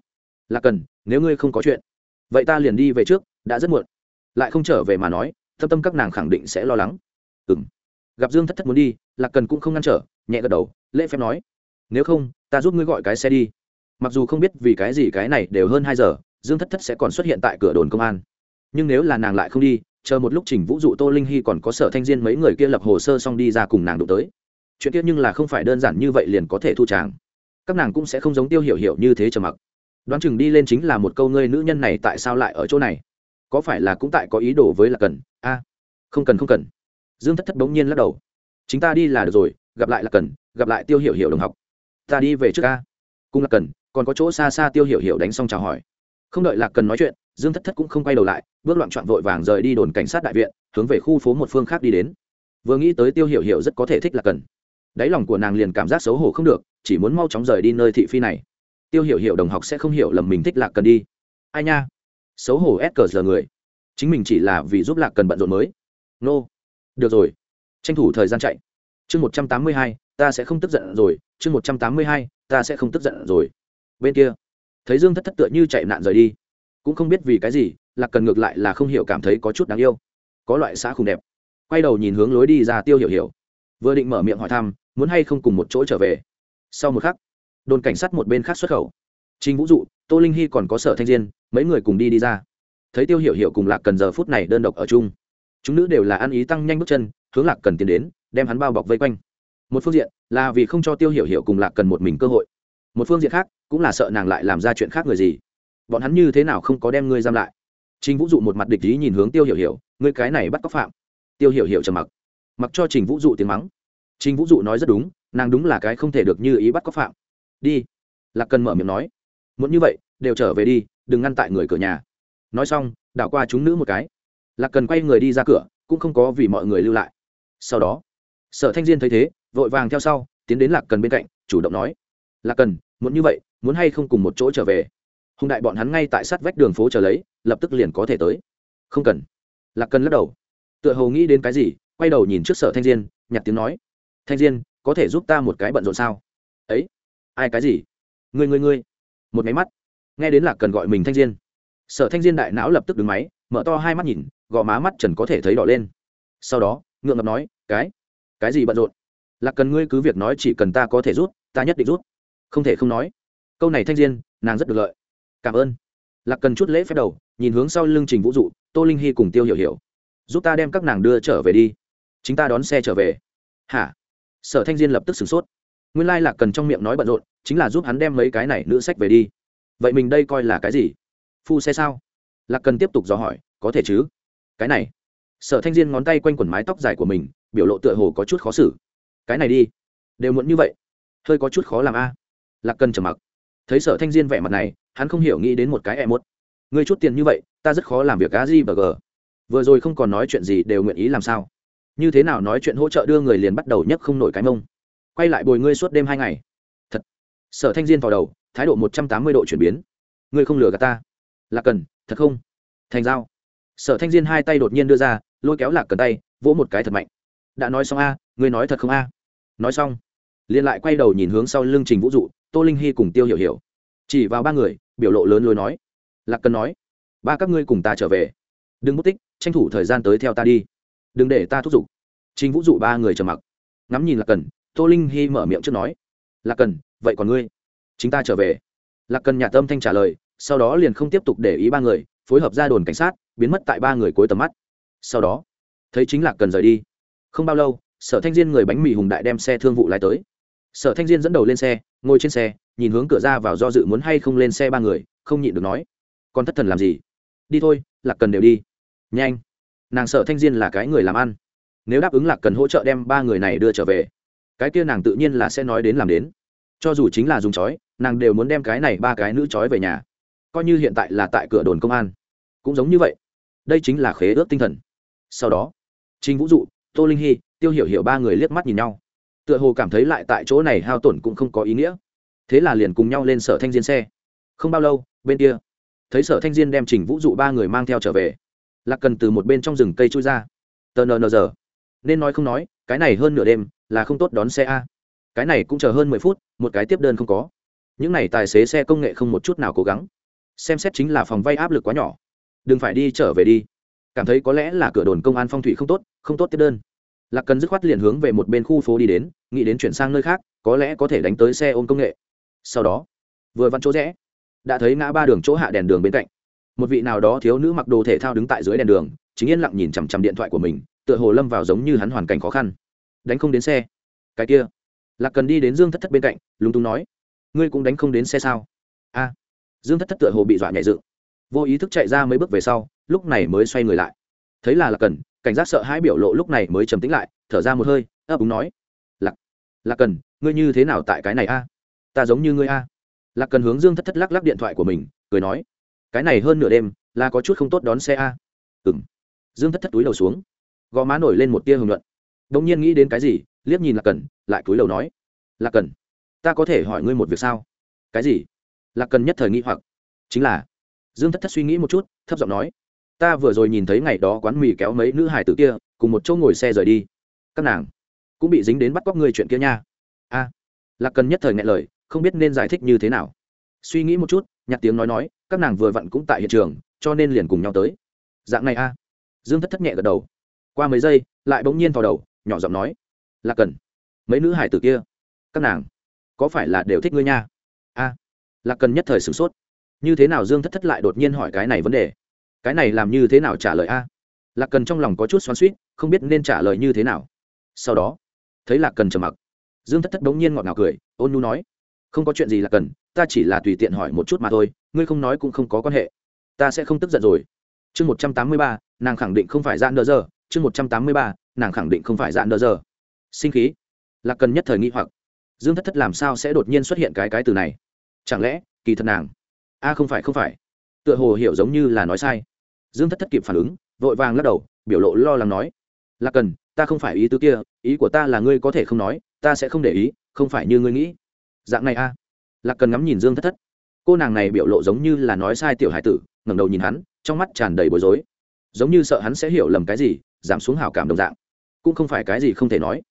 là cần, nếu ngươi không có chuyện, vậy ta liền đi về trước, đã rất muộn. Lại không trở về mà nói, thâm tâm các nàng khẳng định sẽ lo lắng. Ừ m gặp dương thất thất muốn đi, lạc cần cũng không ngăn trở, nhẹ gật đầu, lễ phép nói. Nếu không, ta giúp ngươi gọi cái xe đi. Mặc dù không biết vì cái gì cái này đều hơn hai giờ, dương thất thất sẽ còn xuất hiện tại cửa đồn công an. Nhưng nếu là nàng lại không đi chờ một lúc trình vũ dụ tô linh hy còn có sở thanh diên mấy người kia lập hồ sơ xong đi ra cùng nàng đụng tới. Chuyện kia nhưng là không phải đơn giản như vậy liền có thể thu tràng. Các nàng cũng sẽ không giống tiêu hiểu hiểu như thế trầm mặc. Đoán chừng đi lên chính là một câu ngươi nữ nhân này tại sao lại ở chỗ này? Có phải là cũng tại có ý đồ với là cần a, không cần không cần. Dương thất thất bỗng nhiên lắc đầu. Chúng ta đi là được rồi, gặp lại là cần gặp lại tiêu hiểu hiểu đồng học. Ta đi về trước a. Cùng là cần còn có chỗ xa xa tiêu hiểu hiểu đánh xong chào hỏi. Không đợi lạc cần nói chuyện dương thất thất cũng không quay đầu lại, bước loạn trọn vội vàng rời đi đồn cảnh sát đại viện, hướng về khu phố một phương khác đi đến. Vừa nghĩ tới tiêu hiểu hiểu rất có thể thích lạc cần. Đáy lòng của nàng liền cảm giác xấu hổ không được, chỉ muốn mau chóng rời đi nơi thị phi này. Tiêu hiểu hiểu đồng học sẽ không hiểu lầm mình thích lạc cần đi. Ai nha? Xấu hổ ép cờ giờ người. Chính mình chỉ là vì giúp lạc cần bận rộn mới. Nô. Được rồi. Tranh thủ thời gian chạy. Chương một trăm tám mươi hai, ta sẽ không tức giận rồi. Chương một trăm tám mươi hai, ta sẽ không tức giận rồi. Bên kia. Thấy dương thất thất tựa như chạy nạn rời đi cũng không biết vì cái gì, lạc cần ngược lại là không hiểu cảm thấy có chút đáng yêu. Có loại xã khung đẹp. Quay đầu nhìn hướng lối đi ra tiêu hiểu hiểu. Vừa định mở miệng hỏi thăm, muốn hay không cùng một chỗ trở về. Sau một khắc, đồn cảnh sát một bên khác xuất khẩu. Trình vũ dụ, tô linh hy còn có sở thanh diên, mấy người cùng đi đi ra. Thấy tiêu hiểu hiểu cùng lạc cần giờ phút này đơn độc ở chung. Chúng nữ đều là ăn ý tăng nhanh bước chân, hướng lạc cần tiến đến, đem hắn bao bọc vây quanh. Một phương diện là vì không cho tiêu hiểu hiểu cùng lạc cần một mình cơ hội. Một phương diện khác, cũng là sợ nàng lại làm ra chuyện khác người gì bọn hắn như thế nào không có đem ngươi giam lại? Trình vũ dụ một mặt địch ý nhìn hướng tiêu hiểu hiểu, ngươi cái này bắt cóc phạm. Tiêu hiểu hiểu trầm mặc. Mặc cho trình vũ dụ tiếng mắng. Trình vũ dụ nói rất đúng, nàng đúng là cái không thể được như ý bắt cóc phạm. Đi. Lạc cần mở miệng nói. Muốn như vậy, đều trở về đi, đừng ngăn tại người cửa nhà. Nói xong, đảo qua chúng nữ một cái. Lạc cần quay người đi ra cửa, cũng không có vì mọi người lưu lại. Sau đó, sở thanh diên thấy thế, vội vàng theo sau, tiến đến lạc cần bên cạnh, chủ động nói. Lạc cần, muốn như vậy, muốn hay không cùng một chỗ trở về? Hùng đại bọn hắn ngay tại sát vách đường phố chờ lấy, lập tức liền có thể tới. Không cần. Lạc cần lắc đầu. Tựa hồ nghĩ đến cái gì, quay đầu nhìn trước sở thanh diên, nhặt tiếng nói. Thanh diên, có thể giúp ta một cái bận rộn sao? Ấy, ai cái gì? Ngươi ngươi ngươi. Một máy mắt. Nghe đến lạc cần gọi mình thanh diên. Sở thanh diên đại não lập tức đứng máy, mở to hai mắt nhìn, gò má mắt trần có thể thấy đỏ lên. Sau đó, ngượng ngập nói, cái cái gì bận rộn? Lạc cần ngươi cứ việc nói chỉ cần ta có thể rút, ta nhất định rút. Không thể không nói. Câu này thanh diên, nàng rất được lợi cảm ơn. Lạc cần chút lễ phép đầu, nhìn hướng sau lưng trình vũ dụ, tô linh hy cùng tiêu hiểu hiểu. Giúp ta đem các nàng đưa trở về đi. Chính ta đón xe trở về. Hả? Sở thanh diên lập tức sửng sốt. Nguyên lai lạc cần trong miệng nói bận rộn, chính là giúp hắn đem mấy cái này nữ sách về đi. Vậy mình đây coi là cái gì? Phu xe sao? Lạc cần tiếp tục dò hỏi, có thể chứ? Cái này. Sở thanh diên ngón tay quanh quần mái tóc dài của mình, biểu lộ tựa hồ có chút khó xử. Cái này đi. Đều muộn như vậy. Hơi có chút khó làm a. Lạc cần trầm mặc. Thấy sở thanh diên vẻ mặt này hắn không hiểu nghĩ đến một cái e mốt người chút tiền như vậy, ta rất khó làm việc cá gì và g vừa rồi không còn nói chuyện gì đều nguyện ý làm sao? Như thế nào nói chuyện hỗ trợ đưa người liền bắt đầu nhấc không nổi cái mông? Quay lại bồi ngươi suốt đêm hai ngày. Thật. Sở thanh diên vào đầu, thái độ một trăm tám mươi độ chuyển biến. Ngươi không lừa gạt ta. Lạc cần, thật không? Thành giao. Sở thanh diên hai tay đột nhiên đưa ra, lôi kéo lạc cần tay, vỗ một cái thật mạnh. Đã nói xong a, ngươi nói thật không a? Nói xong. Liền lại quay đầu nhìn hướng sau lưng trình vũ dụ, tô linh hy cùng tiêu hiểu hiểu. Chỉ vào ba người biểu lộ lớn lối nói. Lạc cần nói, ba các ngươi cùng ta trở về. Đừng mất tích, tranh thủ thời gian tới theo ta đi. Đừng để ta thúc giục. Chính vũ dụ ba người trầm mặc. Ngắm nhìn lạc cần tô linh hy mở miệng trước nói, lạc cần vậy còn ngươi? Chính ta trở về. Lạc cần nhà tâm thanh trả lời, sau đó liền không tiếp tục để ý ba người, phối hợp ra đồn cảnh sát, biến mất tại ba người cuối tầm mắt. Sau đó, thấy chính lạc cần rời đi. Không bao lâu, sở thanh diên người bánh mì hùng đại đem xe thương vụ lái tới sở thanh diên dẫn đầu lên xe, ngồi trên xe, nhìn hướng cửa ra vào do dự muốn hay không lên xe ba người, không nhịn được nói, con thất thần làm gì? Đi thôi, lạc cần đều đi. Nhanh. Nàng sở thanh diên là cái người làm ăn. Nếu đáp ứng lạc cần hỗ trợ đem ba người này đưa trở về, cái kia nàng tự nhiên là sẽ nói đến làm đến. Cho dù chính là dùng chói, nàng đều muốn đem cái này ba cái nữ chói về nhà. Coi như hiện tại là tại cửa đồn công an. Cũng giống như vậy. Đây chính là khế ước tinh thần. Sau đó trinh vũ dụ, tô linh hy, tiêu hiểu hiểu ba người liếc mắt nhìn nhau tựa hồ cảm thấy lại tại chỗ này hao tổn cũng không có ý nghĩa. Thế là liền cùng nhau lên sở thanh diên xe. Không bao lâu, bên kia, thấy sở thanh diên đem trình vũ dụ ba người mang theo trở về. Lạc cần từ một bên trong rừng cây trôi ra. Tờ nờ nờ giờ. Nên nói không nói, cái này hơn nửa đêm là không tốt đón xe a. Cái này cũng chờ hơn mười phút, một cái tiếp đơn không có. Những này tài xế xe công nghệ không một chút nào cố gắng. Xem xét chính là phòng vay áp lực quá nhỏ. Đừng phải đi trở về đi. Cảm thấy có lẽ là cửa đồn công an phong thủy không tốt không tốt tiếp đơn lạc cần dứt khoát liền hướng về một bên khu phố đi đến, nghĩ đến chuyển sang nơi khác, có lẽ có thể đánh tới xe ôm công nghệ. Sau đó, vừa vặn chỗ rẽ, đã thấy ngã ba đường chỗ hạ đèn đường bên cạnh. Một vị nào đó thiếu nữ mặc đồ thể thao đứng tại dưới đèn đường, chính yên lặng nhìn chằm chằm điện thoại của mình, tựa hồ lâm vào giống như hắn hoàn cảnh khó khăn. Đánh không đến xe. Cái kia. Lạc cần đi đến dương thất thất bên cạnh, lúng túng nói, ngươi cũng đánh không đến xe sao? A. Dương thất thất tựa hồ bị dọa nhảy dựng vô ý thức chạy ra mấy bước về sau, lúc này mới xoay người lại. Thấy là lạc cần cảnh giác sợ hãi biểu lộ lúc này mới trầm tĩnh lại, thở ra một hơi, ấp úng nói, lạc lạc cần, ngươi như thế nào tại cái này a? Ta giống như ngươi a. Lạc cần hướng dương thất thất lắc lắc điện thoại của mình, cười nói, cái này hơn nửa đêm, là có chút không tốt đón xe a. Ừ m dương thất thất túi đầu xuống gò má nổi lên một tia hưởng luận. Đ ỗ n g nhiên nghĩ đến cái gì, liếc nhìn lạc cần, lại túi đầu nói, lạc cần, ta có thể hỏi ngươi một việc sao? Cái gì? Lạc cần nhất thời nghĩ hoặc. Chính là. Dương thất thất suy nghĩ một chút, thấp giọng nói ta vừa rồi nhìn thấy ngày đó quán mì kéo mấy nữ hải tử kia cùng một chỗ ngồi xe rời đi. Các nàng cũng bị dính đến bắt cóc người chuyện kia nha. A lạc cần nhất thời ngại lời không biết nên giải thích như thế nào. Suy nghĩ một chút nhặt tiếng nói nói các nàng vừa vặn cũng tại hiện trường cho nên liền cùng nhau tới. Dạng này a. Dương thất thất nhẹ gật đầu. Qua mấy giây lại bỗng nhiên vào đầu nhỏ giọng nói là cần mấy nữ hải tử kia các nàng có phải là đều thích ngươi nha? A à, là cần nhất thời sửng sốt. Như thế nào dương thất thất lại đột nhiên hỏi cái này vấn đề? Cái này làm như thế nào trả lời a? À? lạc cần trong lòng có chút xoắn suýt không biết nên trả lời như thế nào. Sau đó, thấy lạc cần trầm mặc, dương thất thất bỗng nhiên ngọt ngào cười, ôn nu nói, không có chuyện gì là cần, ta chỉ là tùy tiện hỏi một chút mà thôi, ngươi không nói cũng không có quan hệ. Ta sẽ không tức giận rồi. Chương một trăm tám mươi ba, nàng khẳng định không phải dạn đờ giờ chương một trăm tám mươi ba, nàng khẳng định không phải dạn đờ giờ sinh khí. Là cần nhất thời nghi hoặc. Dương thất thất làm sao sẽ đột nhiên xuất hiện cái cái từ này? Chẳng lẽ kỳ thật nàng? A, không phải không phải tựa hồ hiểu giống như là nói sai. Dương thất thất kịp phản ứng, vội vàng lắc đầu, biểu lộ lo lắng nói là cần, ta không phải ý tứ kia, ý của ta là ngươi có thể không nói, ta sẽ không để ý, không phải như ngươi nghĩ. Dạng này a à. lạc cần ngắm nhìn dương thất thất. Cô nàng này biểu lộ giống như là nói sai tiểu hải tử, ngẩng đầu nhìn hắn, trong mắt tràn đầy bối rối. Giống như sợ hắn sẽ hiểu lầm cái gì, giảm xuống hào cảm đồng dạng. Cũng không phải cái gì không thể nói.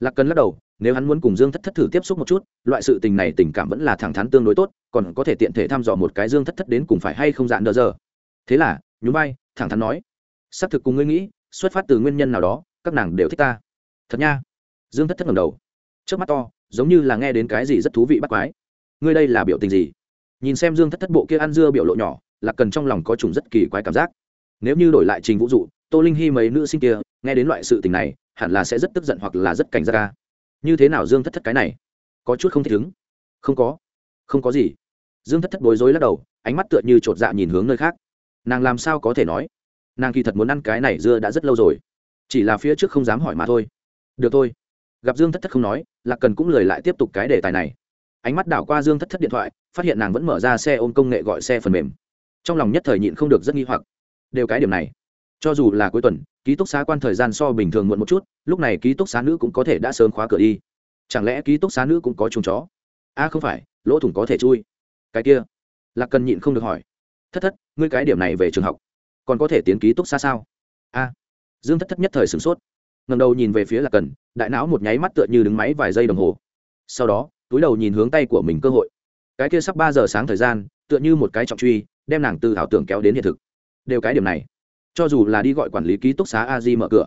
Lạc cần lắc đầu nếu hắn muốn cùng dương thất thất thử tiếp xúc một chút, loại sự tình này tình cảm vẫn là thẳng thắn tương đối tốt, còn có thể tiện thể thăm dò một cái dương thất thất đến cùng phải hay không dạn đỡ giờ. Thế là, nhún vai, thẳng thắn nói, xác thực cùng ngươi nghĩ, xuất phát từ nguyên nhân nào đó, các nàng đều thích ta. Thật nha. Dương thất thất ngẩng đầu. Trước mắt to, giống như là nghe đến cái gì rất thú vị bắt quái. Ngươi đây là biểu tình gì? Nhìn xem dương thất thất bộ kia ăn dưa biểu lộ nhỏ là cần trong lòng có chủng rất kỳ quái cảm giác. Nếu như đổi lại trình vũ dụ tô linh hy mấy nữ sinh kia, nghe đến loại sự tình này, hẳn là sẽ rất tức giận hoặc là rất cảnh giác ca như thế nào dương thất thất cái này? Có chút không thích ứng. Không có. Không có gì. Dương thất thất bối rối lắc đầu, ánh mắt tựa như chột dạ nhìn hướng nơi khác. Nàng làm sao có thể nói? Nàng kỳ thật muốn ăn cái này dưa đã rất lâu rồi. Chỉ là phía trước không dám hỏi mà thôi. Được thôi. Gặp dương thất thất không nói, lạc cần cũng lời lại tiếp tục cái đề tài này. Ánh mắt đảo qua dương thất thất điện thoại, phát hiện nàng vẫn mở ra xe ôm công nghệ gọi xe phần mềm. Trong lòng nhất thời nhịn không được rất nghi hoặc. Đều cái điểm này cho dù là cuối tuần, ký túc xá quan thời gian so bình thường muộn một chút, lúc này ký túc xá nữ cũng có thể đã sớm khóa cửa đi. Chẳng lẽ ký túc xá nữ cũng có chuồng chó? A không phải, lỗ thủng có thể chui. Cái kia, lạc cần nhịn không được hỏi. Thất thất, ngươi cái điểm này về trường học, còn có thể tiến ký túc xá sao? A dương thất thất nhất thời sửng sốt. Ngầm đầu nhìn về phía lạc cần, đại não một nháy mắt tựa như đứng máy vài giây đồng hồ. Sau đó, túi đầu nhìn hướng tay của mình cơ hội. Cái kia sắp ba giờ sáng thời gian, tựa như một cái trọng truy, đem nàng từ ảo tưởng kéo đến hiện thực. Đều cái điểm này cho dù là đi gọi quản lý ký túc xá a di mở cửa,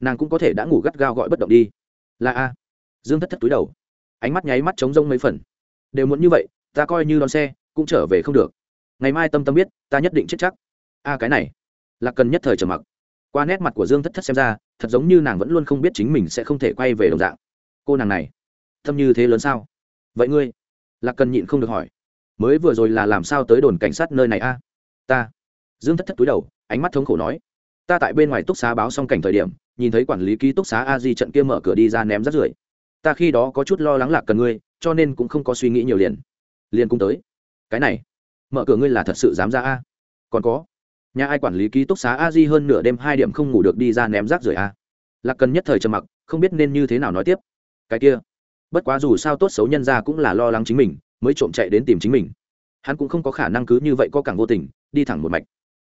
nàng cũng có thể đã ngủ gắt gao gọi bất động đi. Là a. Dương thất thất túi đầu. Ánh mắt nháy mắt trống rông mấy phần. Đều muốn như vậy, ta coi như đón xe, cũng trở về không được. Ngày mai tâm tâm biết, ta nhất định chết chắc. A, cái này. Là cần nhất thời trầm mặc. Qua nét mặt của dương thất thất xem ra, thật giống như nàng vẫn luôn không biết chính mình sẽ không thể quay về đồng dạng. Cô nàng này tâm như thế lớn sao? Vậy ngươi? Lạc cần nhịn không được hỏi. Mới vừa rồi là làm sao tới đồn cảnh sát nơi này a? Ta. Dương thất thất túi đầu ánh mắt thống khổ nói, ta tại bên ngoài túc xá báo xong cảnh thời điểm, nhìn thấy quản lý ký túc xá a di trận kia mở cửa đi ra ném rắt rưởi. Ta khi đó có chút lo lắng lạc cần ngươi, cho nên cũng không có suy nghĩ nhiều liền. Liền cũng tới. Cái này, mở cửa ngươi là thật sự dám ra a? Còn có, nhà ai quản lý ký túc xá a di hơn nửa đêm hai điểm không ngủ được đi ra ném rác rưởi a? Lạc cần nhất thời trầm mặc, không biết nên như thế nào nói tiếp. Cái kia, bất quá dù sao tốt xấu nhân ra cũng là lo lắng chính mình, mới trộm chạy đến tìm chính mình. Hắn cũng không có khả năng cứ như vậy có cảng vô tình, đi thẳng một mạch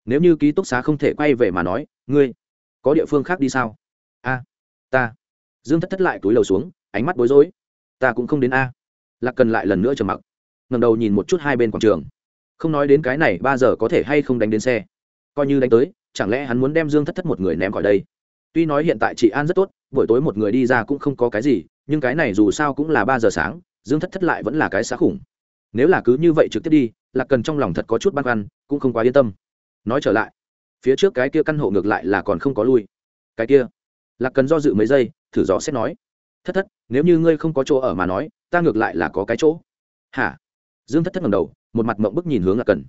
nếu như ký túc xá không thể quay về mà nói, ngươi có địa phương khác đi sao? A, ta. Dương thất thất lại túi lầu xuống, ánh mắt bối rối. Ta cũng không đến a. Lạc cần lại lần nữa trầm mặc ngầm đầu nhìn một chút hai bên quảng trường. Không nói đến cái này, ba giờ có thể hay không đánh đến xe? Coi như đánh tới, chẳng lẽ hắn muốn đem dương thất thất một người ném khỏi đây? Tuy nói hiện tại chị an rất tốt, buổi tối một người đi ra cũng không có cái gì, nhưng cái này dù sao cũng là ba giờ sáng, dương thất thất lại vẫn là cái xá khủng. Nếu là cứ như vậy trực tiếp đi là cần trong lòng thật có chút băn khoăn, cũng không quá yên tâm nói trở lại. Phía trước cái kia căn hộ ngược lại là còn không có lui. Cái kia. Lạc cần do dự mấy giây, thử dò xét nói. Thất thất, nếu như ngươi không có chỗ ở mà nói, ta ngược lại là có cái chỗ. Hả? Dương thất thất ngầm đầu, một mặt mộng bức nhìn hướng lạc cần.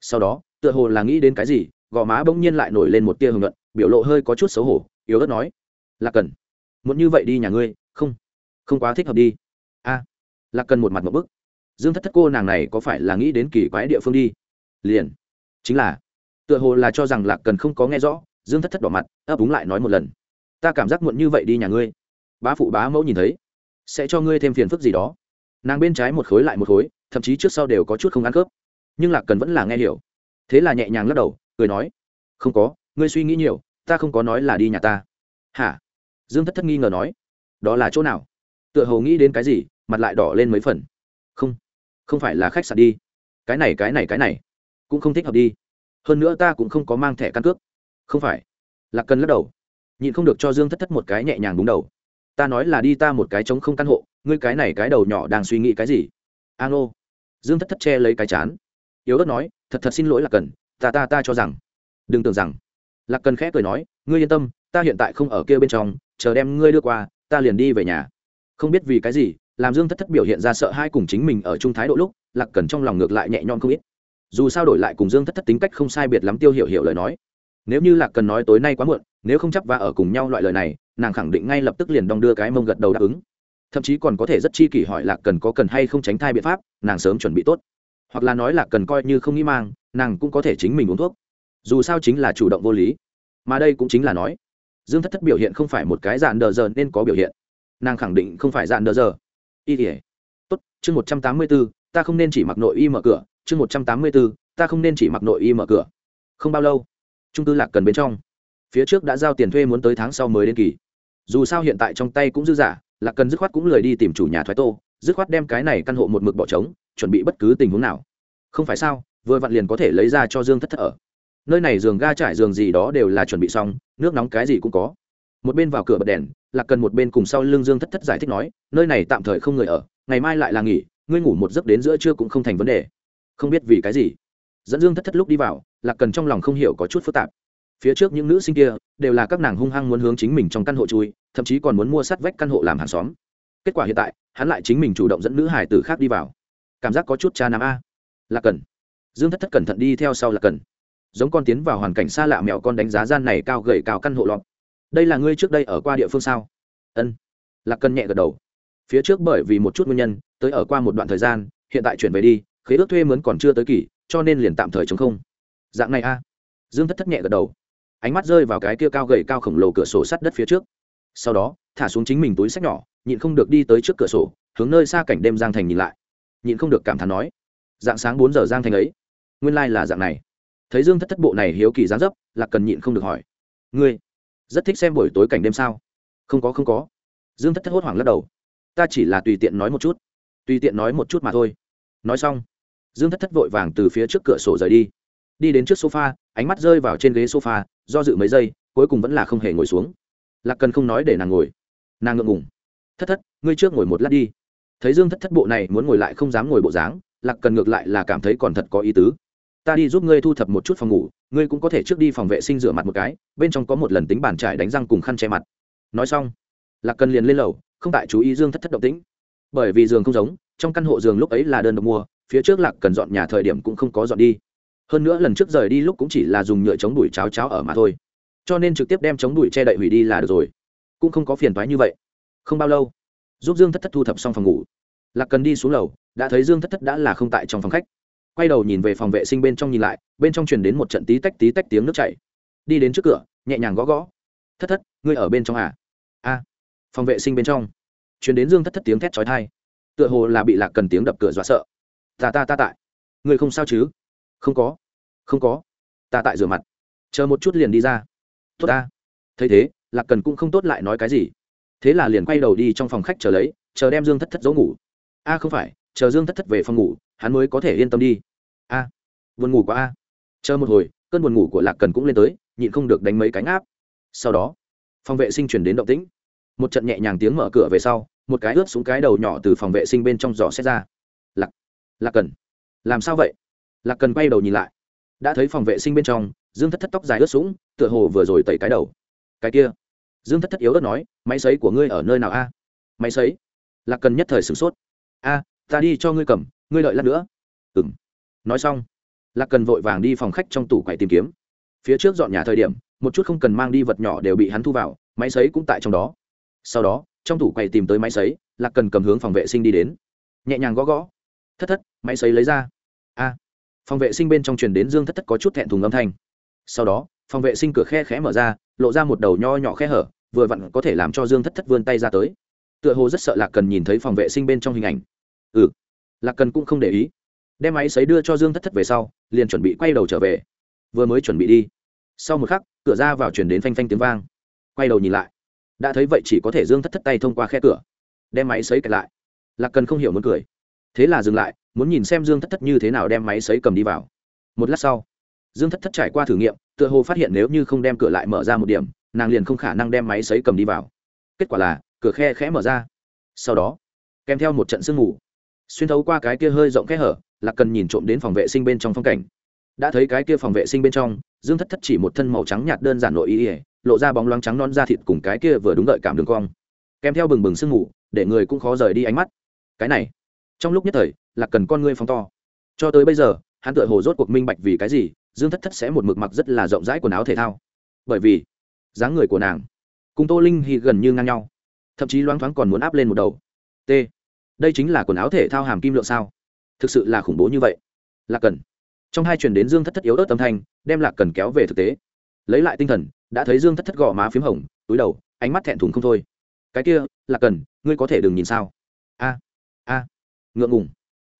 Sau đó, tựa hồ là nghĩ đến cái gì, gò má bỗng nhiên lại nổi lên một tia hưởng luận, biểu lộ hơi có chút xấu hổ, yếu ớt nói. Lạc cần, muốn như vậy đi nhà ngươi, không không quá thích hợp đi. A. Lạc cần một mặt mộng bức. Dương thất thất cô nàng này có phải là nghĩ đến kỳ quái địa phương đi? Liền. Chính là tựa hồ là cho rằng lạc cần không có nghe rõ, dương thất thất đỏ mặt, ấp úng lại nói một lần. Ta cảm giác muộn như vậy đi nhà ngươi. Bá phụ bá mẫu nhìn thấy. Sẽ cho ngươi thêm phiền phức gì đó. Nàng bên trái một khối lại một khối, thậm chí trước sau đều có chút không ăn khớp. Nhưng lạc cần vẫn là nghe hiểu. Thế là nhẹ nhàng lắc đầu, cười nói, không có, ngươi suy nghĩ nhiều, ta không có nói là đi nhà ta. Hả? Dương thất thất nghi ngờ nói, đó là chỗ nào? Tựa hồ nghĩ đến cái gì, mặt lại đỏ lên mấy phần. Không không phải là khách sạn đi. Cái này cái này cái này, cũng không thích hợp đi hơn nữa ta cũng không có mang thẻ căn cước. Không phải. Lạc cần lắc đầu. Nhịn không được cho dương thất thất một cái nhẹ nhàng đúng đầu. Ta nói là đi ta một cái trống không căn hộ, ngươi cái này cái đầu nhỏ đang suy nghĩ cái gì? A ngô. Dương thất thất che lấy cái chán. Yếu ớt nói, thật thật xin lỗi lạc cần, ta ta ta cho rằng. Đừng tưởng rằng. Lạc cần khẽ cười nói, ngươi yên tâm, ta hiện tại không ở kia bên trong, chờ đem ngươi đưa qua, ta liền đi về nhà. Không biết vì cái gì, làm dương thất thất biểu hiện ra sợ hai cùng chính mình ở trung thái độ lúc, lạc cần trong lòng ngược lại nhẹ nhõm không ít dù sao đổi lại cùng dương thất thất tính cách không sai biệt lắm tiêu hiểu hiểu lời nói. Nếu như lạc cần nói tối nay quá muộn nếu không chấp và ở cùng nhau loại lời này nàng khẳng định ngay lập tức liền đong đưa cái mông gật đầu đáp ứng. Thậm chí còn có thể rất chi kỷ hỏi lạc cần có cần hay không tránh thai biện pháp nàng sớm chuẩn bị tốt. Hoặc là nói lạc cần coi như không nghĩ mang nàng cũng có thể chính mình uống thuốc. Dù sao chính là chủ động vô lý. Mà đây cũng chính là nói dương thất thất biểu hiện không phải một cái dạn đờ giờ nên có biểu hiện. Nàng khẳng định không phải dạn đờ giờ. Y tỉa tốt chương một trăm tám mươi bốn, ta không nên chỉ mặc nội y mở cửa chương một trăm tám mươi b ố ta không nên chỉ mặc nội y mở cửa. Không bao lâu, trung cư lạc cần bên trong, phía trước đã giao tiền thuê muốn tới tháng sau mới đến kỳ. Dù sao hiện tại trong tay cũng dư giả, lạc cần dứt khoát cũng lười đi tìm chủ nhà thoái tô, dứt khoát đem cái này căn hộ một mực bỏ trống, chuẩn bị bất cứ tình huống nào. Không phải sao, vừa vặn liền có thể lấy ra cho dương thất thất ở. Nơi này giường ga trải giường gì đó đều là chuẩn bị xong, nước nóng cái gì cũng có. Một bên vào cửa bật đèn, lạc cần một bên cùng sau lưng dương thất thất giải thích nói, nơi này tạm thời không người ở, ngày mai lại là nghỉ, ngươi ngủ một giấc đến giữa trưa cũng không thành vấn đề không biết vì cái gì. Dẫn dương thất thất lúc đi vào, lạc cần trong lòng không hiểu có chút phức tạp. Phía trước những nữ sinh kia đều là các nàng hung hăng muốn hướng chính mình trong căn hộ chui, thậm chí còn muốn mua sắt vách căn hộ làm hàng xóm. Kết quả hiện tại, hắn lại chính mình chủ động dẫn nữ hải tử khác đi vào. Cảm giác có chút cha nam a. Là cần. Dương thất thất cẩn thận đi theo sau là cần. Giống con tiến vào hoàn cảnh xa lạ mẹo con đánh giá gian này cao gầy cao căn hộ lọt. Đây là ngươi trước đây ở qua địa phương sao? Ân. Lạc cần nhẹ gật đầu. Phía trước bởi vì một chút nguyên nhân, tới ở qua một đoạn thời gian, hiện tại chuyển về đi khế ước thuê mướn còn chưa tới kỳ, cho nên liền tạm thời chống không. Dạng này a. Dương thất thất nhẹ gật đầu. Ánh mắt rơi vào cái kia cao gầy cao khổng lồ cửa sổ sắt đất phía trước. Sau đó, thả xuống chính mình túi sách nhỏ, nhịn không được đi tới trước cửa sổ, hướng nơi xa cảnh đêm giang thành nhìn lại. Nhịn không được cảm thán nói, dạng sáng bốn giờ giang thành ấy, nguyên lai、like、là dạng này. Thấy dương thất thất bộ này hiếu kỳ gián dấp là cần nhịn không được hỏi, ngươi rất thích xem buổi tối cảnh đêm sao? Không có không có. Dương thất thất hốt hoảng lắc đầu, ta chỉ là tùy tiện nói một chút, tùy tiện nói một chút mà thôi. Nói xong dương thất thất vội vàng từ phía trước cửa sổ rời đi. Đi đến trước sofa, ánh mắt rơi vào trên ghế sofa, do dự mấy giây, cuối cùng vẫn là không hề ngồi xuống. Lạc cần không nói để nàng ngồi. Nàng ngượng ngùng. Thất thất, ngươi trước ngồi một lát đi. Thấy dương thất thất bộ này muốn ngồi lại không dám ngồi bộ dáng, lạc cần ngược lại là cảm thấy còn thật có ý tứ. Ta đi giúp ngươi thu thập một chút phòng ngủ, ngươi cũng có thể trước đi phòng vệ sinh rửa mặt một cái, bên trong có một lần tính bàn trải đánh răng cùng khăn che mặt. Nói xong, lạc cần liền lên lầu, không tại chú ý dương thất thất động tĩnh. Bởi vì giường không giống, trong căn hộ giường lúc ấy là đơn độc mua phía trước lạc cần dọn nhà thời điểm cũng không có dọn đi. Hơn nữa lần trước rời đi lúc cũng chỉ là dùng nhựa chống đuổi cháo cháo ở mà thôi. Cho nên trực tiếp đem chống đuổi che đậy hủy đi là được rồi. Cũng không có phiền toái như vậy. Không bao lâu, giúp dương thất thất thu thập xong phòng ngủ. Lạc cần đi xuống lầu, đã thấy dương thất thất đã là không tại trong phòng khách. Quay đầu nhìn về phòng vệ sinh bên trong nhìn lại, bên trong truyền đến một trận tí tách tí tách tiếng nước chảy. Đi đến trước cửa, nhẹ nhàng gõ gõ. Thất thất, ngươi ở bên trong à? A. Phòng vệ sinh bên trong, truyền đến dương thất thất tiếng thét trói tai. Tựa hồ là bị lạc cần tiếng đập cửa dọa sợ ta ta ta tại. Người không sao chứ? Không có. Không có. Ta tại rửa mặt. Chờ một chút liền đi ra. Tốt ta. Thấy thế, lạc cần cũng không tốt lại nói cái gì. Thế là liền quay đầu đi trong phòng khách chờ lấy, chờ đem dương thất thất giấu ngủ. A, không phải, chờ dương thất thất về phòng ngủ, hắn mới có thể yên tâm đi. A, buồn ngủ quá a. Chờ một hồi, cơn buồn ngủ của lạc cần cũng lên tới, nhịn không được đánh mấy cánh áp sau đó, phòng vệ sinh chuyển đến động tĩnh. Một trận nhẹ nhàng tiếng mở cửa về sau, một cái ướt xuống cái đầu nhỏ từ phòng vệ sinh bên trong giỏ xét ra lạc cần. Làm sao vậy? Lạc cần quay đầu nhìn lại. Đã thấy phòng vệ sinh bên trong, dương thất thất tóc dài ướt sũng, tựa hồ vừa rồi tẩy cái đầu. Cái kia. Dương thất thất yếu ớt nói, máy xấy của ngươi ở nơi nào a? Máy xấy lạc cần nhất thời sửng sốt. A, ta đi cho ngươi cầm, ngươi lợi lát nữa. Ừ m nói xong, lạc cần vội vàng đi phòng khách trong tủ quầy tìm kiếm. Phía trước dọn nhà thời điểm, một chút không cần mang đi vật nhỏ đều bị hắn thu vào, máy xấy cũng tại trong đó. Sau đó, trong tủ quầy tìm tới máy xấy lạc cần cầm hướng phòng vệ sinh đi đến. Nhẹ nhàng gõ gõ thất thất, máy sấy lấy ra. A, phòng vệ sinh bên trong truyền đến dương thất thất có chút thẹn thùng âm thanh. Sau đó, phòng vệ sinh cửa khe khẽ mở ra, lộ ra một đầu nho nhỏ khe hở, vừa vặn có thể làm cho dương thất thất vươn tay ra tới. Tựa hồ rất sợ lạc cần nhìn thấy phòng vệ sinh bên trong hình ảnh. Ừ lạc cần cũng không để ý. Đem máy xấy đưa cho dương thất thất về sau, liền chuẩn bị quay đầu trở về. Vừa mới chuẩn bị đi. Sau một khắc, cửa ra vào chuyển đến phanh phanh tiếng vang. Quay đầu nhìn lại. Đã thấy vậy chỉ có thể dương thất thất tay thông qua khe cửa. Đem máy xấy kẹt lại. Lạc cần không hiểu muốn cười thế là dừng lại muốn nhìn xem dương thất thất như thế nào đem máy xấy cầm đi vào. Một lát sau dương thất thất trải qua thử nghiệm tựa hồ phát hiện nếu như không đem cửa lại mở ra một điểm nàng liền không khả năng đem máy xấy cầm đi vào. Kết quả là cửa khe khẽ mở ra. Sau đó kèm theo một trận sương mù xuyên thấu qua cái kia hơi rộng kẽ hở là cần nhìn trộm đến phòng vệ sinh bên trong phong cảnh. Đã thấy cái kia phòng vệ sinh bên trong dương thất thất chỉ một thân màu trắng nhạt đơn giản nội y, ỉa lộ ra bóng loáng trắng non da thịt cùng cái kia vừa đúng đợi cảm đường cong. Kèm theo bừng bừng sương mù để người cũng khó rời đi ánh mắt. Cái này trong lúc nhất thời là cần con ngươi phóng to. Cho tới bây giờ, hắn tựa hồ rốt cuộc minh bạch vì cái gì, dương thất thất sẽ một mực mặc rất là rộng rãi quần áo thể thao. Bởi vì, dáng người của nàng cùng tô linh hy gần như ngang nhau. Thậm chí loáng thoáng còn muốn áp lên một đầu. T, đây chính là quần áo thể thao hàm kim lượng sao? Thực sự là khủng bố như vậy. Lạc cần. Trong hai chuyển đến dương thất thất yếu ớt tâm thanh, đem lạc cần kéo về thực tế. Lấy lại tinh thần, đã thấy dương thất thất gò má p h í m hồng, túi đầu, ánh mắt thẹn thùng không thôi. Cái kia, lạc cần, ngươi có thể đừng nhìn sao? A a ngượng ngùng.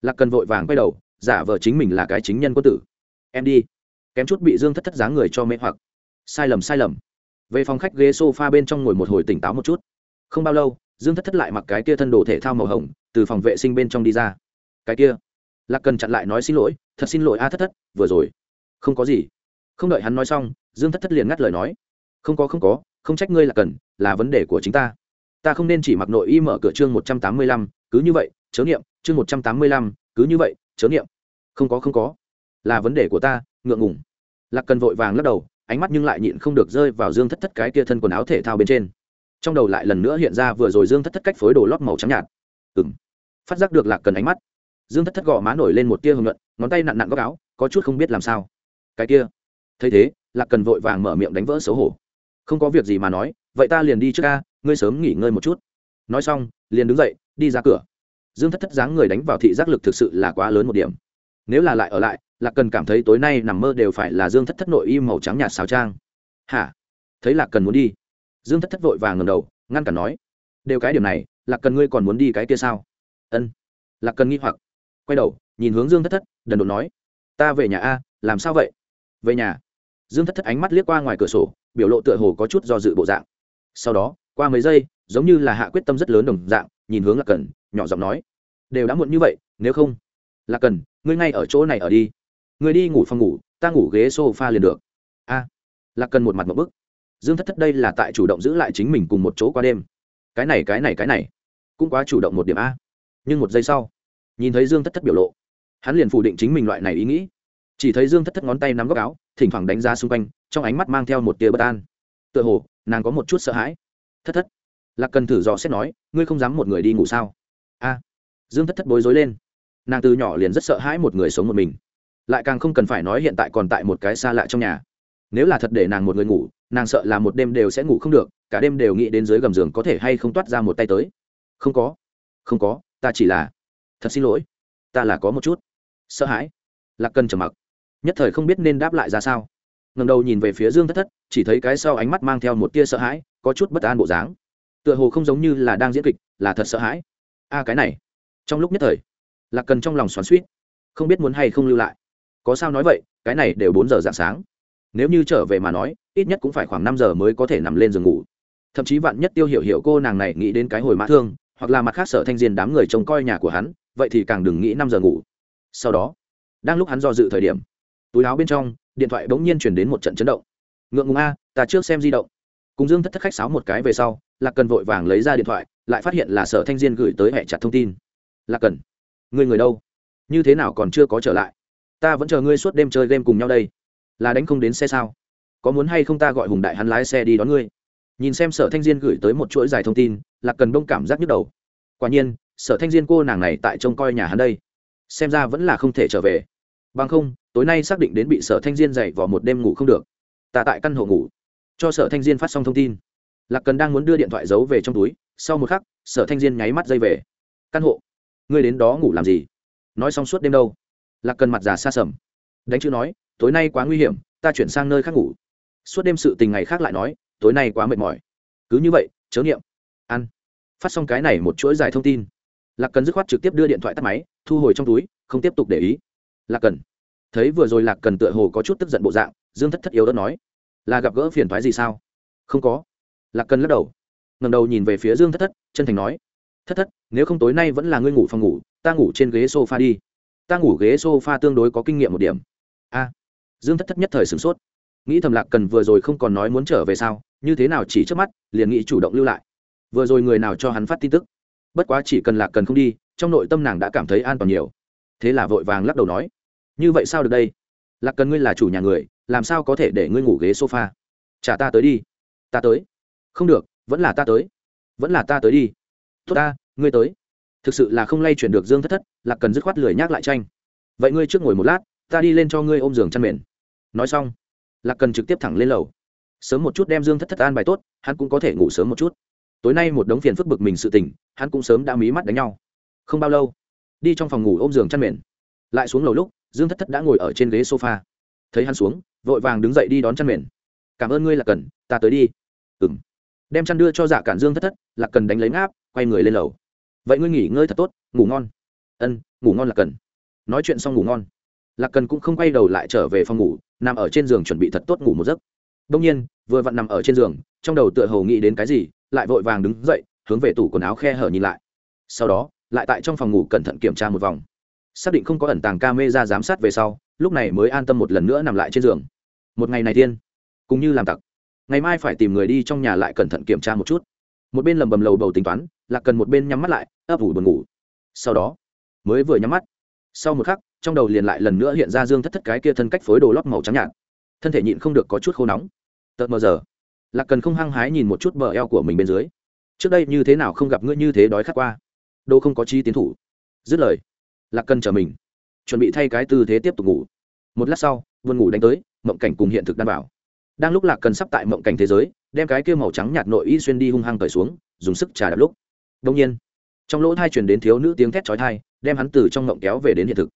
Lạc cần vội vàng quay đầu, giả vờ chính mình là cái chính nhân quân tử. Em đi. Kém chút bị dương thất thất dáng người cho mê hoặc. Sai lầm sai lầm. Về phòng khách ghế s o f a bên trong ngồi một hồi tỉnh táo một chút. Không bao lâu, dương thất thất lại mặc cái kia thân đồ thể thao màu hồng, từ phòng vệ sinh bên trong đi ra. Cái kia. Lạc cần chặn lại nói xin lỗi, thật xin lỗi a thất thất, vừa rồi. Không có gì. Không đợi hắn nói xong, dương thất thất liền ngắt lời nói. Không có không có, không trách ngươi là cần, là vấn đề của chính ta. Ta không nên chỉ mặc nội y mở cửa chương một trăm tám mươi lăm, cứ như vậy, chớ nghiệm chương một trăm tám mươi lăm, cứ như vậy, chớ nghiệm không có không có. Là vấn đề của ta, ngượng ngùng. Lạc cần vội vàng lắc đầu, ánh mắt nhưng lại nhịn không được rơi vào dương thất thất cái kia thân quần áo thể thao bên trên. Trong đầu lại lần nữa hiện ra vừa rồi dương thất thất cách phối đồ lót màu trắng nhạt. Ừ m phát giác được lạc cần ánh mắt, dương thất thất gõ má nổi lên một tia hưởng luận ngón tay nặn nặn góc áo, có chút không biết làm sao. Cái kia. Thấy thế, lạc cần vội vàng mở miệng đánh vỡ xấu hổ. Không có việc gì mà nói, vậy ta liền đi trước ca, ngươi sớm nghỉ ngơi một chút. Nói xong, liền đứng dậy, đi ra cửa dương thất thất dáng người đánh vào thị giác lực thực sự là quá lớn một điểm. Nếu là lại ở lại, lạc cần cảm thấy tối nay nằm mơ đều phải là dương thất thất nội y màu trắng nhạt xào trang. Hả? Thấy lạc cần muốn đi. Dương thất thất vội vàng ngầm đầu, ngăn cản nói, đều cái điểm này, lạc cần ngươi còn muốn đi cái kia sao? Ân. Lạc cần nghi hoặc, quay đầu, nhìn hướng dương thất thất, đần đột nói, ta về nhà a, làm sao vậy? Về nhà. Dương thất thất ánh mắt liếc qua ngoài cửa sổ, biểu lộ tựa hồ có chút do dự bộ dạng. Sau đó, qua mấy giây, giống như là hạ quyết tâm rất lớn đồng dạng, nhìn hướng lạc cần nhỏ giọng nói, đều đã muộn như vậy, nếu không lạc cần, ngươi ngay ở chỗ này ở đi. Ngươi đi ngủ phòng ngủ, ta ngủ ghế s o f a liền được. A lạc cần một mặt một bức. Dương thất thất đây là tại chủ động giữ lại chính mình cùng một chỗ qua đêm. Cái này cái này cái này, cũng quá chủ động một điểm a. Nhưng một giây sau, nhìn thấy dương thất thất biểu lộ, hắn liền phủ định chính mình loại này ý nghĩ. Chỉ thấy dương thất thất ngón tay nắm góc áo, thỉnh thoảng đánh giá xung quanh, trong ánh mắt mang theo một tia bất an. Tựa hồ, nàng có một chút sợ hãi. Thất thất lạc cần thử dò xét nói, ngươi không dám một người đi ngủ sao? A. Dương thất thất bối rối lên. Nàng từ nhỏ liền rất sợ hãi một người sống một mình. Lại càng không cần phải nói hiện tại còn tại một cái xa lạ trong nhà. Nếu là thật để nàng một người ngủ, nàng sợ là một đêm đều sẽ ngủ không được, cả đêm đều nghĩ đến dưới gầm giường có thể hay không toát ra một tay tới. Không có. Không có, ta chỉ là thật xin lỗi. Ta là có một chút sợ hãi. Lạc cần trầm mặc. Nhất thời không biết nên đáp lại ra sao. Ngầm đầu nhìn về phía dương thất thất, chỉ thấy cái sau ánh mắt mang theo một tia sợ hãi, có chút bất an bộ dáng. Tựa hồ không giống như là đang diễn kịch, là thật sợ hãi a, cái này. Trong lúc nhất thời, lạc cần trong lòng xoắn suýt không biết muốn hay không lưu lại. Có sao nói vậy, cái này đều bốn giờ dạng sáng. Nếu như trở về mà nói, ít nhất cũng phải khoảng năm giờ mới có thể nằm lên giường ngủ. Thậm chí vạn nhất tiêu hiểu hiểu cô nàng này nghĩ đến cái hồi mã thương, hoặc là mặt khác sở thanh diên đám người trông coi nhà của hắn, vậy thì càng đừng nghĩ năm giờ ngủ. Sau đó, đang lúc hắn do dự thời điểm, túi áo bên trong, điện thoại bỗng nhiên chuyển đến một trận chấn động. Ngượng ngùng a, ta trước xem di động. Cùng dương thất thất khách sáo một cái về sau, lạc cần vội vàng lấy ra điện thoại lại phát hiện là sở thanh diên gửi tới hẹ chặt thông tin. Lạc cần người người đâu? Như thế nào còn chưa có trở lại? Ta vẫn chờ ngươi suốt đêm chơi game cùng nhau đây. Là đánh không đến xe sao? Có muốn hay không ta gọi hùng đại hắn lái xe đi đón ngươi? Nhìn xem sở thanh diên gửi tới một chuỗi dài thông tin, lạc cần đông cảm giác nhức đầu. Quả nhiên, sở thanh diên cô nàng này tại trông coi nhà hắn đây. Xem ra vẫn là không thể trở về. Bằng không, tối nay xác định đến bị sở thanh diên dậy vào một đêm ngủ không được. Ta tại căn hộ ngủ. Cho sở thanh diên phát xong thông tin lạc cần đang muốn đưa điện thoại giấu về trong túi, sau một khắc, sở thanh diên nháy mắt dây về. Căn hộ, ngươi đến đó ngủ làm gì? Nói xong suốt đêm đâu. Lạc cần mặt già xa sầm. Đánh chữ nói, tối nay quá nguy hiểm, ta chuyển sang nơi khác ngủ. Suốt đêm sự tình ngày khác lại nói, tối nay quá mệt mỏi. Cứ như vậy, chớ niệm. Ăn. Phát xong cái này một chuỗi dài thông tin. Lạc cần dứt khoát trực tiếp đưa điện thoại tắt máy, thu hồi trong túi, không tiếp tục để ý. Lạc cần. Thấy vừa rồi lạc cần tựa hồ có chút tức giận bộ dạng, dương thất thất yếu đất nói, là gặp gỡ phiền thoái gì sao? Không có lạc cần lắc đầu ngầm đầu nhìn về phía dương thất thất, chân thành nói, thất thất, nếu không tối nay vẫn là ngươi ngủ phòng ngủ, ta ngủ trên ghế s o f a đi. Ta ngủ ghế s o f a tương đối có kinh nghiệm một điểm. A. Dương thất thất nhất thời sửng sốt. Nghĩ thầm lạc cần vừa rồi không còn nói muốn trở về sao, như thế nào chỉ trước mắt, liền nghĩ chủ động lưu lại. Vừa rồi người nào cho hắn phát tin tức? Bất quá chỉ cần lạc cần không đi, trong nội tâm nàng đã cảm thấy an toàn nhiều. Thế là vội vàng lắc đầu nói, như vậy sao được đây? Lạc cần ngươi là chủ nhà người, làm sao có thể để ngươi ngủ ghế sofa? Trả ta tới đi. Ta tới không được, vẫn là ta tới. Vẫn là ta tới đi. Tốt ta, ngươi tới. Thực sự là không lay chuyển được dương thất thất, lạc cần dứt khoát lười nhác lại tranh. Vậy ngươi trước ngồi một lát, ta đi lên cho ngươi ôm giường chăn mền. Nói xong, lạc cần trực tiếp thẳng lên lầu. Sớm một chút đem dương thất thất an bài tốt, hắn cũng có thể ngủ sớm một chút. Tối nay một đống phiền phức bực mình sự tình, hắn cũng sớm đã mí mắt đánh nhau. Không bao lâu, đi trong phòng ngủ ôm giường chăn mền. Lại xuống lầu lúc, dương thất thất đã ngồi ở trên ghế sofa. Thấy hắn xuống, vội vàng đứng dậy đi đón chăn mền. Cảm ơn ngươi là cần, ta tới đi. Ừng đem chăn đưa cho dạ cản dương thất thất là cần đánh lấy ngáp, quay người lên lầu. Vậy ngươi nghỉ ngơi thật tốt, ngủ ngon. Ân, ngủ ngon là cần. Nói chuyện xong ngủ ngon. Lạc cần cũng không quay đầu lại trở về phòng ngủ, nằm ở trên giường chuẩn bị thật tốt ngủ một giấc. Đông nhiên, vừa vặn nằm ở trên giường, trong đầu tựa hồ nghĩ đến cái gì, lại vội vàng đứng dậy, hướng về tủ quần áo khe hở nhìn lại. Sau đó, lại tại trong phòng ngủ cẩn thận kiểm tra một vòng. Xác định không có ẩn tàng ca mê ra giám sát về sau, lúc này mới an tâm một lần nữa nằm lại trên giường. Một ngày này tiên cũng như làm tặc ngày mai phải tìm người đi trong nhà lại cẩn thận kiểm tra một chút. Một bên lầm bầm lầu bầu tính toán là cần một bên nhắm mắt lại, ấp ủ buồn ngủ. Sau đó, mới vừa nhắm mắt. Sau một khắc, trong đầu liền lại lần nữa hiện ra dương thất thất cái kia thân cách phối đồ lót màu trắng nhạt. Thân thể nhịn không được có chút khô nóng. Tợt mờ giờ, lạc cần không hăng hái nhìn một chút bờ eo của mình bên dưới. Trước đây như thế nào không gặp ngươi như thế đói khát qua? Đô không có chi tiến thủ. Dứt lời, lạc cần chờ mình, chuẩn bị thay cái tư thế tiếp tục ngủ. Một lát sau vườn ngủ đánh tới, mộng cảnh cùng hiện thực đảm bảo đang lúc lạc cần sắp tại mộng cảnh thế giới, đem cái kia màu trắng nhạt nội y xuyên đi hung hăng cởi xuống, dùng sức trà đạp lúc. Đông nhiên, trong lỗ thai truyền đến thiếu nữ tiếng thét trói thai đem hắn từ trong mộng kéo về đến hiện thực.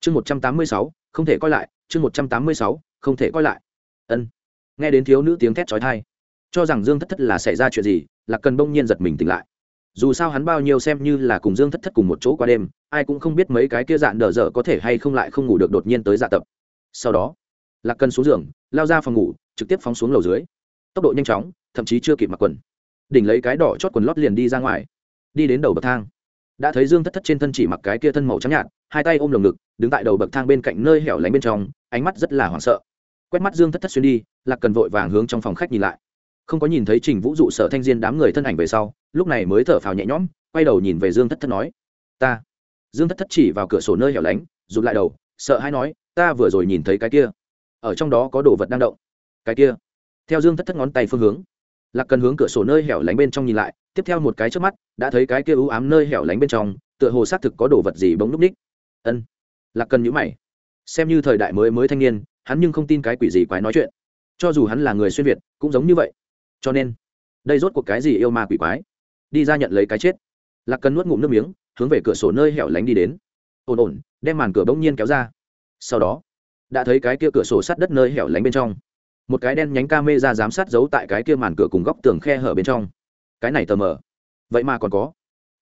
Chương một trăm tám mươi sáu, không thể coi lại, chương một trăm tám mươi sáu, không thể coi lại. Ân. Nghe đến thiếu nữ tiếng thét trói thai cho rằng dương thất thất là xảy ra chuyện gì, lạc cần bỗng nhiên giật mình tỉnh lại. Dù sao hắn bao nhiêu xem như là cùng dương thất thất cùng một chỗ qua đêm, ai cũng không biết mấy cái kia dạn đờ dở có thể hay không lại không ngủ được đột nhiên tới dạ tập. Sau đó, lạc cần xuống giường, lao ra phòng ngủ trực tiếp phóng xuống lầu dưới. Tốc độ nhanh chóng, thậm chí chưa kịp mặc quần. Đỉnh lấy cái đỏ chót quần lót liền đi ra ngoài. Đi đến đầu bậc thang. Đã thấy dương thất thất trên thân chỉ mặc cái kia thân màu trắng nhạt, hai tay ôm lồng ngực, đứng tại đầu bậc thang bên cạnh nơi hẻo lánh bên trong, ánh mắt rất là hoảng sợ. Quét mắt dương thất thất xuyên đi, lạc cần vội vàng hướng trong phòng khách nhìn lại. Không có nhìn thấy trình vũ dụ sở thanh diên đám người thân ảnh về sau, lúc này mới thở phào nhẹ nhõm, quay đầu nhìn về dương thất thất nói, ta. Dương thất thất chỉ vào cửa sổ nơi hẻo lánh, rụt lại đầu, sợ hay nói, ta vừa rồi nhìn thấy cái kia. Ở trong đó có đồ vật đang động cái kia. Theo dương thất thất ngón tay phương hướng. Lạc cần hướng cửa sổ nơi hẻo lánh bên trong nhìn lại, tiếp theo một cái trước mắt, đã thấy cái kia ưu ám nơi hẻo lánh bên trong, tựa hồ xác thực có đồ vật gì bỗng núp ních. Ân. Lạc cần nhữ mày. Xem như thời đại mới mới thanh niên, hắn nhưng không tin cái quỷ gì quái nói chuyện. Cho dù hắn là người xuyên việt, cũng giống như vậy. Cho nên, đây rốt cuộc cái gì yêu ma quỷ quái? Đi ra nhận lấy cái chết. Lạc cần nuốt ngụm nước miếng, hướng về cửa sổ nơi hẻo lánh đi đến. Ổn ổn, đem màn cửa bỗng nhiên kéo ra. Sau đó, đã thấy cái kia cửa sổ sắt đất nơi hẻo lánh bên trong một cái đen nhánh ca mê ra giám sát giấu tại cái kia màn cửa cùng góc tường khe hở bên trong. Cái này tờ mờ. Vậy mà còn có.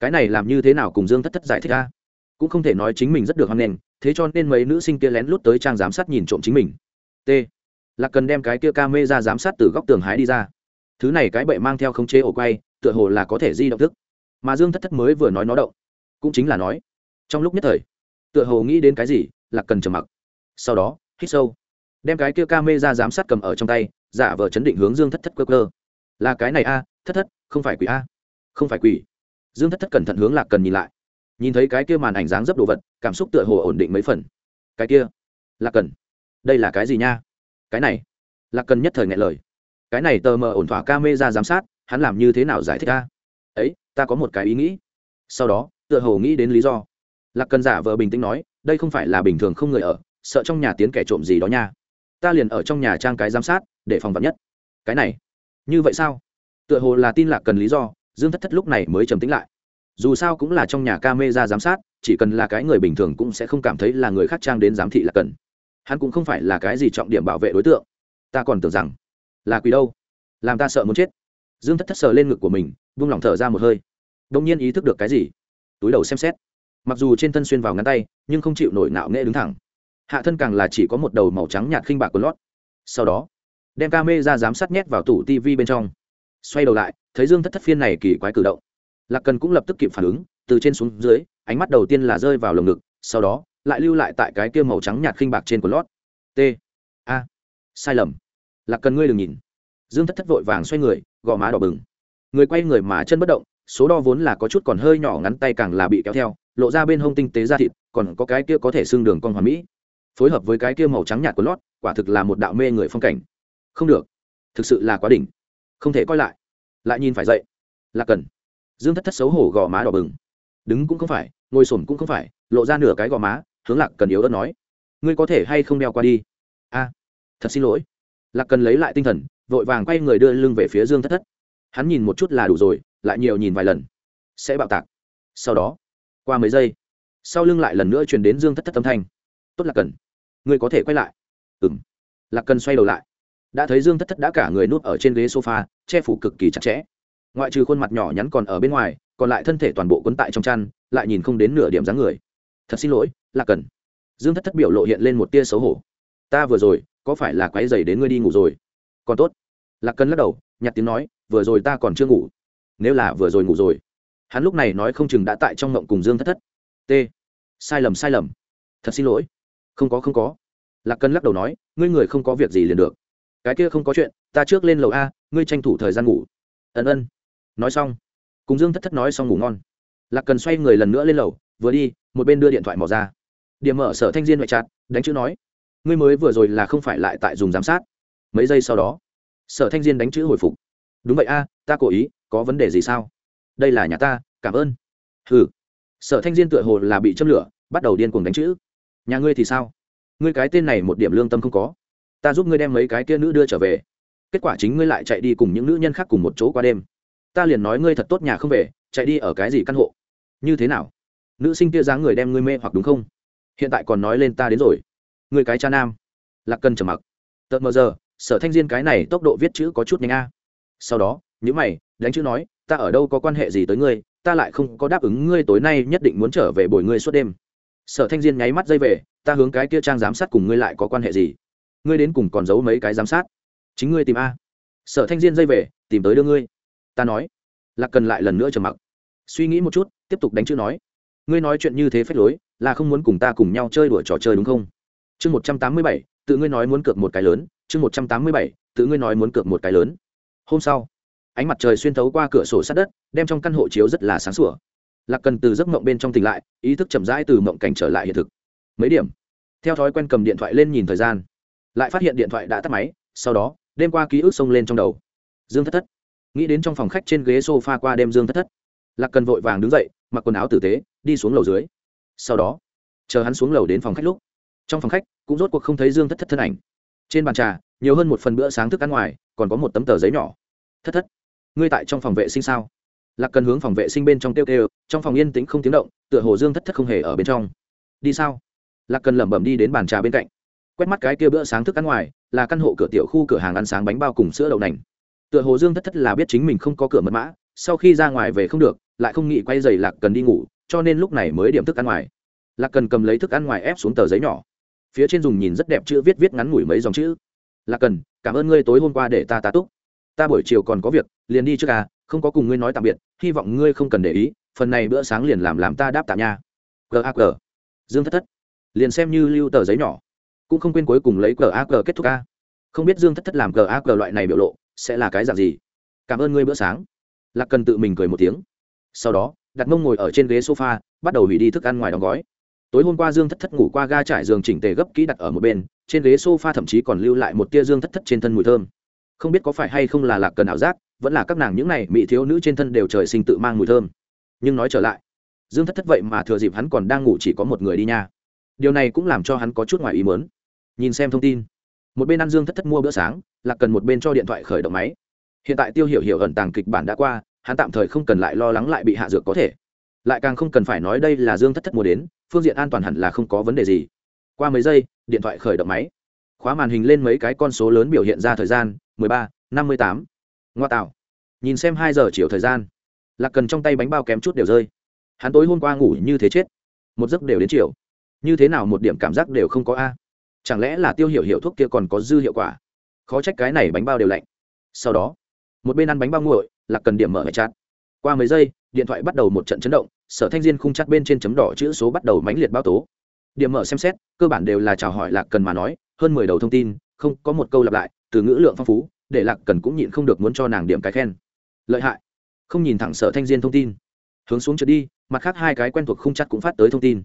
Cái này làm như thế nào cùng dương thất thất giải thích ra? Cũng không thể nói chính mình rất được hoan nghênh, thế cho nên mấy nữ sinh kia lén lút tới trang giám sát nhìn trộm chính mình. T. Là cần đem cái kia ca mê ra giám sát từ góc tường hái đi ra. Thứ này cái bậy mang theo không chế ổ quay, tựa hồ là có thể di động thức. Mà dương thất thất mới vừa nói nó động, cũng chính là nói, trong lúc nhất thời, tựa hồ nghĩ đến cái gì là cần trầm mặc. Sau đó, hít sâu đem cái kia ca mê ra giám sát cầm ở trong tay, giả vờ chấn định hướng dương thất thất cơ cơ là cái này a, thất thất, không phải quỷ a. Không phải quỷ. Dương thất thất cẩn thận hướng lạc cần nhìn lại. Nhìn thấy cái kia màn ảnh dáng dấp đồ vật, cảm xúc tựa hồ ổn định mấy phần. Cái kia, lạc cần. Đây là cái gì nha? Cái này. Lạc cần nhất thời ngại lời. Cái này tờ mờ ổn thỏa ca mê ra giám sát, hắn làm như thế nào giải thích a? Ấy, ta có một cái ý nghĩ. Sau đó, tựa hồ nghĩ đến lý do. Lạc cần giả vờ bình tĩnh nói, đây không phải là bình thường không người ở, sợ trong nhà tiến kẻ trộm gì đó nha ta liền ở trong nhà trang cái giám sát, để phòng vật nhất. Cái này, như vậy sao? Tựa hồ là tin lạc cần lý do, dương thất thất lúc này mới trầm tính lại. Dù sao cũng là trong nhà ca mê ra giám sát, chỉ cần là cái người bình thường cũng sẽ không cảm thấy là người khác trang đến giám thị là cần. Hắn cũng không phải là cái gì trọng điểm bảo vệ đối tượng. Ta còn tưởng rằng là quỷ đâu. Làm ta sợ muốn chết. Dương thất thất sờ lên ngực của mình, vung lòng thở ra một hơi. Đông nhiên ý thức được cái gì? Túi đầu xem xét. Mặc dù trên thân xuyên vào ngắn tay, nhưng không chịu nổi nạo nghệ đứng thẳng hạ thân càng là chỉ có một đầu màu trắng nhạt khinh bạc của lót. Sau đó, đem ca mê ra giám sát nhét vào tủ tv bên trong. Xoay đầu lại, thấy dương thất thất phiên này kỳ quái cử động. Lạc cần cũng lập tức kịp phản ứng, từ trên xuống dưới, ánh mắt đầu tiên là rơi vào lồng ngực, sau đó, lại lưu lại tại cái kia màu trắng nhạt khinh bạc trên của lót. T, a, sai lầm. Lạc cần ngươi đừng nhìn. Dương thất thất vội vàng xoay người, gò má đỏ bừng. Người quay người mà chân bất động, số đo vốn là có chút còn hơi nhỏ ngắn tay càng là bị kéo theo, lộ ra bên hông tinh tế da thịt, còn có cái kia có thể xương đường con hoàn mỹ phối hợp với cái kia màu trắng nhạt của lót, quả thực là một đạo mê người phong cảnh. Không được. Thực sự là quá đỉnh. Không thể coi lại. Lại nhìn phải dậy. Là cần dương thất thất xấu hổ gò má đỏ bừng. Đứng cũng không phải, ngồi s cũng không phải, lộ ra nửa cái gò má, hướng lạc cần yếu ớt nói. Ngươi có thể hay không đeo qua đi? A, thật xin lỗi. Lạc cần lấy lại tinh thần, vội vàng quay người đưa lưng về phía dương thất thất. Hắn nhìn một chút là đủ rồi, lại nhiều nhìn vài lần. Sẽ bạo tạc. Sau đó, qua mấy giây, sau lưng lại lần nữa truyền đến dương thất thất âm thanh. Tốt là cần ngươi có thể quay lại. Ừng lạc cần xoay đầu lại. Đã thấy dương thất thất đã cả người nuốt ở trên ghế sofa, che phủ cực kỳ chặt chẽ. Ngoại trừ khuôn mặt nhỏ nhắn còn ở bên ngoài, còn lại thân thể toàn bộ quấn tại trong chăn, lại nhìn không đến nửa điểm dáng người. Thật xin lỗi, lạc cần. Dương thất thất biểu lộ hiện lên một tia xấu hổ. Ta vừa rồi, có phải là quáy dày đến ngươi đi ngủ rồi? Còn tốt. Lạc cần lắc đầu, nhặt tiếng nói, vừa rồi ta còn chưa ngủ. Nếu là vừa rồi ngủ rồi. Hắn lúc này nói không chừng đã tại trong ngộng cùng dương thất thất. T. Sai lầm sai lầm. Thật xin lỗi không có không có. Lạc cân lắc đầu nói, ngươi người không có việc gì liền được. Cái kia không có chuyện, ta trước lên lầu a, ngươi tranh thủ thời gian ngủ. Ân ân. Nói xong, cùng dương thất thất nói xong ngủ ngon. Lạc cần xoay người lần nữa lên lầu, vừa đi, một bên đưa điện thoại mò ra. Điểm mở sở thanh diên ngoại chặt đánh chữ nói, ngươi mới vừa rồi là không phải lại tại dùng giám sát. Mấy giây sau đó, sở thanh diên đánh chữ hồi phục. Đúng vậy a, ta cố ý, có vấn đề gì sao? Đây là nhà ta, cảm ơn. Ừ sở thanh diên tựa hồ là bị châm lửa, bắt đầu điên cuồng đánh chữ nhà ngươi thì sao? Ngươi cái tên này một điểm lương tâm không có. Ta giúp ngươi đem mấy cái kia nữ đưa trở về. Kết quả chính ngươi lại chạy đi cùng những nữ nhân khác cùng một chỗ qua đêm. Ta liền nói ngươi thật tốt nhà không về, chạy đi ở cái gì căn hộ? Như thế nào? Nữ sinh kia dáng người đem ngươi mê hoặc đúng không? Hiện tại còn nói lên ta đến rồi. Ngươi cái cha nam. Lạc cần trầm mặc. Tợt mờ giờ, sở thanh diên cái này tốc độ viết chữ có chút nhanh a. Sau đó những mày, đánh chữ nói, ta ở đâu có quan hệ gì tới ngươi, ta lại không có đáp ứng ngươi tối nay nhất định muốn trở về bồi ngươi suốt đêm sở thanh diên nháy mắt dây về, ta hướng cái kia trang giám sát cùng ngươi lại có quan hệ gì? Ngươi đến cùng còn giấu mấy cái giám sát? Chính ngươi tìm a. Sở thanh diên dây về, tìm tới đưa ngươi. Ta nói. Lạc cần lại lần nữa trầm mặc. Suy nghĩ một chút, tiếp tục đánh chữ nói. Ngươi nói chuyện như thế phép lối, là không muốn cùng ta cùng nhau chơi đùa trò chơi đúng không? Chương một trăm tám mươi bảy, tự ngươi nói muốn cược một cái lớn. Chương một trăm tám mươi bảy, tự ngươi nói muốn cược một cái lớn. Hôm sau, ánh mặt trời xuyên thấu qua cửa sổ sát đất, đem trong căn hộ chiếu rất là sáng sủa lạc cần từ giấc mộng bên trong tỉnh lại, ý thức chậm rãi từ mộng cảnh trở lại hiện thực. Mấy điểm? Theo thói quen cầm điện thoại lên nhìn thời gian. Lại phát hiện điện thoại đã tắt máy, sau đó, đêm qua ký ức xông lên trong đầu. Dương thất thất. Nghĩ đến trong phòng khách trên ghế s o f a qua đêm dương thất thất. Lạc cần vội vàng đứng dậy, mặc quần áo tử tế, đi xuống lầu dưới. Sau đó, chờ hắn xuống lầu đến phòng khách lúc. Trong phòng khách, cũng rốt cuộc không thấy dương thất thất thân ảnh. Trên bàn trà, nhiều hơn một phần bữa sáng thức ăn ngoài, còn có một tấm tờ giấy nhỏ. Thất thất, ngươi tại trong phòng vệ sinh sao? Lạc cần hướng phòng vệ sinh bên trong tiêu kêu, trong phòng yên tĩnh không tiếng động, tựa hồ dương thất thất không hề ở bên trong. Đi sao? Lạc cần lẩm bẩm đi đến bàn trà bên cạnh, quét mắt cái kia bữa sáng thức ăn ngoài, là căn hộ cửa tiểu khu cửa hàng ăn sáng bánh bao cùng sữa đậu nành. Tựa hồ dương thất thất là biết chính mình không có cửa mật mã, sau khi ra ngoài về không được, lại không nghĩ quay dày lạc cần đi ngủ, cho nên lúc này mới điểm thức ăn ngoài. Lạc cần cầm lấy thức ăn ngoài ép xuống tờ giấy nhỏ. Phía trên dùng nhìn rất đẹp chữ viết viết ngắn ngủi mấy dòng chữ. Lạc cần, cảm ơn ngươi tối hôm qua để ta tá túc. Ta buổi chiều còn có việc, liền đi trước à không có cùng ngươi nói tạm biệt, hy vọng ngươi không cần để ý, phần này bữa sáng liền làm làm ta đáp tạ nha. Gag dương thất thất. Liền xem như lưu tờ giấy nhỏ. Cũng không quên cuối cùng lấy gag kết thúc a không biết dương thất thất làm gag loại này biểu lộ, sẽ là cái dạng gì? Cảm ơn ngươi bữa sáng. Lạc cần tự mình cười một tiếng. Sau đó đặt mông ngồi ở trên ghế sofa, bắt đầu hủy đi thức ăn ngoài đóng gói. Tối hôm qua dương thất thất ngủ qua ga trải giường chỉnh tề gấp kỹ đặt ở một bên, trên ghế sofa thậm chí còn lưu lại một tia dương thất thất trên thân mùi thơm. Không biết có phải hay không là lạc cần ảo giác vẫn là các nàng những này mỹ thiếu nữ trên thân đều trời sinh tự mang mùi thơm. Nhưng nói trở lại, dương thất thất vậy mà thừa dịp hắn còn đang ngủ chỉ có một người đi nha. Điều này cũng làm cho hắn có chút ngoài ý mớn nhìn xem thông tin, một bên ăn dương thất thất mua bữa sáng là cần một bên cho điện thoại khởi động máy. Hiện tại tiêu hiểu hiểu ẩn tàng kịch bản đã qua, hắn tạm thời không cần lại lo lắng lại bị hạ dược có thể. Lại càng không cần phải nói đây là dương thất thất mua đến, phương diện an toàn hẳn là không có vấn đề gì. Qua mấy giây, điện thoại khởi động máy. Khóa màn hình lên mấy cái con số lớn biểu hiện ra thời gian, mười ba, năm mươi tám ngoa tạo. Nhìn xem hai giờ chiều thời gian, lạc cần trong tay bánh bao kém chút đều rơi. Hắn tối hôm qua ngủ như thế chết. Một giấc đều đến chiều. Như thế nào một điểm cảm giác đều không có a. Chẳng lẽ là tiêu hiểu hiệu thuốc kia còn có dư hiệu quả? Khó trách cái này bánh bao đều lạnh. Sau đó, một bên ăn bánh bao nguội, lạc cần điểm mở hệ chát qua mấy giây, điện thoại bắt đầu một trận chấn động, sở thanh diên khung chặt bên trên chấm đỏ chữ số bắt đầu mãnh liệt báo tố. Điểm mở xem xét, cơ bản đều là chào hỏi lạc cần mà nói, hơn mười đầu thông tin, không có một câu lặp lại, từ ngữ lượng phong phú để lạc cần cũng nhịn không được muốn cho nàng điểm cái khen. Lợi hại. Không nhìn thẳng sở thanh diên thông tin. Hướng xuống trượt đi, mặt khác hai cái quen thuộc không chắc cũng phát tới thông tin.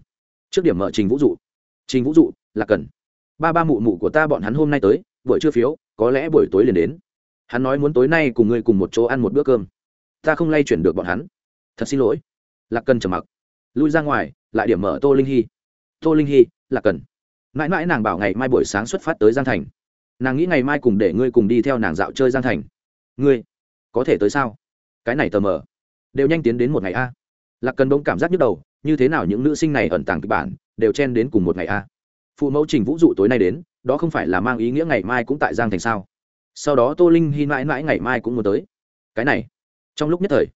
Trước điểm mở trình vũ dụ. Trình vũ dụ là cần. Ba ba mụ mụ của ta bọn hắn hôm nay tới, buổi trưa phiếu, có lẽ buổi tối liền đến. Hắn nói muốn tối nay cùng ngươi cùng một chỗ ăn một bữa cơm. Ta không lay chuyển được bọn hắn. Thật xin lỗi. Lạc cần trầm mặc. Lui ra ngoài, lại điểm mở tô linh hy. Tô linh hy, lạc cần. Mãi mãi nàng bảo ngày mai buổi sáng xuất phát tới giang thành nàng nghĩ ngày mai cùng để ngươi cùng đi theo nàng dạo chơi giang thành. Ngươi, có thể tới sao? Cái này tờ mờ. Đều nhanh tiến đến một ngày a. Lạc cần bỗng cảm giác nhức đầu, như thế nào những nữ sinh này ẩn tàng kịch bản, đều chen đến cùng một ngày a. Phụ mẫu trình vũ dụ tối nay đến, đó không phải là mang ý nghĩa ngày mai cũng tại giang thành sao? Sau đó tô linh hy mãi mãi ngày mai cũng muốn tới. Cái này, trong lúc nhất thời,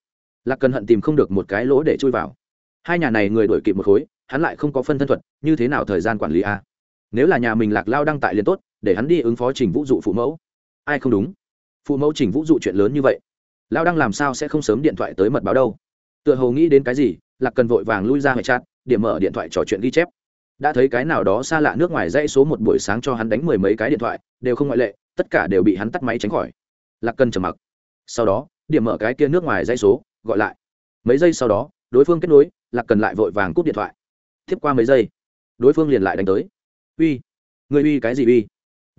lạc cần hận tìm không được một cái lỗ để chui vào. Hai nhà này người đổi kịp một khối, hắn lại không có phân thân thuật, như thế nào thời gian quản lý a? Nếu là nhà mình lạc lao đăng tại liền tốt để hắn đi ứng phó trình vũ dụ phụ mẫu. Ai không đúng? Phụ mẫu trình vũ dụ chuyện lớn như vậy lao đăng làm sao sẽ không sớm điện thoại tới mật báo đâu? Tựa hồ nghĩ đến cái gì, lạc cần vội vàng lui ra hệ chát điểm mở điện thoại trò chuyện ghi chép. Đã thấy cái nào đó xa lạ nước ngoài dãy số một buổi sáng cho hắn đánh mười mấy cái điện thoại, đều không ngoại lệ, tất cả đều bị hắn tắt máy tránh khỏi. Lạc cần trầm mặc. Sau đó, điểm mở cái kia nước ngoài dãy số, gọi lại. Mấy giây sau đó, đối phương kết nối, lạc cần lại vội vàng cúp điện thoại. Tiếp qua mấy giây, đối phương liền lại đánh tới. Uy, người uy cái gì uy?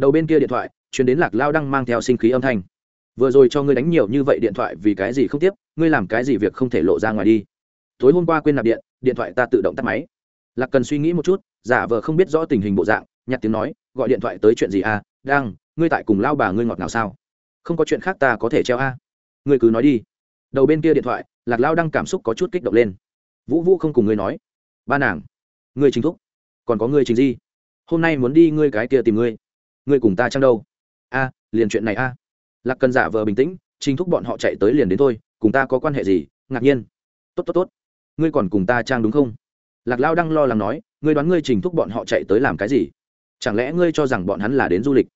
Đầu bên kia điện thoại, chuyển đến lạc lao đang mang theo sinh khí âm thanh. Vừa rồi cho ngươi đánh nhiều như vậy điện thoại vì cái gì không tiếp, ngươi làm cái gì việc không thể lộ ra ngoài đi. Tối hôm qua quên nạp điện điện thoại ta tự động tắt máy. Lạc cần suy nghĩ một chút, giả vờ không biết rõ tình hình bộ dạng, nhặt tiếng nói, gọi điện thoại tới chuyện gì à đang ngươi tại cùng lao bà ngươi ngọt nào sao? Không có chuyện khác ta có thể treo a. À? ngươi cứ nói đi. Đầu bên kia điện thoại, lạc lao đang cảm xúc có chút kích động lên. Vũ vũ không cùng ngươi nói. Ba nàng, ngươi chính thúc. Còn có ngươi chính di hôm nay muốn đi ngươi cái kia tìm ngươi ngươi cùng ta chăng đâu? A, liền chuyện này a. Lạc cần giả vờ bình tĩnh, chính thúc bọn họ chạy tới liền đến thôi, cùng ta có quan hệ gì? Ngạc nhiên. Tốt tốt tốt. Ngươi còn cùng ta trang đúng không? Lạc lao đang lo lắng nói, ngươi đoán ngươi trình thúc bọn họ chạy tới làm cái gì? Chẳng lẽ ngươi cho rằng bọn hắn là đến du lịch?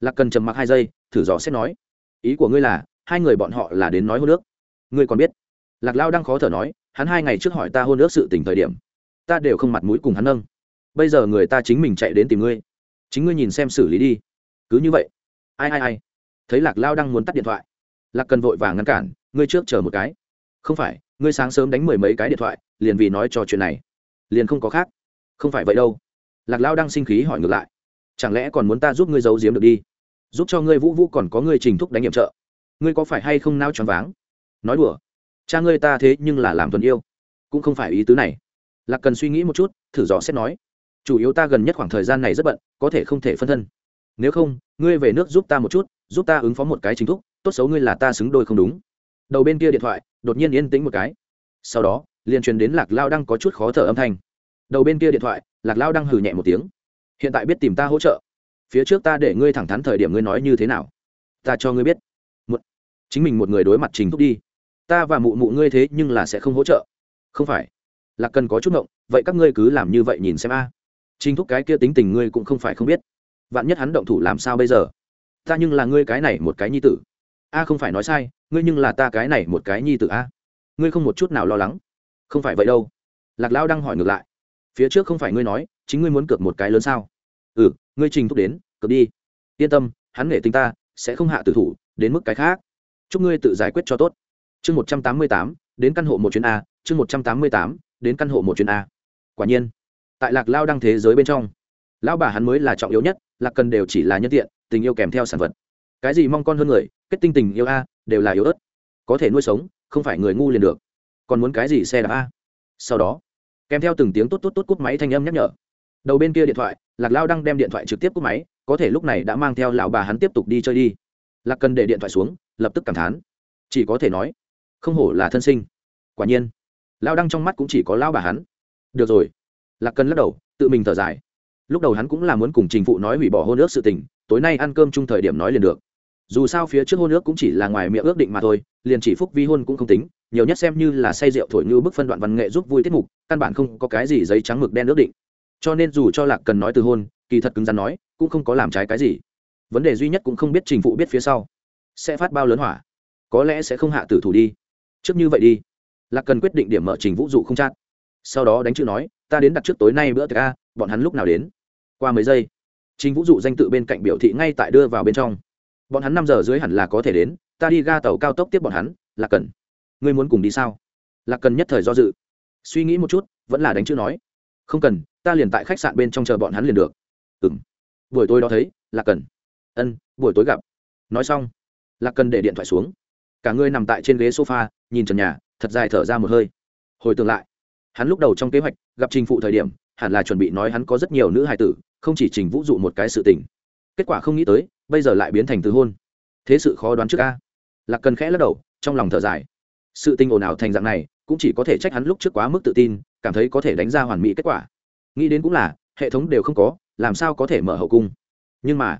Lạc cần trầm mặc hai giây, thử dò xét nói. Ý của ngươi là, hai người bọn họ là đến nói hô nước ngươi còn biết. Lạc lao đang khó thở nói, hắn hai ngày trước hỏi ta hôn ước sự tình thời điểm, ta đều không mặt mũi cùng hắn nâng. Bây giờ người ta chính mình chạy đến tìm ngươi chính ngươi nhìn xem xử lý đi. Cứ như vậy. Ai ai ai? Thấy lạc lao đang muốn tắt điện thoại. Lạc cần vội vàng ngăn cản, ngươi trước chờ một cái. Không phải, ngươi sáng sớm đánh mười mấy cái điện thoại, liền vì nói cho chuyện này. Liền không có khác. Không phải vậy đâu. Lạc lao đang sinh khí hỏi ngược lại. Chẳng lẽ còn muốn ta giúp ngươi giấu giếm được đi? Giúp cho ngươi vũ vũ còn có ngươi trình thúc đánh nhiệm trợ. Ngươi có phải hay không nao choáng váng? Nói đùa. Cha ngươi ta thế nhưng là làm thuần yêu. Cũng không phải ý tứ này. Lạc cần suy nghĩ một chút, thử dò xét nói chủ yếu ta gần nhất khoảng thời gian này rất bận, có thể không thể phân thân. Nếu không, ngươi về nước giúp ta một chút, giúp ta ứng phó một cái chính thúc, tốt xấu ngươi là ta xứng đôi không đúng. Đầu bên kia điện thoại, đột nhiên yên tĩnh một cái. Sau đó, liền truyền đến lạc lao đang có chút khó thở âm thanh. Đầu bên kia điện thoại, lạc lao đang hừ nhẹ một tiếng. Hiện tại biết tìm ta hỗ trợ. Phía trước ta để ngươi thẳng thắn thời điểm ngươi nói như thế nào? Ta cho ngươi biết. Một, chính mình một người đối mặt trình thúc đi. Ta và mụ mụ ngươi thế nhưng là sẽ không hỗ trợ. Không phải. Lạc cần có chút ngộng, vậy các ngươi cứ làm như vậy nhìn xem a trình thúc cái kia tính tình ngươi cũng không phải không biết. Vạn nhất hắn động thủ làm sao bây giờ? Ta nhưng là ngươi cái này một cái nhi tử. A, không phải nói sai, ngươi nhưng là ta cái này một cái nhi tử a. Ngươi không một chút nào lo lắng. Không phải vậy đâu. Lạc lão đang hỏi ngược lại. Phía trước không phải ngươi nói, chính ngươi muốn cược một cái lớn sao? Ừ ngươi trình thúc đến, cược đi. Yên tâm, hắn nghệ tình ta, sẽ không hạ tử thủ, đến mức cái khác. Chúc ngươi tự giải quyết cho tốt. Chương một trăm tám mươi tám, đến căn hộ một chuyến a, chương một trăm tám mươi tám, đến căn hộ một chuyến a. Quả nhiên tại lạc lao đăng thế giới bên trong. Lão bà hắn mới là trọng yếu nhất, lạc cần đều chỉ là nhân tiện, tình yêu kèm theo sản vật. Cái gì mong con hơn người, kết tinh tình yêu a, đều là yếu ớt. Có thể nuôi sống, không phải người ngu liền được. Còn muốn cái gì xe đạp a? Sau đó, kèm theo từng tiếng tốt tốt tốt cúp máy thanh âm nhắc nhở. Đầu bên kia điện thoại, lạc lao đang đem điện thoại trực tiếp cúp máy, có thể lúc này đã mang theo lão bà hắn tiếp tục đi chơi đi. Lạc cần để điện thoại xuống, lập tức cảm thán. Chỉ có thể nói, không hổ là thân sinh. Quả nhiên lao đăng trong mắt cũng chỉ có lao bà hắn. Được rồi lạc cần lắc đầu, tự mình thở dài. Lúc đầu hắn cũng là muốn cùng trình phụ nói hủy bỏ hôn ước sự tình, tối nay ăn cơm chung thời điểm nói liền được. Dù sao phía trước hôn ước cũng chỉ là ngoài miệng ước định mà thôi, liền chỉ phúc vi hôn cũng không tính, nhiều nhất xem như là say rượu thổi như bức phân đoạn văn nghệ giúp vui tiết mục, căn bản không có cái gì giấy trắng mực đen ước định. Cho nên dù cho lạc cần nói từ hôn, kỳ thật cứng rắn nói, cũng không có làm trái cái gì. Vấn đề duy nhất cũng không biết trình phụ biết phía sau. Sẽ phát bao lớn hỏa? Có lẽ sẽ không hạ tử thủ đi. Trước như vậy đi. Lạc cần quyết định điểm mở trình vũ dụ không chát sau đó đánh chữ nói, ta đến đặt trước tối nay bữa tiệc a, bọn hắn lúc nào đến? Qua mấy giây chính vũ dụ danh tự bên cạnh biểu thị ngay tại đưa vào bên trong. Bọn hắn năm giờ dưới hẳn là có thể đến, ta đi ga tàu cao tốc tiếp bọn hắn, lạc cần. Ngươi muốn cùng đi sao? Lạc cần nhất thời do dự. Suy nghĩ một chút, vẫn là đánh chữ nói, không cần, ta liền tại khách sạn bên trong chờ bọn hắn liền được. Ừ m buổi tối đó thấy, lạc cần. Ân, buổi tối gặp. Nói xong, lạc cần để điện thoại xuống. Cả ngươi nằm tại trên ghế sofa, nhìn trần nhà, thật dài thở ra một hơi. Hồi tưởng lại hắn lúc đầu trong kế hoạch, gặp trình phụ thời điểm, hẳn là chuẩn bị nói hắn có rất nhiều nữ hài tử, không chỉ trình vũ dụ một cái sự tình. Kết quả không nghĩ tới, bây giờ lại biến thành từ hôn. Thế sự khó đoán trước ca lạc cần khẽ lắc đầu, trong lòng thở dài. Sự tình ồn ào thành dạng này, cũng chỉ có thể trách hắn lúc trước quá mức tự tin, cảm thấy có thể đánh ra hoàn mỹ kết quả. Nghĩ đến cũng là, hệ thống đều không có, làm sao có thể mở hậu cung? Nhưng mà,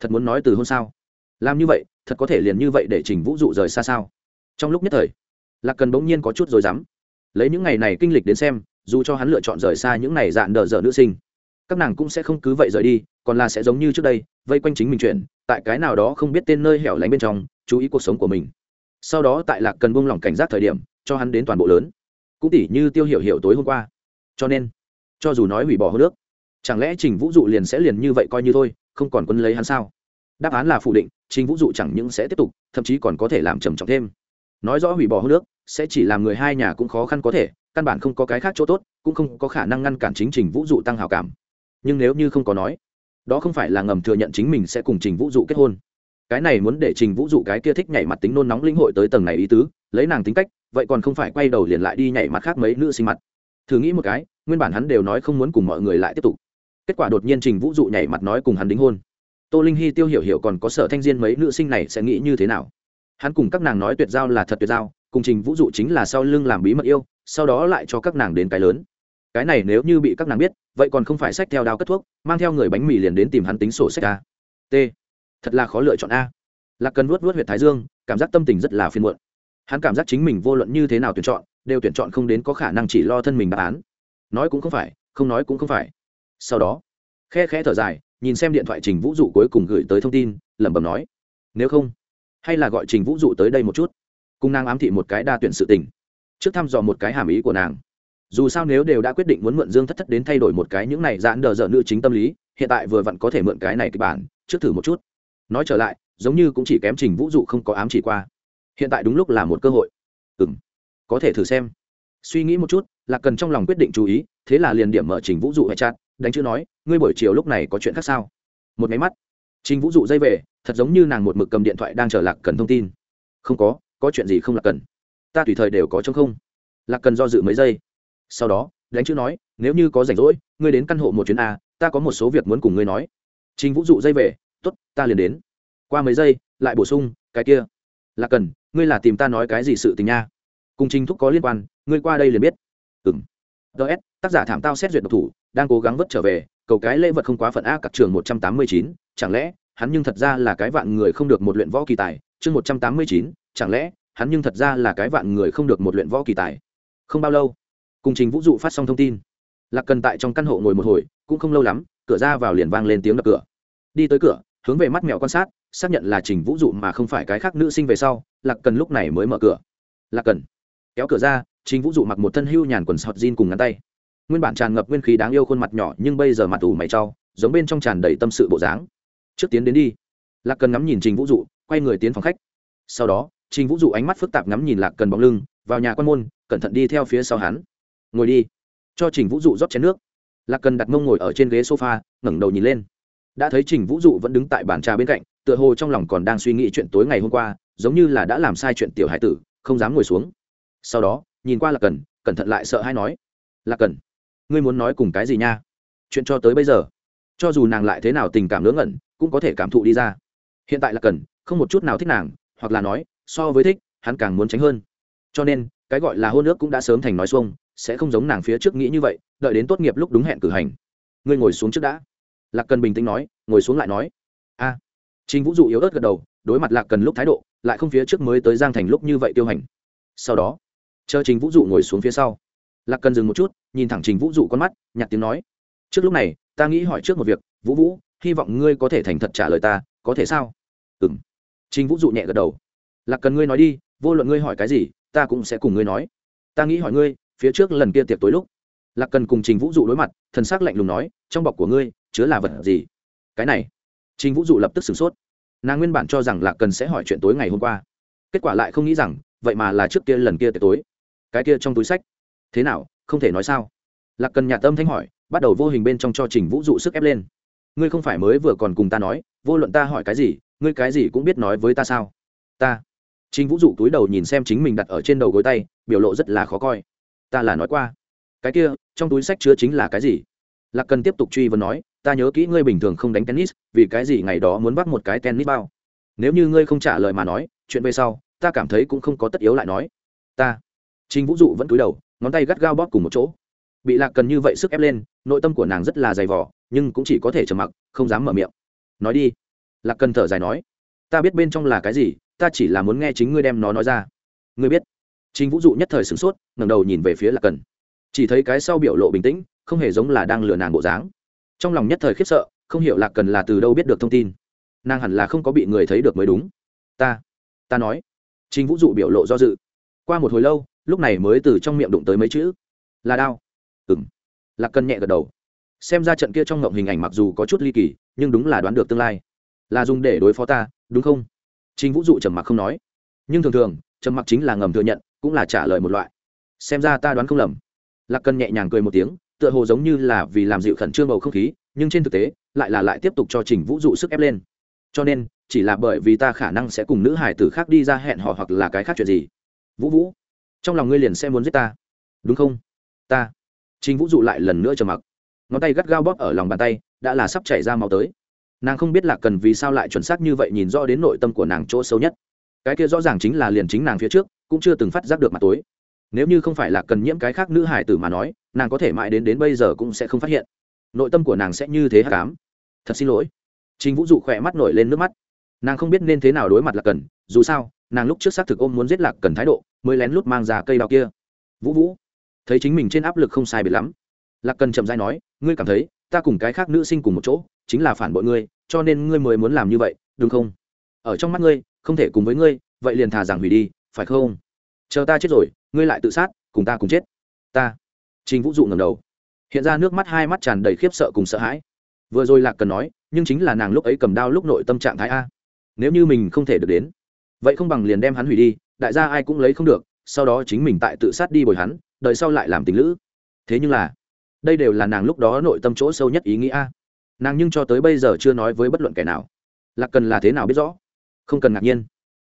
thật muốn nói từ hôn sao? Làm như vậy, thật có thể liền như vậy để trình vũ dụ rời xa sao? Trong lúc nhất thời, lạc cần bỗng nhiên có chút rồi dám lấy những ngày này kinh lịch đến xem, dù cho hắn lựa chọn rời xa những ngày dạn đờ dở nữ sinh, các nàng cũng sẽ không cứ vậy rời đi, còn là sẽ giống như trước đây, vây quanh chính mình chuyển tại cái nào đó không biết tên nơi hẻo lánh bên trong, chú ý cuộc sống của mình. Sau đó tại lạc cần buông lỏng cảnh giác thời điểm, cho hắn đến toàn bộ lớn. Cũng tỉ như tiêu hiểu hiểu tối hôm qua. Cho nên, cho dù nói hủy bỏ hô nước chẳng lẽ trình vũ dụ liền sẽ liền như vậy coi như thôi, không còn quân lấy hắn sao? Đáp án là phủ định, trình vũ dụ chẳng những sẽ tiếp tục, thậm chí còn có thể làm trầm trọng thêm. Nói rõ hủy bỏ hô nước sẽ chỉ làm người hai nhà cũng khó khăn có thể, căn bản không có cái khác chỗ tốt, cũng không có khả năng ngăn cản chính trình vũ dụ tăng hào cảm. Nhưng nếu như không có nói, đó không phải là ngầm thừa nhận chính mình sẽ cùng trình vũ dụ kết hôn. Cái này muốn để trình vũ dụ cái kia thích nhảy mặt tính nôn nóng linh hội tới tầng này ý tứ, lấy nàng tính cách, vậy còn không phải quay đầu liền lại đi nhảy mặt khác mấy nữ sinh mặt. Thử nghĩ một cái, nguyên bản hắn đều nói không muốn cùng mọi người lại tiếp tục. Kết quả đột nhiên trình vũ dụ nhảy mặt nói cùng hắn đính hôn. Tô linh hy tiêu hiểu hiểu còn có sở thanh diên mấy nữ sinh này sẽ nghĩ như thế nào. Hắn cùng các nàng nói tuyệt giao là thật tuyệt giao cùng trình vũ dụ chính là sau lưng làm bí mật yêu, sau đó lại cho các nàng đến cái lớn. Cái này nếu như bị các nàng biết, vậy còn không phải sách theo đao cất thuốc, mang theo người bánh mì liền đến tìm hắn tính sổ sách a. T. Thật là khó lựa chọn a. Lạc cần vuốt vuốt huyện thái dương, cảm giác tâm tình rất là phiền muộn. Hắn cảm giác chính mình vô luận như thế nào tuyển chọn, đều tuyển chọn không đến có khả năng chỉ lo thân mình đáp án. Nói cũng không phải, không nói cũng không phải. Sau đó, khe khẽ thở dài, nhìn xem điện thoại trình vũ dụ cuối cùng gửi tới thông tin, lẩm bẩm nói, nếu không, hay là gọi trình vũ dụ tới đây một chút cùng nàng ám thị một cái đa tuyển sự tình. Trước thăm dò một cái hàm ý của nàng. Dù sao nếu đều đã quyết định muốn mượn dương thất thất đến thay đổi một cái những này giãn đờ dở nữ chính tâm lý, hiện tại vừa vặn có thể mượn cái này kịch bản, trước thử một chút. Nói trở lại, giống như cũng chỉ kém trình vũ dụ không có ám chỉ qua. Hiện tại đúng lúc là một cơ hội. Ừ m có thể thử xem. Suy nghĩ một chút là cần trong lòng quyết định chú ý, thế là liền điểm mở trình vũ dụ hay chát đánh chữ nói, ngươi buổi chiều lúc này có chuyện khác sao? Một máy mắt. Trình vũ dụ dây về, thật giống như nàng một mực cầm điện thoại đang chờ lạc cần thông tin. Không có có chuyện gì không lạc cần? Ta tùy thời đều có chống không. Lạc cần do dự mấy giây. Sau đó đánh chữ nói, nếu như có rảnh rỗi, ngươi đến căn hộ một chuyến a, ta có một số việc muốn cùng ngươi nói. Trình vũ dụ dây về t ố t ta liền đến. Qua mấy giây, lại bổ sung, cái kia là cần, ngươi là tìm ta nói cái gì sự tình nha? Cùng trình thúc có liên quan, ngươi qua đây liền biết. Ừng ts tác giả thảm tao xét duyệt độc thủ, đang cố gắng vất trở về, cầu cái lễ vật không quá phận a các trường một trăm tám mươi chín, chẳng lẽ, hắn nhưng thật ra là cái vạn người không được một luyện võ kỳ tài chương một trăm tám mươi chín, chẳng lẽ, hắn nhưng thật ra là cái vạn người không được một luyện võ kỳ tài. Không bao lâu, cùng trình vũ dụ phát xong thông tin. Lạc cần tại trong căn hộ ngồi một hồi, cũng không lâu lắm, cửa ra vào liền vang lên tiếng đập cửa. Đi tới cửa, hướng về mắt mèo quan sát, xác nhận là trình vũ dụ mà không phải cái khác nữ sinh về sau, lạc cần lúc này mới mở cửa. Lạc cần, kéo cửa ra, trình vũ dụ mặc một thân hưu nhàn quần sọt jean cùng ngắn tay. Nguyên bản tràn ngập nguyên khí đáng yêu khuôn mặt nhỏ, nhưng bây giờ mặt ủ mày trau, giống bên trong tràn đầy tâm sự bộ dáng. Trước tiến đến đi, lạc cần ngắm nhìn trình vũ dụ quay người tiến phòng khách. Sau đó, trình vũ dụ ánh mắt phức tạp ngắm nhìn lạc cần bóng lưng, vào nhà quan môn, cẩn thận đi theo phía sau hắn. Ngồi đi. Cho trình vũ dụ rót chén nước. Lạc cần đặt mông ngồi ở trên ghế sofa, ngẩng đầu nhìn lên. Đã thấy trình vũ dụ vẫn đứng tại bàn trà bên cạnh, tựa hồ trong lòng còn đang suy nghĩ chuyện tối ngày hôm qua, giống như là đã làm sai chuyện tiểu hải tử, không dám ngồi xuống. Sau đó, nhìn qua lạc cần, cẩn thận lại sợ hay nói, lạc cần, ngươi muốn nói cùng cái gì nha? Chuyện cho tới bây giờ, cho dù nàng lại thế nào tình cảm ngớ ngẩn, cũng có thể cảm thụ đi ra hiện tại là cần không một chút nào thích nàng hoặc là nói so với thích hắn càng muốn tránh hơn. Cho nên cái gọi là hôn ước cũng đã sớm thành nói xuông sẽ không giống nàng phía trước nghĩ như vậy đợi đến tốt nghiệp lúc đúng hẹn cử hành. Ngươi ngồi xuống trước đã. Lạc cần bình tĩnh nói ngồi xuống lại nói. A. À, trình vũ dụ yếu ớt gật đầu đối mặt lạc cần lúc thái độ lại không phía trước mới tới giang thành lúc như vậy tiêu hành. Sau đó chờ trình vũ dụ ngồi xuống phía sau. Lạc cần dừng một chút nhìn thẳng trình vũ dụ con mắt nhặt tiếng nói. Trước lúc này ta nghĩ hỏi trước một việc vũ vũ hy vọng ngươi có thể thành thật trả lời ta, có thể sao? Ừ m trình vũ dụ nhẹ gật đầu. Lạc cần ngươi nói đi, vô luận ngươi hỏi cái gì, ta cũng sẽ cùng ngươi nói. Ta nghĩ hỏi ngươi, phía trước lần kia tiệc tối lúc, lạc cần cùng trình vũ dụ đối mặt, thần s ắ c lạnh lùng nói, trong bọc của ngươi, chứa là vật gì? Cái này. Trình vũ dụ lập tức sửng sốt. Nàng nguyên bản cho rằng lạc cần sẽ hỏi chuyện tối ngày hôm qua. Kết quả lại không nghĩ rằng, vậy mà là trước kia lần kia tiệc tối. Cái kia trong túi sách. Thế nào, không thể nói sao? Lạc cần nhà tâm thanh hỏi, bắt đầu vô hình bên trong cho trình vũ dụ sức ép lên ngươi không phải mới vừa còn cùng ta nói, vô luận ta hỏi cái gì, ngươi cái gì cũng biết nói với ta sao? Ta. Trình vũ dụ túi đầu nhìn xem chính mình đặt ở trên đầu gối tay, biểu lộ rất là khó coi. Ta là nói qua. Cái kia, trong túi sách chứa chính là cái gì? Lạc cần tiếp tục truy vấn nói, ta nhớ kỹ ngươi bình thường không đánh tennis, vì cái gì ngày đó muốn bắt một cái tennis bao? Nếu như ngươi không trả lời mà nói, chuyện về sau, ta cảm thấy cũng không có tất yếu lại nói. Ta. Trình vũ dụ vẫn cúi đầu, ngón tay gắt gao bóp cùng một chỗ. Bị lạc cần như vậy sức ép lên, nội tâm của nàng rất là dày vỏ nhưng cũng chỉ có thể trầm mặc, không dám mở miệng. Nói đi. Lạc cần thở dài nói, ta biết bên trong là cái gì, ta chỉ là muốn nghe chính ngươi đem nó nói ra. Ngươi biết. Chính vũ dụ nhất thời sửng sốt, ngẩng đầu nhìn về phía lạc cần. Chỉ thấy cái sau biểu lộ bình tĩnh, không hề giống là đang lừa nàng bộ dáng. Trong lòng nhất thời khiếp sợ, không hiểu lạc cần là từ đâu biết được thông tin. Nàng hẳn là không có bị người thấy được mới đúng. Ta ta nói. Chính vũ dụ biểu lộ do dự. Qua một hồi lâu, lúc này mới từ trong miệng đụng tới mấy chữ. Là đao. Ừng lạc cần nhẹ gật đầu xem ra trận kia trong ngộng hình ảnh mặc dù có chút ly kỳ, nhưng đúng là đoán được tương lai. Là dùng để đối phó ta, đúng không? Chính vũ dụ trầm mặc không nói. Nhưng thường thường, trầm mặc chính là ngầm thừa nhận, cũng là trả lời một loại. Xem ra ta đoán không lầm. Lạc cần nhẹ nhàng cười một tiếng, tựa hồ giống như là vì làm dịu khẩn trương bầu không khí, nhưng trên thực tế, lại là lại tiếp tục cho trình vũ dụ sức ép lên. Cho nên, chỉ là bởi vì ta khả năng sẽ cùng nữ hải tử khác đi ra hẹn hò hoặc là cái khác chuyện gì. Vũ vũ, trong lòng ngươi liền sẽ muốn giết ta. Đúng không? Ta. Trình vũ dụ lại lần nữa trầm mặc ngón tay gắt gao bóp ở lòng bàn tay, đã là sắp chảy ra máu tới. Nàng không biết là cần vì sao lại chuẩn xác như vậy nhìn rõ đến nội tâm của nàng chỗ sâu nhất. Cái kia rõ ràng chính là liền chính nàng phía trước, cũng chưa từng phát giác được mặt tối. Nếu như không phải là cần nhiễm cái khác nữ hải tử mà nói, nàng có thể mãi đến đến bây giờ cũng sẽ không phát hiện. Nội tâm của nàng sẽ như thế hát cám thật xin lỗi. Trình vũ dụ khỏe mắt nổi lên nước mắt. Nàng không biết nên thế nào đối mặt là cần, dù sao, nàng lúc trước xác thực ôm muốn giết lạc cần thái độ, mới lén lút mang ra cây đào kia. Vũ vũ, thấy chính mình trên áp lực không sai biệt lắm lạc cần chậm dai nói, ngươi cảm thấy, ta cùng cái khác nữ sinh cùng một chỗ, chính là phản bội ngươi, cho nên ngươi mới muốn làm như vậy, đúng không? Ở trong mắt ngươi, không thể cùng với ngươi, vậy liền thà rằng hủy đi, phải không? Chờ ta chết rồi, ngươi lại tự sát, cùng ta cùng chết. Ta. Trình vũ dụ ngầm đầu. Hiện ra nước mắt hai mắt tràn đầy khiếp sợ cùng sợ hãi. Vừa rồi lạc cần nói, nhưng chính là nàng lúc ấy cầm đao lúc nội tâm trạng thái a. Nếu như mình không thể được đến, vậy không bằng liền đem hắn hủy đi, đại gia ai cũng lấy không được, sau đó chính mình tại tự sát đi bồi hắn đợi sau lại làm tình lữ. Thế nhưng là đây đều là nàng lúc đó nội tâm chỗ sâu nhất ý nghĩa nàng nhưng cho tới bây giờ chưa nói với bất luận kẻ nào. Lạc cần là thế nào biết rõ? Không cần ngạc nhiên.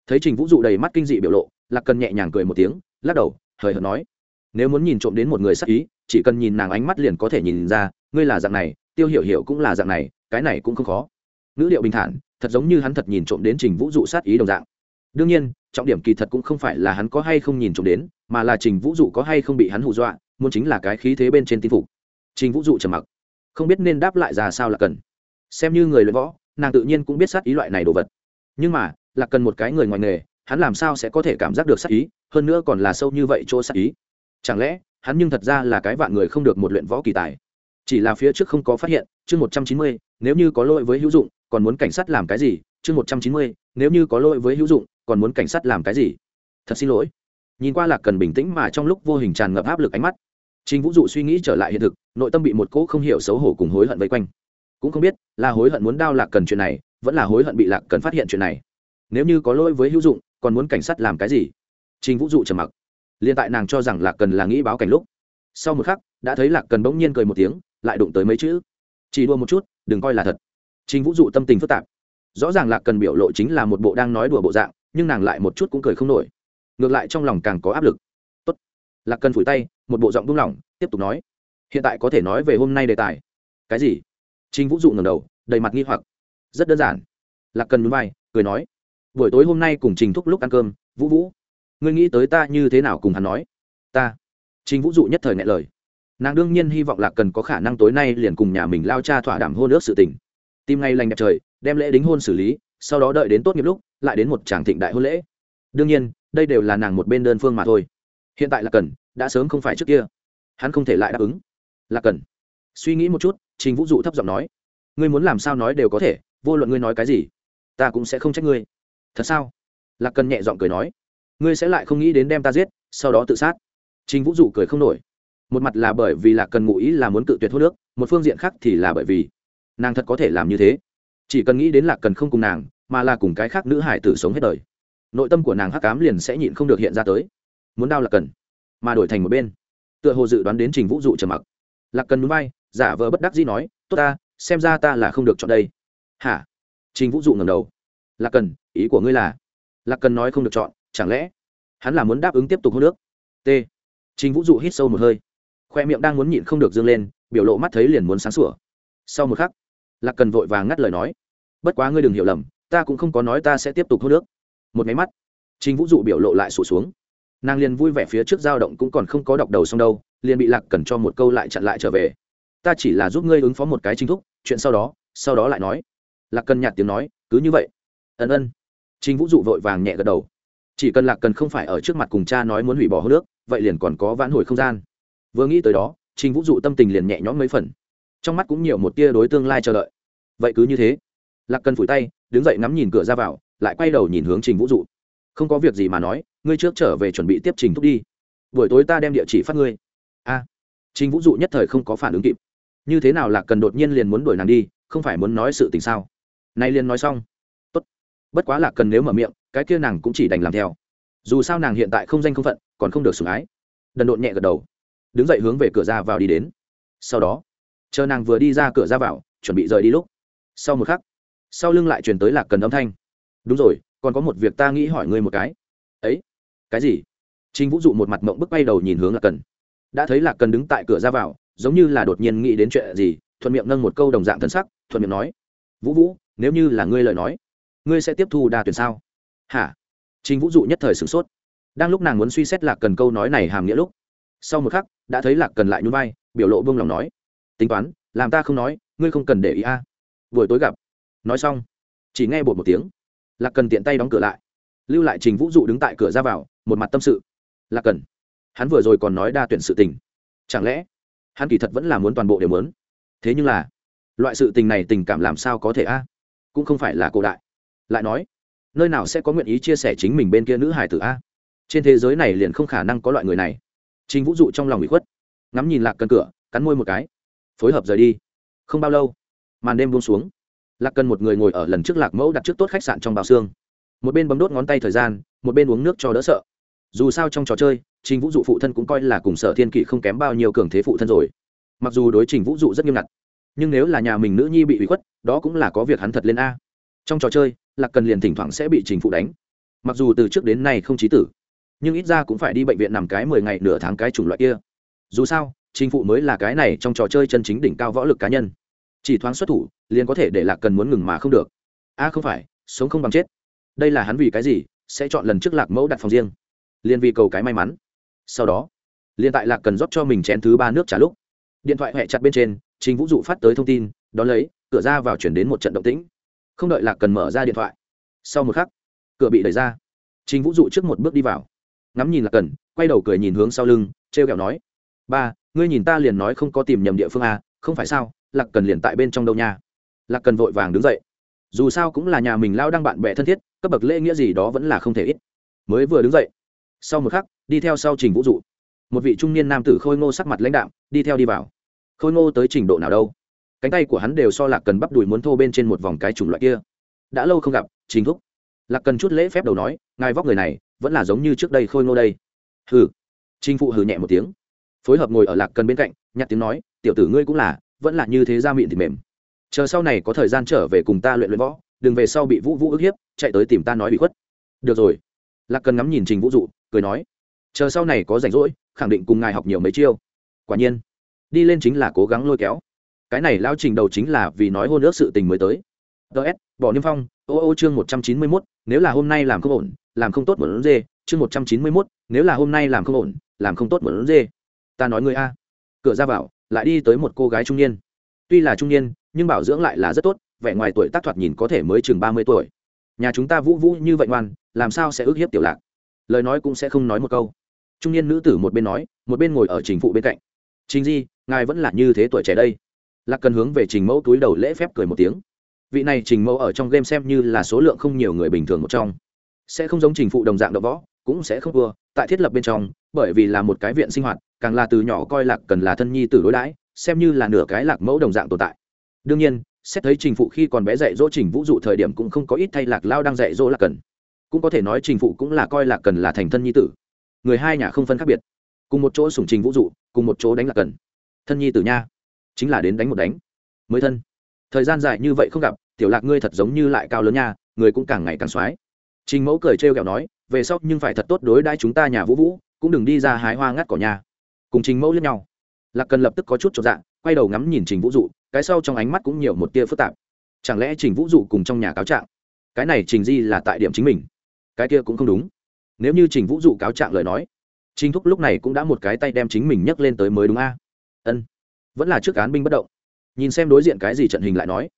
Thấy trình vũ dụ đầy mắt kinh dị biểu lộ, lạc cần nhẹ nhàng cười một tiếng, lắc đầu, hời hợt nói, nếu muốn nhìn trộm đến một người sắc ý, chỉ cần nhìn nàng ánh mắt liền có thể nhìn ra, ngươi là dạng này, tiêu hiểu hiểu cũng là dạng này, cái này cũng không khó. Ngữ liệu bình thản, thật giống như hắn thật nhìn trộm đến trình vũ dụ sát ý đồng dạng. Đương nhiên, trọng điểm kỳ thật cũng không phải là hắn có hay không nhìn trộm đến, mà là trình vũ dụ có hay không bị hắn hù dọa, muốn chính là cái khí thế bên trên tin phục trình vũ dụ trầm mặc. Không biết nên đáp lại ra sao là cần. Xem như người luyện võ, nàng tự nhiên cũng biết sát ý loại này đồ vật. Nhưng mà là cần một cái người ngoài nghề, hắn làm sao sẽ có thể cảm giác được sát ý, hơn nữa còn là sâu như vậy chỗ sát ý? Chẳng lẽ, hắn nhưng thật ra là cái vạn người không được một luyện võ kỳ tài? Chỉ là phía trước không có phát hiện, chương một trăm chín mươi, nếu như có lỗi với hữu dụng, còn muốn cảnh sát làm cái gì? Chương một trăm chín mươi, nếu như có lỗi với hữu dụng, còn muốn cảnh sát làm cái gì? Thật xin lỗi. Nhìn qua lạc cần bình tĩnh mà trong lúc vô hình tràn ngập áp lực ánh mắt Trình Vũ Dụ suy nghĩ trở lại hiện thực, nội tâm bị một cỗ không hiểu xấu hổ cùng hối hận vây quanh. Cũng không biết, là hối hận muốn đao Lạc Cần chuyện này, vẫn là hối hận bị Lạc Cần phát hiện chuyện này. Nếu như có lỗi với hữu dụng, còn muốn cảnh sát làm cái gì? Trình Vũ Dụ trầm mặc. Liên tại nàng cho rằng Lạc Cần là nghĩ báo cảnh lúc. Sau một khắc, đã thấy Lạc Cần bỗng nhiên cười một tiếng, lại đụng tới mấy chữ. Chỉ đùa một chút, đừng coi là thật. Trình Vũ Dụ tâm tình phức tạp. Rõ ràng Lạc Cần biểu lộ chính là một bộ đang nói đùa bộ dạng, nhưng nàng lại một chút cũng cười không nổi. Ngược lại trong lòng càng có áp lực. Tốt. Lạc Cần phủi tay, một bộ giọng buông lỏng, tiếp tục nói, hiện tại có thể nói về hôm nay đề tài. Cái gì? Trinh vũ dụ ngầm đầu, đầy mặt nghi hoặc. Rất đơn giản. Lạc cần núi vai, cười nói, buổi tối hôm nay cùng trình thúc lúc ăn cơm, vũ vũ, ngươi nghĩ tới ta như thế nào cùng hắn nói? Ta. Trình vũ dụ nhất thời ngại lời. Nàng đương nhiên hy vọng lạc cần có khả năng tối nay liền cùng nhà mình lao cha thỏa đảm hôn ước sự tình. Tim ngay lành đẹp trời, đem lễ đính hôn xử lý, sau đó đợi đến tốt nghiệp lúc, lại đến một tràng thịnh đại hôn lễ. Đương nhiên, đây đều là nàng một bên đơn phương mà thôi. Hiện tại là cần đã sớm không phải trước kia. Hắn không thể lại đáp ứng. Là cần suy nghĩ một chút, trình vũ dụ thấp giọng nói, ngươi muốn làm sao nói đều có thể, vô luận ngươi nói cái gì, ta cũng sẽ không trách ngươi. Thật sao? Lạc cần nhẹ giọng cười nói, ngươi sẽ lại không nghĩ đến đem ta giết, sau đó tự sát. Trình vũ dụ cười không nổi. Một mặt là bởi vì lạc cần ngụ ý là muốn cự tuyệt hô nước, một phương diện khác thì là bởi vì nàng thật có thể làm như thế. Chỉ cần nghĩ đến lạc cần không cùng nàng, mà là cùng cái khác nữ hải tử sống hết đời, nội tâm của nàng hắc cám liền sẽ nhịn không được hiện ra tới. Muốn đau lạc cần mà đổi thành một bên. Tựa hồ dự đoán đến trình vũ dụ trầm mặc. Lạc cần núi bay, giả vờ bất đắc dĩ nói, tốt ta, xem ra ta là không được chọn đây. Hả? Trình vũ dụ ngầm đầu. Lạc cần, ý của ngươi là? Lạc cần nói không được chọn, chẳng lẽ hắn là muốn đáp ứng tiếp tục hô nước t. Trình vũ dụ hít sâu một hơi. Khoe miệng đang muốn nhịn không được dương lên, biểu lộ mắt thấy liền muốn sáng sủa. Sau một khắc, lạc cần vội vàng ngắt lời nói, bất quá ngươi đừng hiểu lầm, ta cũng không có nói ta sẽ tiếp tục hô nước một máy mắt, trình vũ dụ biểu lộ lại sụt xuống nàng liền vui vẻ phía trước dao động cũng còn không có đọc đầu xong đâu, liền bị lạc cần cho một câu lại chặn lại trở về. Ta chỉ là giúp ngươi ứng phó một cái chính thúc, chuyện sau đó sau đó lại nói. Lạc cần nhạt tiếng nói, cứ như vậy. Ân ân. Trình vũ dụ vội vàng nhẹ gật đầu. Chỉ cần lạc cần không phải ở trước mặt cùng cha nói muốn hủy bỏ hô nước, vậy liền còn có vãn hồi không gian. Vừa nghĩ tới đó, trình vũ dụ tâm tình liền nhẹ nhõm mấy phần. Trong mắt cũng nhiều một tia đối tương lai chờ đợi. Vậy cứ như thế. Lạc cần phủi tay, đứng dậy ngắm nhìn cửa ra vào, lại quay đầu nhìn hướng trình vũ dụ không có việc gì mà nói, ngươi trước trở về chuẩn bị tiếp trình thúc đi. Buổi tối ta đem địa chỉ phát ngươi. A. Trình vũ dụ nhất thời không có phản ứng kịp. Như thế nào là cần đột nhiên liền muốn đuổi nàng đi, không phải muốn nói sự tình sao? Nay liền nói xong. Tốt. Bất quá là cần nếu mở miệng, cái kia nàng cũng chỉ đành làm theo. Dù sao nàng hiện tại không danh không phận, còn không được sủng ái. Đần độn nhẹ gật đầu. Đứng dậy hướng về cửa ra vào đi đến. Sau đó, chờ nàng vừa đi ra cửa ra vào, chuẩn bị rời đi lúc. Sau một khắc, sau lưng lại truyền tới lạc cần âm thanh. Đúng rồi còn có một việc ta nghĩ hỏi ngươi một cái ấy cái gì Trình Vũ dụ một mặt mộng bức bay đầu nhìn hướng Lạc Cần. Đã thấy Lạc Cần đứng tại cửa ra vào, giống như là đột nhiên nghĩ đến chuyện gì, thuận miệng nâng một câu đồng dạng thần sắc, thuận miệng nói: "Vũ Vũ, nếu như là ngươi lời nói, ngươi sẽ tiếp thu đa tuyển sao?" "Hả?" Trình Vũ dụ nhất thời sửng sốt. Đang lúc nàng muốn suy xét Lạc Cần câu nói này hàm nghĩa lúc, sau một khắc, đã thấy Lạc Cần lại nhún vai, biểu lộ buông lòng nói: "Tính toán, làm ta không nói, ngươi không cần để ý a." Buổi tối gặp. Nói xong, chỉ nghe bột một tiếng, Lạc Cần tiện tay đóng cửa lại, lưu lại Trình Vũ dụ đứng tại cửa ra vào, một mặt tâm sự. Lạc cần hắn vừa rồi còn nói đa tuyển sự tình. Chẳng lẽ hắn kỳ thật vẫn là muốn toàn bộ đều muốn? Thế nhưng là loại sự tình này tình cảm làm sao có thể a? Cũng không phải là cổ đại. Lại nói nơi nào sẽ có nguyện ý chia sẻ chính mình bên kia nữ hải tử a? Trên thế giới này liền không khả năng có loại người này. Trình vũ dụ trong lòng bị khuất ngắm nhìn lạc cần cửa cắn môi một cái. Phối hợp rời đi. Không bao lâu màn đêm buông xuống lạc cần một người ngồi ở lần trước lạc mẫu đặt trước tốt khách sạn trong bào xương. Một bên bấm đốt ngón tay thời gian, một bên uống nước cho đỡ sợ. Dù sao trong trò chơi, trình vũ dụ phụ thân cũng coi là cùng sở thiên kỵ không kém bao nhiêu cường thế phụ thân rồi. Mặc dù đối trình vũ dụ rất nghiêm ngặt, nhưng nếu là nhà mình nữ nhi bị hủy khuất, đó cũng là có việc hắn thật lên a. Trong trò chơi, lạc cần liền thỉnh thoảng sẽ bị trình phụ đánh. Mặc dù từ trước đến nay không trí tử, nhưng ít ra cũng phải đi bệnh viện nằm cái mười ngày nửa tháng cái chủng loại kia. Dù sao, trình phụ mới là cái này trong trò chơi chân chính đỉnh cao võ lực cá nhân. Chỉ thoáng xuất thủ liền có thể để lạc cần muốn ngừng mà không được. A không phải sống không bằng chết. Đây là hắn vì cái gì sẽ chọn lần trước lạc mẫu đặt phòng riêng. Liền vì cầu cái may mắn. Sau đó liền tại lạc cần rót cho mình chén thứ ba nước trả lúc điện thoại hẹ chặt bên trên chính vũ dụ phát tới thông tin đón lấy cửa ra vào chuyển đến một trận động tĩnh. Không đợi lạc cần mở ra điện thoại sau một khắc cửa bị đẩy ra. Chính vũ dụ trước một bước đi vào ngắm nhìn lạc cần quay đầu cười nhìn hướng sau lưng t r e o kẹo nói ba ngươi nhìn ta liền nói không có tìm nhầm địa phương à, không phải sao lạc cần liền tại bên trong đâu nha lạc cần vội vàng đứng dậy. Dù sao cũng là nhà mình lao đăng bạn bè thân thiết, cấp bậc lễ nghĩa gì đó vẫn là không thể ít. Mới vừa đứng dậy, sau một khắc, đi theo sau trình vũ dụ. Một vị trung niên nam tử khôi ngô sắc mặt lãnh đạm, đi theo đi vào. Khôi ngô tới trình độ nào đâu? Cánh tay của hắn đều so lạc cần bắp đùi muốn thô bên trên một vòng cái chủng loại kia. Đã lâu không gặp chính thúc. Lạc cần chút lễ phép đầu nói, ngài vóc người này, vẫn là giống như trước đây khôi ngô đây. Hừ. Trình phụ hừ nhẹ một tiếng. Phối hợp ngồi ở lạc cần bên cạnh, nhặt tiếng nói, tiểu tử ngươi cũng là, vẫn là như thế da miệng thì mềm chờ sau này có thời gian trở về cùng ta luyện luyện võ, đừng về sau bị vũ vũ ức hiếp, chạy tới tìm ta nói bị khuất. Được rồi. Lạc cần ngắm nhìn trình vũ dụ, cười nói, chờ sau này có rảnh rỗi, khẳng định cùng ngài học nhiều mấy chiêu. Quả nhiên, đi lên chính là cố gắng lôi kéo. Cái này lao trình đầu chính là vì nói hôn ước sự tình mới tới. Ts bỏ niêm phong, ô ô chương một trăm chín mươi mốt, nếu là hôm nay làm không ổn, làm không tốt một lớn dê. Chương một trăm chín mươi mốt, nếu là hôm nay làm không ổn, làm không tốt một lớn dê. Ta nói người a. Cửa ra vào, lại đi tới một cô gái trung niên. Tuy là trung niên nhưng bảo dưỡng lại là rất tốt vẻ ngoài tuổi tác thoạt nhìn có thể mới chừng ba mươi tuổi. Nhà chúng ta vũ vũ như vậy ngoan làm sao sẽ ức hiếp tiểu lạc? Lời nói cũng sẽ không nói một câu. Trung niên nữ tử một bên nói một bên ngồi ở trình phụ bên cạnh. Trình di ngài vẫn là như thế tuổi trẻ đây. Lạc cần hướng về trình mẫu túi đầu lễ phép cười một tiếng. Vị này trình mẫu ở trong game xem như là số lượng không nhiều người bình thường một trong. Sẽ không giống trình phụ đồng dạng đậu võ cũng sẽ không vừa, tại thiết lập bên trong bởi vì là một cái viện sinh hoạt càng là từ nhỏ coi lạc cần là thân nhi tử đối đãi xem như là nửa cái lạc mẫu đồng dạng tồn tại đương nhiên xét thấy trình phụ khi còn bé dạy dỗ trình vũ dụ thời điểm cũng không có ít thay lạc lao đang dạy dỗ lạc cần. Cũng có thể nói trình phụ cũng là coi lạc cần là thành thân nhi tử. Người hai nhà không phân khác biệt. Cùng một chỗ sủng trình vũ dụ cùng một chỗ đánh lạc cần. Thân nhi tử nha. Chính là đến đánh một đánh. Mới thân. Thời gian dài như vậy không gặp tiểu lạc ngươi thật giống như lại cao lớn nha người cũng càng ngày càng soái. Trình mẫu cười trêu ghẹo nói về sau nhưng phải thật tốt đối đãi chúng ta nhà vũ vũ cũng đừng đi ra hái hoa ngắt cỏ nhà cùng trình mẫu lẫn nhau. Lạc cần lập tức có chút cho dạ, quay đầu ngắm nhìn trình vũ dụ cái sau trong ánh mắt cũng nhiều một tia phức tạp. Chẳng lẽ trình vũ dụ cùng trong nhà cáo trạng? Cái này trình di là tại điểm chính mình. Cái kia cũng không đúng. Nếu như trình vũ dụ cáo trạng lời nói, trình thúc lúc này cũng đã một cái tay đem chính mình nhấc lên tới mới đúng a? Ân. Vẫn là trước án binh bất động. Nhìn xem đối diện cái gì trận hình lại nói.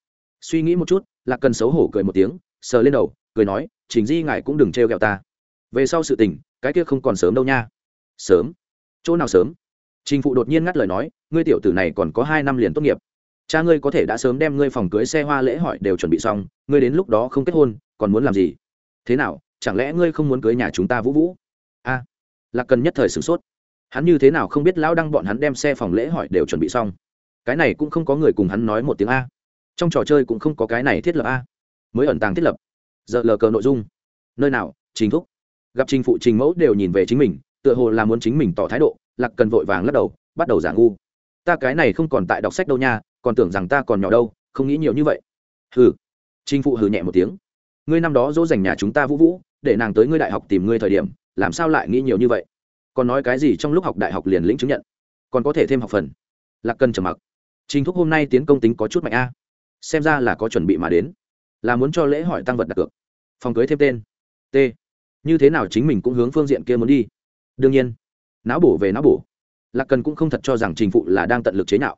Suy nghĩ một chút là cần xấu hổ cười một tiếng, sờ lên đầu, cười nói, trình di ngài cũng đừng trêu ghẹo ta. Về sau sự tình, cái kia không còn sớm đâu nha. Sớm? Chỗ nào sớm? Trình phụ đột nhiên ngắt lời nói, ngươi tiểu tử này còn có hai năm liền tốt nghiệp cha ngươi có thể đã sớm đem ngươi phòng cưới xe hoa lễ hỏi đều chuẩn bị xong ngươi đến lúc đó không kết hôn còn muốn làm gì? Thế nào chẳng lẽ ngươi không muốn cưới nhà chúng ta vũ vũ? A à, lạc cần nhất thời sửng sốt. Hắn như thế nào không biết lão đăng bọn hắn đem xe phòng lễ hỏi đều chuẩn bị xong? Cái này cũng không có người cùng hắn nói một tiếng a. Trong trò chơi cũng không có cái này thiết lập a. Mới ẩn tàng thiết lập. Giờ lờ cờ nội dung. Nơi nào chính thúc. Gặp trình phụ trình mẫu đều nhìn về chính mình tựa hồ là muốn chính mình tỏ thái độ lạc cần vội vàng lắc đầu bắt đầu giả ngu. Ta cái này không còn tại đọc sách đâu nha còn tưởng rằng ta còn nhỏ đâu, không nghĩ nhiều như vậy. Hừ. Trinh phụ hừ nhẹ một tiếng. Ngươi năm đó dỗ dành nhà chúng ta vũ vũ, để nàng tới ngươi đại học tìm ngươi thời điểm, làm sao lại nghĩ nhiều như vậy? Còn nói cái gì trong lúc học đại học liền lĩnh chứng nhận? Còn có thể thêm học phần. Lạc cần trầm mặc. Trình thúc hôm nay tiến công tính có chút mạnh a. Xem ra là có chuẩn bị mà đến. Là muốn cho lễ hỏi tăng vật đặt cược. Phòng cưới thêm tên. T. Như thế nào chính mình cũng hướng phương diện kia muốn đi. Đương nhiên. Não bổ về não bổ. Lạc cần cũng không thật cho rằng trình phụ là đang tận lực chế nhạo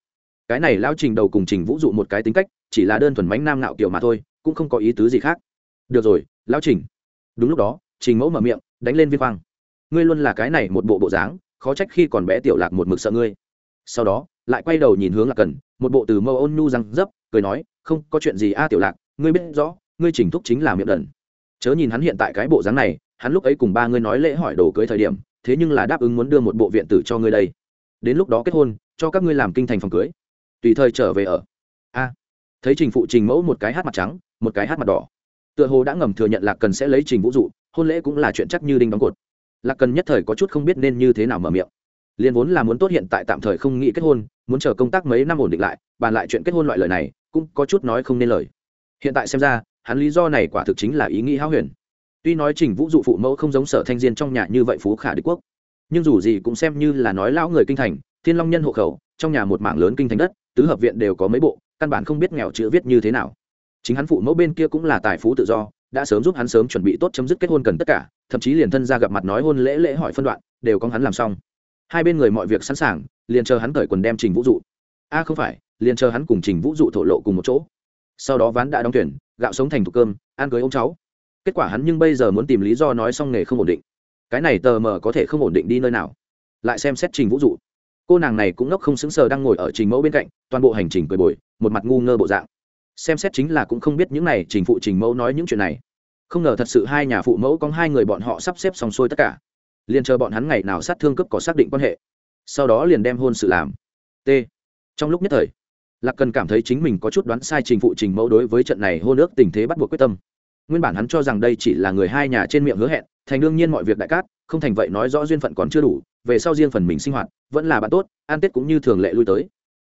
cái này lao trình đầu cùng trình vũ dụ một cái tính cách, chỉ là đơn thuần mánh nam nạo kiểu mà thôi, cũng không có ý tứ gì khác. Được rồi lao trình. Đúng lúc đó, trình mẫu mở miệng, đánh lên viên khoang ngươi luôn là cái này một bộ bộ dáng, khó trách khi còn bé tiểu lạc một mực sợ ngươi. Sau đó, lại quay đầu nhìn hướng lạc cần, một bộ từ mâu ôn nhu răng dấp, cười nói, không, có chuyện gì a, tiểu lạc, ngươi biết rõ, ngươi chỉnh thúc chính là miệng đần. Chớ nhìn hắn hiện tại cái bộ dáng này, hắn lúc ấy cùng ba ngươi nói lễ hỏi đồ cưới thời điểm, thế nhưng là đáp ứng muốn đưa một bộ viện tử cho ngươi đây. Đến lúc đó kết hôn, cho các ngươi làm kinh thành phòng cưới tùy thời trở về ở. A, thấy trình phụ trình mẫu một cái hát mặt trắng, một cái hát mặt đỏ. Tựa hồ đã ngầm thừa nhận lạc cần sẽ lấy trình vũ dụ, hôn lễ cũng là chuyện chắc như đinh đóng cột. Lạc cần nhất thời có chút không biết nên như thế nào mở miệng. Liền vốn là muốn tốt hiện tại tạm thời không nghĩ kết hôn, muốn chờ công tác mấy năm ổn định lại, bàn lại chuyện kết hôn loại lời này, cũng có chút nói không nên lời. Hiện tại xem ra, hắn lý do này quả thực chính là ý nghĩ háo huyền. Tuy nói trình vũ dụ phụ mẫu không giống sở thanh diên trong nhà như vậy phú khả đế quốc, nhưng dù gì cũng xem như là nói lão người kinh thành, thiên long nhân hộ khẩu, trong nhà một mảng lớn kinh thành đất tứ hợp viện đều có mấy bộ, căn bản không biết nghèo chữ viết như thế nào. Chính hắn phụ mẫu bên kia cũng là tài phú tự do, đã sớm giúp hắn sớm chuẩn bị tốt chấm dứt kết hôn cần tất cả, thậm chí liền thân ra gặp mặt nói hôn lễ lễ hỏi phân đoạn, đều có hắn làm xong. Hai bên người mọi việc sẵn sàng, liền chờ hắn cởi quần đem trình vũ dụ. A, không phải, liền chờ hắn cùng trình vũ dụ thổ lộ cùng một chỗ. Sau đó ván đã đóng tuyển, gạo sống thành thục cơm, ăn cưới ông cháu. Kết quả hắn nhưng bây giờ muốn tìm lý do nói xong nghề không ổn định. Cái này tờ mờ có thể không ổn định đi nơi nào? Lại xem xét trình vũ dụ cô nàng này cũng ngốc không xứng sờ đang ngồi ở trình mẫu bên cạnh, toàn bộ hành trình cười bồi, một mặt ngu ngơ bộ dạng. Xem xét chính là cũng không biết những này trình phụ trình mẫu nói những chuyện này. Không ngờ thật sự hai nhà phụ mẫu có hai người bọn họ sắp xếp xong xuôi tất cả. Liền chờ bọn hắn ngày nào sát thương cấp có xác định quan hệ. Sau đó liền đem hôn sự làm. T. Trong lúc nhất thời, lạc cần cảm thấy chính mình có chút đoán sai trình phụ trình mẫu đối với trận này hôn ước tình thế bắt buộc quyết tâm nguyên bản hắn cho rằng đây chỉ là người hai nhà trên miệng hứa hẹn, thành đương nhiên mọi việc đại cát, không thành vậy nói rõ duyên phận còn chưa đủ, về sau riêng phần mình sinh hoạt, vẫn là bạn tốt an tết cũng như thường lệ lui tới.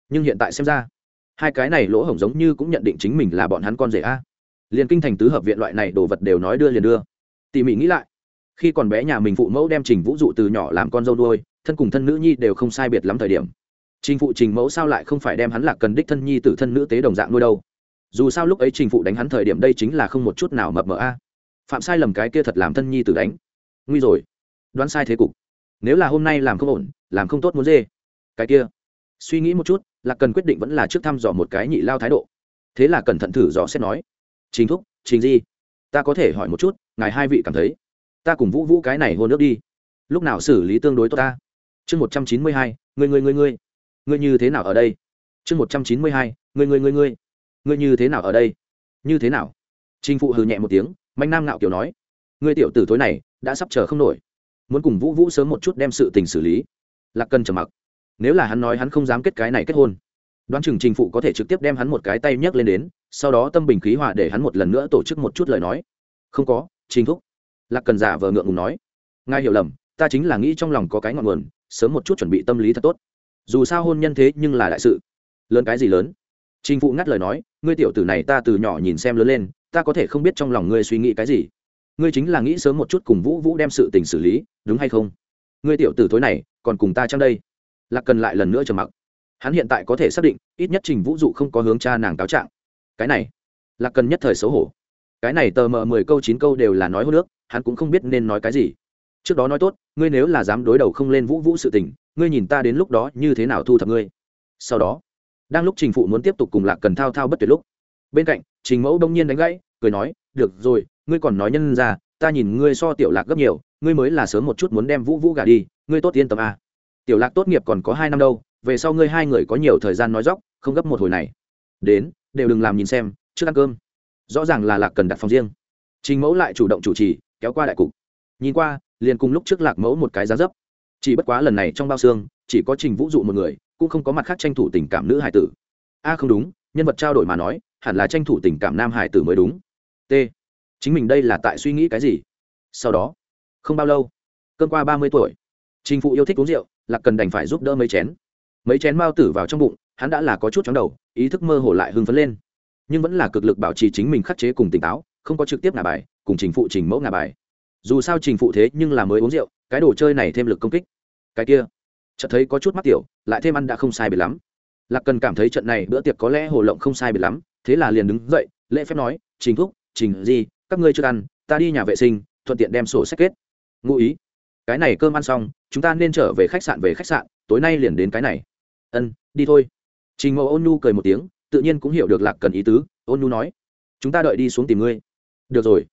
Nhưng hiện tại xem ra, hai cái này lỗ hổng giống như cũng nhận định chính mình là bọn hắn con rể a. Liền kinh thành tứ hợp viện loại này đồ vật đều nói đưa liền đưa. Tỉ mỉ nghĩ lại, khi còn bé nhà mình phụ mẫu đem trình vũ dụ từ nhỏ làm con dâu nuôi, thân cùng thân nữ nhi đều không sai biệt lắm thời điểm. Trình phụ trình mẫu sao lại không phải đem hắn lạc cần đích thân nhi từ thân nữ tế đồng dạng nuôi đâu? Dù sao lúc ấy trình phụ đánh hắn thời điểm đây chính là không một chút nào mập mờ a. Phạm sai lầm cái kia thật làm thân nhi tử đánh. Nguy rồi. Đoán sai thế cục. Nếu là hôm nay làm không ổn, làm không tốt muốn dê. Cái kia. Suy nghĩ một chút là cần quyết định vẫn là trước thăm dò một cái nhị lao thái độ. Thế là cẩn thận thử dò xét nói, trình thúc, trình di, ta có thể hỏi một chút, ngài hai vị cảm thấy, ta cùng vũ vũ cái này hôn nước đi. Lúc nào xử lý tương đối tốt ta? Chương một trăm chín mươi hai người người người người người như thế nào ở đây? Chương một trăm chín mươi hai người người người người Ngươi như thế nào ở đây? Như thế nào? Trình phụ hừ nhẹ một tiếng, manh nam ngạo kiểu nói, Ngươi tiểu tử tối này, đã sắp chờ không nổi. Muốn cùng vũ vũ sớm một chút đem sự tình xử lý. Lạc cần trầm mặc. Nếu là hắn nói hắn không dám kết cái này kết hôn, đoán chừng trình phụ có thể trực tiếp đem hắn một cái tay nhấc lên đến, sau đó tâm bình khí hòa để hắn một lần nữa tổ chức một chút lời nói. Không có, trình thúc. Lạc cần giả vờ ngượng ngùng nói, ngài hiểu lầm, ta chính là nghĩ trong lòng có cái ngọn nguồn, sớm một chút chuẩn bị tâm lý thật tốt. Dù sao hôn nhân thế nhưng là đại sự. Lớn cái gì lớn? Trình phụ ngắt lời nói, ngươi tiểu tử này ta từ nhỏ nhìn xem lớn lên, ta có thể không biết trong lòng ngươi suy nghĩ cái gì. Ngươi chính là nghĩ sớm một chút cùng vũ vũ đem sự tình xử lý, đúng hay không? Ngươi tiểu tử thối này, còn cùng ta trong đây? Lạc cần lại lần nữa trầm mặc. Hắn hiện tại có thể xác định, ít nhất trình vũ dụ không có hướng cha nàng cáo trạng. Cái này? Lạc cần nhất thời xấu hổ. Cái này tờ mờ mười câu chín câu đều là nói hô nước, hắn cũng không biết nên nói cái gì. Trước đó nói tốt, ngươi nếu là dám đối đầu không lên vũ vũ sự tình, ngươi nhìn ta đến lúc đó như thế nào thu thập ngươi? Sau đó đang lúc trình phụ muốn tiếp tục cùng lạc cần thao thao bất tuyệt lúc bên cạnh trình mẫu đông nhiên đánh gãy cười nói được rồi ngươi còn nói nhân ra ta nhìn ngươi so tiểu lạc gấp nhiều ngươi mới là sớm một chút muốn đem vũ vũ gả đi ngươi tốt yên tâm à. tiểu lạc tốt nghiệp còn có hai năm đâu về sau ngươi hai người có nhiều thời gian nói dóc không gấp một hồi này đến đều đừng làm nhìn xem trước ăn cơm rõ ràng là lạc cần đặt phòng riêng trình mẫu lại chủ động chủ trì kéo qua đại cục nhìn qua liền cùng lúc trước lạc mẫu một cái giá dấp chỉ bất quá lần này trong bao xương chỉ có trình vũ dụ một người cũng không có mặt khác tranh thủ tình cảm nữ hải tử. A, không đúng, nhân vật trao đổi mà nói, hẳn là tranh thủ tình cảm nam hải tử mới đúng. T. Chính mình đây là tại suy nghĩ cái gì? Sau đó, không bao lâu, cơn qua ba mươi tuổi, trình phụ yêu thích uống rượu, lạc cần đành phải giúp đỡ mấy chén. Mấy chén mao tử vào trong bụng, hắn đã là có chút chóng đầu, ý thức mơ hồ lại hưng phấn lên. Nhưng vẫn là cực lực bảo trì chính mình khắc chế cùng tỉnh táo, không có trực tiếp ngả bài, cùng trình phụ trình mẫu ngả bài. Dù sao trình phụ thế nhưng là mới uống rượu, cái đồ chơi này thêm lực công kích. Cái kia chợt thấy có chút mắc tiểu, lại thêm ăn đã không sai biệt lắm. Lạc cần cảm thấy trận này bữa tiệc có lẽ hồ lộng không sai biệt lắm, thế là liền đứng dậy, lễ phép nói, trình thúc, trình gì các ngươi chưa ăn, ta đi nhà vệ sinh, thuận tiện đem sổ sách kết. Ngụ ý. Cái này cơm ăn xong, chúng ta nên trở về khách sạn về khách sạn, tối nay liền đến cái này. Ân, đi thôi. Trình mẫu ôn nhu cười một tiếng, tự nhiên cũng hiểu được lạc cần ý tứ, ôn nhu nói, chúng ta đợi đi xuống tìm ngươi. Được rồi.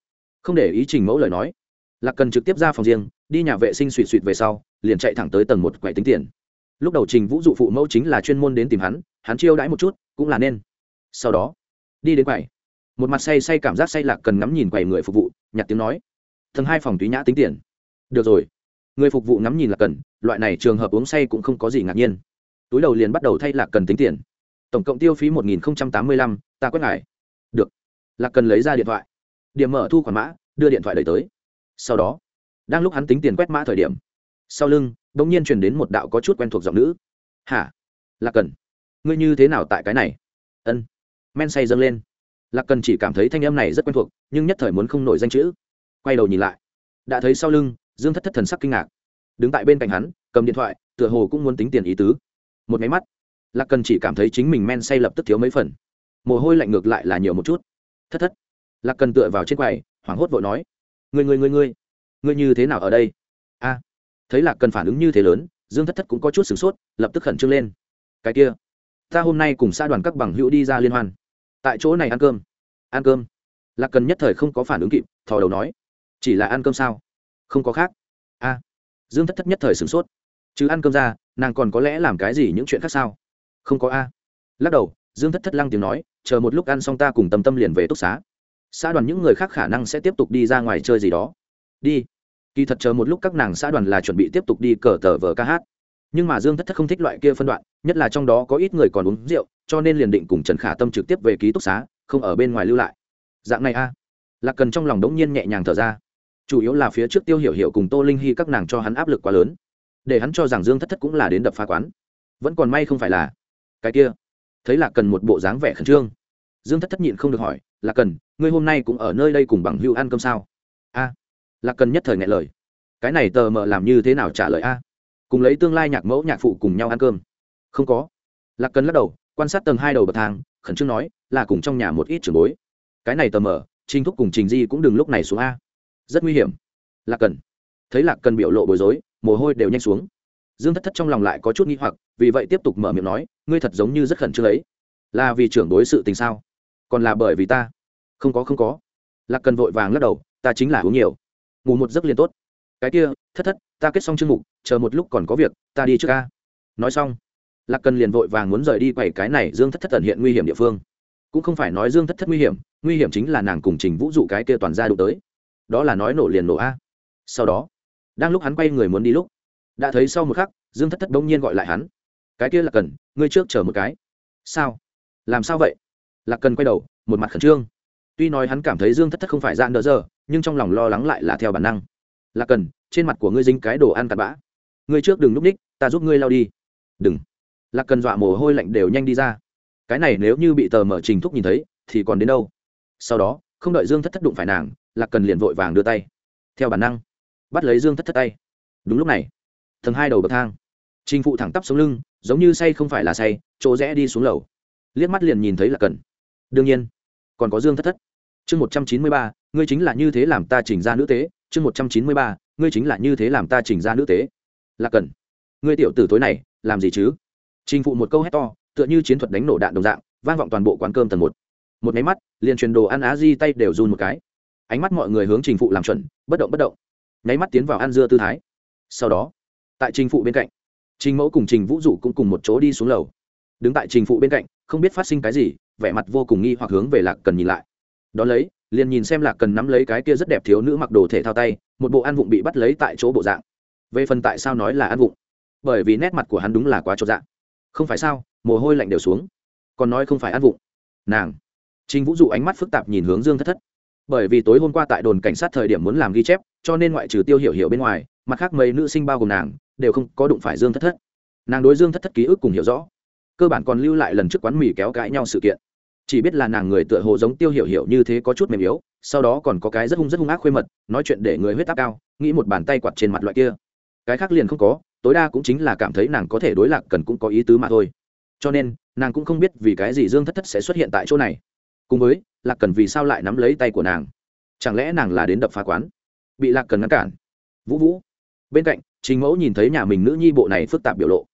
Không để ý trình mẫu lời nói, lạc cần trực tiếp ra phòng riêng, đi nhà vệ sinh suỵ suỵt về sau liền chạy thẳng tới tầng một quầy tính tiền. Lúc đầu trình vũ dụ phụ mẫu chính là chuyên môn đến tìm hắn hắn chiêu đãi một chút, cũng là nên. Sau đó, đi đến quầy một mặt say say cảm giác say lạc cần ngắm nhìn quầy người phục vụ, nhặt tiếng nói. Tầng hai phòng túy nhã tính tiền. Được rồi. Người phục vụ ngắm nhìn là cần, loại này trường hợp uống say cũng không có gì ngạc nhiên. Túi đầu liền bắt đầu thay lạc cần tính tiền. Tổng cộng tiêu phí một nghìn tám mươi lăm, ta quét ngài. Được. Lạc cần lấy ra điện thoại. Điểm mở thu khoản mã, đưa điện thoại đẩy tới. Sau đó, đang lúc hắn tính tiền quét mã thời điểm sau lưng đ ỗ n g nhiên truyền đến một đạo có chút quen thuộc giọng nữ. Hả? Lạc cần, ngươi như thế nào tại cái này? Ân. Men say dâng lên. Lạc cần chỉ cảm thấy thanh âm này rất quen thuộc, nhưng nhất thời muốn không nổi danh chữ. Quay đầu nhìn lại. Đã thấy sau lưng, dương thất thất thần sắc kinh ngạc. Đứng tại bên cạnh hắn, cầm điện thoại, tựa hồ cũng muốn tính tiền ý tứ. Một máy mắt, lạc cần chỉ cảm thấy chính mình men say lập tức thiếu mấy phần. Mồ hôi lạnh ngược lại là nhiều một chút. Thất thất. Lạc cần tựa vào trên quầy, hoảng hốt vội nói. Người người người người người như thế nào ở đây? A thấy lạc cần phản ứng như thế lớn, dương thất thất cũng có chút sửng sốt, lập tức khẩn trương lên. Cái kia, ta hôm nay cùng xa đoàn các bằng hữu đi ra liên hoan. Tại chỗ này ăn cơm. Ăn cơm? Lạc cần nhất thời không có phản ứng kịp, thò đầu nói. Chỉ là ăn cơm sao? Không có khác. A. Dương thất thất nhất thời sửng sốt. Chứ ăn cơm ra, nàng còn có lẽ làm cái gì những chuyện khác sao? Không có a. Lắc đầu, dương thất thất lăng tiếng nói, chờ một lúc ăn xong ta cùng tâm tâm liền về túc xá. Xã đoàn những người khác khả năng sẽ tiếp tục đi ra ngoài chơi gì đó. Đi kỳ thật chờ một lúc các nàng xã đoàn là chuẩn bị tiếp tục đi cờ tờ vờ ca hát. Nhưng mà dương thất thất không thích loại kia phân đoạn nhất là trong đó có ít người còn uống rượu cho nên liền định cùng trần khả tâm trực tiếp về ký túc xá không ở bên ngoài lưu lại. Dạng này a. Lạc cần trong lòng đống nhiên nhẹ nhàng thở ra. Chủ yếu là phía trước tiêu hiểu hiểu cùng tô linh hy các nàng cho hắn áp lực quá lớn. Để hắn cho rằng dương thất thất cũng là đến đập phá quán. Vẫn còn may không phải là. Cái kia. Thấy là cần một bộ dáng vẻ khẩn trương. Dương thất thất nhịn không được hỏi là cần ngươi hôm nay cũng ở nơi đây cùng bằng hưu ăn cơm sao? A. à, Lạc cần nhất thời ngại lời. Cái này tờ mờ làm như thế nào trả lời a? Cùng lấy tương lai nhạc mẫu nhạc phụ cùng nhau ăn cơm. Không có. Lạc cần lắc đầu, quan sát tầng hai đầu bậc thang, khẩn trương nói, là cùng trong nhà một ít trường bối. Cái này tờ mờ, trình thúc cùng trình di cũng đừng lúc này xuống a. Rất nguy hiểm. Lạc cần. Thấy lạc cần biểu lộ bối rối, mồ hôi đều nhanh xuống. Dương thất thất trong lòng lại có chút nghi hoặc, vì vậy tiếp tục mở miệng nói, ngươi thật giống như rất khẩn trương ấy. Là vì trưởng đối sự tình sao? Còn là bởi vì ta? Không có không có. Lạc cần vội vàng lắc đầu, ta chính là uống nhiều ngủ một giấc liền tốt. Cái kia, thất thất, ta kết xong chương mục, chờ một lúc còn có việc, ta đi trước ca. Nói xong, lạc cần liền vội vàng muốn rời đi quầy cái này dương thất thất tận hiện nguy hiểm địa phương. Cũng không phải nói dương thất thất nguy hiểm nguy hiểm chính là nàng cùng trình vũ dụ cái kia toàn ra đụng tới. Đó là nói nổ liền nổ a. Sau đó, đang lúc hắn quay người muốn đi lúc, đã thấy sau một khắc, dương thất thất bỗng nhiên gọi lại hắn. Cái kia là cần, ngươi trước chờ một cái. Sao? Làm sao vậy? Là cần quay đầu, một mặt khẩn trương tuy nói hắn cảm thấy dương thất thất không phải dạng đỡ giờ, nhưng trong lòng lo lắng lại là theo bản năng. Là cần, trên mặt của ngươi dính cái đồ ăn cặn bã. Ngươi trước đừng núp ních ta giúp ngươi lao đi. Đừng. Lạc cần dọa mồ hôi lạnh đều nhanh đi ra. Cái này nếu như bị tờ mở trình thúc nhìn thấy, thì còn đến đâu? Sau đó, không đợi dương thất thất đụng phải nàng, lạc cần liền vội vàng đưa tay. Theo bản năng, bắt lấy dương thất thất tay. Đúng lúc này thần hai đầu bậc thang. Trình phụ thẳng tắp xuống lưng, giống như say không phải là say, chỗ rẽ đi xuống lầu. Liếc mắt liền nhìn thấy là cần. Đương nhiên, còn có dương thất thất chương một trăm chín mươi ba, ngươi chính là như thế làm ta chỉnh ra nữ tế. chương một trăm chín mươi ba, ngươi chính là như thế làm ta chỉnh ra nữ tế. Là cần ngươi tiểu tử tối này, làm gì chứ? Trình phụ một câu hét to, tựa như chiến thuật đánh nổ đạn đồng dạng, vang vọng toàn bộ quán cơm tầng một. Một máy mắt, liền truyền đồ ăn á di tay đều run một cái. Ánh mắt mọi người hướng trình phụ làm chuẩn, bất động bất động. Nháy mắt tiến vào ăn dưa tư thái. Sau đó, tại trình phụ bên cạnh, trình mẫu cùng trình vũ dụ cũng cùng một chỗ đi xuống lầu. Đứng tại trình phụ bên cạnh, không biết phát sinh cái gì, vẻ mặt vô cùng nghi hoặc hướng về lạc cần nhìn lại đ ó lấy, liền nhìn xem lạc cần nắm lấy cái kia rất đẹp thiếu nữ mặc đồ thể thao tay, một bộ ăn vụng bị bắt lấy tại chỗ bộ dạng. Về phần tại sao nói là ăn vụng? Bởi vì nét mặt của hắn đúng là quá trọn dạng không phải sao, mồ hôi lạnh đều xuống. Còn nói không phải ăn vụng. Nàng. Trình vũ dụ ánh mắt phức tạp nhìn hướng dương thất thất. Bởi vì tối hôm qua tại đồn cảnh sát thời điểm muốn làm ghi chép, cho nên ngoại trừ tiêu hiểu hiểu bên ngoài, mặt khác mấy nữ sinh bao gồm nàng, đều không có đụng phải dương thất thất. Nàng đối dương thất thất ký ức cùng hiểu rõ. Cơ bản còn lưu lại lần trước quán mì kéo cãi nhau sự kiện chỉ biết là nàng người tựa hồ giống tiêu hiểu hiểu như thế có chút mềm yếu, sau đó còn có cái rất hung rất hung ác khuê mật, nói chuyện để người huyết áp cao, nghĩ một bàn tay quạt trên mặt loại kia. Cái khác liền không có, tối đa cũng chính là cảm thấy nàng có thể đối lạc cần cũng có ý tứ mà thôi. Cho nên, nàng cũng không biết vì cái gì dương thất thất sẽ xuất hiện tại chỗ này. Cùng với, lạc cần vì sao lại nắm lấy tay của nàng? Chẳng lẽ nàng là đến đập phá quán? Bị lạc cần ngăn cản? Vũ vũ. Bên cạnh chính mẫu nhìn thấy nhà mình nữ nhi bộ này phức tạp biểu lộ.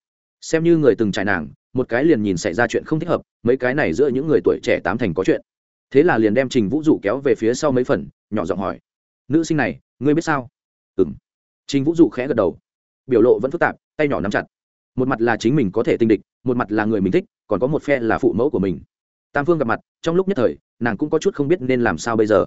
Xem như người từng trải nàng một cái liền nhìn xảy ra chuyện không thích hợp, mấy cái này giữa những người tuổi trẻ tám thành có chuyện. Thế là liền đem trình vũ dụ kéo về phía sau mấy phần, nhỏ giọng hỏi, nữ sinh này, ngươi biết sao? Ừ m trình vũ dụ khẽ gật đầu. Biểu lộ vẫn phức tạp, tay nhỏ nắm chặt. Một mặt là chính mình có thể tinh địch, một mặt là người mình thích, còn có một phe là phụ mẫu của mình. Tam phương gặp mặt, trong lúc nhất thời, nàng cũng có chút không biết nên làm sao bây giờ.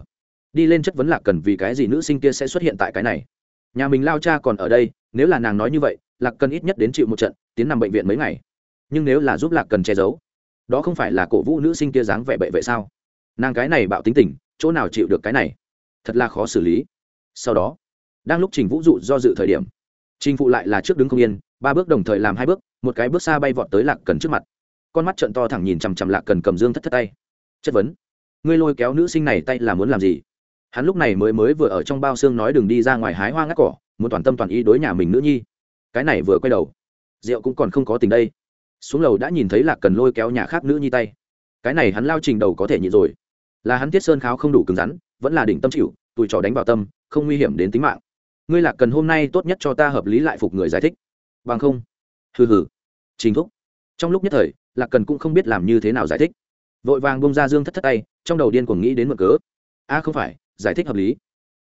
Đi lên chất vấn lạc cần vì cái gì nữ sinh kia sẽ xuất hiện tại cái này. Nhà mình lao cha còn ở đây, nếu là nàng nói như vậy, lạc cần ít nhất đến chịu một trận, tiến nằm bệnh viện mấy ngày nhưng nếu là giúp lạc cần che giấu, đó không phải là cổ vũ nữ sinh kia dáng vẻ bệ vệ sao? Nàng cái này bạo tính tình, chỗ nào chịu được cái này? Thật là khó xử lý. Sau đó, đang lúc trình vũ dụ do dự thời điểm, trình phụ lại là trước đứng không yên, ba bước đồng thời làm hai bước, một cái bước xa bay vọt tới lạc cần trước mặt. Con mắt trận to thẳng nhìn chằm chằm lạc cần cầm dương thất thất tay. Chất vấn, ngươi lôi kéo nữ sinh này tay là muốn làm gì? Hắn lúc này mới mới vừa ở trong bao xương nói đừng đi ra ngoài hái hoa ngắt cỏ, muốn toàn tâm toàn ý đối nhà mình nữ nhi. Cái này vừa quay đầu, rượu cũng còn không có tình đây xuống lầu đã nhìn thấy lạc cần lôi kéo nhà khác nữ nhi tay. Cái này hắn lao trình đầu có thể nhịn rồi. Là hắn tiết sơn kháo không đủ cứng rắn, vẫn là đỉnh tâm chịu tụi trò đánh vào tâm, không nguy hiểm đến tính mạng. Ngươi lạc cần hôm nay tốt nhất cho ta hợp lý lại phục người giải thích. Bằng không? Hừ hừ. Trình thúc. Trong lúc nhất thời, lạc cần cũng không biết làm như thế nào giải thích. Vội vàng bông ra dương thất thất tay, trong đầu điên cuồng nghĩ đến mực cớ. A, không phải, giải thích hợp lý.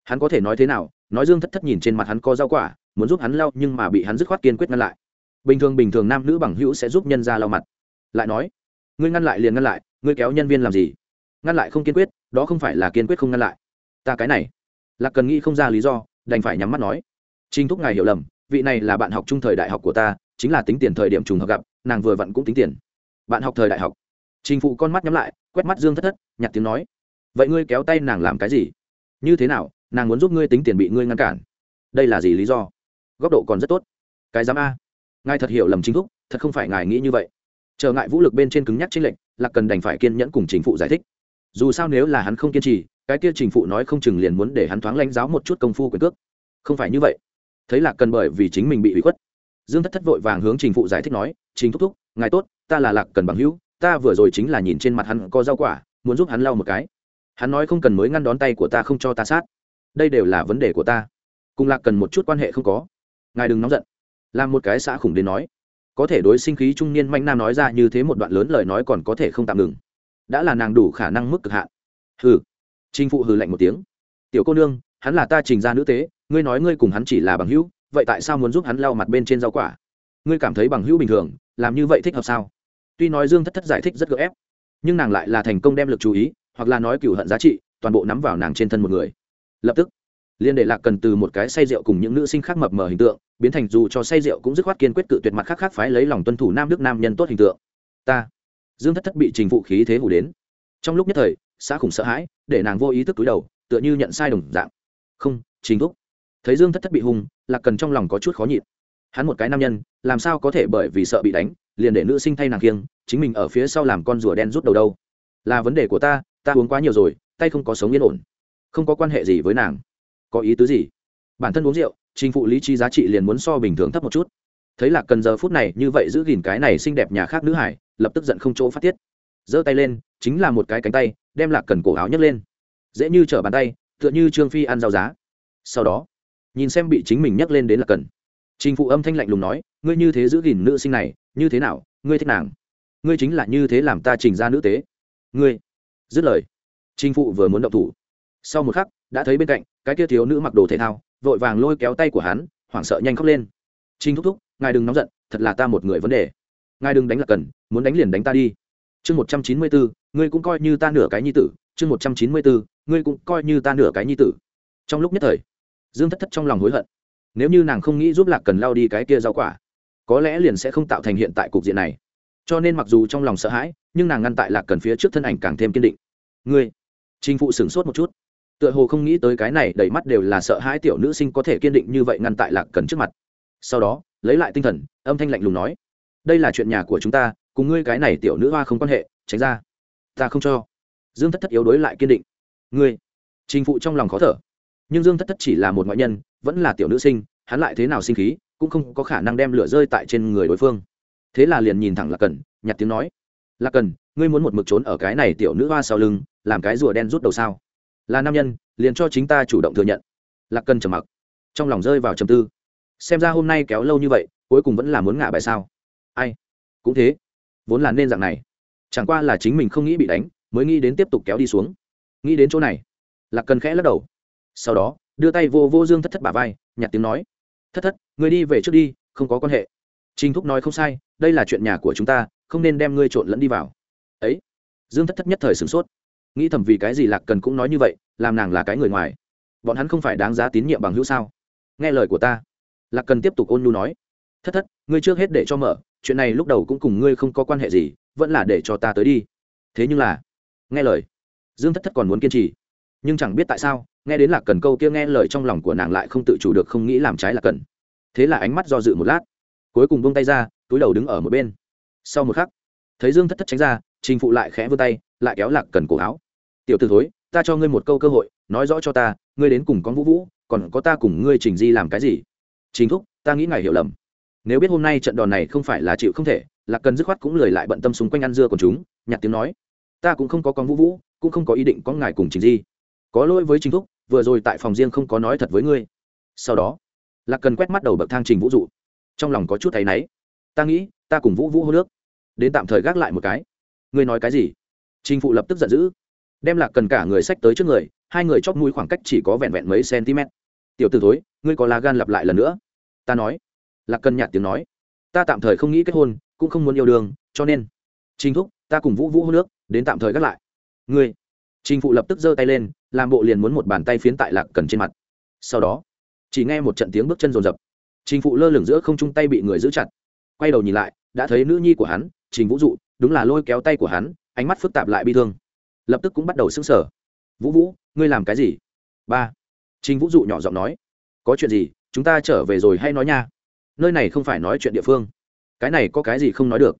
Hắn có thể nói thế nào? Nói dương thất thất nhìn trên mặt hắn có rau quả, muốn giúp hắn lau nhưng mà bị hắn dứt khoát kiên quyết ngăn lại bình thường bình thường nam nữ bằng hữu sẽ giúp nhân ra lau mặt. Lại nói, ngươi ngăn lại liền ngăn lại, ngươi kéo nhân viên làm gì? Ngăn lại không kiên quyết, đó không phải là kiên quyết không ngăn lại. Ta cái này là cần nghĩ không ra lý do, đành phải nhắm mắt nói. Trinh thúc ngài hiểu lầm, vị này là bạn học trung thời đại học của ta, chính là tính tiền thời điểm trùng hợp gặp, nàng vừa vặn cũng tính tiền. Bạn học thời đại học. Trình phụ con mắt nhắm lại, quét mắt dương thất thất, nhặt tiếng nói. Vậy ngươi kéo tay nàng làm cái gì? Như thế nào, nàng muốn giúp ngươi tính tiền bị ngươi ngăn cản? Đây là gì lý do? Góc độ còn rất tốt. Cái giám a ngài thật hiểu lầm chính thúc, thật không phải ngài nghĩ như vậy. Trở ngại vũ lực bên trên cứng nhắc chính lệnh là cần đành phải kiên nhẫn cùng chính phụ giải thích. Dù sao nếu là hắn không kiên trì, cái kia chính phụ nói không chừng liền muốn để hắn thoáng lãnh giáo một chút công phu quyền cước. Không phải như vậy. Thấy lạc cần bởi vì chính mình bị hủy khuất, dương thất thất vội vàng hướng chính phụ giải thích nói chính thúc thúc, ngài tốt, ta là lạc cần bằng hữu, ta vừa rồi chính là nhìn trên mặt hắn có rau quả, muốn giúp hắn lau một cái. Hắn nói không cần mới ngăn đón tay của ta không cho ta sát. Đây đều là vấn đề của ta. Cùng lạc cần một chút quan hệ không có. Ngài đừng nóng giận làm một cái xã khủng đến nói. Có thể đối sinh khí trung niên manh nam nói ra như thế một đoạn lớn lời nói còn có thể không tạm ngừng. Đã là nàng đủ khả năng mức cực hạn. Hừ. Trinh phụ hừ lạnh một tiếng. Tiểu cô nương, hắn là ta trình ra nữ tế, ngươi nói ngươi cùng hắn chỉ là bằng hữu, vậy tại sao muốn giúp hắn lau mặt bên trên rau quả? Ngươi cảm thấy bằng hữu bình thường, làm như vậy thích hợp sao? Tuy nói dương thất thất giải thích rất gợ ép, nhưng nàng lại là thành công đem lực chú ý, hoặc là nói cửu hận giá trị, toàn bộ nắm vào nàng trên thân một người. Lập tức, liên đệ lạc cần từ một cái say rượu cùng những nữ sinh khác mập mờ hình tượng biến thành dù cho say rượu cũng dứt khoát kiên quyết cự tuyệt mặt khác khác phái lấy lòng tuân thủ nam đức nam nhân tốt hình tượng. Ta, dương thất thất bị trình phụ khí thế hủ đến. Trong lúc nhất thời, xã khủng sợ hãi, để nàng vô ý thức túi đầu, tựa như nhận sai đồng dạng. Không, trình thúc. Thấy dương thất thất bị hung, lạc cần trong lòng có chút khó nhịn. Hắn một cái nam nhân, làm sao có thể bởi vì sợ bị đánh, liền để nữ sinh thay nàng kiêng, chính mình ở phía sau làm con rùa đen rút đầu đâu. Là vấn đề của ta ta uống quá nhiều rồi, tay không có sống yên ổn. Không có quan hệ gì với nàng. Có ý tứ gì? Bản thân uống rượu trình phụ lý trí giá trị liền muốn so bình thường thấp một chút. Thấy lạc cần giờ phút này như vậy giữ gìn cái này xinh đẹp nhà khác nữ hải, lập tức giận không chỗ phát tiết. Giơ tay lên, chính là một cái cánh tay, đem lạc cần cổ áo nhấc lên. Dễ như trở bàn tay, tựa như trương phi ăn rau giá. Sau đó, nhìn xem bị chính mình nhấc lên đến lạc cần. Trình phụ âm thanh lạnh lùng nói, ngươi như thế giữ gìn nữ sinh này, như thế nào? Ngươi thích nàng. Ngươi chính là như thế làm ta trình ra nữ tế. Ngươi. Dứt lời, trình phụ vừa muốn động thủ. Sau một khắc, đã thấy bên cạnh, cái kia thiếu nữ mặc đồ thể thao vội vàng lôi kéo tay của hắn, hoảng sợ nhanh khóc lên. Trình thúc thúc, ngài đừng nóng giận, thật là ta một người vấn đề. Ngài đừng đánh là cần, muốn đánh liền đánh ta đi. Chương một trăm chín mươi bốn ngươi cũng coi như ta nửa cái nhi tử. Chương một trăm chín mươi bốn ngươi cũng coi như ta nửa cái nhi tử. Trong lúc nhất thời, dương thất thất trong lòng hối hận. Nếu như nàng không nghĩ giúp lạc cần lao đi cái kia rau quả, có lẽ liền sẽ không tạo thành hiện tại cục diện này. Cho nên mặc dù trong lòng sợ hãi, nhưng nàng ngăn tại lạc cần phía trước thân ảnh càng thêm kiên định. Ngươi, trình phụ sửng sốt một chút tựa hồ không nghĩ tới cái này đầy mắt đều là sợ hãi tiểu nữ sinh có thể kiên định như vậy ngăn tại lạc cần trước mặt. Sau đó, lấy lại tinh thần, âm thanh lạnh lùng nói, đây là chuyện nhà của chúng ta, cùng ngươi cái này tiểu nữ hoa không quan hệ, tránh ra. Ta không cho. Dương thất thất yếu đối lại kiên định, ngươi. Trình phụ trong lòng khó thở, nhưng dương thất thất chỉ là một ngoại nhân, vẫn là tiểu nữ sinh, hắn lại thế nào sinh khí, cũng không có khả năng đem lửa rơi tại trên người đối phương. Thế là liền nhìn thẳng lạc cần, nhặt tiếng nói, lạc cần, ngươi muốn một mực trốn ở cái này tiểu nữ hoa sau lưng, làm cái rùa đen rút đầu sao? Là nam nhân, liền cho chính ta chủ động thừa nhận. Lạc cần trầm mặc. Trong lòng rơi vào trầm tư. Xem ra hôm nay kéo lâu như vậy, cuối cùng vẫn là muốn ngả bài sao? Ai? Cũng thế. Vốn là nên dạng này. Chẳng qua là chính mình không nghĩ bị đánh, mới nghĩ đến tiếp tục kéo đi xuống. Nghĩ đến chỗ này. Lạc cần khẽ lắc đầu. Sau đó, đưa tay vô vô dương thất thất bả vai, nhặt tiếng nói. Thất thất, người đi về trước đi, không có quan hệ. Trình thúc nói không sai, đây là chuyện nhà của chúng ta, không nên đem ngươi trộn lẫn đi vào. Ấy. Dương thất thất nhất thời sửng sốt nghĩ thầm vì cái gì lạc cần cũng nói như vậy, làm nàng là cái người ngoài. Bọn hắn không phải đáng giá tín nhiệm bằng hữu sao? Nghe lời của ta. Lạc cần tiếp tục ôn nhu nói. Thất thất, ngươi trước hết để cho mở, chuyện này lúc đầu cũng cùng ngươi không có quan hệ gì, vẫn là để cho ta tới đi. Thế nhưng là, nghe lời, dương thất thất còn muốn kiên trì. Nhưng chẳng biết tại sao, nghe đến lạc cần câu kia nghe lời trong lòng của nàng lại không tự chủ được không nghĩ làm trái lạc cần. Thế là ánh mắt do dự một lát, cuối cùng bông tay ra, túi đầu đứng ở một bên. Sau một khắc, thấy dương thất thất tránh ra, trình phụ lại khẽ vươn tay, lại kéo lạc cần cổ áo tiểu t ử thối, ta cho ngươi một câu cơ hội, nói rõ cho ta, ngươi đến cùng con vũ vũ, còn có ta cùng ngươi trình di làm cái gì? Chính thúc, ta nghĩ ngài hiểu lầm. Nếu biết hôm nay trận đòn này không phải là chịu không thể, lạc cần dứt khoát cũng lười lại bận tâm xung quanh ăn dưa của chúng, nhặt tiếng nói. Ta cũng không có con vũ vũ, cũng không có ý định có ngài cùng trình di. Có lỗi với chính thúc, vừa rồi tại phòng riêng không có nói thật với ngươi. Sau đó, lạc cần quét mắt đầu bậc thang trình vũ dụ. Trong lòng có chút thấy náy. Ta nghĩ, ta cùng vũ vũ hô nước. Đến tạm thời gác lại một cái. Ngươi nói cái gì? Trình phụ lập tức giận dữ đem lạc cần cả người sách tới trước người, hai người chóp mũi khoảng cách chỉ có vẹn vẹn mấy cm tiểu t ử thối, ngươi có lá gan lặp lại lần nữa. Ta nói. Lạc cần nhạt tiếng nói. Ta tạm thời không nghĩ kết hôn, cũng không muốn yêu đương, cho nên. Trình thúc, ta cùng vũ vũ hô nước, đến tạm thời gác lại. Ngươi. Trình phụ lập tức giơ tay lên, làm bộ liền muốn một bàn tay phiến tại lạc cần trên mặt. Sau đó, chỉ nghe một trận tiếng bước chân rồn rập. Trình phụ lơ lửng giữa không trung tay bị người giữ chặt. Quay đầu nhìn lại, đã thấy nữ nhi của hắn, trình vũ dụ, đúng là lôi kéo tay của hắn, ánh mắt phức tạp lại bi thương lập tức cũng bắt đầu sững sờ. Vũ vũ, ngươi làm cái gì? Ba. Trình vũ dụ nhỏ giọng nói. Có chuyện gì, chúng ta trở về rồi hay nói nha. Nơi này không phải nói chuyện địa phương. Cái này có cái gì không nói được?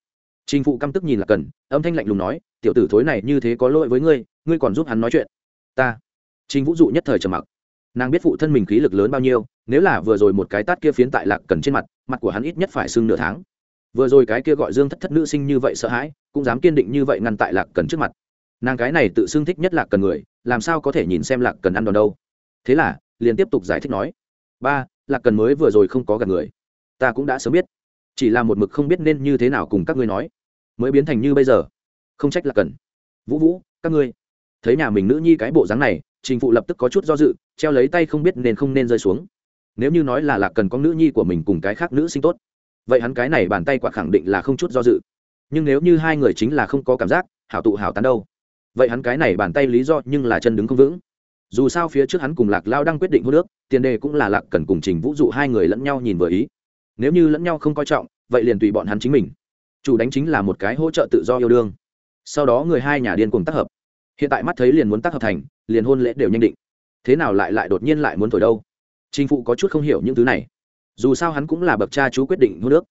Trình phụ căm tức nhìn là cần, âm thanh lạnh lùng nói, tiểu tử thối này như thế có lỗi với ngươi ngươi còn giúp hắn nói chuyện. Ta. Trình vũ dụ nhất thời trầm mặc. Nàng biết phụ thân mình khí lực lớn bao nhiêu, nếu là vừa rồi một cái tát kia phiến tại lạc cần trên mặt mặt của hắn ít nhất phải sưng nửa tháng. Vừa rồi cái kia gọi dương thất thất nữ sinh như vậy sợ hãi, cũng dám kiên định như vậy ngăn tại lạc cần trước mặt nàng cái này tự xưng thích nhất lạc cần người, làm sao có thể nhìn xem lạc cần ăn đòn đâu? Thế là, liền tiếp tục giải thích nói, ba, lạc cần mới vừa rồi không có gần người. Ta cũng đã sớm biết. Chỉ là một mực không biết nên như thế nào cùng các ngươi nói. Mới biến thành như bây giờ. Không trách lạc cần. Vũ vũ, các ngươi. Thấy nhà mình nữ nhi cái bộ dáng này, trình phụ lập tức có chút do dự, treo lấy tay không biết nên không nên rơi xuống. Nếu như nói là lạc cần có nữ nhi của mình cùng cái khác nữ sinh tốt, vậy hắn cái này bàn tay quả khẳng định là không chút do dự. Nhưng nếu như hai người chính là không có cảm giác, hảo tụ hảo tán đâu vậy hắn cái này bàn tay lý do nhưng là chân đứng không vững. Dù sao phía trước hắn cùng lạc lao đang quyết định hô nước tiền đề cũng là lạc cần cùng trình vũ dụ hai người lẫn nhau nhìn vừa ý. Nếu như lẫn nhau không coi trọng, vậy liền tùy bọn hắn chính mình. Chủ đánh chính là một cái hỗ trợ tự do yêu đương. Sau đó người hai nhà điên cùng tác hợp. Hiện tại mắt thấy liền muốn tác hợp thành, liền hôn lễ đều nhanh định. Thế nào lại lại đột nhiên lại muốn thổi đâu? Trình phụ có chút không hiểu những thứ này. Dù sao hắn cũng là bậc cha chú quyết định hô nước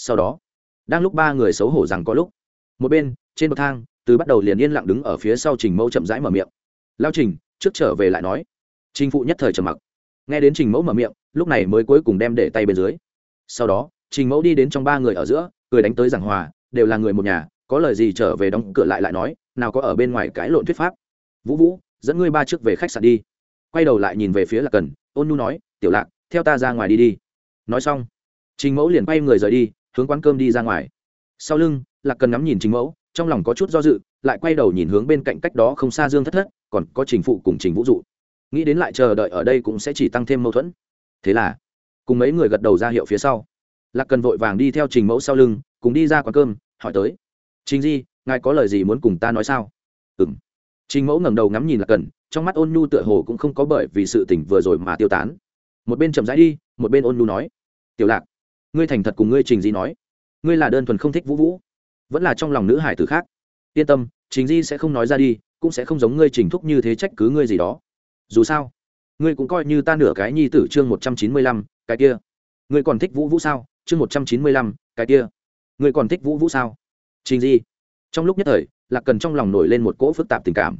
sau đó, đang lúc ba người xấu hổ rằng có lúc, một bên, trên bậc thang từ bắt đầu liền yên lặng đứng ở phía sau trình mẫu chậm rãi mở miệng. Lao trình, trước trở về lại nói. Trình phụ nhất thời trầm mặc. Nghe đến trình mẫu mở miệng, lúc này mới cuối cùng đem để tay bên dưới. Sau đó, trình mẫu đi đến trong ba người ở giữa, cười đánh tới giảng hòa, đều là người một nhà, có lời gì trở về đóng cửa lại lại nói, nào có ở bên ngoài cãi lộn thuyết pháp. Vũ vũ, dẫn ngươi ba trước về khách sạn đi. Quay đầu lại nhìn về phía lạc cần, ôn nhu nói, tiểu lạc, theo ta ra ngoài đi đi. Nói xong, trình mẫu liền quay người rời đi, hướng quán cơm đi ra ngoài. Sau lưng, lạc cần ngắm nhìn trình mẫu trong lòng có chút do dự, lại quay đầu nhìn hướng bên cạnh cách đó không xa dương thất thất, còn có trình phụ cùng trình vũ dụ. Nghĩ đến lại chờ đợi ở đây cũng sẽ chỉ tăng thêm mâu thuẫn. Thế là, cùng mấy người gật đầu ra hiệu phía sau. Lạc cần vội vàng đi theo trình mẫu sau lưng, cùng đi ra quán cơm, hỏi tới. Trình di, ngài có lời gì muốn cùng ta nói sao? Ừ m trình mẫu ngẩng đầu ngắm nhìn lạc cần, trong mắt ôn nhu tựa hồ cũng không có bởi vì sự tỉnh vừa rồi mà tiêu tán. Một bên chậm rãi đi, một bên ôn nhu nói. Tiểu lạc, ngươi thành thật cùng ngươi trình di nói. Ngươi là đơn thuần không thích vũ vũ vẫn là trong lòng nữ hải tử khác. Yên tâm, trình di sẽ không nói ra đi, cũng sẽ không giống ngươi trình thúc như thế trách cứ ngươi gì đó. Dù sao, ngươi cũng coi như ta nửa cái nhi tử chương một trăm chín mươi lăm, cái kia. Ngươi còn thích vũ vũ sao? Chương một trăm chín mươi lăm, cái kia. Ngươi còn thích vũ vũ sao? Trình di. Trong lúc nhất thời, lạc cần trong lòng nổi lên một cỗ phức tạp tình cảm.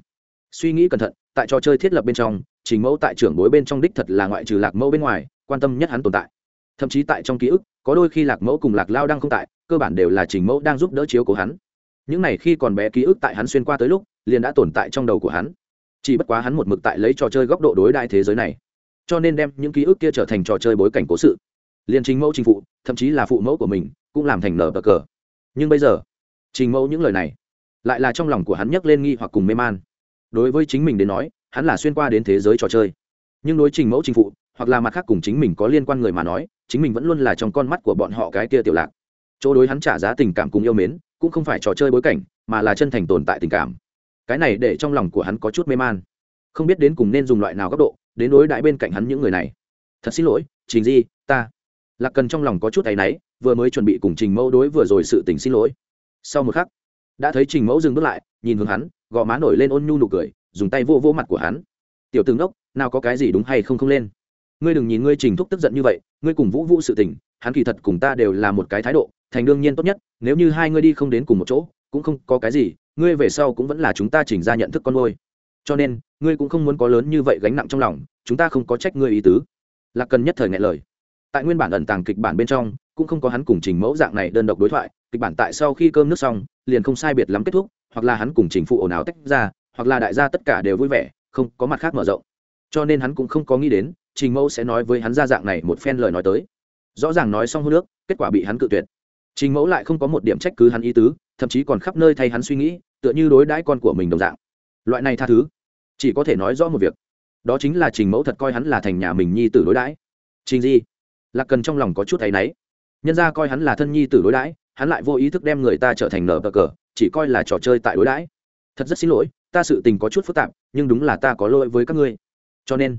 Suy nghĩ cẩn thận, tại trò chơi thiết lập bên trong, trình mẫu tại trưởng bối bên trong đích thật là ngoại trừ lạc mẫu bên ngoài, quan tâm nhất hắn tồn tại. Thậm chí tại trong ký ức, có đôi khi lạc mẫu cùng lạc lao đang không tại cơ bản đều là trình mẫu đang giúp đỡ chiếu cố hắn. Những này khi còn bé ký ức tại hắn xuyên qua tới lúc, liền đã tồn tại trong đầu của hắn. Chỉ bất quá hắn một mực tại lấy trò chơi góc độ đối đại thế giới này, cho nên đem những ký ức kia trở thành trò chơi bối cảnh cố sự. Liền trình mẫu trình phụ, thậm chí là phụ mẫu của mình, cũng làm thành nở bờ cờ. Nhưng bây giờ, trình mẫu những lời này lại là trong lòng của hắn nhấc lên nghi hoặc cùng mê man. Đối với chính mình đến nói, hắn là xuyên qua đến thế giới trò chơi. Nhưng đối trình mẫu trình phụ, hoặc là mặt khác cùng chính mình có liên quan người mà nói, chính mình vẫn luôn là trong con mắt của bọn họ cái kia tiểu lạc chỗ đối hắn trả giá tình cảm cùng yêu mến, cũng không phải trò chơi bối cảnh, mà là chân thành tồn tại tình cảm. Cái này để trong lòng của hắn có chút mê man. Không biết đến cùng nên dùng loại nào góc độ đến đối đãi bên cạnh hắn những người này. Thật xin lỗi, trình di, ta. Lạc cần trong lòng có chút tay náy, vừa mới chuẩn bị cùng trình mẫu đối vừa rồi sự tình xin lỗi. Sau một khắc, đã thấy trình mẫu dừng bước lại, nhìn hướng hắn, gò má nổi lên ôn nhu nụ cười, dùng tay vô vô mặt của hắn. Tiểu tướng đốc, nào có cái gì đúng hay không không lên? Ngươi đừng nhìn ngươi trình thúc tức giận như vậy, ngươi cùng vũ vũ sự tình hắn kỳ thật cùng ta đều là một cái thái độ, thành đương nhiên tốt nhất, nếu như hai ngươi đi không đến cùng một chỗ, cũng không có cái gì, ngươi về sau cũng vẫn là chúng ta chỉnh ra nhận thức con ngôi. Cho nên, ngươi cũng không muốn có lớn như vậy gánh nặng trong lòng, chúng ta không có trách ngươi ý tứ. Là cần nhất thời ngại lời. Tại nguyên bản ẩn tàng kịch bản bên trong, cũng không có hắn cùng trình mẫu dạng này đơn độc đối thoại, kịch bản tại sau khi cơm nước xong, liền không sai biệt lắm kết thúc, hoặc là hắn cùng trình phụ ồn ào tách ra, hoặc là đại gia tất cả đều vui vẻ, không có mặt khác mở rộng. Cho nên hắn cũng không có nghĩ đến, trình mẫu sẽ nói với hắn ra dạng này một phen lời nói tới rõ ràng nói xong hô nước kết quả bị hắn cự tuyệt. Trình mẫu lại không có một điểm trách cứ hắn ý tứ, thậm chí còn khắp nơi thay hắn suy nghĩ, tựa như đối đãi con của mình đồng dạng. Loại này tha thứ, chỉ có thể nói rõ một việc. Đó chính là trình mẫu thật coi hắn là thành nhà mình nhi tử đối đãi. Trình di, lạc cần trong lòng có chút thấy náy. Nhân ra coi hắn là thân nhi tử đối đãi, hắn lại vô ý thức đem người ta trở thành nở bờ cờ, chỉ coi là trò chơi tại đối đãi. Thật rất xin lỗi, ta sự tình có chút phức tạp, nhưng đúng là ta có lỗi với các ngươi. Cho nên,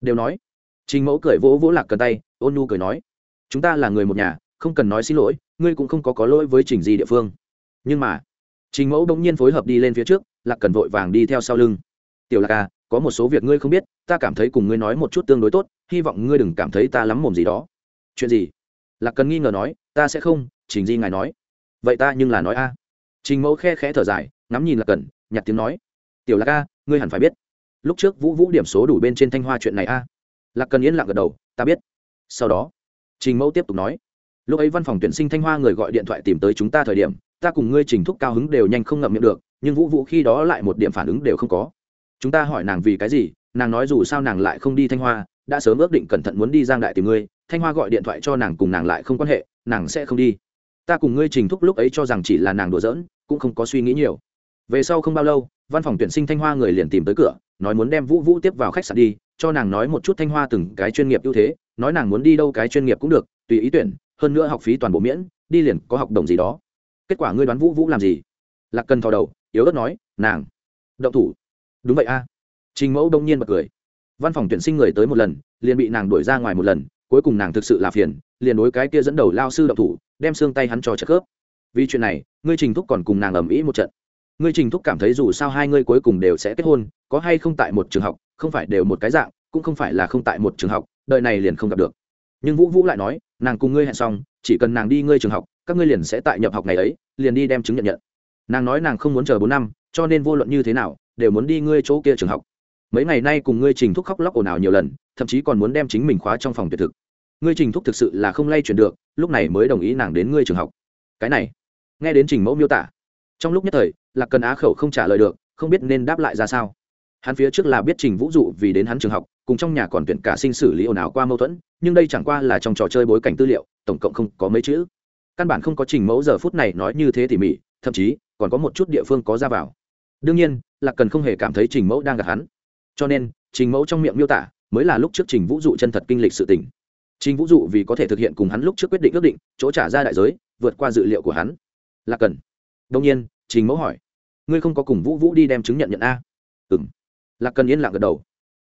đều nói, trình mẫu cười vỗ vỗ lạc cần tay, ôn nu cười nói chúng ta là người một nhà, không cần nói xin lỗi, ngươi cũng không có có lỗi với trình di địa phương. Nhưng mà, trình mẫu đ ỗ n g nhiên phối hợp đi lên phía trước, lạc cần vội vàng đi theo sau lưng. Tiểu lạc à có một số việc ngươi không biết, ta cảm thấy cùng ngươi nói một chút tương đối tốt, hy vọng ngươi đừng cảm thấy ta lắm mồm gì đó. Chuyện gì? Lạc cần nghi ngờ nói, ta sẽ không, trình di ngài nói. Vậy ta nhưng là nói a. Trình mẫu khe khẽ thở dài, ngắm nhìn lạc cần, nhặt tiếng nói, tiểu lạc a ngươi hẳn phải biết, lúc trước vũ vũ điểm số đủ bên trên thanh hoa chuyện này a. Lạc cần yên lặng gật đầu, ta biết. Sau đó trình mẫu tiếp tục nói, lúc ấy văn phòng tuyển sinh thanh hoa người gọi điện thoại tìm tới chúng ta thời điểm, ta cùng ngươi trình thúc cao hứng đều nhanh không ngậm miệng được, nhưng vũ vũ khi đó lại một điểm phản ứng đều không có. Chúng ta hỏi nàng vì cái gì, nàng nói dù sao nàng lại không đi thanh hoa, đã sớm ước định cẩn thận muốn đi giang đại tìm ngươi, thanh hoa gọi điện thoại cho nàng cùng nàng lại không quan hệ, nàng sẽ không đi. Ta cùng ngươi trình thúc lúc ấy cho rằng chỉ là nàng đùa giỡn, cũng không có suy nghĩ nhiều. Về sau không bao lâu, văn phòng tuyển sinh thanh hoa người liền tìm tới cửa, nói muốn đem vũ vũ tiếp vào khách sạn đi cho nàng nói một chút thanh hoa từng cái chuyên nghiệp ưu thế, nói nàng muốn đi đâu cái chuyên nghiệp cũng được, tùy ý tuyển, hơn nữa học phí toàn bộ miễn, đi liền có học đồng gì đó. Kết quả ngươi đoán vũ vũ làm gì? Lạc cần thò đầu, yếu ớt nói, nàng, động thủ. Đúng vậy a. Trình mẫu đông nhiên bật cười. Văn phòng tuyển sinh người tới một lần, liền bị nàng đuổi ra ngoài một lần, cuối cùng nàng thực sự là phiền, liền đối cái kia dẫn đầu lao sư động thủ, đem xương tay hắn cho trợ khớp. Vì chuyện này, ngươi trình thúc còn cùng nàng ầm ĩ một trận. Ngươi trình thúc cảm thấy dù sao hai ngươi cuối cùng đều sẽ kết hôn, có hay không tại một trường học không phải đều một cái dạng, cũng không phải là không tại một trường học, đời này liền không gặp được. Nhưng vũ vũ lại nói, nàng cùng ngươi hẹn xong, chỉ cần nàng đi ngươi trường học, các ngươi liền sẽ tại nhập học ngày ấy, liền đi đem chứng nhận nhận. Nàng nói nàng không muốn chờ bốn năm, cho nên vô luận như thế nào, đều muốn đi ngươi chỗ kia trường học. Mấy ngày nay cùng ngươi trình thúc khóc lóc ồn ào nhiều lần, thậm chí còn muốn đem chính mình khóa trong phòng tuyệt thực. Ngươi trình thúc thực sự là không lay chuyển được, lúc này mới đồng ý nàng đến ngươi trường học. Cái này, nghe đến trình mẫu miêu tả. Trong lúc nhất thời, lạc cần á khẩu không trả lời được, không biết nên đáp lại ra sao hắn phía trước là biết trình vũ dụ vì đến hắn trường học, cùng trong nhà còn tuyển cả sinh xử lý ồn ào qua mâu thuẫn, nhưng đây chẳng qua là trong trò chơi bối cảnh tư liệu, tổng cộng không có mấy chữ. Căn bản không có trình mẫu giờ phút này nói như thế tỉ mỉ, thậm chí, còn có một chút địa phương có ra vào. Đương nhiên là cần không hề cảm thấy trình mẫu đang gặp hắn. Cho nên, trình mẫu trong miệng miêu tả mới là lúc trước trình vũ dụ chân thật kinh lịch sự tình. Trình vũ dụ vì có thể thực hiện cùng hắn lúc trước quyết định ước định, chỗ trả ra đại giới, vượt qua dự liệu của hắn. Là cần. Đông nhiên, trình mẫu hỏi. Ngươi không có cùng vũ vũ đi đem chứng nhận nhận a? Ừ m lạc cần yên lặng gật đầu.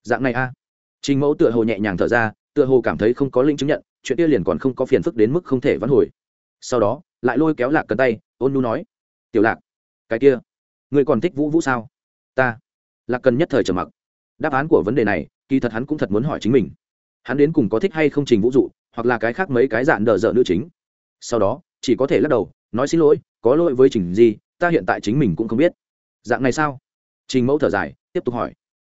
Dạng này a. Trình mẫu tựa hồ nhẹ nhàng thở ra, tựa hồ cảm thấy không có linh chứng nhận, chuyện kia liền còn không có phiền phức đến mức không thể vãn hồi. Sau đó, lại lôi kéo lạc cần tay, ôn nu nói, tiểu lạc, cái kia người còn thích vũ vũ sao? Ta. Lạc cần nhất thời trầm mặc. Đáp án của vấn đề này, kỳ thật hắn cũng thật muốn hỏi chính mình. Hắn đến cùng có thích hay không trình vũ dụ, hoặc là cái khác mấy cái dạn đờ dợ nữ chính. Sau đó, chỉ có thể lắc đầu, nói xin lỗi, có lỗi với trình gì ta hiện tại chính mình cũng không biết. Dạng này sao? Trình mẫu thở dài, tiếp tục hỏi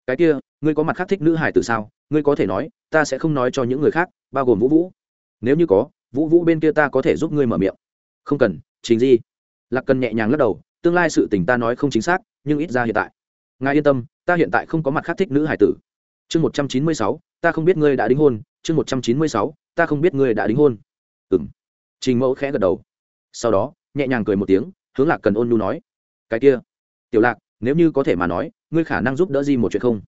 cái kia, ngươi có mặt khác thích nữ hải từ sao? Ngươi có thể nói, ta sẽ không nói cho những người khác, bao gồm vũ vũ. Nếu như có, vũ vũ bên kia ta có thể giúp ngươi mở miệng. Không cần chính gì lạc cần nhẹ nhàng lắc đầu, tương lai sự tình ta nói không chính xác, nhưng ít ra hiện tại. Ngài yên tâm, ta hiện tại không có mặt khác thích nữ hải tử. Chương một trăm chín mươi sáu, ta không biết ngươi đã đính hôn. Chương một trăm chín mươi sáu, ta không biết ngươi đã đính hôn. Ừ m trình mẫu khẽ gật đầu. Sau đó, nhẹ nhàng cười một tiếng, hướng lạc cần ôn nhu nói. Cái kia. Tiểu lạc nếu như có thể mà nói, ngươi khả năng giúp đỡ di một chuyện không?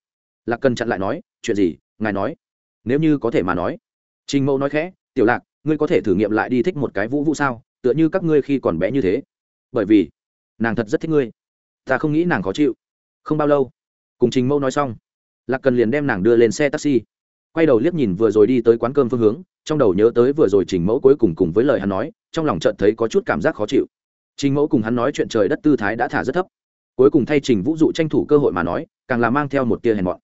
Lạc cần chặn lại nói, chuyện gì? Ngài nói. Nếu như có thể mà nói. Trình mẫu nói khẽ, tiểu lạc, ngươi có thể thử nghiệm lại đi thích một cái vũ vũ sao? Tựa như các ngươi khi còn bé như thế. Bởi vì, nàng thật rất thích ngươi. Ta không nghĩ nàng khó chịu. Không bao lâu. Cùng trình mẫu nói xong, lạc cần liền đem nàng đưa lên xe taxi. Quay đầu liếc nhìn vừa rồi đi tới quán cơm phương hướng, trong đầu nhớ tới vừa rồi trình mẫu cuối cùng cùng với lời hắn nói, trong lòng chợt thấy có chút cảm giác khó chịu. Trình mẫu cùng hắn nói chuyện trời đất tư thái đã thả rất thấp cuối cùng thay trình vũ dụ tranh thủ cơ hội mà nói, càng là mang theo một tia hèn mọn.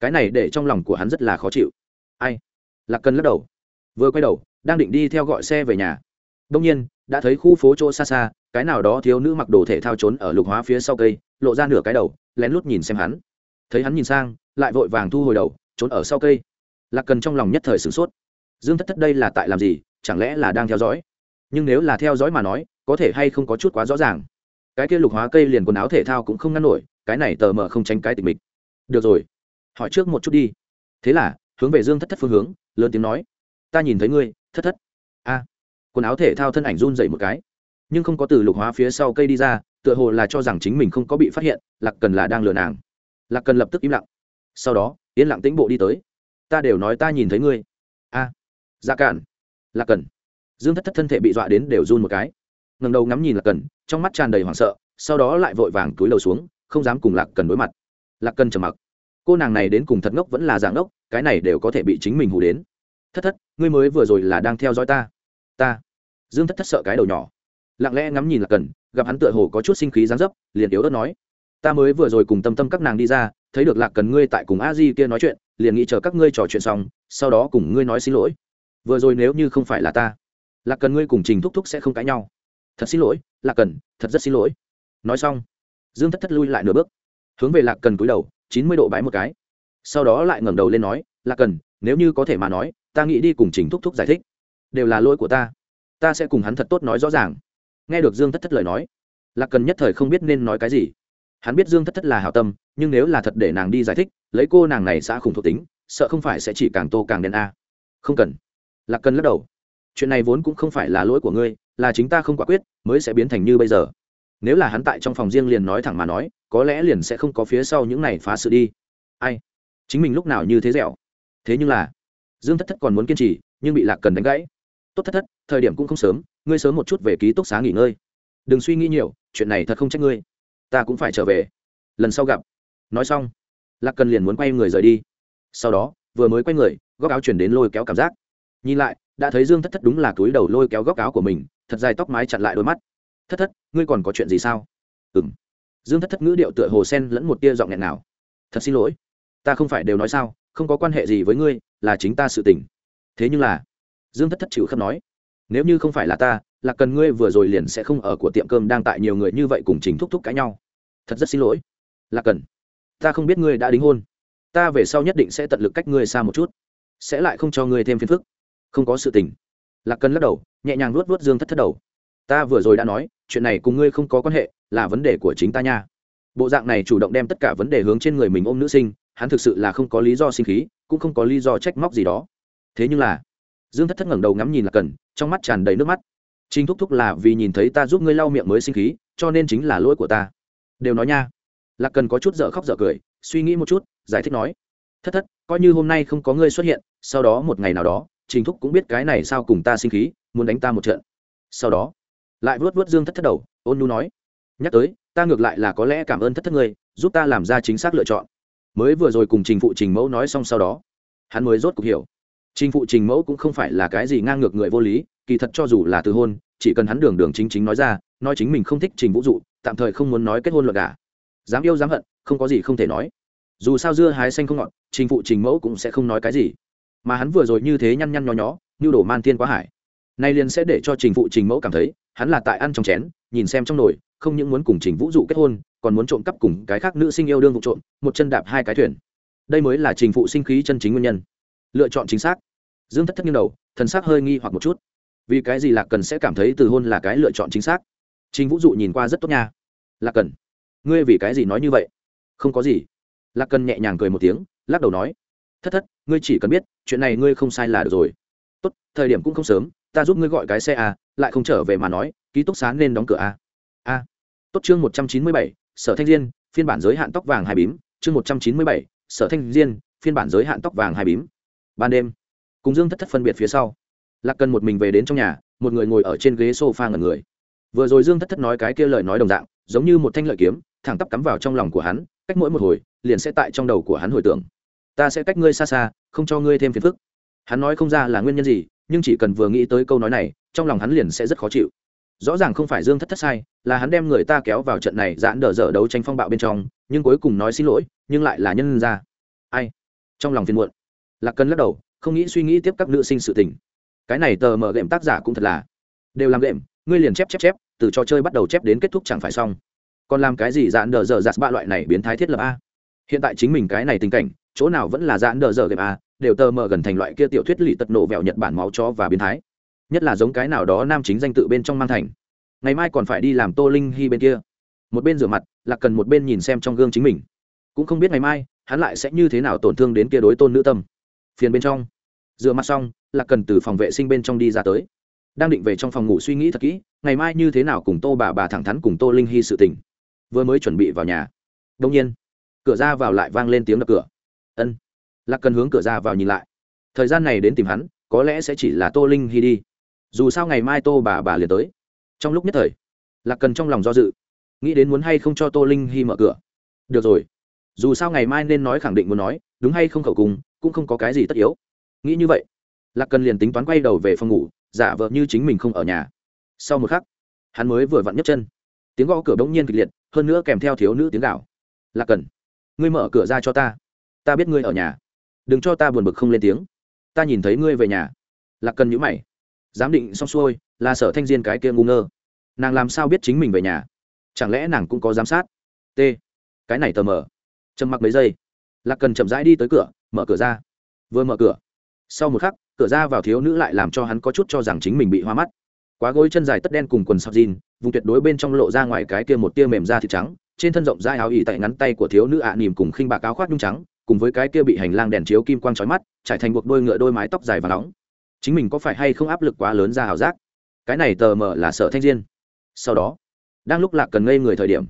Cái này để trong lòng của hắn rất là khó chịu. Ai? Lạc cần lắc đầu. Vừa quay đầu, đang định đi theo gọi xe về nhà. Đông nhiên, đã thấy khu phố chỗ xa xa, cái nào đó thiếu nữ mặc đồ thể thao trốn ở lục hóa phía sau cây, lộ ra nửa cái đầu, lén lút nhìn xem hắn. Thấy hắn nhìn sang, lại vội vàng thu hồi đầu, trốn ở sau cây. Lạc cần trong lòng nhất thời sửng sốt. Dương thất thất đây là tại làm gì? Chẳng lẽ là đang theo dõi? Nhưng nếu là theo dõi mà nói, có thể hay không có chút quá rõ ràng? Cái kia lục hóa cây liền quần áo thể thao cũng không ngăn nổi cái này tờ mờ không tránh cái tịch mịch. Được rồi hỏi trước một chút đi. Thế là hướng về dương thất thất phương hướng lớn tiếng nói ta nhìn thấy ngươi thất thất. A. Quần áo thể thao thân ảnh run dậy một cái nhưng không có từ lục hóa phía sau cây đi ra tựa hồ là cho rằng chính mình không có bị phát hiện lạc cần là đang lừa nàng. Lạc cần lập tức im lặng. Sau đó yên lặng tĩnh bộ đi tới. Ta đều nói ta nhìn thấy ngươi. A. À, dạ cản lạc cần. Dương thất thất thân thể bị dọa đến đều run một cái ngầm đầu ngắm nhìn lạc cần, trong mắt tràn đầy hoảng sợ, sau đó lại vội vàng túi đầu xuống, không dám cùng lạc cần đối mặt. Lạc cần trầm mặc. Cô nàng này đến cùng thật ngốc vẫn là dạng ngốc, cái này đều có thể bị chính mình hù đến. Thất thất, ngươi mới vừa rồi là đang theo dõi ta. Ta. Dương thất thất sợ cái đầu nhỏ. Lặng lẽ ngắm nhìn lạc cần, gặp hắn tựa hồ có chút sinh khí dáng dấp, liền yếu ớt nói. Ta mới vừa rồi cùng tâm tâm các nàng đi ra, thấy được lạc cần ngươi tại cùng a di kia nói chuyện, liền nghĩ chờ các ngươi trò chuyện xong, sau đó cùng ngươi nói xin lỗi. Vừa rồi nếu như không phải là ta, lạc cần ngươi cùng trình thúc thúc sẽ không cãi nhau thật xin lỗi, lạc cần, thật rất xin lỗi. Nói xong, dương thất thất lui lại nửa bước, hướng về lạc cần cúi đầu, chín mươi độ bái một cái. Sau đó lại ngẩng đầu lên nói, lạc cần, nếu như có thể mà nói, ta nghĩ đi cùng trình thúc thúc giải thích. Đều là lỗi của ta. Ta sẽ cùng hắn thật tốt nói rõ ràng. Nghe được dương thất thất lời nói, lạc cần nhất thời không biết nên nói cái gì. Hắn biết dương thất thất là hảo tâm, nhưng nếu là thật để nàng đi giải thích, lấy cô nàng này xã khủng thuộc tính, sợ không phải sẽ chỉ càng tô càng đen a. Không cần. Lạc cần lắc đầu. Chuyện này vốn cũng không phải là lỗi của ngươi là chính ta không quả quyết, mới sẽ biến thành như bây giờ. Nếu là hắn tại trong phòng riêng liền nói thẳng mà nói, có lẽ liền sẽ không có phía sau những này phá sự đi. Ai? Chính mình lúc nào như thế dẻo? Thế nhưng là, dương thất thất còn muốn kiên trì, nhưng bị lạc cần đánh gãy. Tốt thất thất, thời điểm cũng không sớm, ngươi sớm một chút về ký túc xá nghỉ ngơi. Đừng suy nghĩ nhiều, chuyện này thật không trách ngươi. Ta cũng phải trở về. Lần sau gặp. Nói xong, lạc cần liền muốn quay người rời đi. Sau đó, vừa mới quay người, góc áo chuyển đến lôi kéo cảm giác. Nhìn lại, đã thấy dương thất thất đúng là túi đầu lôi kéo góc áo của mình thật dài tóc mái chặn lại đôi mắt. Thất thất, ngươi còn có chuyện gì sao? Ừ m dương thất thất ngữ điệu tựa hồ sen lẫn một tia giọng nghẹn nào. Thật xin lỗi, ta không phải đều nói sao, không có quan hệ gì với ngươi, là chính ta sự tình. Thế nhưng là, dương thất thất chịu khắp nói, nếu như không phải là ta, là cần ngươi vừa rồi liền sẽ không ở của tiệm cơm đang tại nhiều người như vậy cùng chính thúc thúc cãi nhau. Thật rất xin lỗi. Là cần, ta không biết ngươi đã đính hôn, ta về sau nhất định sẽ tận lực cách ngươi xa một chút, sẽ lại không cho ngươi thêm phiền phức, không có sự tình. Lạc cần lắc đầu nhẹ nhàng luốt luốt dương thất thất đầu. Ta vừa rồi đã nói, chuyện này cùng ngươi không có quan hệ, là vấn đề của chính ta nha. Bộ dạng này chủ động đem tất cả vấn đề hướng trên người mình ôm nữ sinh, hắn thực sự là không có lý do sinh khí, cũng không có lý do trách móc gì đó. Thế nhưng là, dương thất thất ngẩng đầu ngắm nhìn là cần, trong mắt tràn đầy nước mắt. Trinh thúc thúc là vì nhìn thấy ta giúp ngươi lau miệng mới sinh khí, cho nên chính là lỗi của ta. Đều nói nha. Lạc cần có chút dở khóc dở cười, suy nghĩ một chút, giải thích nói, thất thất, coi như hôm nay không có ngươi xuất hiện, sau đó một ngày nào đó trình thúc cũng biết cái này sao cùng ta sinh khí, muốn đánh ta một trận. Sau đó, lại vớt vớt dương thất thất đầu, ôn nu nói, nhắc tới, ta ngược lại là có lẽ cảm ơn thất thất ngươi, giúp ta làm ra chính xác lựa chọn. Mới vừa rồi cùng trình phụ trình mẫu nói xong sau đó, hắn mới rốt cuộc hiểu. Trình phụ trình mẫu cũng không phải là cái gì ngang ngược người vô lý, kỳ thật cho dù là từ hôn, chỉ cần hắn đường đường chính chính nói ra, nói chính mình không thích trình vũ dụ, tạm thời không muốn nói kết hôn luật cả dám yêu dám hận, không có gì không thể nói. Dù sao dưa hái xanh không ngọt, trình phụ trình mẫu cũng sẽ không nói cái gì mà hắn vừa rồi như thế nhăn nhăn nho nhó, như đổ man thiên quá hải. Nay liền sẽ để cho trình phụ trình mẫu cảm thấy, hắn là tại ăn trong chén, nhìn xem trong nồi, không những muốn cùng trình vũ dụ kết hôn, còn muốn trộm cắp cùng cái khác nữ sinh yêu đương vụ trộm, một chân đạp hai cái thuyền. Đây mới là trình phụ sinh khí chân chính nguyên nhân. Lựa chọn chính xác. Dương thất thất nghiêng đầu, thần xác hơi nghi hoặc một chút. Vì cái gì lạc cần sẽ cảm thấy từ hôn là cái lựa chọn chính xác? Trình vũ dụ nhìn qua rất tốt nha. Lạc cần, ngươi vì cái gì nói như vậy? Không có gì. Lạc cần nhẹ nhàng cười một tiếng, lắc đầu nói thất thất, ngươi chỉ cần biết, chuyện này ngươi không sai là được rồi. Tốt, thời điểm cũng không sớm, ta giúp ngươi gọi cái xe à lại không trở về mà nói, ký túc xá nên đóng cửa à a. Tốt chương một trăm chín mươi bảy, sở thanh diên, phiên bản giới hạn tóc vàng hai bím. Chương một trăm chín mươi bảy, sở thanh diên, phiên bản giới hạn tóc vàng hai bím. Ban đêm, cùng dương thất thất phân biệt phía sau. Lạc cần một mình về đến trong nhà, một người ngồi ở trên ghế s o f a ngần người. Vừa rồi dương thất thất nói cái kia lời nói đồng dạng, giống như một thanh lợi kiếm, thẳng tắp cắm vào trong lòng của hắn, cách mỗi một hồi, liền sẽ tại trong đầu của hắn hồi tưởng ta sẽ cách ngươi xa xa, không cho ngươi thêm phiền phức. Hắn nói không ra là nguyên nhân gì, nhưng chỉ cần vừa nghĩ tới câu nói này, trong lòng hắn liền sẽ rất khó chịu. Rõ ràng không phải dương thất thất sai, là hắn đem người ta kéo vào trận này giãn đờ dở đấu tranh phong bạo bên trong, nhưng cuối cùng nói xin lỗi, nhưng lại là nhân ra. Ai? Trong lòng phiền muộn. Lạc cần lắc đầu, không nghĩ suy nghĩ tiếp các nữ sinh sự tình. Cái này tờ mở gệm tác giả cũng thật là đều làm gệm ngươi liền chép chép chép, từ trò chơi bắt đầu chép đến kết thúc chẳng phải xong. Còn làm cái gì dạn đờ dở dạt ba loại này biến thái thiết lập a? Hiện tại chính mình cái này tình cảnh chỗ nào vẫn là dạn đờ dở game a đều tờ mờ gần thành loại kia tiểu thuyết lì tật nổ vẹo nhật bản máu chó và biến thái. Nhất là giống cái nào đó nam chính danh tự bên trong mang thành. Ngày mai còn phải đi làm tô linh hy bên kia. Một bên rửa mặt là cần một bên nhìn xem trong gương chính mình. Cũng không biết ngày mai, hắn lại sẽ như thế nào tổn thương đến kia đối tôn nữ tâm. Phiền bên trong. Rửa mặt xong là cần từ phòng vệ sinh bên trong đi ra tới. Đang định về trong phòng ngủ suy nghĩ thật kỹ, ngày mai như thế nào cùng tô bà bà thẳng thắn cùng tô linh hy sự tình. Vừa mới chuẩn bị vào nhà. Đông nhiên, cửa ra vào lại vang lên tiếng đập cửa ân. Lạc cần hướng cửa ra vào nhìn lại. Thời gian này đến tìm hắn, có lẽ sẽ chỉ là tô linh hy đi. Dù sao ngày mai tô bà bà liền tới. Trong lúc nhất thời, lạc cần trong lòng do dự. Nghĩ đến muốn hay không cho tô linh hy mở cửa. Được rồi. Dù sao ngày mai nên nói khẳng định muốn nói, đúng hay không khẩu cùng, cũng không có cái gì tất yếu. Nghĩ như vậy, lạc cần liền tính toán quay đầu về phòng ngủ, giả vợ như chính mình không ở nhà. Sau một khắc, hắn mới vừa vặn nhấc chân. Tiếng gõ cửa bỗng nhiên kịch liệt, hơn nữa kèm theo thiếu nữ tiếng gạo lạc cần, ngươi mở cửa ra cho ta ta biết ngươi ở nhà. Đừng cho ta buồn bực không lên tiếng. Ta nhìn thấy ngươi về nhà. Lạc cần nhữ mày. Giám định xong xuôi, là sở thanh diên cái kia ngu ngơ. Nàng làm sao biết chính mình về nhà? Chẳng lẽ nàng cũng có giám sát? T. Cái này tờ mờ trầm mặc mấy giây. Lạc cần chậm rãi đi tới cửa, mở cửa ra. Vừa mở cửa, sau một khắc, cửa ra vào thiếu nữ lại làm cho hắn có chút cho rằng chính mình bị hoa mắt. Quá gối chân dài tất đen cùng quần sọc jean, vùng tuyệt đối bên trong lộ ra ngoài cái kia một tia mềm da thịt trắng, trên thân rộng dai áo ỉ tại ngắn tay của thiếu nữ ạ à nỉm cùng khinh bạc áo khoác nhung trắng cùng với cái kia bị hành lang đèn chiếu kim quang chói mắt, trải thành buộc đôi ngựa đôi mái tóc dài và nóng. Chính mình có phải hay không áp lực quá lớn ra hào giác? Cái này tờ mờ là sợ thanh diên. Sau đó, đang lúc lạc cần ngây người thời điểm,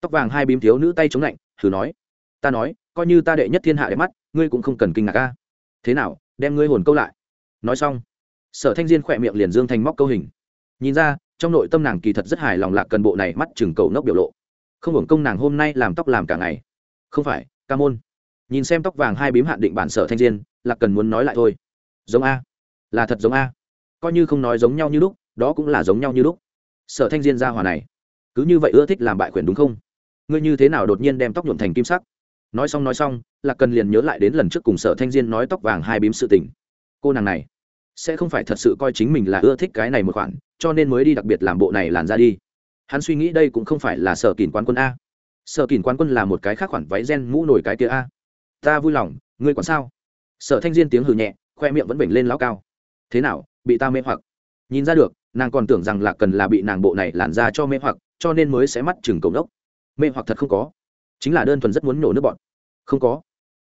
tóc vàng hai bím thiếu nữ tay chống lạnh, thử nói, ta nói, coi như ta đệ nhất thiên hạ để mắt, ngươi cũng không cần kinh ngạc ca thế nào, đem ngươi hồn câu lại? Nói xong sở thanh diên khỏe miệng liền dương thành móc câu hình. Nhìn ra, trong nội tâm nàng kỳ thật rất hài lòng lạc cần bộ này mắt chừng cầu nốc biểu lộ. Không hưởng công nàng hôm nay làm tóc làm cả ngày. Không phải, ca môn nhìn xem tóc vàng hai bím hạn định bản sở thanh diên, lạc cần muốn nói lại thôi. Giống a. Là thật giống a. Coi như không nói giống nhau như lúc, đó cũng là giống nhau như lúc. Sở thanh diên ra hòa này. Cứ như vậy ưa thích làm bại quyền đúng không? Ngươi như thế nào đột nhiên đem tóc nhuộm thành kim sắc? Nói xong nói xong, lạc cần liền nhớ lại đến lần trước cùng sở thanh diên nói tóc vàng hai bím sự tình. Cô nàng này, sẽ không phải thật sự coi chính mình là ưa thích cái này một khoản, cho nên mới đi đặc biệt làm bộ này làn ra đi. Hắn suy nghĩ đây cũng không phải là sở kìn quán quân a. Sở kìn quán quân là một cái khác khoản váy gen mũ nổi cái kia a ta vui lòng, ngươi còn sao? Sở thanh diên tiếng hừ nhẹ, khoe miệng vẫn vểnh lên lao cao. Thế nào, bị ta mê hoặc? Nhìn ra được, nàng còn tưởng rằng là cần là bị nàng bộ này làn ra cho mê hoặc, cho nên mới sẽ mắt chừng cổng đốc mê hoặc thật không có. Chính là đơn thuần rất muốn nổ nước bọn. Không có.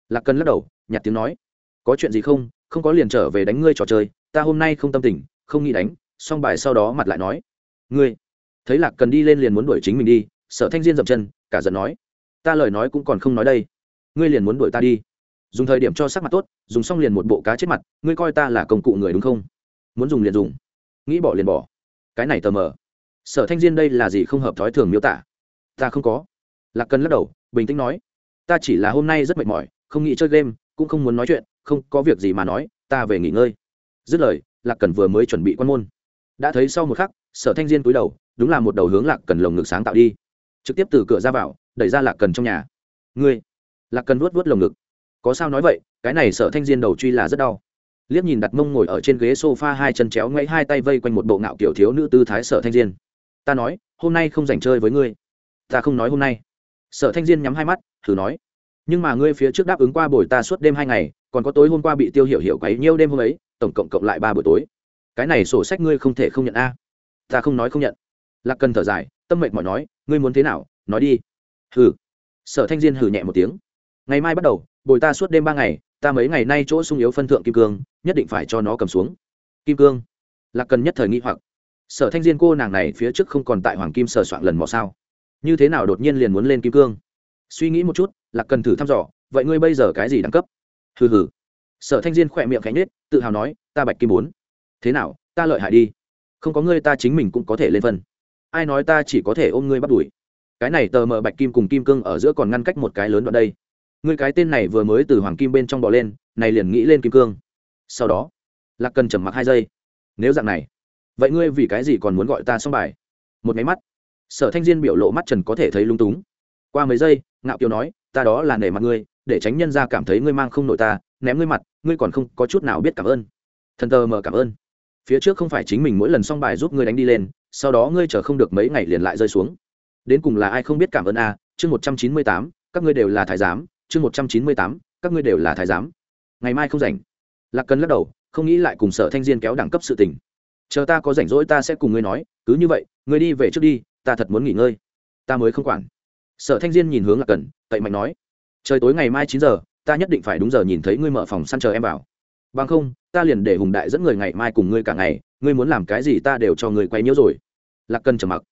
Lạc cần lắc đầu, nhặt tiếng nói. Có chuyện gì không? Không có liền trở về đánh ngươi trò chơi. Ta hôm nay không tâm tình, không nghĩ đánh. Xong bài sau đó mặt lại nói. Ngươi. Thấy lạc cần đi lên liền muốn đuổi chính mình đi, sở thanh diên dậm chân, cả giận nói. Ta lời nói cũng còn không nói đây ngươi liền muốn đuổi ta đi. Dùng thời điểm cho sắc mặt tốt, dùng xong liền một bộ cá chết mặt, ngươi coi ta là công cụ người đúng không? Muốn dùng liền dùng. Nghĩ bỏ liền bỏ. Cái này tờ mờ. Sở thanh diên đây là gì không hợp thói thường miêu tả? Ta không có. Lạc cần lắc đầu, bình tĩnh nói, ta chỉ là hôm nay rất mệt mỏi, không nghĩ chơi game, cũng không muốn nói chuyện, không có việc gì mà nói, ta về nghỉ ngơi. Dứt lời, lạc cần vừa mới chuẩn bị quan môn. Đã thấy sau một khắc, sở thanh diên túi đầu, đúng là một đầu hướng lạc cần lồng ngực sáng tạo đi. Trực tiếp từ cửa ra vào, đẩy ra lạc cần trong nhà. Ngươi lạc cần vuốt vuốt lồng ngực. Có sao nói vậy, cái này sở thanh diên đầu truy là rất đau. Liếc nhìn đặt mông ngồi ở trên ghế s o f a hai chân chéo ngoáy hai tay vây quanh một bộ ngạo kiểu thiếu nữ tư thái sở thanh diên. Ta nói, hôm nay không dành chơi với ngươi. Ta không nói hôm nay. Sở thanh diên nhắm hai mắt, thử nói. Nhưng mà ngươi phía trước đáp ứng qua buổi ta suốt đêm hai ngày, còn có tối hôm qua bị tiêu hiểu hiểu quấy nhiêu đêm hôm ấy, tổng cộng cộng lại ba buổi tối. Cái này sổ sách ngươi không thể không nhận a. Ta không nói không nhận. Lạc cần thở dài, tâm mệnh mọi nói, ngươi muốn thế nào, nói đi. Hừ. Sở thanh diên hừ nhẹ một tiếng ngày mai bắt đầu, bồi ta suốt đêm ba ngày, ta mấy ngày nay chỗ sung yếu phân thượng kim cương, nhất định phải cho nó cầm xuống. Kim cương? Là cần nhất thời nghĩ hoặc. Sở thanh diên cô nàng này phía trước không còn tại hoàng kim sờ soạn lần mò sao? Như thế nào đột nhiên liền muốn lên kim cương? Suy nghĩ một chút, lạc cần thử thăm dò, vậy ngươi bây giờ cái gì đẳng cấp? Hừ hừ. Sở thanh diên khỏe miệng khánh nết tự hào nói, ta bạch kim bốn. Thế nào, ta lợi hại đi. Không có ngươi ta chính mình cũng có thể lên phân. Ai nói ta chỉ có thể ôm ngươi bắt đuổi? Cái này tờ mờ bạch kim cùng kim cương ở giữa còn ngăn cách một cái lớn đoạn đây ngươi cái tên này vừa mới từ hoàng kim bên trong bò lên, này liền nghĩ lên kim cương. Sau đó, lạc cần trầm mặc hai giây. Nếu dạng này, vậy ngươi vì cái gì còn muốn gọi ta xong bài? Một máy mắt. Sở thanh diên biểu lộ mắt trần có thể thấy lung túng. Qua mấy giây, ngạo kiều nói, ta đó là nể mặt ngươi, để tránh nhân ra cảm thấy ngươi mang không nội ta, ném ngươi mặt, ngươi còn không có chút nào biết cảm ơn. Thần tờ mờ cảm ơn. Phía trước không phải chính mình mỗi lần xong bài giúp ngươi đánh đi lên, sau đó ngươi chờ không được mấy ngày liền lại rơi xuống. Đến cùng là ai không biết cảm ơn a? Chương một trăm chín mươi tám, các ngươi đều là thái giám chương một trăm chín mươi tám, các ngươi đều là thái giám. Ngày mai không rảnh. Lạc cần lắc đầu, không nghĩ lại cùng sở thanh diên kéo đẳng cấp sự tình. Chờ ta có rảnh rỗi ta sẽ cùng ngươi nói, cứ như vậy, ngươi đi về trước đi, ta thật muốn nghỉ ngơi. Ta mới không quản. Sở thanh diên nhìn hướng lạc cần tậy mạnh nói, trời tối ngày mai chín giờ, ta nhất định phải đúng giờ nhìn thấy ngươi mở phòng săn chờ em vào. Bằng không, ta liền để hùng đại dẫn người ngày mai cùng ngươi cả ngày, ngươi muốn làm cái gì ta đều cho ngươi quay nhiễu rồi. Lạc cần trầm mặc.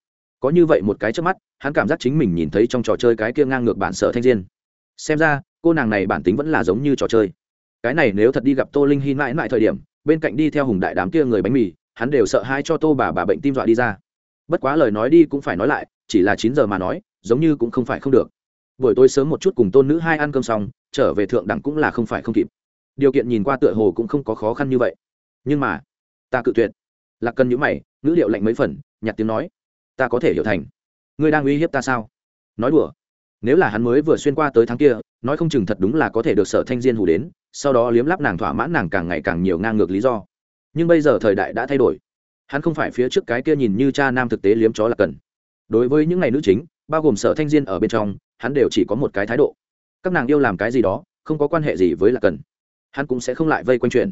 Có như vậy một cái trước mắt, hắn cảm giác chính mình nhìn thấy trong trò chơi cái kia ngang ngược bản sở thanh diên xem ra, cô nàng này bản tính vẫn là giống như trò chơi. Cái này nếu thật đi gặp tô linh hy mãi mãi thời điểm, bên cạnh đi theo hùng đại đám kia người bánh mì, hắn đều sợ hai cho tô bà bà bệnh tim dọa đi ra. Bất quá lời nói đi cũng phải nói lại, chỉ là chín giờ mà nói, giống như cũng không phải không được. Buổi tối sớm một chút cùng tôn nữ hai ăn cơm xong, trở về thượng đẳng cũng là không phải không kịp. Điều kiện nhìn qua tựa hồ cũng không có khó khăn như vậy. Nhưng mà, ta cự tuyệt. Lạc cần nhữ mày, ngữ liệu lạnh mấy phần nhặt tiếng nói. Ta có thể hiểu thành. Ngươi đang uy hiếp ta sao? Nói đùa nếu là hắn mới vừa xuyên qua tới tháng kia, nói không chừng thật đúng là có thể được sở thanh diên hủ đến, sau đó liếm lắp nàng thỏa mãn nàng càng ngày càng nhiều ngang ngược lý do. Nhưng bây giờ thời đại đã thay đổi. Hắn không phải phía trước cái kia nhìn như cha nam thực tế liếm chó là cần. Đối với những ngày nữ chính, bao gồm sở thanh diên ở bên trong, hắn đều chỉ có một cái thái độ. Các nàng yêu làm cái gì đó, không có quan hệ gì với lạc cần. Hắn cũng sẽ không lại vây quanh chuyện.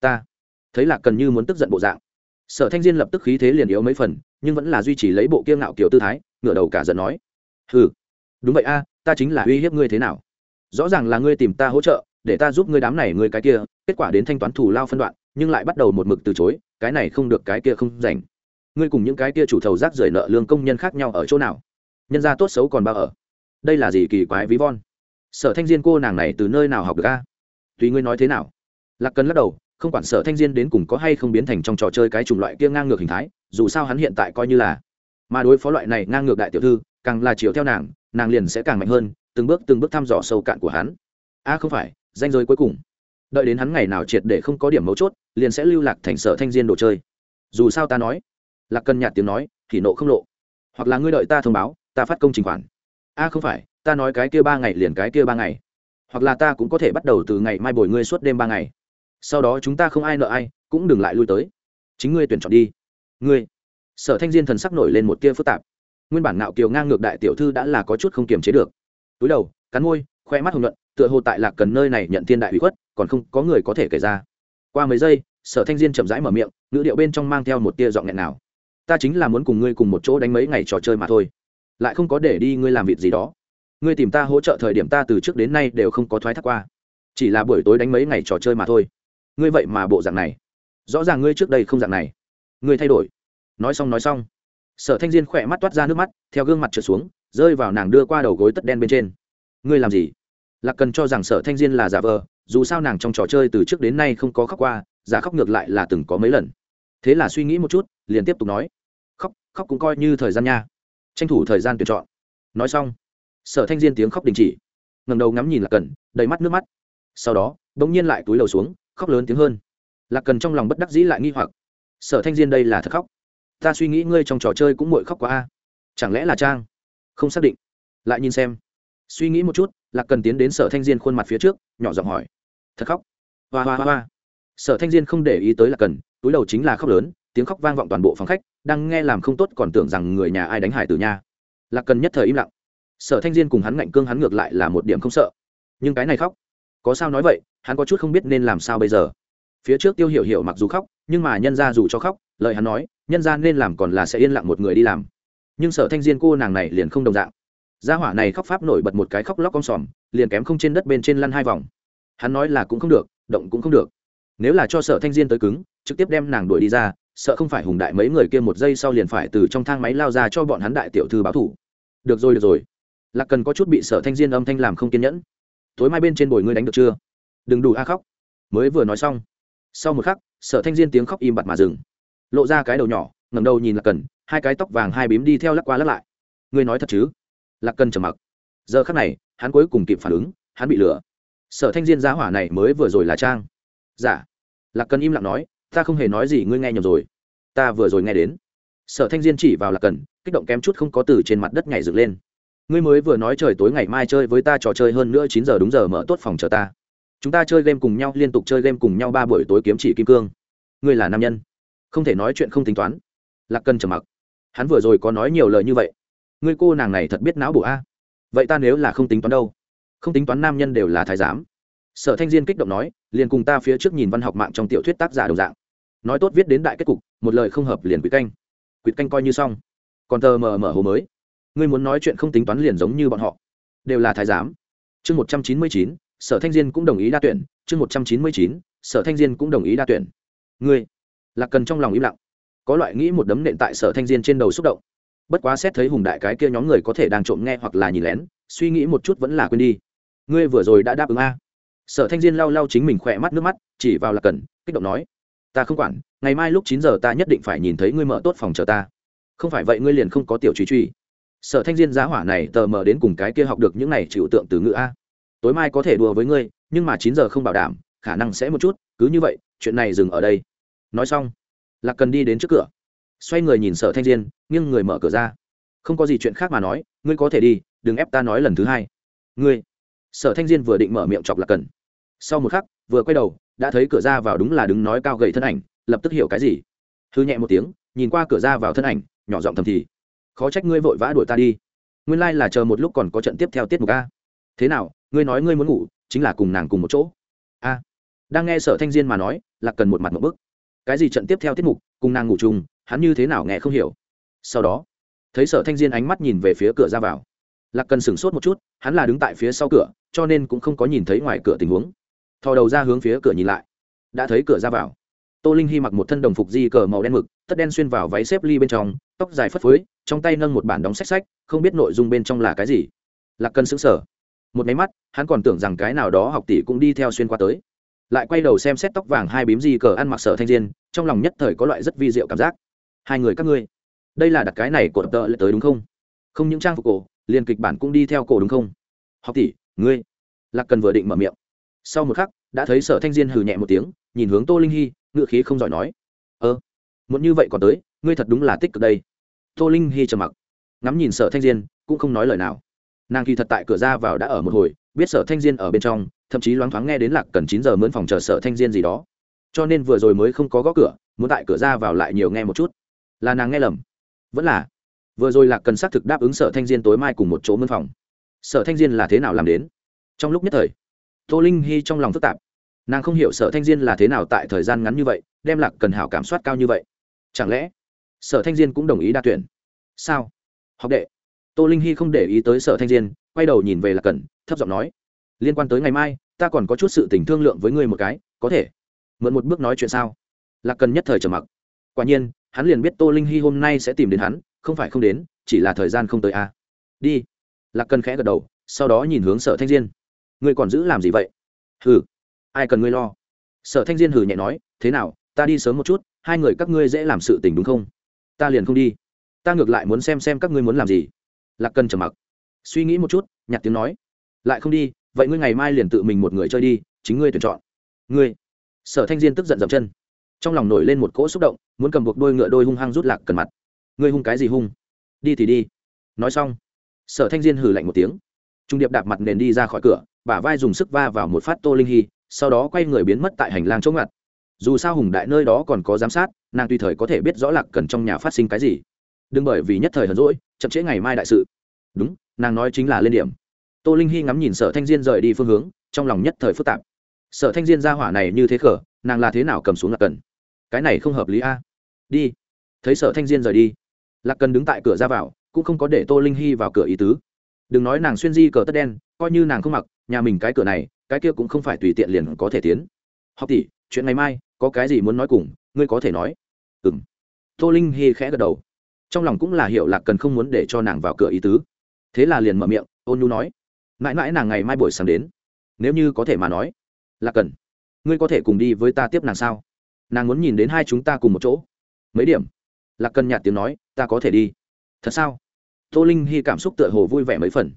Ta thấy lạc cần như muốn tức giận bộ dạng. Sở thanh diên lập tức khí thế liền yếu mấy phần, nhưng vẫn là duy trì lấy bộ kiêng ngạo kiểu tư thái, ngửa đầu cả giận nói ừ đúng vậy a, ta chính là uy hiếp ngươi thế nào? Rõ ràng là ngươi tìm ta hỗ trợ, để ta giúp ngươi đám này ngươi cái kia, kết quả đến thanh toán thủ lao phân đoạn, nhưng lại bắt đầu một mực từ chối, cái này không được, cái kia không rảnh. Ngươi cùng những cái kia chủ thầu rác rưởi nợ lương công nhân khác nhau ở chỗ nào? Nhân gia tốt xấu còn bao ở? Đây là gì kỳ quái ví von? Sở thanh diên cô nàng này từ nơi nào học được a? Tùy ngươi nói thế nào? Lạc cần lắc đầu, không quản sở thanh diên đến cùng có hay không biến thành trong trò chơi cái chủng loại kia ngang ngược hình thái, dù sao hắn hiện tại coi như là, mà đối phó loại này ngang ngược đại tiểu thư càng là chiều theo nàng nàng liền sẽ càng mạnh hơn, từng bước từng bước thăm dò sâu cạn của hắn. A không phải danh giới cuối cùng. Đợi đến hắn ngày nào triệt để không có điểm mấu chốt, liền sẽ lưu lạc thành sở thanh diên đồ chơi. Dù sao ta nói, lạc cần nhạt tiếng nói, thì nộ không lộ. Hoặc là ngươi đợi ta thông báo, ta phát công trình khoản. A không phải, ta nói cái kia ba ngày liền cái kia ba ngày. Hoặc là ta cũng có thể bắt đầu từ ngày mai bồi ngươi suốt đêm ba ngày. Sau đó chúng ta không ai nợ ai, cũng đừng lại lui tới. Chính ngươi tuyển chọn đi. Ngươi. Sở thanh diên thần sắc nổi lên một tia phức tạp nguyên bản nạo kiều ngang ngược đại tiểu thư đã là có chút không kiềm chế được. Túi đầu, cắn môi, khoe mắt hồng nhuận, tựa hồ tại lạc cần nơi này nhận thiên đại ủy khuất, còn không có người có thể kể ra. Qua mấy giây, sở thanh diên chậm rãi mở miệng, ngữ điệu bên trong mang theo một tia giọng nghẹn nào. Ta chính là muốn cùng ngươi cùng một chỗ đánh mấy ngày trò chơi mà thôi. Lại không có để đi ngươi làm việc gì đó. Ngươi tìm ta hỗ trợ thời điểm ta từ trước đến nay đều không có thoái thác qua. Chỉ là buổi tối đánh mấy ngày trò chơi mà thôi. Ngươi vậy mà bộ dạng này. Rõ ràng ngươi trước đây không dạng này. Ngươi thay đổi. Nói xong nói xong sở thanh diên khỏe mắt toát ra nước mắt, theo gương mặt trượt xuống, rơi vào nàng đưa qua đầu gối tất đen bên trên. Ngươi làm gì? Lạc cần cho rằng sở thanh diên là giả vờ, dù sao nàng trong trò chơi từ trước đến nay không có khóc qua, giả khóc ngược lại là từng có mấy lần. Thế là suy nghĩ một chút, liền tiếp tục nói, khóc khóc cũng coi như thời gian nha. Tranh thủ thời gian tuyển chọn. Nói xong, sở thanh diên tiếng khóc đình chỉ. Ngầm đầu ngắm nhìn lạc cần, đầy mắt nước mắt. Sau đó đ ỗ n g nhiên lại túi đầu xuống, khóc lớn tiếng hơn. Lạc cần trong lòng bất đắc dĩ lại nghi hoặc, sở thanh diên đây là thật khóc? Ta suy nghĩ ngươi trong trò chơi cũng mội khóc quá a. Chẳng lẽ là trang? Không xác định. Lại nhìn xem. Suy nghĩ một chút, lạc cần tiến đến sở thanh diên khuôn mặt phía trước, nhỏ giọng hỏi. Thật khóc? Hoa hoa hoa hoa. Sở thanh diên không để ý tới lạc cần, túi đầu chính là khóc lớn, tiếng khóc vang vọng toàn bộ phòng khách, đang nghe làm không tốt còn tưởng rằng người nhà ai đánh hải tử nha. Lạc cần nhất thời im lặng. Sở thanh diên cùng hắn ngạnh cương hắn ngược lại là một điểm không sợ. Nhưng cái này khóc, có sao nói vậy, hắn có chút không biết nên làm sao bây giờ phía trước tiêu hiểu hiểu mặc dù khóc, nhưng mà nhân ra dù cho khóc, lời hắn nói, nhân ra nên làm còn là sẽ yên lặng một người đi làm. Nhưng sở thanh diên cô nàng này liền không đồng dạng. Gia hỏa này khóc pháp nổi bật một cái khóc lóc con sòm, liền kém không trên đất bên trên lăn hai vòng. Hắn nói là cũng không được, động cũng không được. Nếu là cho sở thanh diên tới cứng, trực tiếp đem nàng đuổi đi ra, sợ không phải hùng đại mấy người kia một giây sau liền phải từ trong thang máy lao ra cho bọn hắn đại tiểu thư báo thủ. Được rồi được rồi. Lạc cần có chút bị sở thanh diên âm thanh làm không kiên nhẫn. Tối mai bên trên bồi ngươi đánh được chưa? Đừng đủ a khóc. Mới vừa nói xong sau một khắc, sở thanh diên tiếng khóc im bặt mà dừng. Lộ ra cái đầu nhỏ ngầm đầu nhìn lạc cần, hai cái tóc vàng hai bím đi theo lắc qua lắc lại. Ngươi nói thật chứ? Lạc cần trầm mặc. Giờ khắc này, hắn cuối cùng kịp phản ứng, hắn bị lừa. Sở thanh diên giá hỏa này mới vừa rồi là trang. Giả dạ. lạc cần im lặng nói, ta không hề nói gì, ngươi nghe nhầm rồi. Ta vừa rồi nghe đến. Sở thanh diên chỉ vào lạc cần, kích động kém chút không có từ trên mặt đất nhảy dựng lên. Ngươi mới vừa nói trời tối ngày mai chơi với ta trò chơi hơn nữa chín giờ đúng giờ mở tốt phòng chờ ta chúng ta chơi game cùng nhau, liên tục chơi game cùng nhau ba buổi tối kiếm chỉ kim cương. Ngươi là nam nhân. Không thể nói chuyện không tính toán. Lạc cần trầm mặc. Hắn vừa rồi có nói nhiều lời như vậy. Ngươi cô nàng này thật biết não bổ a. Vậy ta nếu là không tính toán đâu? Không tính toán nam nhân đều là thái giám. Sở thanh diên kích động nói, liền cùng ta phía trước nhìn văn học mạng trong tiểu thuyết tác giả đồng dạng. Nói tốt viết đến đại kết cục, một lời không hợp liền quýt canh. Quýt canh coi như xong. Còn tờ mờ mở hồ mới. Ngươi muốn nói chuyện không tính toán liền giống như bọn họ. Đều là thái giám. Chương một trăm chín mươi chín sở thanh diên cũng đồng ý đa tuyển, chương một trăm chín mươi chín, sở thanh diên cũng đồng ý đa tuyển. Ngươi, lạc cần trong lòng im lặng. Có loại nghĩ một đấm nện tại sở thanh diên trên đầu xúc động. Bất quá xét thấy hùng đại cái kia nhóm người có thể đang trộm nghe hoặc là nhìn lén, suy nghĩ một chút vẫn là quên đi. Ngươi vừa rồi đã đáp ứng a. Sở thanh diên lau lau chính mình khỏe mắt nước mắt, chỉ vào lạc cần, kích động nói, ta không quản, ngày mai lúc chín giờ ta nhất định phải nhìn thấy ngươi mở tốt phòng chờ ta. Không phải vậy ngươi liền không có tiểu truy truy sở thanh diên giá hỏa này tờ mờ đến cùng cái kia học được những này chịu tượng từ ngữ a tối mai có thể đùa với ngươi, nhưng mà chín giờ không bảo đảm, khả năng sẽ một chút, cứ như vậy, chuyện này dừng ở đây. Nói xong, lạc cần đi đến trước cửa. Xoay người nhìn sở thanh diên, nghiêng người mở cửa ra. Không có gì chuyện khác mà nói, ngươi có thể đi, đừng ép ta nói lần thứ hai. Ngươi? Sở thanh diên vừa định mở miệng chọc lạc cần. Sau một khắc, vừa quay đầu, đã thấy cửa ra vào đúng là đứng nói cao gầy thân ảnh, lập tức hiểu cái gì. Hư nhẹ một tiếng, nhìn qua cửa ra vào thân ảnh, nhỏ giọng thầm thì, khó trách ngươi vội vã đuổi ta đi. Nguyên lai、like、là chờ một lúc còn có trận tiếp theo tiết mục a. Thế nào ngươi nói ngươi muốn ngủ, chính là cùng nàng cùng một chỗ. A. Đang nghe sở thanh diên mà nói là cần một mặt một bức. Cái gì trận tiếp theo tiết mục, cùng nàng ngủ chung, hắn như thế nào nghe không hiểu. Sau đó, thấy sở thanh diên ánh mắt nhìn về phía cửa ra vào. Lạc cần sửng sốt một chút, hắn là đứng tại phía sau cửa, cho nên cũng không có nhìn thấy ngoài cửa tình huống. Thò đầu ra hướng phía cửa nhìn lại. Đã thấy cửa ra vào. Tô linh hy mặc một thân đồng phục di cờ màu đen mực, tất đen xuyên vào váy xếp ly bên trong, tóc dài phất phới, trong tay nâng một bản đóng sách sách, không biết nội dung bên trong là cái gì. Lạc cần sững sờ một máy mắt, hắn còn tưởng rằng cái nào đó học tỷ cũng đi theo xuyên qua tới. Lại quay đầu xem xét tóc vàng hai bím di cờ ăn mặc sở thanh diên, trong lòng nhất thời có loại rất vi diệu cảm giác. Hai người các ngươi, đây là đặt cái này của tợ lại tới đúng không? Không những trang phục cổ, liền kịch bản cũng đi theo cổ đúng không? Học tỷ, ngươi, lạc cần vừa định mở miệng. Sau một khắc, đã thấy sở thanh diên hừ nhẹ một tiếng, nhìn hướng tô linh hy, ngựa khí không giỏi nói. Ơ, muốn như vậy còn tới, ngươi thật đúng là tích cực đây. Tô linh hy trầm mặc. Ngắm nhìn sở thanh diên, cũng không nói lời nào nàng kỳ thật tại cửa ra vào đã ở một hồi, biết sở thanh diên ở bên trong, thậm chí loáng thoáng nghe đến lạc cần chín giờ mướn phòng chờ sở thanh diên gì đó. Cho nên vừa rồi mới không có gõ cửa, muốn tại cửa ra vào lại nhiều nghe một chút. Là nàng nghe lầm. Vẫn là. Vừa rồi lạc cần xác thực đáp ứng sở thanh diên tối mai cùng một chỗ mướn phòng. Sở thanh diên là thế nào làm đến? Trong lúc nhất thời, tô linh hy trong lòng phức tạp. Nàng không hiểu sở thanh diên là thế nào tại thời gian ngắn như vậy, đem lạc cần hảo cảm soát cao như vậy. Chẳng lẽ, sở thanh diên cũng đồng ý đa tuyển? Sao? Học đệ tô linh hy không để ý tới sở thanh diên, quay đầu nhìn về lạc cần thấp giọng nói, liên quan tới ngày mai, ta còn có chút sự tình thương lượng với ngươi một cái, có thể mượn một bước nói chuyện sao? Lạc cần nhất thời trầm mặc. Quả nhiên, hắn liền biết tô linh hy hôm nay sẽ tìm đến hắn, không phải không đến, chỉ là thời gian không tới a. À. đi. Lạc cần khẽ gật đầu, sau đó nhìn hướng sở thanh diên. Ngươi còn giữ làm gì vậy? Hừ, ai cần ngươi lo? Sở thanh diên hừ nhẹ nói, thế nào, ta đi sớm một chút, hai người các ngươi dễ làm sự tình đúng không? Ta liền không đi. Ta ngược lại muốn xem xem các ngươi muốn làm gì lạc cần trầm mặc. Suy nghĩ một chút nhặt tiếng nói. Lại không đi, vậy ngươi ngày mai liền tự mình một người chơi đi, chính ngươi tuyển chọn. Ngươi. Sở thanh diên tức giận dậm chân. Trong lòng nổi lên một cỗ xúc động, muốn cầm buộc đôi ngựa đôi hung hăng rút lạc cần mặt. Ngươi hung cái gì hung? Đi thì đi. Nói xong, sở thanh diên hừ lạnh một tiếng. Trung điệp đạp mặt nền đi ra khỏi cửa, bả vai dùng sức va vào một phát tô linh hy, sau đó quay người biến mất tại hành lang chỗ ngặt. Dù sao hùng đại nơi đó còn có giám sát, nàng tùy thời có thể biết rõ lạc cần trong nhà phát sinh cái gì đừng bởi vì nhất thời hờn rỗi chậm trễ ngày mai đại sự. Đúng, nàng nói chính là lên điểm. Tô linh hy ngắm nhìn sở thanh diên rời đi phương hướng, trong lòng nhất thời phức tạp. Sở thanh diên ra hỏa này như thế khở nàng là thế nào cầm xuống lạc cần? Cái này không hợp lý a. Đi. Thấy sở thanh diên rời đi, lạc cần đứng tại cửa ra vào, cũng không có để tô linh hy vào cửa ý tứ. Đừng nói nàng xuyên di cờ tất đen, coi như nàng không mặc, nhà mình cái cửa này, cái kia cũng không phải tùy tiện liền có thể tiến. Học tỷ, chuyện ngày mai, có cái gì muốn nói cùng, ngươi có thể nói. Ừ m tô linh hy khẽ gật đầu trong lòng cũng là hiểu lạc cần không muốn để cho nàng vào cửa ý tứ. Thế là liền mở miệng, ôn nhu nói, mãi mãi nàng ngày mai buổi sáng đến. Nếu như có thể mà nói, lạc cần, ngươi có thể cùng đi với ta tiếp nàng sao? Nàng muốn nhìn đến hai chúng ta cùng một chỗ. Mấy điểm? Lạc cần nhạt tiếng nói, ta có thể đi. Thật sao? Tô linh hy cảm xúc tựa hồ vui vẻ mấy phần.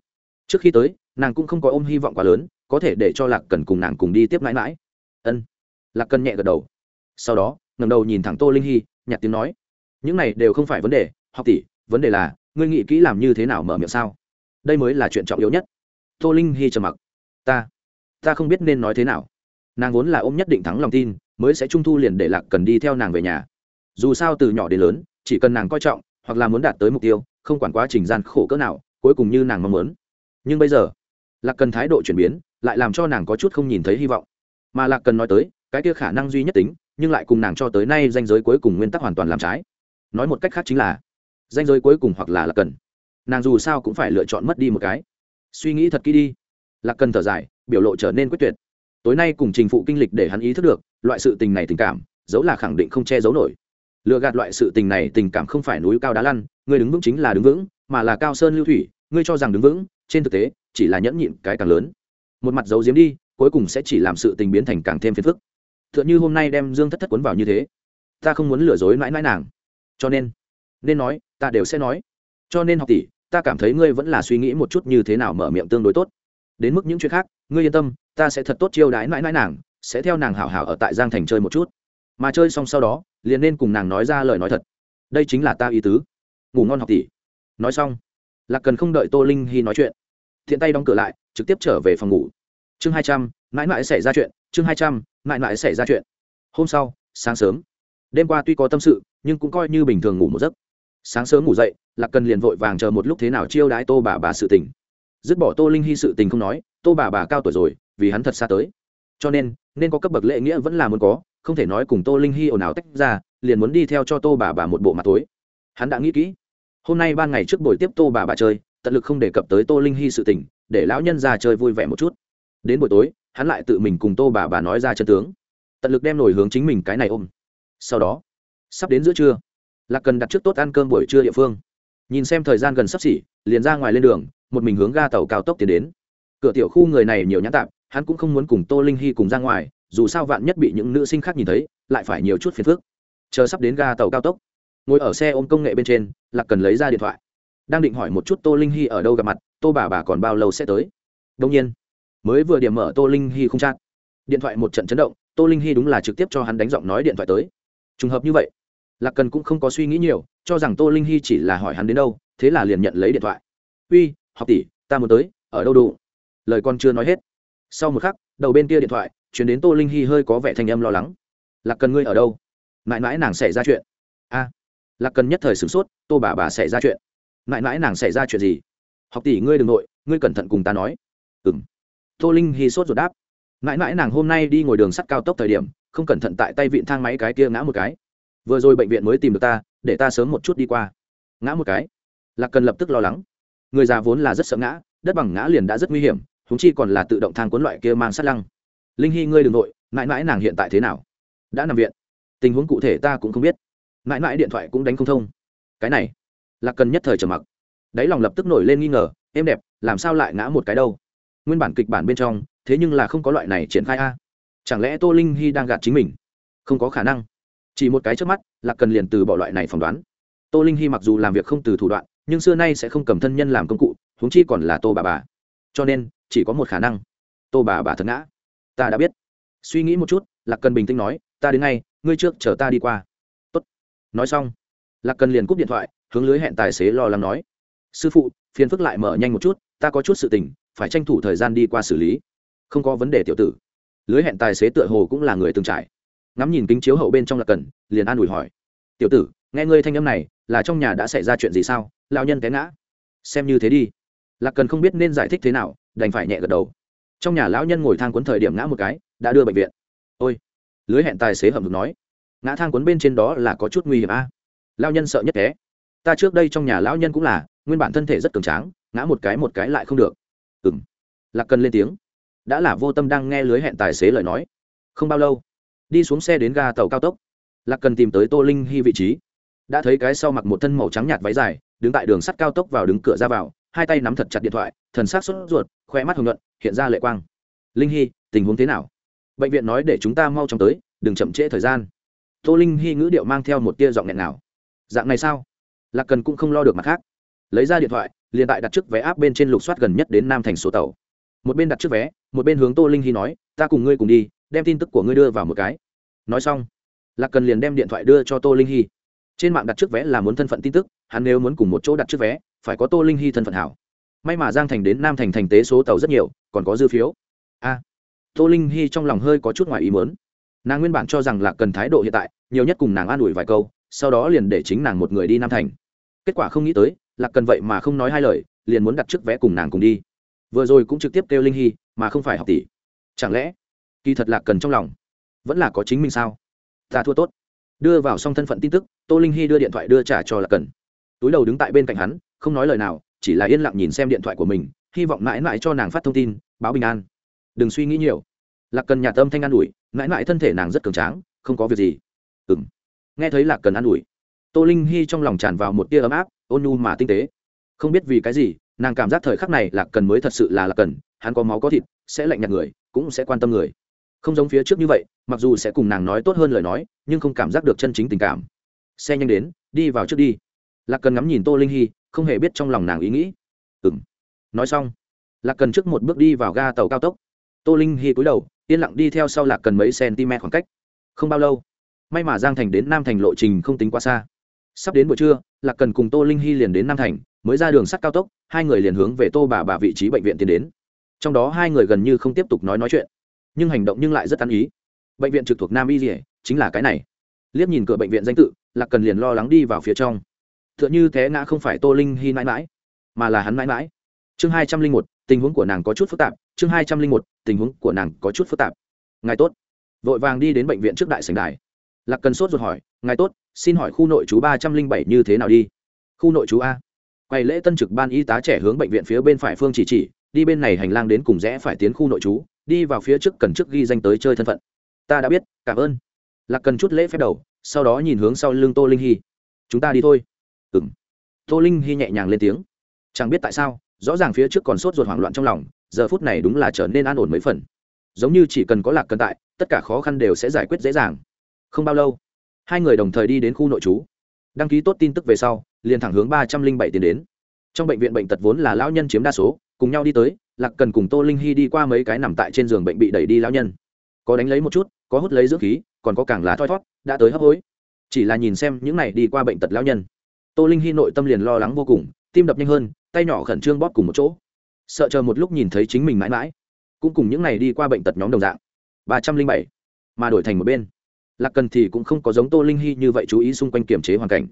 Trước khi tới, nàng cũng không có ôm hy vọng quá lớn, có thể để cho lạc cần cùng nàng cùng đi tiếp mãi mãi. Ân. Lạc cần nhẹ gật đầu. Sau đó ngầm đầu nhìn thẳng tô linh hy nhạt tiếng nói, những này đều không phải vấn đề học tỷ, vấn đề là, ngươi nghĩ kỹ làm như thế nào mở miệng sao? Đây mới là chuyện trọng yếu nhất. Tô linh hy trầm mặc. Ta ta không biết nên nói thế nào. Nàng vốn là ôm nhất định thắng lòng tin, mới sẽ trung thu liền để lạc cần đi theo nàng về nhà. Dù sao từ nhỏ đến lớn, chỉ cần nàng coi trọng, hoặc là muốn đạt tới mục tiêu, không quản quá trình gian khổ cỡ nào, cuối cùng như nàng mong muốn. Nhưng bây giờ, lạc cần thái độ chuyển biến, lại làm cho nàng có chút không nhìn thấy hy vọng. Mà lạc cần nói tới, cái kia khả năng duy nhất tính, nhưng lại cùng nàng cho tới nay danh giới cuối cùng nguyên tắc hoàn toàn làm trái. Nói một cách khác chính là danh giới cuối cùng hoặc là lạc cần. Nàng dù sao cũng phải lựa chọn mất đi một cái. Suy nghĩ thật kỹ đi. Lạc cần thở dài, biểu lộ trở nên quyết tuyệt. Tối nay cùng trình phụ kinh lịch để hắn ý thức được, loại sự tình này tình cảm giấu là khẳng định không che giấu nổi. Lựa gạt loại sự tình này tình cảm không phải núi cao đá lăn, người đứng vững chính là đứng vững, mà là cao sơn lưu thủy, ngươi cho rằng đứng vững, trên thực tế, chỉ là nhẫn nhịn cái càng lớn. Một mặt giấu giếm đi, cuối cùng sẽ chỉ làm sự tình biến thành càng thêm phiền phức. T h ư ợ n h ư hôm nay đem dương thất thất quấn vào như thế, ta không muốn lừa dối mãi mãi nàng. Cho nên nên nói ta đều sẽ nói. Cho nên học tỷ, ta cảm thấy ngươi vẫn là suy nghĩ một chút như thế nào mở miệng tương đối tốt. Đến mức những chuyện khác, ngươi yên tâm, ta sẽ thật tốt chiêu đái mãi mãi nàng, sẽ theo nàng hảo hảo ở tại giang thành chơi một chút. Mà chơi xong sau đó, liền nên cùng nàng nói ra lời nói thật. Đây chính là ta ý tứ. Ngủ ngon học tỷ. Nói xong, lạc cần không đợi tô linh hy nói chuyện, thiện tay đóng cửa lại, trực tiếp trở về phòng ngủ. Chương hai trăm, mãi mãi xảy ra chuyện, chương hai trăm, mãi mãi xảy ra chuyện. Hôm sau, sáng sớm. Đêm qua tuy có tâm sự, nhưng cũng coi như bình thường ngủ một giấc sáng sớm ngủ dậy, lạc cần liền vội vàng chờ một lúc thế nào chiêu đãi tô bà bà sự tình. Dứt bỏ tô linh hy sự tình không nói, tô bà bà cao tuổi rồi, vì hắn thật xa tới. Cho nên nên có cấp bậc lễ nghĩa vẫn là muốn có, không thể nói cùng tô linh hy ồn ào tách ra, liền muốn đi theo cho tô bà bà một bộ mặt tối. Hắn đã nghĩ kỹ, hôm nay ban ngày trước buổi tiếp tô bà bà chơi, tận lực không đề cập tới tô linh hy sự tình, để lão nhân ra chơi vui vẻ một chút. Đến buổi tối, hắn lại tự mình cùng tô bà bà nói ra chân tướng, tận lực đem nổi hướng chính mình cái này ôm. Sau đó, sắp đến giữa trưa lạc cần đặt trước tốt ăn cơm buổi trưa địa phương. Nhìn xem thời gian gần sắp xỉ, liền ra ngoài lên đường, một mình hướng ga tàu cao tốc tiến đến. Cửa tiểu khu người này nhiều nhãn tạp, hắn cũng không muốn cùng tô linh hy cùng ra ngoài, dù sao vạn nhất bị những nữ sinh khác nhìn thấy, lại phải nhiều chút phiền phức. Chờ sắp đến ga tàu cao tốc, ngồi ở xe ôm công nghệ bên trên, lạc cần lấy ra điện thoại. Đang định hỏi một chút tô linh hy ở đâu gặp mặt, tô bà bà còn bao lâu sẽ tới? Đông nhiên, mới vừa điểm mở tô linh hy không chát điện thoại một trận chấn động, tô linh hy đúng là trực tiếp cho hắn đánh giọng nói điện thoại tới. Trùng hợp như vậy lạc cần cũng không có suy nghĩ nhiều, cho rằng tô linh hy chỉ là hỏi hắn đến đâu, thế là liền nhận lấy điện thoại. Uy, học tỷ, ta muốn tới, ở đâu đủ? Lời con chưa nói hết, sau một khắc, đầu bên kia điện thoại, chuyển đến tô linh hy hơi có vẻ thanh âm lo lắng. Lạc cần ngươi ở đâu? Mãi mãi nàng xảy ra chuyện. A, lạc cần nhất thời sửng sốt, tô bà bà xảy ra chuyện. Mãi mãi nàng xảy ra chuyện gì? Học tỷ ngươi đ ừ n g nội, ngươi cẩn thận cùng ta nói. Ừ m tô linh hy sốt ruột đáp. Mãi mãi nàng hôm nay đi ngồi đường sắt cao tốc thời điểm, không cẩn thận tại tay vịn thang máy cái kia ngã một cái vừa rồi bệnh viện mới tìm được ta, để ta sớm một chút đi qua. Ngã một cái. Lạc cần lập tức lo lắng. Người già vốn là rất sợ ngã, đất bằng ngã liền đã rất nguy hiểm húng chi còn là tự động thang cuốn loại kia mang sát lăng. Linh hy, ngươi đ ừ n g nội mãi mãi nàng hiện tại thế nào? Đã nằm viện. Tình huống cụ thể ta cũng không biết. Mãi mãi điện thoại cũng đánh không thông. Cái này. Lạc cần nhất thời trầm mặc. Đáy lòng lập tức nổi lên nghi ngờ êm đẹp, làm sao lại ngã một cái đâu? Nguyên bản kịch bản bên trong, thế nhưng là không có loại này triển khai a. Chẳng lẽ tô linh hy đang gạt chính mình? Không có khả năng chỉ một cái trước mắt, lạc cần liền từ bỏ loại này phỏng đoán. Tô linh hy mặc dù làm việc không từ thủ đoạn, nhưng xưa nay sẽ không cầm thân nhân làm công cụ, huống chi còn là tô bà bà. Cho nên, chỉ có một khả năng. Tô bà bà thật ngã. Ta đã biết. Suy nghĩ một chút, lạc cần bình tĩnh nói, ta đến ngay, ngươi trước chờ ta đi qua. Tốt. nói xong, lạc cần liền cúp điện thoại, hướng lưới hẹn tài xế lo lắng nói, sư phụ, phiền phức lại mở nhanh một chút, ta có chút sự tình, phải tranh thủ thời gian đi qua xử lý. Không có vấn đề tiểu tử. Lưới hẹn tài xế tựa hồ cũng là người từng trải ngắm nhìn kính chiếu hậu bên trong lạc cần, liền an ủi hỏi. Tiểu tử, nghe ngươi thanh âm này, là trong nhà đã xảy ra chuyện gì sao? Lao nhân té ngã. Xem như thế đi. Lạc cần không biết nên giải thích thế nào, đành phải nhẹ gật đầu. Trong nhà lão nhân ngồi thang cuốn thời điểm ngã một cái, đã đưa bệnh viện. Ôi! Lưới hẹn tài xế hầm hực nói. Ngã thang cuốn bên trên đó là có chút nguy hiểm a. À? lao nhân sợ nhất té ta trước đây trong nhà lão nhân cũng là, nguyên bản thân thể rất cường tráng, ngã một cái một cái lại không được. Ừng lạc cần lên tiếng. Đã là vô tâm đang nghe lưới hẹn tài xế lời nói. Không bao lâu đi xuống xe đến ga tàu cao tốc. Lạc cần tìm tới tô linh hy vị trí. Đã thấy cái sau mặc một thân màu trắng nhạt váy dài, đứng tại đường sắt cao tốc vào đứng cửa ra vào, hai tay nắm thật chặt điện thoại, thần sắc sốt ruột, khoe mắt hồng nhuận, hiện ra lệ quang. Linh hy, tình huống thế nào? Bệnh viện nói, để chúng ta mau chóng tới, đừng chậm trễ thời gian. Tô linh hy ngữ điệu mang theo một tia giọng nghẹn nào dạng này sao? Lạc cần cũng không lo được mặt khác. Lấy ra điện thoại, liền tại đặt trước vé áp bên trên lục soát gần nhất đến nam thành số tàu. Một bên đặt trước vé, một bên hướng tô linh hy nói, ta cùng ngươi cùng đi đem tin tức của ngươi đưa vào một cái. Nói xong, lạc cần liền đem điện thoại đưa cho tô linh hy. Trên mạng đặt trước vé là muốn thân phận tin tức, hắn nếu muốn cùng một chỗ đặt trước vé, phải có tô linh hy thân phận hảo. May mà giang thành đến nam thành thành tế số tàu rất nhiều, còn có dư phiếu. A, tô linh hy trong lòng hơi có chút ngoài ý mớn nàng nguyên bản cho rằng lạc cần thái độ hiện tại, nhiều nhất cùng nàng an ủi vài câu, sau đó liền để chính nàng một người đi nam thành. Kết quả không nghĩ tới, lạc cần vậy mà không nói hai lời, liền muốn đặt trước vé cùng nàng cùng đi. Vừa rồi cũng trực tiếp kêu linh hy, mà không phải học tỷ. Chẳng lẽ kỳ thật lạc cần trong lòng. Vẫn là có chính mình sao? Ta thua tốt. Đưa vào xong thân phận tin tức, tô linh hy đưa điện thoại đưa trả cho lạc cần. Túi đầu đứng tại bên cạnh hắn, không nói lời nào, chỉ là yên lặng nhìn xem điện thoại của mình, hy vọng mãi mãi cho nàng phát thông tin, báo bình an. Đừng suy nghĩ nhiều. Lạc cần nhà tâm thanh an ủi, mãi mãi thân thể nàng rất cường tráng, không có việc gì. Ừ m nghe thấy lạc cần an ủi, tô linh hy trong lòng tràn vào một tia ấm áp, ôn nhu mà tinh tế. Không biết vì cái gì, nàng cảm giác thời khắc này lạc cần mới thật sự là lạc cần, hắn có máu có thịt, sẽ lạnh nhạt người, cũng sẽ quan tâm người không giống phía trước như vậy, mặc dù sẽ cùng nàng nói tốt hơn lời nói, nhưng không cảm giác được chân chính tình cảm. Xe nhanh đến, đi vào trước đi. Lạc cần ngắm nhìn tô linh hy, không hề biết trong lòng nàng ý nghĩ. Ừ m nói xong, lạc cần trước một bước đi vào ga tàu cao tốc. Tô linh hy cúi đầu, yên lặng đi theo sau lạc cần mấy cm khoảng cách. Không bao lâu, may mà giang thành đến nam thành lộ trình không tính quá xa. Sắp đến buổi trưa, lạc cần cùng tô linh hy liền đến nam thành, mới ra đường sắt cao tốc, hai người liền hướng về tô bà bà vị trí bệnh viện tiến đến. Trong đó hai người gần như không tiếp tục nói nói chuyện nhưng hành động nhưng lại rất ăn ý. Bệnh viện trực thuộc nam y dỉa chính là cái này. Liếc nhìn cửa bệnh viện danh tự, lạc cần liền lo lắng đi vào phía trong. T h ư ợ n h ư té ngã không phải tô linh hy mãi mãi, mà là hắn mãi mãi. Chương hai trăm linh một, tình huống của nàng có chút phức tạp. Chương hai trăm linh một, tình huống của nàng có chút phức tạp. Ngài tốt. Vội vàng đi đến bệnh viện trước đại sành đài. Lạc cần sốt ruột hỏi, ngài tốt, xin hỏi khu nội chú ba trăm linh bảy như thế nào đi? Khu nội chú a. Quay lễ tân trực ban y tá trẻ hướng bệnh viện phía bên phải phương chỉ chỉ, đi bên này hành lang đến cùng rẽ phải tiến khu nội chú đi vào phía trước cần trước ghi danh tới chơi thân phận. Ta đã biết, cảm ơn. Lạc cần chút lễ phép đầu, sau đó nhìn hướng sau lưng tô linh hy chúng ta đi thôi. Ừ m tô linh hy nhẹ nhàng lên tiếng. Chẳng biết tại sao, rõ ràng phía trước còn sốt ruột hoảng loạn trong lòng, giờ phút này đúng là trở nên an ổn mấy phần. Giống như chỉ cần có lạc cần tại, tất cả khó khăn đều sẽ giải quyết dễ dàng. Không bao lâu, hai người đồng thời đi đến khu nội trú. Đăng ký tốt tin tức về sau, liền thẳng hướng ba trăm linh bảy tiến đến. Trong bệnh viện bệnh tật vốn là lão nhân chiếm đa số, cùng nhau đi tới lạc cần cùng tô linh hy đi qua mấy cái nằm tại trên giường bệnh bị đẩy đi lão nhân. Có đánh lấy một chút, có hút lấy dưỡng khí, còn có càng là thoi thót, đã tới hấp hối. Chỉ là nhìn xem những này đi qua bệnh tật lão nhân. Tô linh hy nội tâm liền lo lắng vô cùng, tim đập nhanh hơn, tay nhỏ khẩn trương bóp cùng một chỗ. Sợ chờ một lúc nhìn thấy chính mình mãi mãi, cũng cùng những này đi qua bệnh tật nhóm đồng dạng. Ba trăm linh bảy, mà đổi thành một bên. Lạc cần thì cũng không có giống tô linh hy như vậy chú ý xung quanh kiểm chế hoàn cảnh.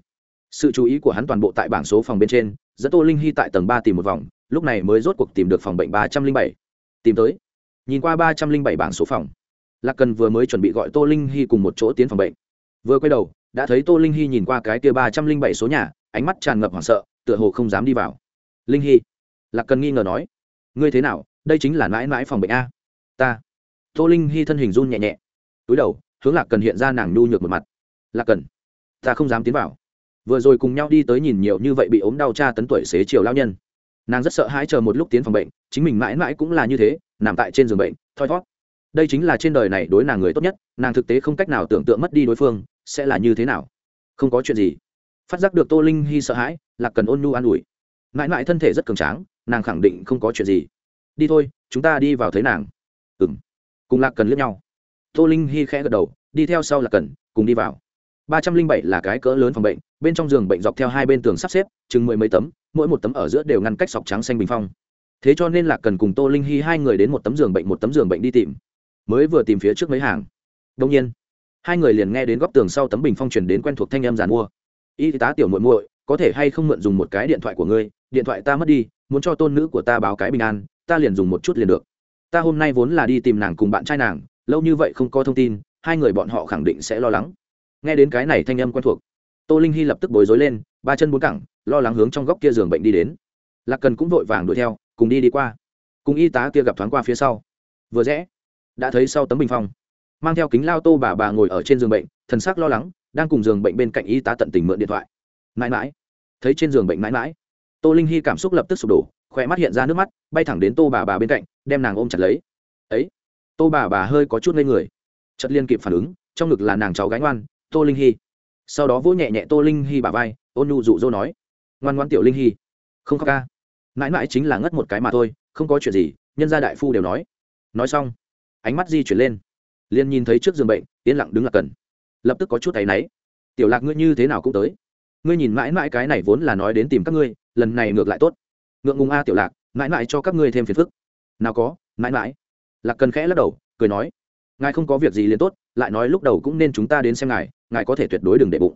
Sự chú ý của hắn toàn bộ tại bảng số phòng bên trên dẫn tô linh hy tại tầng ba tìm một vòng lúc này mới rốt cuộc tìm được phòng bệnh ba trăm linh bảy. Tìm tới. Nhìn qua ba trăm linh bảy bảng số phòng. Lạc cần vừa mới chuẩn bị gọi tô linh hy cùng một chỗ tiến phòng bệnh. Vừa quay đầu, đã thấy tô linh hy nhìn qua cái kia ba trăm linh bảy số nhà, ánh mắt tràn ngập hoảng sợ, tựa hồ không dám đi vào. Linh hy. Lạc cần nghi ngờ nói. Ngươi thế nào? Đây chính là mãi mãi phòng bệnh a. Ta. Tô linh hy thân hình run nhẹ nhẹ. Túi đầu, hướng lạc cần hiện ra nàng nhu nhược một mặt. Lạc cần. Ta không dám tiến vào. Vừa rồi cùng nhau đi tới nhìn nhiều như vậy bị ốm đau cha tấn tuổi xế chiều lao nhân nàng rất sợ hãi chờ một lúc tiến phòng bệnh, chính mình mãi mãi cũng là như thế, nằm tại trên giường bệnh, thoi thót. Đây chính là trên đời này đối nàng người tốt nhất, nàng thực tế không cách nào tưởng tượng mất đi đối phương, sẽ là như thế nào? Không có chuyện gì. Phát giác được tô linh hy sợ hãi, lạc cần ôn nhu an ủi. Mãi mãi thân thể rất cường tráng, nàng khẳng định không có chuyện gì. Đi thôi, chúng ta đi vào thấy nàng. Ừ m cùng lạc cần liếc nhau. Tô linh hy khẽ gật đầu, đi theo sau lạc cần, cùng đi vào ba trăm linh bảy là cái cỡ lớn phòng bệnh, bên trong giường bệnh dọc theo hai bên tường sắp xếp, chừng mười mấy tấm, mỗi một tấm ở giữa đều ngăn cách sọc trắng xanh bình phong. Thế cho nên là cần cùng tô linh hy hai người đến một tấm giường bệnh, một tấm giường bệnh đi tìm. Mới vừa tìm phía trước mấy hàng. Đông nhiên, hai người liền nghe đến góc tường sau tấm bình phong truyền đến quen thuộc thanh em giàn mua. Y tá tiểu muội muội, có thể hay không mượn dùng một cái điện thoại của ngươi? Điện thoại ta mất đi, muốn cho tôn nữ của ta báo cái bình an, ta liền dùng một chút liền được. Ta hôm nay vốn là đi tìm nàng cùng bạn trai nàng, lâu như vậy không có thông tin, hai người bọn họ khẳng định sẽ lo lắng nghe đến cái này thanh âm quen thuộc. Tô linh hy lập tức bối rối lên, ba chân bốn cẳng, lo lắng hướng trong góc kia giường bệnh đi đến. Lạc cần cũng vội vàng đuổi theo, cùng đi đi qua. Cùng y tá kia gặp thoáng qua phía sau. Vừa rẽ, đã thấy sau tấm bình phong. Mang theo kính lao tô bà bà ngồi ở trên giường bệnh, thần sắc lo lắng, đang cùng giường bệnh bên cạnh y tá tận tình mượn điện thoại. Mãi mãi. Thấy trên giường bệnh mãi mãi, tô linh hy cảm xúc lập tức sụp đổ khỏe mắt hiện ra nước mắt, bay thẳng đến tô bà bà bên cạnh, đem nàng ôm chặt lấy. Ấy. Tô bà bà hơi có chút ngây người. Chất liên kịp phản ứng, trong ngực là nàng cháu gái ngoan tô linh hy sau đó vỗ nhẹ nhẹ tô linh hy bà vai, ôn nhu dụ dỗ nói, ngoan ngoan tiểu linh hy không khóc ca. Mãi mãi chính là ngất một cái mà thôi, không có chuyện gì. Nhân gia đại phu đều nói. Nói xong, ánh mắt di chuyển lên, liền nhìn thấy trước giường bệnh, yên lặng đứng là cần. Lập tức có chút thấy náy. Tiểu lạc ngươi như thế nào cũng tới. Ngươi nhìn mãi mãi cái này vốn là nói đến tìm các ngươi, lần này ngược lại tốt. Ngượng ngùng a tiểu lạc, mãi mãi cho các ngươi thêm phiền phức. Nào có, mãi mãi. Lạc cần khẽ lắc đầu, cười nói, ngài không có việc gì liền tốt, lại nói lúc đầu cũng nên chúng ta đến xem ngài ngài có thể tuyệt đối đừng để bụng.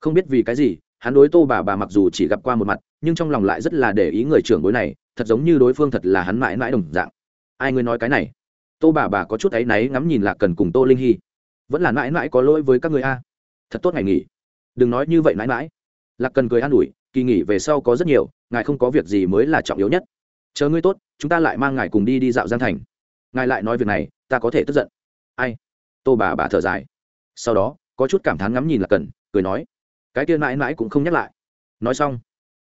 Không biết vì cái gì, hắn đối tô bà bà mặc dù chỉ gặp qua một mặt, nhưng trong lòng lại rất là để ý người trưởng bối này, thật giống như đối phương thật là hắn mãi mãi đồng dạng. Ai ngươi nói cái này? Tô bà bà có chút áy náy ngắm nhìn lạc cần cùng tô linh hy. Vẫn là mãi mãi có lỗi với các người a. Thật tốt ngày nghỉ. Đừng nói như vậy mãi mãi. Lạc cần cười an ủi, kỳ nghỉ về sau có rất nhiều, ngài không có việc gì mới là trọng yếu nhất. Chờ ngươi tốt, chúng ta lại mang ngài cùng đi đi dạo giang thành. Ngài lại nói việc này, ta có thể tức giận. Ai? Tô bà bà thở dài. Sau đó có chút cảm thán ngắm nhìn là cần, cười nói. Cái kia mãi mãi cũng không nhắc lại. Nói xong,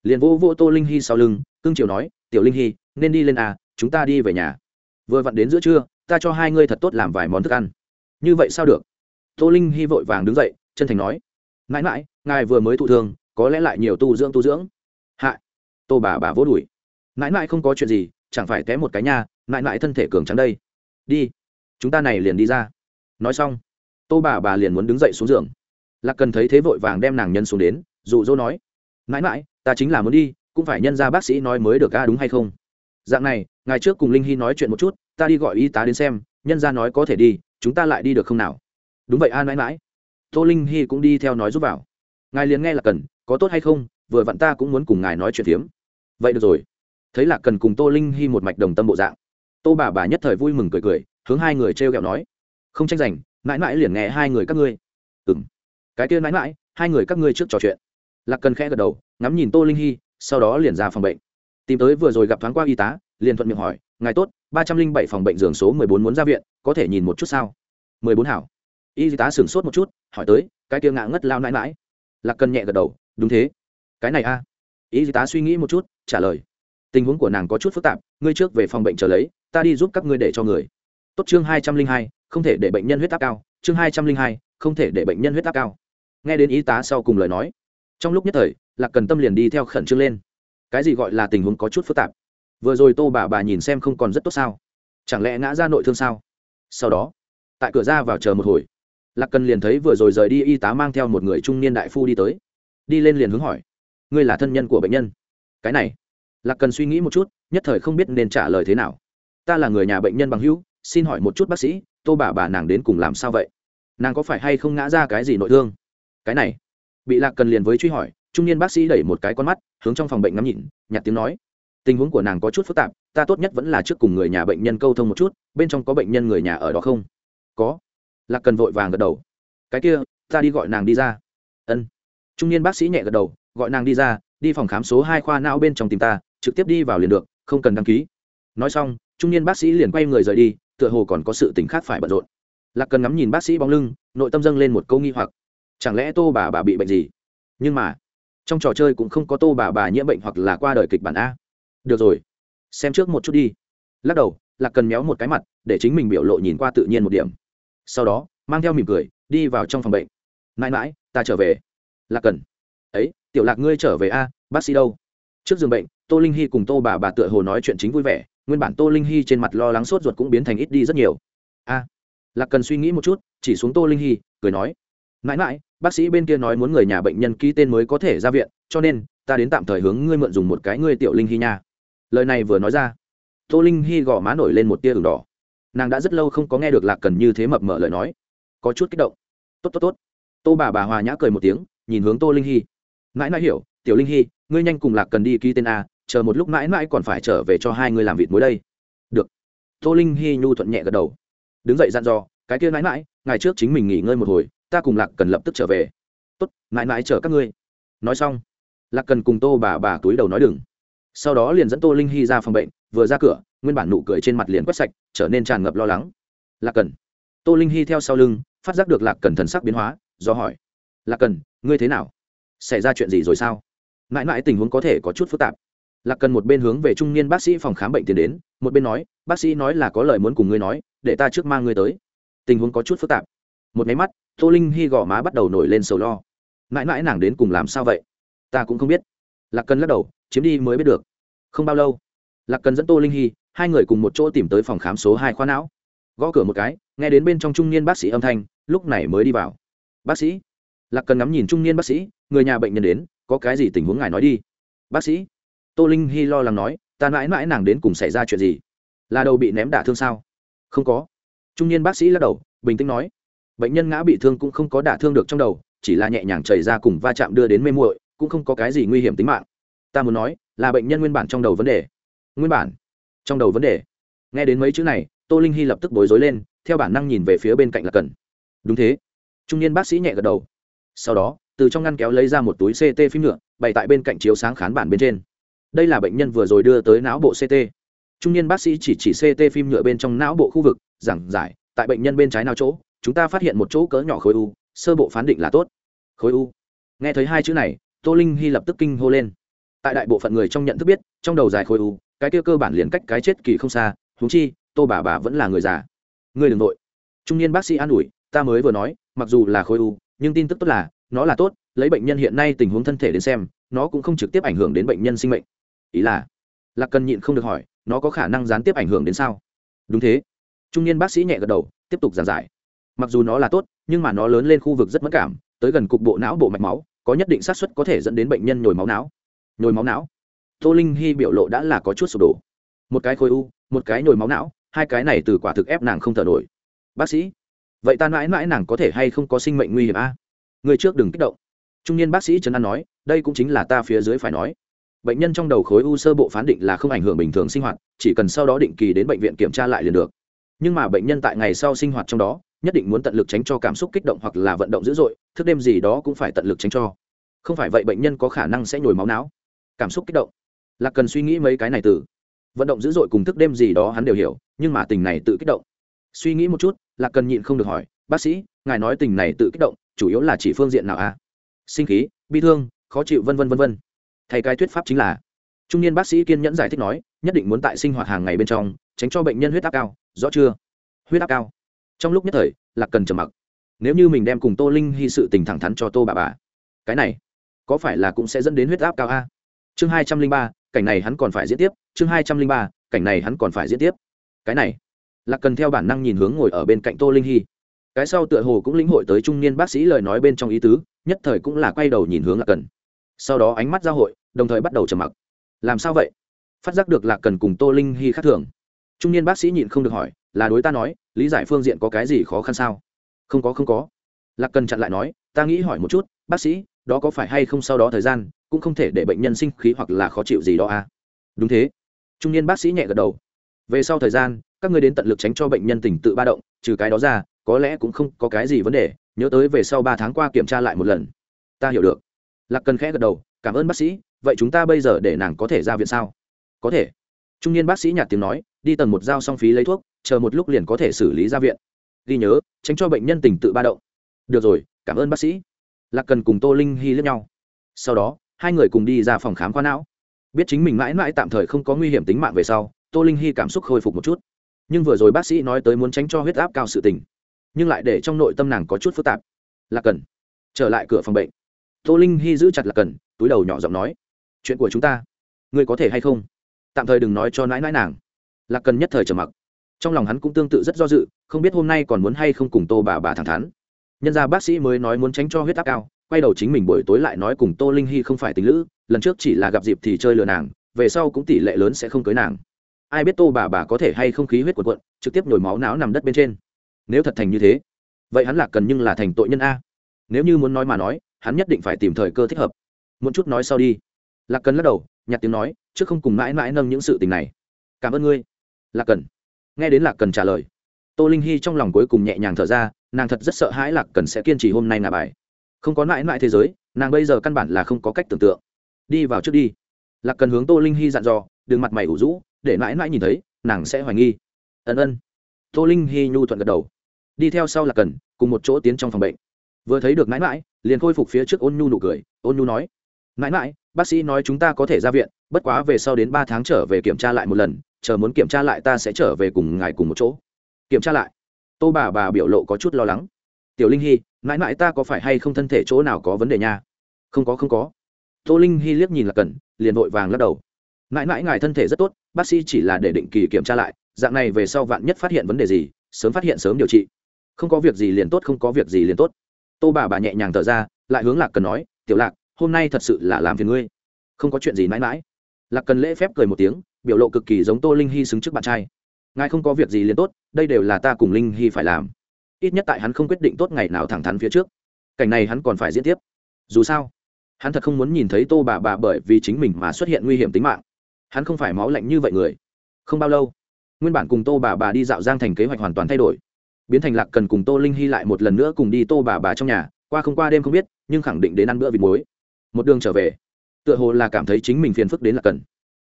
liền vô vô tô linh hy sau lưng, cương triều nói, tiểu linh hy nên đi lên à chúng ta đi về nhà. Vừa vặn đến giữa trưa, ta cho hai ngươi thật tốt làm vài món thức ăn. Như vậy sao được? Tô linh hy vội vàng đứng dậy, chân thành nói, mãi mãi, ngài vừa mới thụ thương, có lẽ lại nhiều tu dưỡng tu dưỡng. Hạ, tô bà bà vỗ đùi mãi mãi không có chuyện gì, chẳng phải té một cái nha, mãi mãi thân thể cường trắng đây. Đi, chúng ta này liền đi ra. Nói xong tô bà bà liền muốn đứng dậy xuống giường. Lạc cần thấy thế vội vàng đem nàng nhân xuống đến, dụ dỗ nói, mãi mãi, ta chính là muốn đi, cũng phải nhân ra bác sĩ nói mới được ca đúng hay không? Dạng này, ngày trước cùng linh hy nói chuyện một chút, ta đi gọi y tá đến xem, nhân ra nói có thể đi, chúng ta lại đi được không nào? Đúng vậy a, mãi mãi. Tô linh hy cũng đi theo nói giúp vào. Ngài liền nghe là cần, có tốt hay không? Vừa vặn ta cũng muốn cùng ngài nói chuyện phiếm. Vậy được rồi. Thấy là cần cùng tô linh hy một mạch đồng tâm bộ dạng, tô bà bà nhất thời vui mừng cười cười, hướng hai người t r e o g ẹ o nói, không tranh giành mãi mãi liền nghe hai người các ngươi. Ừ m cái kia mãi mãi, hai người các ngươi trước trò chuyện. Lạc cần khẽ gật đầu, ngắm nhìn tô linh hy, sau đó liền ra phòng bệnh. Tìm tới vừa rồi gặp thoáng qua y tá, liền thuận miệng hỏi, ngài tốt, ba trăm linh bảy phòng bệnh giường số mười bốn muốn ra viện, có thể nhìn một chút sao? Mười bốn hảo. Y tá sửng sốt một chút, hỏi tới, cái kia ngã ngất lao nãi mãi? Lạc cần nhẹ gật đầu, đúng thế. Cái này a? À? y tá suy nghĩ một chút, trả lời, tình huống của nàng có chút phức tạp, ngươi trước về phòng bệnh chờ lấy, ta đi giúp các ngươi để cho người. Tốt chương hai trăm linh hai không thể để bệnh nhân huyết áp cao, chương hai trăm linh hai, không thể để bệnh nhân huyết áp cao. Nghe đến y tá sau cùng lời nói, trong lúc nhất thời, lạc cần tâm liền đi theo khẩn trương lên. Cái gì gọi là tình huống có chút phức tạp? Vừa rồi tô bà bà nhìn xem không còn rất tốt sao? Chẳng lẽ ngã ra nội thương sao? Sau đó, tại cửa ra vào chờ một hồi, lạc cần liền thấy vừa rồi rời đi y tá mang theo một người trung niên đại phu đi tới. Đi lên liền hướng hỏi, ngươi là thân nhân của bệnh nhân? Cái này, lạc cần suy nghĩ một chút, nhất thời không biết nên trả lời thế nào. Ta là người nhà bệnh nhân bằng hữu xin hỏi một chút bác sĩ, tô bà bà nàng đến cùng làm sao vậy? Nàng có phải hay không ngã ra cái gì nội thương? Cái này, bị lạc cần liền với truy hỏi, trung niên bác sĩ đẩy một cái con mắt, hướng trong phòng bệnh ngắm nhìn nhặt tiếng nói. Tình huống của nàng có chút phức tạp, ta tốt nhất vẫn là trước cùng người nhà bệnh nhân câu thông một chút, bên trong có bệnh nhân người nhà ở đó không? Có. Lạc cần vội vàng gật đầu. Cái kia, ta đi gọi nàng đi ra. Ân. Trung niên bác sĩ nhẹ gật đầu, gọi nàng đi ra, đi phòng khám số hai khoa não bên trong tìm ta, trực tiếp đi vào liền được, không cần đăng ký. Nói xong, trung niên bác sĩ liền quay người rời đi tựa hồ còn có sự tình khác phải bận rộn. Lạc cần ngắm nhìn bác sĩ bóng lưng, nội tâm dâng lên một câu nghi hoặc. Chẳng lẽ tô bà bà bị bệnh gì? Nhưng mà, trong trò chơi cũng không có tô bà bà nhiễm bệnh hoặc là qua đời kịch bản a. Được rồi, xem trước một chút đi. Lắc đầu, lạc cần méo một cái mặt, để chính mình biểu lộ nhìn qua tự nhiên một điểm. Sau đó, mang theo mỉm cười, đi vào trong phòng bệnh. Mãi mãi, ta trở về. Lạc cần. Ấy, tiểu lạc ngươi trở về a, bác sĩ đâu? Trước giường bệnh, tô linh hy cùng tô bà bà tựa hồ nói chuyện chính vui vẻ nguyên bản tô linh hy trên mặt lo lắng sốt ruột cũng biến thành ít đi rất nhiều. A, lạc cần suy nghĩ một chút, chỉ xuống tô linh hy cười nói, mãi mãi, bác sĩ bên kia nói muốn người nhà bệnh nhân ký tên mới có thể ra viện, cho nên ta đến tạm thời hướng ngươi mượn dùng một cái ngươi tiểu linh hy nha. Lời này vừa nói ra, tô linh hy gõ má nổi lên một tia đường đỏ. Nàng đã rất lâu không có nghe được lạc cần như thế mập mở lời nói. Có chút kích động. Tốt tốt tốt. Tô bà bà hòa nhã cười một tiếng, nhìn hướng tô linh hy mãi mãi hiểu, tiểu linh hy ngươi nhanh cùng lạc cần đi ký tên a chờ một lúc mãi mãi còn phải trở về cho hai người làm vịt muối đây. Được. Tô linh hy nhu thuận nhẹ gật đầu. Đứng dậy dặn dò, cái kia mãi mãi ngày trước chính mình nghỉ ngơi một hồi, ta cùng lạc cần lập tức trở về. Tốt, mãi mãi chờ các ngươi. Nói xong, lạc cần cùng tô bà bà túi đầu nói đừng. Sau đó liền dẫn tô linh hy ra phòng bệnh, vừa ra cửa, nguyên bản nụ cười trên mặt liền quét sạch, trở nên tràn ngập lo lắng. Lạc cần. Tô linh hy theo sau lưng, phát giác được lạc cần thần sắc biến hóa, do hỏi, lạc cần, ngươi thế nào? Xảy ra chuyện gì rồi sao? Mãi mãi tình huống có thể có chút phức tạp lạc cần một bên hướng về trung niên bác sĩ phòng khám bệnh tiến đến, một bên nói, bác sĩ nói là có lời muốn cùng ngươi nói, để ta trước mang ngươi tới. Tình huống có chút phức tạp. Một máy mắt, tô linh hy gò má bắt đầu nổi lên sầu lo. Mãi mãi nàng đến cùng làm sao vậy? Ta cũng không biết. Lạc cần lắc đầu, chiếm đi mới biết được. Không bao lâu, lạc cần dẫn tô linh hy, hai người cùng một chỗ tìm tới phòng khám số hai khoa não. Gõ cửa một cái, nghe đến bên trong trung niên bác sĩ âm thanh, lúc này mới đi vào. Bác sĩ? Lạc cần ngắm nhìn trung niên bác sĩ, người nhà bệnh nhân đến, có cái gì tình huống ngài nói đi. Bác sĩ? Tô linh hy lo lắng nói, ta mãi mãi nàng đến cùng xảy ra chuyện gì? Là đầu bị ném đả thương sao? Không có. Trung niên bác sĩ lắc đầu, bình tĩnh nói, bệnh nhân ngã bị thương cũng không có đả thương được trong đầu, chỉ là nhẹ nhàng chảy ra cùng va chạm đưa đến mê muội, cũng không có cái gì nguy hiểm tính mạng. Ta muốn nói, là bệnh nhân nguyên bản trong đầu vấn đề. Nguyên bản? Trong đầu vấn đề? Nghe đến mấy chữ này, tô linh hy lập tức bối rối lên, theo bản năng nhìn về phía bên cạnh là cần. Đúng thế. Trung niên bác sĩ nhẹ gật đầu. Sau đó, từ trong ngăn kéo lấy ra một túi ct phim nhựa, bày tại bên cạnh chiếu sáng khán bản bên trên đây là bệnh nhân vừa rồi đưa tới não bộ ct trung niên bác sĩ chỉ chỉ ct phim nhựa bên trong não bộ khu vực, giảng giải, tại bệnh nhân bên trái nào chỗ, chúng ta phát hiện một chỗ cỡ nhỏ khối u, sơ bộ phán định là tốt. Khối u. Nghe thấy hai chữ này, tô linh hy lập tức kinh hô lên. Tại đại bộ phận người trong nhận thức biết, trong đầu dài khối u, cái kia cơ bản liền cách cái chết kỳ không xa húng chi, tô bà bà vẫn là người già. Người đ ừ n g nội. Trung niên bác sĩ an ủi, ta mới vừa nói, mặc dù là khối u, nhưng tin tức tốt là, nó là tốt, lấy bệnh nhân hiện nay tình huống thân thể đến xem, nó cũng không trực tiếp ảnh hưởng đến bệnh nhân sinh mệnh ý là, lạc cần nhịn không được hỏi, nó có khả năng gián tiếp ảnh hưởng đến sao? Đúng thế. Trung niên bác sĩ nhẹ gật đầu, tiếp tục giảng giải. Mặc dù nó là tốt, nhưng mà nó lớn lên khu vực rất mất cảm, tới gần cục bộ não bộ mạch máu, có nhất định xác suất có thể dẫn đến bệnh nhân nhồi máu não. Nhồi máu não? Tô linh hy biểu lộ đã là có chút sụp đổ. Một cái khối u, một cái nhồi máu não, hai cái này từ quả thực ép nàng không thở nổi. Bác sĩ, vậy ta mãi mãi nàng có thể hay không có sinh mệnh nguy hiểm a? À? người trước đừng kích động. Trung niên bác sĩ trấn an nói, đây cũng chính là ta phía dưới phải nói bệnh nhân trong đầu khối u sơ bộ phán định là không ảnh hưởng bình thường sinh hoạt, chỉ cần sau đó định kỳ đến bệnh viện kiểm tra lại liền được. Nhưng mà bệnh nhân tại ngày sau sinh hoạt trong đó, nhất định muốn tận lực tránh cho cảm xúc kích động hoặc là vận động dữ dội, thức đêm gì đó cũng phải tận lực tránh cho. Không phải vậy bệnh nhân có khả năng sẽ nhồi máu não. Cảm xúc kích động. Là cần suy nghĩ mấy cái này từ. Vận động dữ dội cùng thức đêm gì đó hắn đều hiểu, nhưng mà tình này tự kích động. Suy nghĩ một chút, là cần nhịn không được hỏi, bác sĩ, ngài nói tình này tự kích động, chủ yếu là chỉ phương diện nào a à? sinh khí, bi thương, khó chịu, vân vân vân vân thay cái thuyết pháp chính là, trung niên bác sĩ kiên nhẫn giải thích nói, nhất định muốn tại sinh hoạt hàng ngày bên trong, tránh cho bệnh nhân huyết áp cao, rõ chưa? Huyết áp cao. Trong lúc nhất thời, lạc cần trầm mặc. Nếu như mình đem cùng tô linh hy sự tình thẳng thắn cho tô bà bà, cái này, có phải là cũng sẽ dẫn đến huyết áp cao a? Chương hai trăm linh ba, cảnh này hắn còn phải diễn tiếp, chương hai trăm linh ba, cảnh này hắn còn phải diễn tiếp. Cái này, lạc cần theo bản năng nhìn hướng ngồi ở bên cạnh tô linh hy. Cái sau tựa hồ cũng lĩnh hội tới trung niên bác sĩ lời nói bên trong ý tứ, nhất thời cũng là quay đầu nhìn hướng lạc cần sau đó ánh mắt giao hội, đồng thời bắt đầu trầm mặc. Làm sao vậy? Phát giác được lạc cần cùng tô linh hy khác thường. Trung niên bác sĩ nhịn không được hỏi, là đối ta nói, lý giải phương diện có cái gì khó khăn sao? Không có không có. Lạc cần chặn lại nói, ta nghĩ hỏi một chút, bác sĩ, đó có phải hay không sau đó thời gian, cũng không thể để bệnh nhân sinh khí hoặc là khó chịu gì đó à? Đúng thế. Trung niên bác sĩ nhẹ gật đầu. Về sau thời gian, các ngươi đến tận lực tránh cho bệnh nhân tỉnh tự ba động, trừ cái đó ra, có lẽ cũng không có cái gì vấn đề, nhớ tới về sau ba tháng qua kiểm tra lại một lần. Ta hiểu được lạc cần khẽ gật đầu, cảm ơn bác sĩ, vậy chúng ta bây giờ để nàng có thể ra viện sao? Có thể. Trung niên bác sĩ nhạt tiếng nói, đi tầng một dao xong phí lấy thuốc, chờ một lúc liền có thể xử lý ra viện. Ghi nhớ, tránh cho bệnh nhân tỉnh tự ba động. Được rồi, cảm ơn bác sĩ. Lạc cần cùng tô linh hy lẫn nhau. Sau đó, hai người cùng đi ra phòng khám khoa não. Biết chính mình mãi mãi tạm thời không có nguy hiểm tính mạng về sau, tô linh hy cảm xúc khôi phục một chút. Nhưng vừa rồi bác sĩ nói tới muốn tránh cho huyết áp cao sự tình, nhưng lại để trong nội tâm nàng có chút phức tạp. Lạc cần, trở lại cửa phòng bệnh tô linh hy giữ chặt là cần, túi đầu nhỏ giọng nói, chuyện của chúng ta, ngươi có thể hay không? Tạm thời đừng nói cho nãi nãi nàng. Là cần nhất thời trầm mặc. Trong lòng hắn cũng tương tự rất do dự, không biết hôm nay còn muốn hay không cùng tô bà bà thẳng thắn. Nhân ra bác sĩ mới nói muốn tránh cho huyết áp cao, quay đầu chính mình buổi tối lại nói cùng tô linh hy không phải tình lữ, lần trước chỉ là gặp dịp thì chơi lừa nàng, về sau cũng tỷ lệ lớn sẽ không cưới nàng. Ai biết tô bà bà có thể hay không khí huyết quần quận trực tiếp nhồi máu não nằm đất bên trên. Nếu thật thành như thế, vậy hắn lạc cần nhưng là thành tội nhân a. Nếu như muốn nói mà nói hắn nhất định phải tìm thời cơ thích hợp. Muốn chút nói sau đi. Lạc cần lắc đầu, nhặt tiếng nói chứ không cùng mãi mãi nâng những sự tình này. Cảm ơn ngươi. Lạc cần. Nghe đến lạc cần trả lời, tô linh hy trong lòng cuối cùng nhẹ nhàng thở ra, nàng thật rất sợ hãi lạc cần sẽ kiên trì hôm nay ngà bài. Không có mãi mãi thế giới, nàng bây giờ căn bản là không có cách tưởng tượng. Đi vào trước đi. Lạc cần hướng tô linh hy dặn dò đừng mặt mày ủ rũ, để mãi mãi nhìn thấy, nàng sẽ hoài nghi. Ân ân. Tô linh hy nhu thuận gật đầu. Đi theo sau lạc cần, cùng một chỗ tiến trong phòng bệnh vừa thấy được mãi mãi, liền khôi phục phía trước ôn nhu nụ cười, ôn nhu nói, mãi mãi, bác sĩ nói chúng ta có thể ra viện, bất quá về sau đến ba tháng trở về kiểm tra lại một lần, chờ muốn kiểm tra lại ta sẽ trở về cùng ngài cùng một chỗ. Kiểm tra lại? Tô bà bà biểu lộ có chút lo lắng. Tiểu linh hy mãi mãi ta có phải hay không thân thể chỗ nào có vấn đề nha? Không có không có. Tô linh hy liếc nhìn là cần, liền vội vàng lắc đầu. Mãi mãi ngài thân thể rất tốt, bác sĩ chỉ là để định kỳ kiểm tra lại, dạng này về sau vạn nhất phát hiện vấn đề gì, sớm phát hiện sớm điều trị. Không có việc gì liền tốt, không có việc gì liền tốt tô bà bà nhẹ nhàng thở ra, lại hướng lạc cần nói, tiểu lạc, hôm nay thật sự là làm phiền ngươi. Không có chuyện gì mãi mãi. Lạc cần lễ phép cười một tiếng, biểu lộ cực kỳ giống tô linh hy xứng trước bạn trai. Ngài không có việc gì liền tốt, đây đều là ta cùng linh hy phải làm. Ít nhất tại hắn không quyết định tốt ngày nào thẳng thắn phía trước. Cảnh này hắn còn phải diễn tiếp. Dù sao, hắn thật không muốn nhìn thấy tô bà bà bởi vì chính mình mà xuất hiện nguy hiểm tính mạng. Hắn không phải máu lạnh như vậy người. Không bao lâu, nguyên bản cùng tô bà bà đi dạo giang thành kế hoạch hoàn toàn thay đổi biến thành lạc cần cùng tô linh hy lại một lần nữa cùng đi tô bà bà trong nhà, qua không qua đêm không biết, nhưng khẳng định đến ăn bữa vịt muối. Một đường trở về, tựa hồ là cảm thấy chính mình phiền phức đến lạc cần.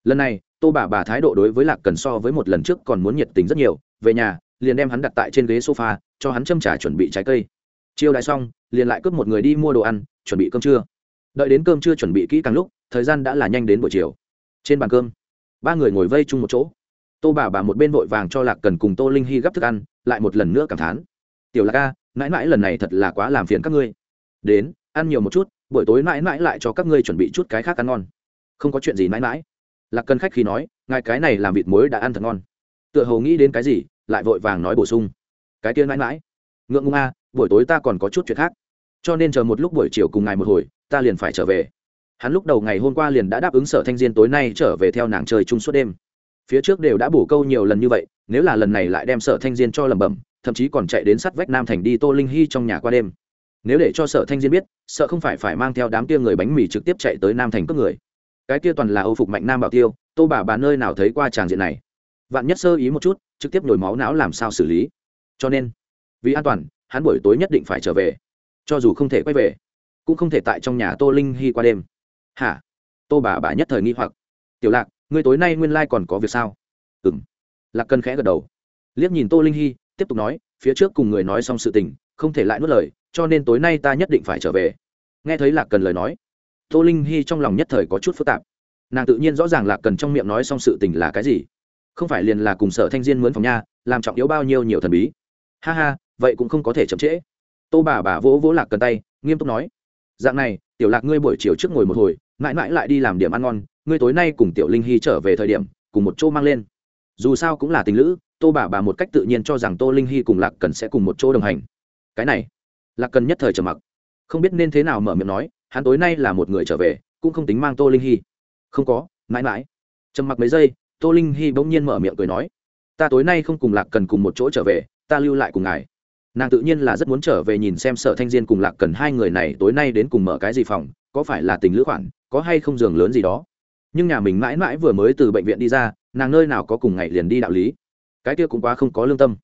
Lần này, tô bà bà thái độ đối với lạc cần so với một lần trước còn muốn nhiệt tình rất nhiều, về nhà, liền đem hắn đặt tại trên ghế sofa, cho hắn châm trả chuẩn bị trái cây. Chiêu đại xong, liền lại cướp một người đi mua đồ ăn, chuẩn bị cơm trưa. Đợi đến cơm trưa chuẩn bị kỹ càng lúc, thời gian đã là nhanh đến buổi chiều. Trên bàn cơm, ba người ngồi vây chung một chỗ. Tô bà bà một bên vội vàng cho lạc cần cùng tô linh hy gấp thức ăn lại một lần nữa cảm thán. Tiểu lạc ca mãi mãi lần này thật là quá làm phiền các ngươi. Đến, ăn nhiều một chút, buổi tối mãi mãi lại cho các ngươi chuẩn bị chút cái khác ăn ngon. Không có chuyện gì mãi mãi. Lạc cần khách khi nói, ngài cái này làm vịt muối đã ăn thật ngon. Tựa hồ nghĩ đến cái gì, lại vội vàng nói bổ sung, cái kia mãi mãi. Ngượng ngung a, buổi tối ta còn có chút chuyện khác. Cho nên chờ một lúc buổi chiều cùng ngài một hồi, ta liền phải trở về. Hắn lúc đầu ngày hôm qua liền đã đáp ứng sở thanh diên tối nay trở về theo nàng trời chung suốt đêm. Phía trước đều đã bổ câu nhiều lần như vậy nếu là lần này lại đem sở thanh diên cho lẩm bẩm, thậm chí còn chạy đến sát vách nam thành đi tô linh hy trong nhà qua đêm. Nếu để cho sở thanh diên biết, sợ không phải phải mang theo đám kia người bánh mì trực tiếp chạy tới nam thành cướp người. Cái kia toàn là âu phục mạnh nam bảo tiêu, tô bà bà nơi nào thấy qua tràng diện này? Vạn nhất sơ ý một chút, trực tiếp nhồi máu não làm sao xử lý? Cho nên, vì an toàn, hắn buổi tối nhất định phải trở về. Cho dù không thể quay về, cũng không thể tại trong nhà tô linh hy qua đêm. Hả? Tô bà bà nhất thời nghi hoặc. Tiểu lạc, ngươi tối nay nguyên lai còn có việc sao? Ừ m lạc cần khẽ gật đầu. Liếc nhìn tô linh hy, tiếp tục nói, phía trước cùng người nói xong sự tình, không thể lại nuốt lời, cho nên tối nay ta nhất định phải trở về. Nghe thấy lạc cần lời nói, tô linh hy trong lòng nhất thời có chút phức tạp. Nàng tự nhiên rõ ràng lạc cần trong miệng nói xong sự tình là cái gì. Không phải liền là cùng sở thanh diên mướn phòng nha, làm trọng yếu bao nhiêu nhiều thần bí. Ha ha, vậy cũng không có thể chậm trễ. Tô bà bà vỗ vỗ lạc cần tay, nghiêm túc nói, dạng này, tiểu lạc ngươi buổi chiều trước ngồi một hồi, mãi mãi lại đi làm điểm ăn ngon, ngươi tối nay cùng tiểu linh hy trở về thời điểm, cùng một chỗ mang lên dù sao cũng là tình lữ, tô bà bà một cách tự nhiên cho rằng tô linh hy cùng lạc cần sẽ cùng một chỗ đồng hành. Cái này, lạc cần nhất thời trầm mặc. Không biết nên thế nào mở miệng nói, hắn tối nay là một người trở về, cũng không tính mang tô linh hy. Không có, mãi mãi. Trầm mặc mấy giây, tô linh hy bỗng nhiên mở miệng cười nói, ta tối nay không cùng lạc cần cùng một chỗ trở về, ta lưu lại cùng ngài. Nàng tự nhiên là rất muốn trở về nhìn xem sở thanh diên cùng lạc cần hai người này tối nay đến cùng mở cái gì phòng, có phải là tình lữ khoản, có hay không giường lớn gì đó nhưng nhà mình mãi mãi vừa mới từ bệnh viện đi ra, nàng nơi nào có cùng ngày liền đi đạo lý. Cái kia cũng quá không có lương tâm.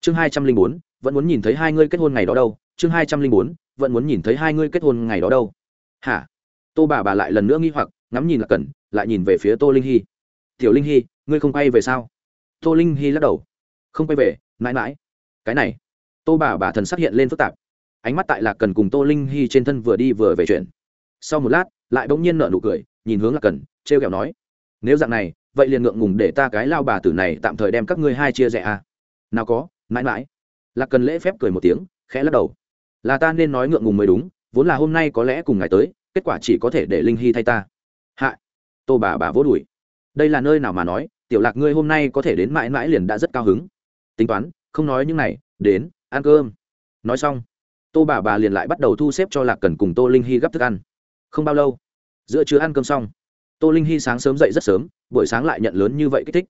Chương hai trăm linh bốn, vẫn muốn nhìn thấy hai ngươi kết hôn ngày đó đâu. Chương hai trăm linh bốn, vẫn muốn nhìn thấy hai ngươi kết hôn ngày đó đâu. Hả? Tô bà bà lại lần nữa nghi hoặc, ngắm nhìn là cần lại nhìn về phía tô linh hy. Tiểu linh hy, ngươi không quay về sao? Tô linh hy lắc đầu. Không quay về, mãi mãi. Cái này. Tô bà bà thần sắc hiện lên phức tạp. Ánh mắt tại lạc cần cùng tô linh hy trên thân vừa đi vừa về chuyện. Sau một lát, lại bỗng nhiên nở nụ cười, nhìn hướng lạc cần t r e o kẹo nói, nếu dạng này, vậy liền ngượng ngùng để ta cái lao bà tử này tạm thời đem các ngươi hai chia rẽ à? Nào có, mãi mãi. Lạc cần lễ phép cười một tiếng, khẽ lắc đầu. Là ta nên nói ngượng ngùng mới đúng, vốn là hôm nay có lẽ cùng ngày tới, kết quả chỉ có thể để linh hy thay ta. Hạ, tô bà bà vỗ đùi. Đây là nơi nào mà nói, tiểu lạc ngươi hôm nay có thể đến mãi mãi liền đã rất cao hứng. Tính toán, không nói những này, đến, ăn cơm. Nói xong, tô bà bà liền lại bắt đầu thu xếp cho lạc cần cùng tô linh hy gấp thức ăn. Không bao lâu, giữa chưa ăn cơm xong tô linh hy sáng sớm dậy rất sớm, buổi sáng lại nhận lớn như vậy kích thích.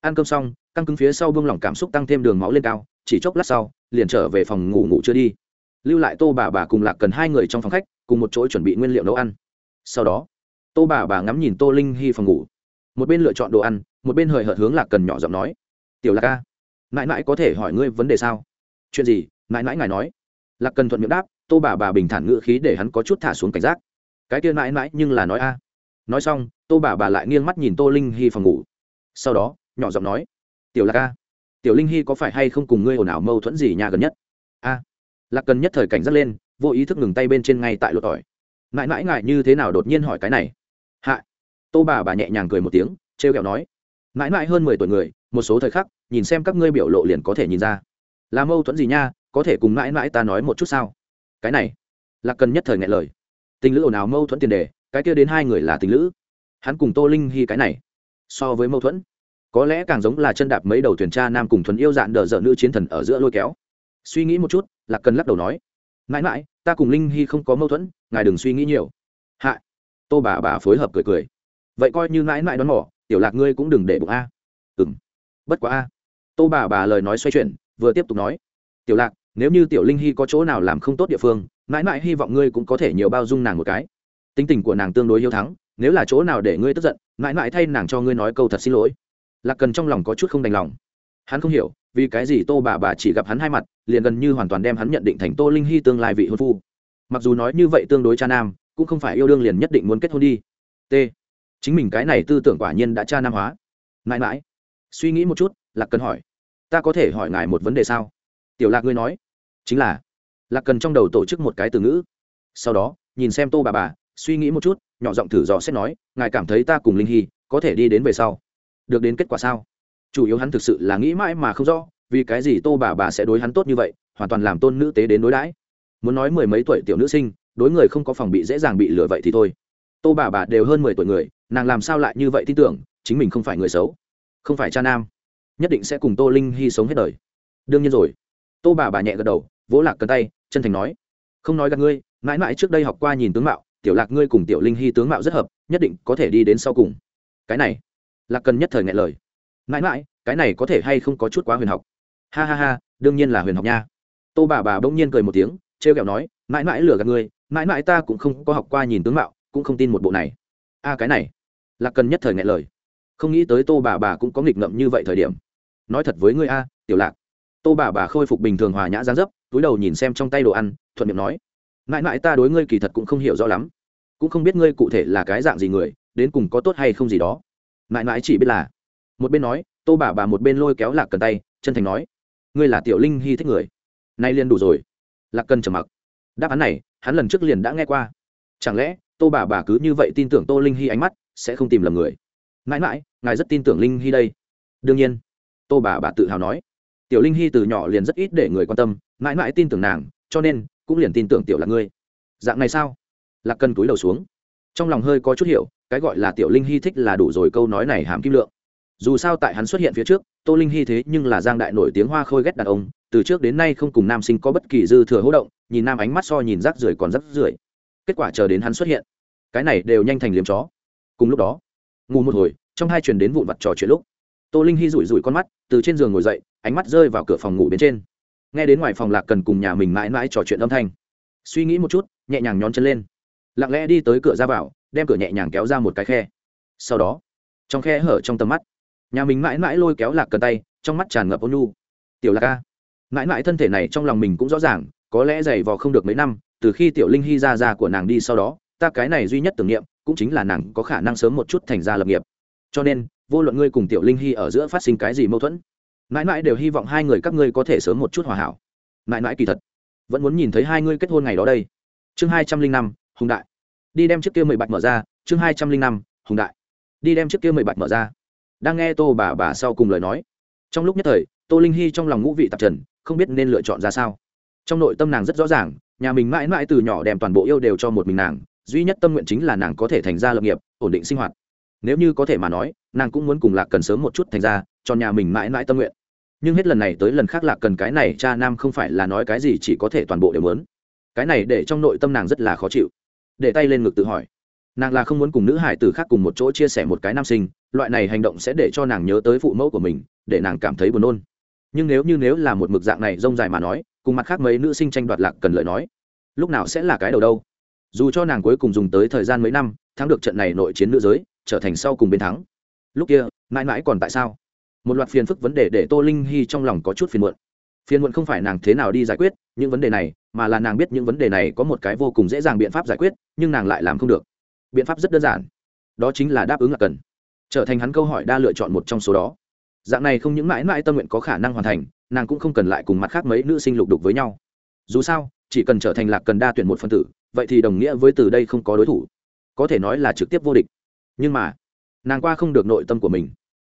Ăn cơm xong, căng cứng phía sau bông lỏng cảm xúc tăng thêm đường máu lên cao, chỉ chốc lát sau, liền trở về phòng ngủ ngủ chưa đi. Lưu lại tô bà bà cùng lạc cần hai người trong phòng khách, cùng một chỗ chuẩn bị nguyên liệu nấu ăn. Sau đó, tô bà bà ngắm nhìn tô linh hy phòng ngủ. Một bên lựa chọn đồ ăn, một bên hời hợt hướng lạc cần nhỏ giọng nói, tiểu lạc ca, mãi mãi có thể hỏi ngươi vấn đề sao? Chuyện gì? Mãi mãi ngài nói. Lạc cần thuận miệng đáp, tô bà bà bình thản ngữ khí để hắn có chút thả xuống cảnh giác. Cái kia mãi mãi nhưng là nói a nói xong tô bà bà lại nghiêng mắt nhìn tô linh hy phòng ngủ. Sau đó nhỏ giọng nói tiểu lạc ca, tiểu linh hy có phải hay không cùng ngươi ồn ào mâu thuẫn gì nhà gần nhất? A. Lạc cần nhất thời cảnh giác lên vô ý thức ngừng tay bên trên ngay tại lột tỏi. Mãi mãi ngại như thế nào đột nhiên hỏi cái này? Hạ. Tô bà bà nhẹ nhàng cười một tiếng t r e o kẹo nói mãi mãi hơn mười tuổi người một số thời khắc nhìn xem các ngươi biểu lộ liền có thể nhìn ra. Là mâu thuẫn gì nha có thể cùng mãi mãi ta nói một chút sao? Cái này. Lạc cần nhất thời ngại lời. Tình lữ ồn ào mâu thuẫn tiền đề cái kia đến hai người là tình lữ. Hắn cùng tô linh hy cái này, so với mâu thuẫn, có lẽ càng giống là chân đạp mấy đầu thuyền cha nam cùng thuần yêu dạn đờ dợ nữ chiến thần ở giữa lôi kéo. Suy nghĩ một chút, lạc cần lắc đầu nói, mãi mãi, ta cùng linh hy không có mâu thuẫn, ngài đừng suy nghĩ nhiều. Hạ, tô bà bà phối hợp cười cười, vậy coi như mãi mãi đón mỏ tiểu lạc ngươi cũng đừng để bụng a. Ừ m bất quá a. Tô bà bà lời nói xoay chuyển, vừa tiếp tục nói, tiểu lạc, nếu như tiểu linh hy có chỗ nào làm không tốt địa phương, mãi mãi hy vọng ngươi cũng có thể nhiều bao dung nàng một cái tính tình của nàng tương đối hiếu thắng, nếu là chỗ nào để ngươi tức giận, mãi mãi thay nàng cho ngươi nói câu thật xin lỗi. Lạc cần trong lòng có chút không đành lòng. Hắn không hiểu, vì cái gì tô bà bà chỉ gặp hắn hai mặt, liền gần như hoàn toàn đem hắn nhận định thành tô linh hy tương lai vị hôn phu. Mặc dù nói như vậy tương đối cha nam, cũng không phải yêu đương liền nhất định muốn kết hôn đi. T. Chính mình cái này tư tưởng quả nhiên đã cha nam hóa. Mãi mãi. Suy nghĩ một chút, lạc cần hỏi. Ta có thể hỏi ngài một vấn đề sao? Tiểu lạc ngươi nói. Chính là. Lạc cần trong đầu tổ chức một cái từ ngữ. Sau đó, nhìn xem tô bà bà suy nghĩ một chút, nhỏ giọng thử dò xét nói, ngài cảm thấy ta cùng linh hy có thể đi đến về sau? Được đến kết quả sao? Chủ yếu hắn thực sự là nghĩ mãi mà không rõ, vì cái gì tô bà bà sẽ đối hắn tốt như vậy, hoàn toàn làm tôn nữ tế đến đối đãi. Muốn nói mười mấy tuổi tiểu nữ sinh, đối người không có phòng bị dễ dàng bị lừa vậy thì thôi. Tô bà bà đều hơn mười tuổi người, nàng làm sao lại như vậy tin tưởng, chính mình không phải người xấu, không phải cha nam, nhất định sẽ cùng tô linh hy sống hết đời. Đương nhiên rồi. Tô bà bà nhẹ gật đầu, vỗ lạc cân tay, chân thành nói, không nói gặp ngươi, mãi mãi trước đây học qua nhìn tướng mạo tiểu lạc ngươi cùng tiểu linh hy tướng mạo rất hợp, nhất định có thể đi đến sau cùng. Cái này là cần nhất thời ngại lời. Mãi mãi, cái này có thể hay không có chút quá huyền học? Ha ha ha, đương nhiên là huyền học nha. Tô bà bà bỗng nhiên cười một tiếng t r e o kẹo nói, mãi mãi lừa gạt ngươi, mãi mãi ta cũng không có học qua nhìn tướng mạo, cũng không tin một bộ này. A, cái này là cần nhất thời ngại lời. Không nghĩ tới tô bà bà cũng có nghịch ngợm như vậy thời điểm. Nói thật với ngươi a, tiểu lạc. Tô bà bà khôi phục bình thường hòa nhã gián dấp, túi đầu nhìn xem trong tay đồ ăn, thuận miệng nói mãi mãi ta đối ngươi kỳ thật cũng không hiểu rõ lắm. Cũng không biết ngươi cụ thể là cái dạng gì người, đến cùng có tốt hay không gì đó. Mãi mãi chỉ biết là, một bên nói, tô bà bà một bên lôi kéo lạc cần tay, chân thành nói, ngươi là tiểu linh hy thích người. Nay liền đủ rồi. Lạc cần trầm mặc. Đáp án này, hắn lần trước liền đã nghe qua. Chẳng lẽ, tô bà bà cứ như vậy tin tưởng tô linh hy ánh mắt, sẽ không tìm lầm người? Mãi mãi, ngài rất tin tưởng linh hy đây. Đương nhiên, tô bà bà tự hào nói. Tiểu linh hy từ nhỏ liền rất ít để người quan tâm, mãi mãi tin tưởng nàng, cho nên cũng liền tin tưởng tiểu là ngươi. Dạng này sao? Lạc cần túi đầu xuống. Trong lòng hơi có chút hiểu, cái gọi là tiểu linh hy thích là đủ rồi câu nói này hàm kim lượng. Dù sao tại hắn xuất hiện phía trước, tô linh hy thế nhưng là giang đại nổi tiếng hoa khôi ghét đàn ông, từ trước đến nay không cùng nam sinh có bất kỳ dư thừa hỗ động, nhìn nam ánh mắt so nhìn rác rưởi còn rác rưởi. Kết quả chờ đến hắn xuất hiện, cái này đều nhanh thành liếm chó. Cùng lúc đó, ngủ một hồi, trong hai chuyển đến vụn vặt trò chuyện lúc, tô linh hy rủi rủi con mắt, từ trên giường ngồi dậy, ánh mắt rơi vào cửa phòng ngủ bên trên nghe đến ngoài phòng lạc cần cùng nhà mình mãi mãi trò chuyện âm thanh suy nghĩ một chút nhẹ nhàng nhón chân lên lặng lẽ đi tới cửa ra vào đem cửa nhẹ nhàng kéo ra một cái khe sau đó trong khe hở trong tầm mắt nhà mình mãi mãi lôi kéo lạc cần tay trong mắt tràn ngập ôn nhu tiểu lạc ca mãi mãi thân thể này trong lòng mình cũng rõ ràng có lẽ dày vò không được mấy năm từ khi tiểu linh hy ra ra của nàng đi sau đó ta cái này duy nhất tưởng niệm cũng chính là nàng có khả năng sớm một chút thành ra lập nghiệp cho nên vô luận ngươi cùng tiểu linh hy ở giữa phát sinh cái gì mâu thuẫn mãi mãi đều hy vọng hai người các ngươi có thể sớm một chút hòa hảo. Mãi mãi kỳ thật, vẫn muốn nhìn thấy hai ngươi kết hôn ngày đó đây. Chương hai trăm linh năm, hùng đại. Đi đem chiếc kia mười bạch mở ra. Chương hai trăm linh năm, hùng đại. Đi đem chiếc kia mười bạch mở ra. Đang nghe tô bà bà sau cùng lời nói, trong lúc nhất thời, tô linh hy trong lòng ngũ vị tạp trần, không biết nên lựa chọn ra sao. Trong nội tâm nàng rất rõ ràng, nhà mình mãi mãi từ nhỏ đem toàn bộ yêu đều cho một mình nàng, duy nhất tâm nguyện chính là nàng có thể thành ra lập nghiệp, ổn định sinh hoạt. Nếu như có thể mà nói, nàng cũng muốn cùng lạc cần sớm một chút thành ra, cho nhà mình mãi mãi tâm nguyện nhưng hết lần này tới lần khác lạc cần cái này, cha nam không phải là nói cái gì, chỉ có thể toàn bộ đều muốn cái này để trong nội tâm nàng rất là khó chịu. Để tay lên ngực tự hỏi. Nàng là không muốn cùng nữ hải tử khác cùng một chỗ chia sẻ một cái nam sinh, loại này hành động sẽ để cho nàng nhớ tới phụ mẫu của mình, để nàng cảm thấy buồn nôn. Nhưng nếu như nếu là một mực dạng này rông dài mà nói, cùng mặt khác mấy nữ sinh tranh đoạt lạc cần lời nói, lúc nào sẽ là cái đầu đâu? Dù cho nàng cuối cùng dùng tới thời gian mấy năm, thắng được trận này nội chiến nữ giới, trở thành sau cùng bên thắng. Lúc kia, mãi mãi còn tại sao? Một loạt phiền phức vấn đề để tô linh hy trong lòng có chút phiền muộn. Phiền muộn không phải nàng thế nào đi giải quyết những vấn đề này, mà là nàng biết những vấn đề này có một cái vô cùng dễ dàng biện pháp giải quyết, nhưng nàng lại làm không được. Biện pháp rất đơn giản. Đó chính là đáp ứng là cần. Trở thành hắn câu hỏi đa lựa chọn một trong số đó. Dạng này không những mãi mãi tâm nguyện có khả năng hoàn thành, nàng cũng không cần lại cùng mặt khác mấy nữ sinh lục đục với nhau. Dù sao, chỉ cần trở thành lạc cần đa tuyển một phân tử, vậy thì đồng nghĩa với từ đây không có đối thủ. Có thể nói là trực tiếp vô địch. Nhưng mà, nàng qua không được nội tâm của mình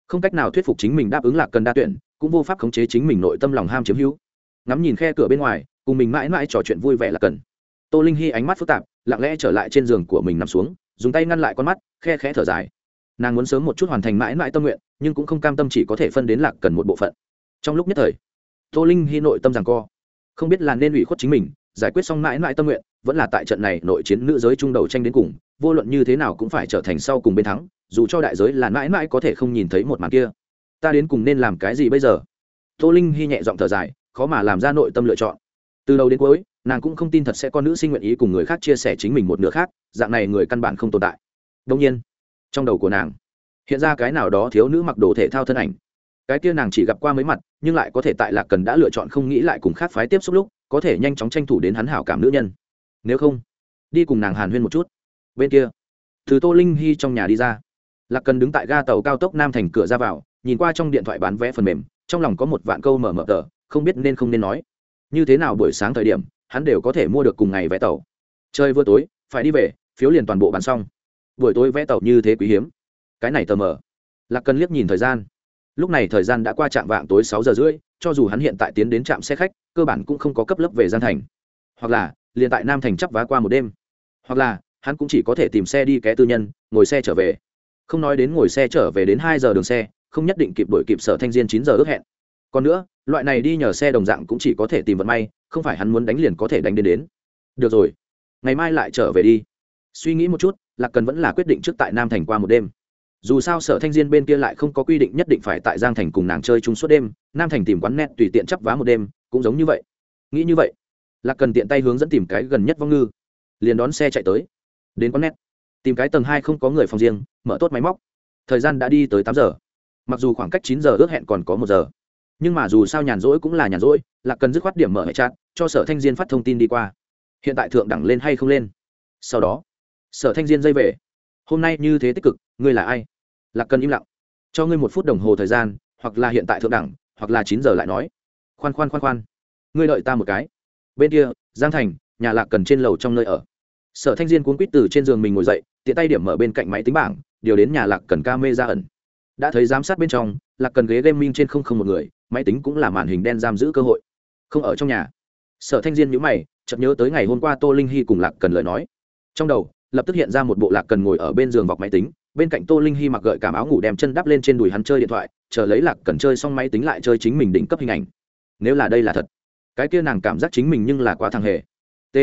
không cách nào thuyết phục chính mình đáp ứng lạc cần đa tuyển, cũng vô pháp khống chế chính mình nội tâm lòng ham chiếm hữu. Ngắm nhìn khe cửa bên ngoài, cùng mình mãi mãi trò chuyện vui vẻ là cần. Tô linh hy ánh mắt phức tạp, lặng lẽ trở lại trên giường của mình nằm xuống, dùng tay ngăn lại con mắt, khe khẽ thở dài. Nàng muốn sớm một chút hoàn thành mãi mãi tâm nguyện, nhưng cũng không cam tâm chỉ có thể phân đến lạc cần một bộ phận. Trong lúc nhất thời, tô linh hy nội tâm rằng co. Không biết là nên ủy khuất chính mình giải quyết xong mãi mãi tâm nguyện, vẫn là tại trận này nội chiến nữ giới trung đầu tranh đến cùng, vô luận như thế nào cũng phải trở thành sau cùng bên thắng, dù cho đại giới là mãi mãi có thể không nhìn thấy một màn kia. Ta đến cùng nên làm cái gì bây giờ? Tô linh hy nhẹ giọng thở dài, khó mà làm ra nội tâm lựa chọn. Từ đầu đến cuối, nàng cũng không tin thật sẽ có nữ sinh nguyện ý cùng người khác chia sẻ chính mình một nửa khác, dạng này người căn bản không tồn tại. Đông nhiên, trong đầu của nàng, hiện ra cái nào đó thiếu nữ mặc đồ thể thao thân ảnh. Cái kia nàng chỉ gặp qua mấy mặt, nhưng lại có thể tại lạc cần đã lựa chọn không nghĩ lại cùng khác phái tiếp xúc lúc có thể nhanh chóng tranh thủ đến hắn hảo cảm nữ nhân. Nếu không, đi cùng nàng hàn huyên một chút. Bên kia, từ tô linh hy trong nhà đi ra. Lạc cần đứng tại ga tàu cao tốc nam thành cửa ra vào, nhìn qua trong điện thoại bán vé phần mềm, trong lòng có một vạn câu mở mở tờ, không biết nên không nên nói. Như thế nào buổi sáng thời điểm, hắn đều có thể mua được cùng ngày vé tàu. Chơi vừa tối, phải đi về, phiếu liền toàn bộ bán xong. Buổi tối vé tàu như thế quý hiếm. Cái này tờ mờ lạc cần liếc nhìn thời gian. Lúc này thời gian đã qua trạm vạng tối sáu giờ rưỡi, cho dù hắn hiện tại tiến đến trạm xe khách cơ bản cũng không có cấp lớp về gian thành. Hoặc là, liền tại nam thành chấp vá qua một đêm. Hoặc là, hắn cũng chỉ có thể tìm xe đi ké tư nhân, ngồi xe trở về. Không nói đến ngồi xe trở về đến hai giờ đường xe, không nhất định kịp đổi kịp sở thanh diên chín giờ ước hẹn. Còn nữa, loại này đi nhờ xe đồng dạng cũng chỉ có thể tìm vận may, không phải hắn muốn đánh liền có thể đánh đến đến. Được rồi, ngày mai lại trở về đi. Suy nghĩ một chút, lạc cần vẫn là quyết định trước tại nam thành qua một đêm. Dù sao sở thanh diên bên kia lại không có quy định nhất định phải tại giang thành cùng nàng chơi chung suốt đêm, nam thành tìm quán net tùy tiện chấp vá một đêm cũng giống như vậy. Nghĩ như vậy lạc cần tiện tay hướng dẫn tìm cái gần nhất vong ngư liền đón xe chạy tới. Đến quán net tìm cái tầng hai không có người phòng riêng mở tốt máy móc. Thời gian đã đi tới tám giờ. Mặc dù khoảng cách chín giờ ước hẹn còn có một giờ nhưng mà dù sao nhàn rỗi cũng là nhàn rỗi lạc cần dứt khoát điểm mở hệ trạng, cho sở thanh diên phát thông tin đi qua. Hiện tại thượng đẳng lên hay không lên? Sau đó sở thanh diên dây về. Hôm nay như thế tích cực ngươi là ai? Lạc cần im lặng. Cho ngươi một phút đồng hồ thời gian hoặc là hiện tại thượng đẳng hoặc là chín giờ lại nói khoan khoan khoan khoan. Ngươi đợi ta một cái. Bên kia, giang thành, nhà lạc cần trên lầu trong nơi ở. Sở thanh diên cuốn quýt từ trên giường mình ngồi dậy, tiện tay điểm mở bên cạnh máy tính bảng, điều đến nhà lạc cần ca mê ra ẩn. Đã thấy giám sát bên trong, lạc cần ghế gaming trên không không một người, máy tính cũng là màn hình đen giam giữ cơ hội. Không ở trong nhà. Sở thanh diên nhữ mày, chợt nhớ tới ngày hôm qua tô linh hy cùng lạc cần lời nói. Trong đầu, lập tức hiện ra một bộ lạc cần ngồi ở bên giường vọc máy tính, bên cạnh tô linh hy mặc gợi cảm áo ngủ đem chân đắp lên trên đùi hắn chơi điện thoại, chờ lấy lạc cần chơi xong máy tính lại chơi chính mình đỉnh cấp hình ảnh nếu là đây là thật, cái kia nàng cảm giác chính mình nhưng là quá thằng hề. T.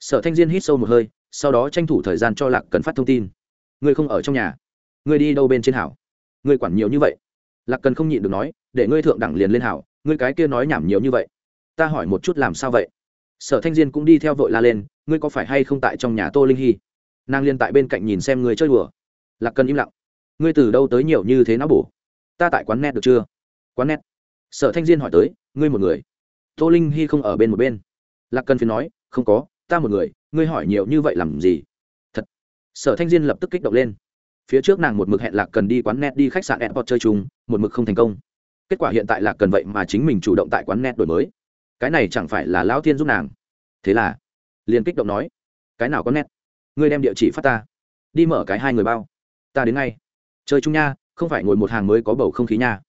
Sở thanh diên hít sâu một hơi, sau đó tranh thủ thời gian cho lạc cần phát thông tin. Ngươi không ở trong nhà. Ngươi đi đâu bên trên hảo? Ngươi quản nhiều như vậy. Lạc cần không nhịn được nói, để ngươi thượng đẳng liền lên hảo, ngươi cái kia nói nhảm nhiều như vậy. Ta hỏi một chút làm sao vậy? Sở thanh diên cũng đi theo vội la lên, ngươi có phải hay không tại trong nhà tô linh hy? Nàng liên tại bên cạnh nhìn xem người chơi đùa. Lạc cần im lặng. Ngươi từ đâu tới nhiều như thế nó bổ? Ta tại quán net được chưa? Quán net sở thanh diên hỏi tới, ngươi một người? Tô linh hy không ở bên một bên. Lạc cần phiền nói, không có, ta một người, ngươi hỏi nhiều như vậy làm gì? Thật. Sở thanh diên lập tức kích động lên. Phía trước nàng một mực hẹn lạc cần đi quán net đi khách sạn airport chơi chung, một mực không thành công. Kết quả hiện tại lạc cần vậy mà chính mình chủ động tại quán net đổi mới. Cái này chẳng phải là lão thiên giúp nàng? Thế là, liền kích động nói, cái nào có net? Ngươi đem địa chỉ phát ta. Đi mở cái hai người bao. Ta đến ngay. Chơi chung nha, không phải ngồi một hàng mới có bầu không khí nha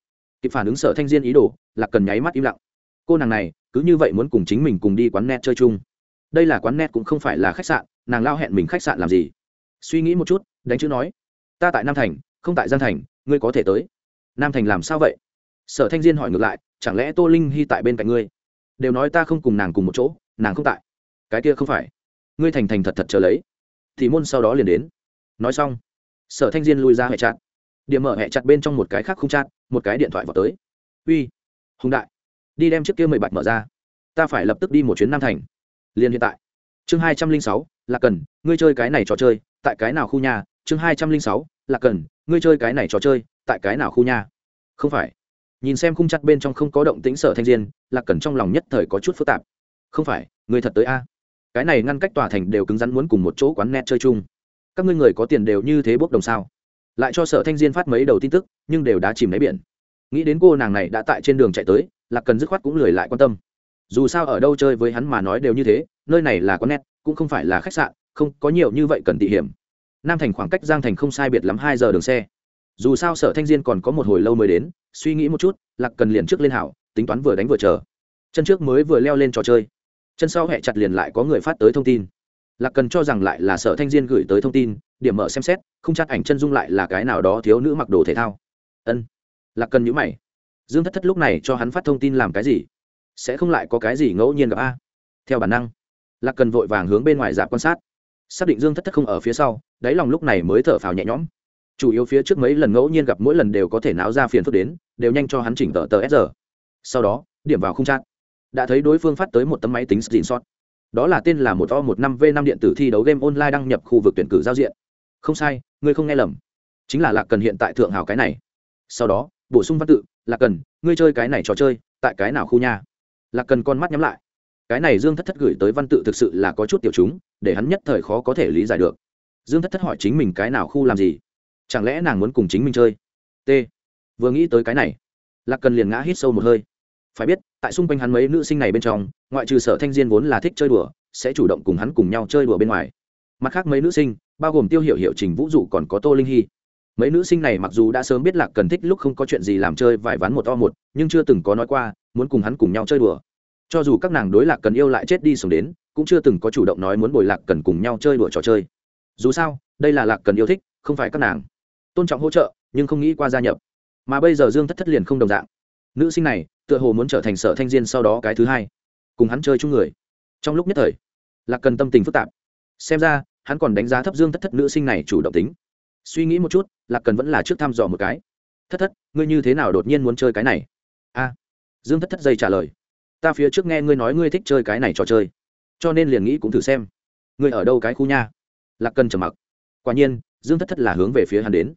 kịp phản ứng sở thanh diên ý đồ, lạc cần nháy mắt im lặng. Cô nàng này, cứ như vậy muốn cùng chính mình cùng đi quán net chơi chung. Đây là quán net cũng không phải là khách sạn, nàng lao hẹn mình khách sạn làm gì? Suy nghĩ một chút, đánh chữ nói. Ta tại nam thành, không tại giang thành, ngươi có thể tới. Nam thành làm sao vậy? Sở thanh diên hỏi ngược lại, chẳng lẽ tô linh hy tại bên cạnh ngươi? Đều nói ta không cùng nàng cùng một chỗ, nàng không tại. Cái kia không phải. Ngươi thành thành thật thật chờ lấy. Thì môn sau đó liền đến. Nói xong, sở thanh diên lui ra hệ chặt. Điểm mở hệ chặt bên trong một cái khác không chặt một cái điện thoại vào tới. Uy, hùng đại, đi đem chiếc kia mười bạch mở ra. Ta phải lập tức đi một chuyến nam thành. Liền hiện tại. Chương hai trăm linh sáu là cần, ngươi chơi cái này trò chơi, tại cái nào khu nhà? Chương hai trăm linh sáu là cần, ngươi chơi cái này trò chơi, tại cái nào khu nhà? Không phải. Nhìn xem khung chặt bên trong không có động tĩnh sở thanh diên là cần trong lòng nhất thời có chút phức tạp. Không phải người thật tới a. Cái này ngăn cách tòa thành đều cứng rắn muốn cùng một chỗ quán net chơi chung. Các ngươi người có tiền đều như thế bốc đồng sao? Lại cho sở thanh diên phát mấy đầu tin tức, nhưng đều đã chìm đáy biển. Nghĩ đến cô nàng này đã tại trên đường chạy tới là cần dứt khoát cũng lười lại quan tâm. Dù sao ở đâu chơi với hắn mà nói đều như thế, nơi này là có nét cũng không phải là khách sạn, không có nhiều như vậy cần tỉ hiểm. Nam thành khoảng cách giang thành không sai biệt lắm hai giờ đường xe. Dù sao sở thanh diên còn có một hồi lâu mới đến, suy nghĩ một chút, lạc cần liền trước lên hảo, tính toán vừa đánh vừa chờ. Chân trước mới vừa leo lên trò chơi. Chân sau hẹ chặt liền lại có người phát tới thông tin lạc cần cho rằng lại là sở thanh diên gửi tới thông tin, điểm mở xem xét, không chắc ảnh chân dung lại là cái nào đó thiếu nữ mặc đồ thể thao. Ân. Lạc cần nhữ mày. Dương thất thất lúc này cho hắn phát thông tin làm cái gì? Sẽ không lại có cái gì ngẫu nhiên gặp a? Theo bản năng, lạc cần vội vàng hướng bên ngoài dạp quan sát. Xác định dương thất thất không ở phía sau, đáy lòng lúc này mới thở phào nhẹ nhõm. Chủ yếu phía trước mấy lần ngẫu nhiên gặp mỗi lần đều có thể náo ra phiền phức đến, đều nhanh cho hắn chỉnh tờ tờ s sau đó, điểm vào không chat. Đã thấy đối phương phát tới một tấm máy tính screenshot đó là tên là một o một năm v năm điện tử thi đấu game online đăng nhập khu vực tuyển cử giao diện. Không sai, ngươi không nghe lầm. Chính là lạc cần hiện tại thượng hào cái này. Sau đó, bổ sung văn tự, lạc cần, ngươi chơi cái này trò chơi, tại cái nào khu nhà lạc cần con mắt nhắm lại. Cái này dương thất thất gửi tới văn tự thực sự là có chút tiểu chúng, để hắn nhất thời khó có thể lý giải được. Dương thất thất hỏi chính mình cái nào khu làm gì? Chẳng lẽ nàng muốn cùng chính mình chơi? T. Vừa nghĩ tới cái này, lạc cần liền ngã hít sâu một hơi. Phải biết tại xung quanh hắn mấy nữ sinh này bên trong, ngoại trừ sở thanh diên vốn là thích chơi đùa, sẽ chủ động cùng hắn cùng nhau chơi đùa bên ngoài. Mặt khác mấy nữ sinh, bao gồm tiêu hiệu hiệu trình vũ dụ còn có tô linh hy. Mấy nữ sinh này mặc dù đã sớm biết lạc cần thích lúc không có chuyện gì làm chơi vài ván một o một, nhưng chưa từng có nói qua, muốn cùng hắn cùng nhau chơi đùa. Cho dù các nàng đối lạc cần yêu lại chết đi sống đến, cũng chưa từng có chủ động nói muốn bồi lạc cần cùng nhau chơi đùa trò chơi. Dù sao, đây là lạc cần yêu thích, không phải các nàng. Tôn trọng hỗ trợ, nhưng không nghĩ qua gia nhập. Mà bây giờ dương thất thất liền không đồng dạng. Nữ sinh này tựa hồ muốn trở thành sở thanh diên sau đó cái thứ hai, cùng hắn chơi chung người. Trong lúc nhất thời, lạc cần tâm tình phức tạp. Xem ra, hắn còn đánh giá thấp dương thất thất nữ sinh này chủ động tính. Suy nghĩ một chút, lạc cần vẫn là trước thăm dò một cái. Thất thất, ngươi như thế nào đột nhiên muốn chơi cái này? A. Dương thất thất dây trả lời. Ta phía trước nghe ngươi nói ngươi thích chơi cái này trò chơi, cho nên liền nghĩ cũng thử xem. Ngươi ở đâu cái khu nha? Lạc cần trầm mặc. Quả nhiên, dương thất thất là hướng về phía hắn đến.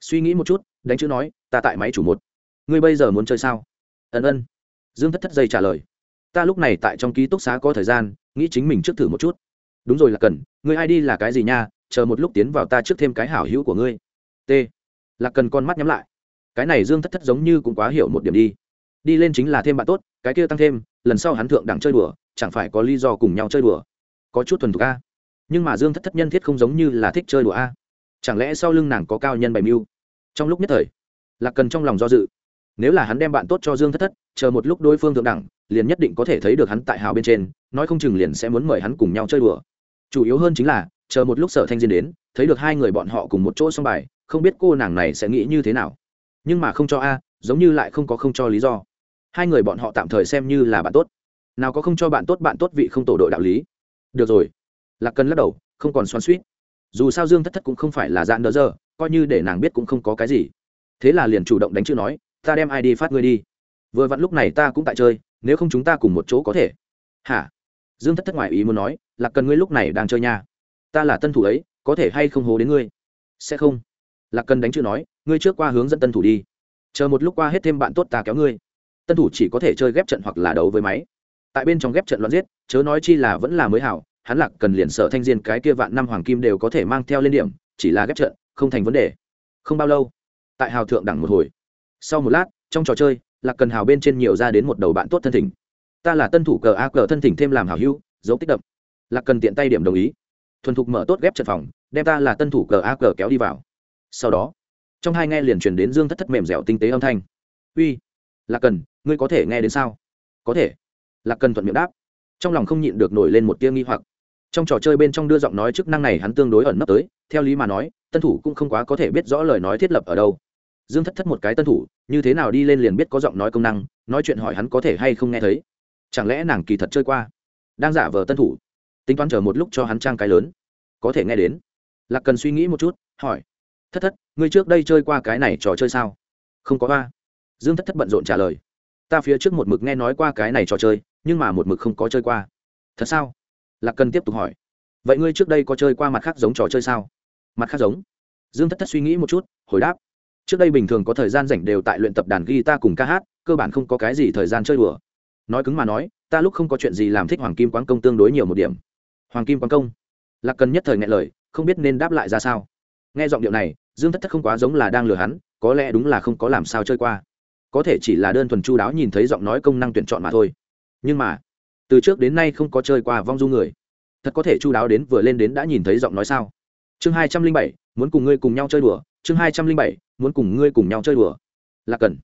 Suy nghĩ một chút, đánh chữ nói, ta tại máy chủ một. Ngươi bây giờ muốn chơi sao? Ân ân. Dương thất thất dây trả lời. Ta lúc này tại trong ký túc xá có thời gian, nghĩ chính mình trước thử một chút. Đúng rồi là cần ngươi ai đi là cái gì nha, chờ một lúc tiến vào ta trước thêm cái hảo hữu của ngươi. T. Là cần con mắt nhắm lại. Cái này dương thất thất giống như cũng quá hiểu một điểm đi. Đi lên chính là thêm bạn tốt, cái kia tăng thêm, lần sau hắn thượng đẳng chơi đùa, chẳng phải có lý do cùng nhau chơi đùa. Có chút thuần thục a. Nhưng mà dương thất thất nhân thiết không giống như là thích chơi đùa a. Chẳng lẽ sau lưng nàng có cao nhân bày mưu? Trong lúc nhất thời, lạc cần trong lòng do dự nếu là hắn đem bạn tốt cho dương thất thất, chờ một lúc đối phương thượng đẳng, liền nhất định có thể thấy được hắn tại hào bên trên, nói không chừng liền sẽ muốn mời hắn cùng nhau chơi đùa. Chủ yếu hơn chính là, chờ một lúc sở thanh diên đến, thấy được hai người bọn họ cùng một chỗ xong bài, không biết cô nàng này sẽ nghĩ như thế nào. Nhưng mà không cho a, giống như lại không có không cho lý do. Hai người bọn họ tạm thời xem như là bạn tốt. Nào có không cho bạn tốt bạn tốt vị không tổ đội đạo lý. Được rồi. Lạc cần lắc đầu, không còn xoắn suýt dù sao dương thất thất cũng không phải là dạn đỡ giờ coi như để nàng biết cũng không có cái gì. Thế là liền chủ động đánh chữ nói ta đem ai đi phát ngươi đi. Vừa vặn lúc này ta cũng tại chơi, nếu không chúng ta cùng một chỗ có thể. Hả? Dương thất thất ngoài ý muốn nói là cần ngươi lúc này đang chơi nha. Ta là tân thủ ấy, có thể hay không hố đến ngươi? Sẽ không. Lạc cần đánh chữ nói, ngươi trước qua hướng dẫn tân thủ đi. Chờ một lúc qua hết thêm bạn tốt ta kéo ngươi. Tân thủ chỉ có thể chơi ghép trận hoặc là đấu với máy. Tại bên trong ghép trận loạn giết, chớ nói chi là vẫn là mới hảo, hắn lạc cần liền sở thanh diên cái kia vạn năm hoàng kim đều có thể mang theo lên điểm, chỉ là ghép trận, không thành vấn đề. Không bao lâu, tại hào thượng đẳng một hồi sau một lát, trong trò chơi, lạc cần hào bên trên nhiều ra đến một đầu bạn tốt thân thỉnh. Ta là tân thủ cờ a cờ thân thỉnh thêm làm hào hữu, dấu tích đậm. Lạc cần tiện tay điểm đồng ý. Thuần thục mở tốt ghép trận phòng, đem ta là tân thủ cờ a cờ kéo đi vào. Sau đó, trong hai nghe liền truyền đến dương thất thất mềm dẻo tinh tế âm thanh. Uy, lạc cần, ngươi có thể nghe đến sao? Có thể. Lạc cần thuận miệng đáp. Trong lòng không nhịn được nổi lên một tia nghi hoặc. Trong trò chơi bên trong đưa giọng nói chức năng này hắn tương đối ẩn nấp tới, theo lý mà nói, tân thủ cũng không quá có thể biết rõ lời nói thiết lập ở đâu dương thất thất một cái tân thủ, như thế nào đi lên liền biết có giọng nói công năng, nói chuyện hỏi hắn có thể hay không nghe thấy. Chẳng lẽ nàng kỳ thật chơi qua? Đang giả vờ tân thủ. Tính toán chờ một lúc cho hắn trang cái lớn. Có thể nghe đến. Lạc cần suy nghĩ một chút, hỏi. Thất thất, ngươi trước đây chơi qua cái này trò chơi sao? Không có ba dương thất thất bận rộn trả lời. Ta phía trước một mực nghe nói qua cái này trò chơi, nhưng mà một mực không có chơi qua. Thật sao? Lạc cần tiếp tục hỏi. Vậy ngươi trước đây có chơi qua mặt khác giống trò chơi sao? Mặt khác giống. Dương thất thất suy nghĩ một chút, hồi đáp trước đây bình thường có thời gian rảnh đều tại luyện tập đàn guitar cùng ca hát, cơ bản không có cái gì thời gian chơi đùa. Nói cứng mà nói, ta lúc không có chuyện gì làm thích hoàng kim quán công tương đối nhiều một điểm. Hoàng kim quán công? Lạc cần nhất thời ngại lời, không biết nên đáp lại ra sao. Nghe giọng điệu này, dương thất thất không quá giống là đang lừa hắn, có lẽ đúng là không có làm sao chơi qua. Có thể chỉ là đơn thuần chu đáo nhìn thấy giọng nói công năng tuyển chọn mà thôi. Nhưng mà, từ trước đến nay không có chơi qua vong du người. Thật có thể chu đáo đến vừa lên đến đã nhìn thấy giọng nói sao? Chương hai trăm linh bảy, muốn cùng ngươi cùng nhau chơi đùa chương hai trăm linh bảy, muốn cùng ngươi cùng nhau chơi đùa. Là cần.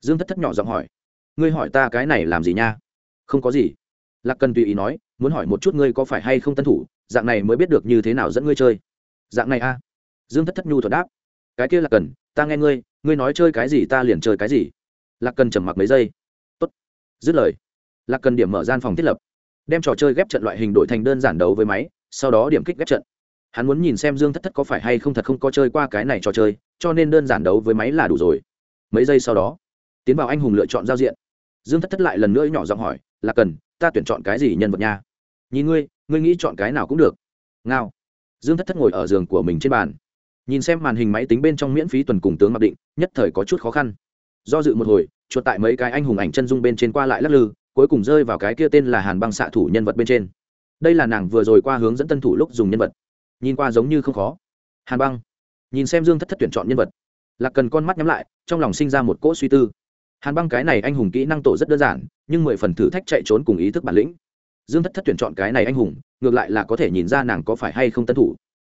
Dương thất thất nhỏ giọng hỏi. Ngươi hỏi ta cái này làm gì nha? Không có gì. Lạc cần tùy ý nói, muốn hỏi một chút ngươi có phải hay không tân thủ, dạng này mới biết được như thế nào dẫn ngươi chơi. Dạng này a. Dương thất thất nhu thuật đáp. Cái kia là cần, ta nghe ngươi ngươi nói chơi cái gì ta liền chơi cái gì. Lạc cần trầm mặc mấy giây. Tốt. Dứt lời. Lạc cần điểm mở gian phòng thiết lập. Đem trò chơi ghép trận loại hình đổi thành đơn giản đấu với máy, sau đó điểm kích ghép trận hắn muốn nhìn xem dương thất thất có phải hay không thật không có chơi qua cái này trò chơi, cho nên đơn giản đấu với máy là đủ rồi. Mấy giây sau đó, tiến vào anh hùng lựa chọn giao diện. Dương thất thất lại lần nữa nhỏ giọng hỏi là cần, ta tuyển chọn cái gì nhân vật nha? Nhìn ngươi ngươi nghĩ chọn cái nào cũng được. Ngao. Dương thất thất ngồi ở giường của mình trên bàn. Nhìn xem màn hình máy tính bên trong miễn phí tuần cùng tướng mặc định, nhất thời có chút khó khăn. Do dự một hồi, chuột tại mấy cái anh hùng ảnh chân dung bên trên qua lại lắc lư, cuối cùng rơi vào cái kia tên là hàn băng xạ thủ nhân vật bên trên. Đây là nàng vừa rồi qua hướng dẫn tân thủ lúc dùng nhân vật nhìn qua giống như không khó. Hàn băng. Nhìn xem dương thất thất tuyển chọn nhân vật. Lạc cần con mắt nhắm lại, trong lòng sinh ra một cỗ suy tư. Hàn băng cái này anh hùng kỹ năng tổ rất đơn giản, nhưng mười phần thử thách chạy trốn cùng ý thức bản lĩnh. Dương thất thất tuyển chọn cái này anh hùng, ngược lại là có thể nhìn ra nàng có phải hay không tân thủ.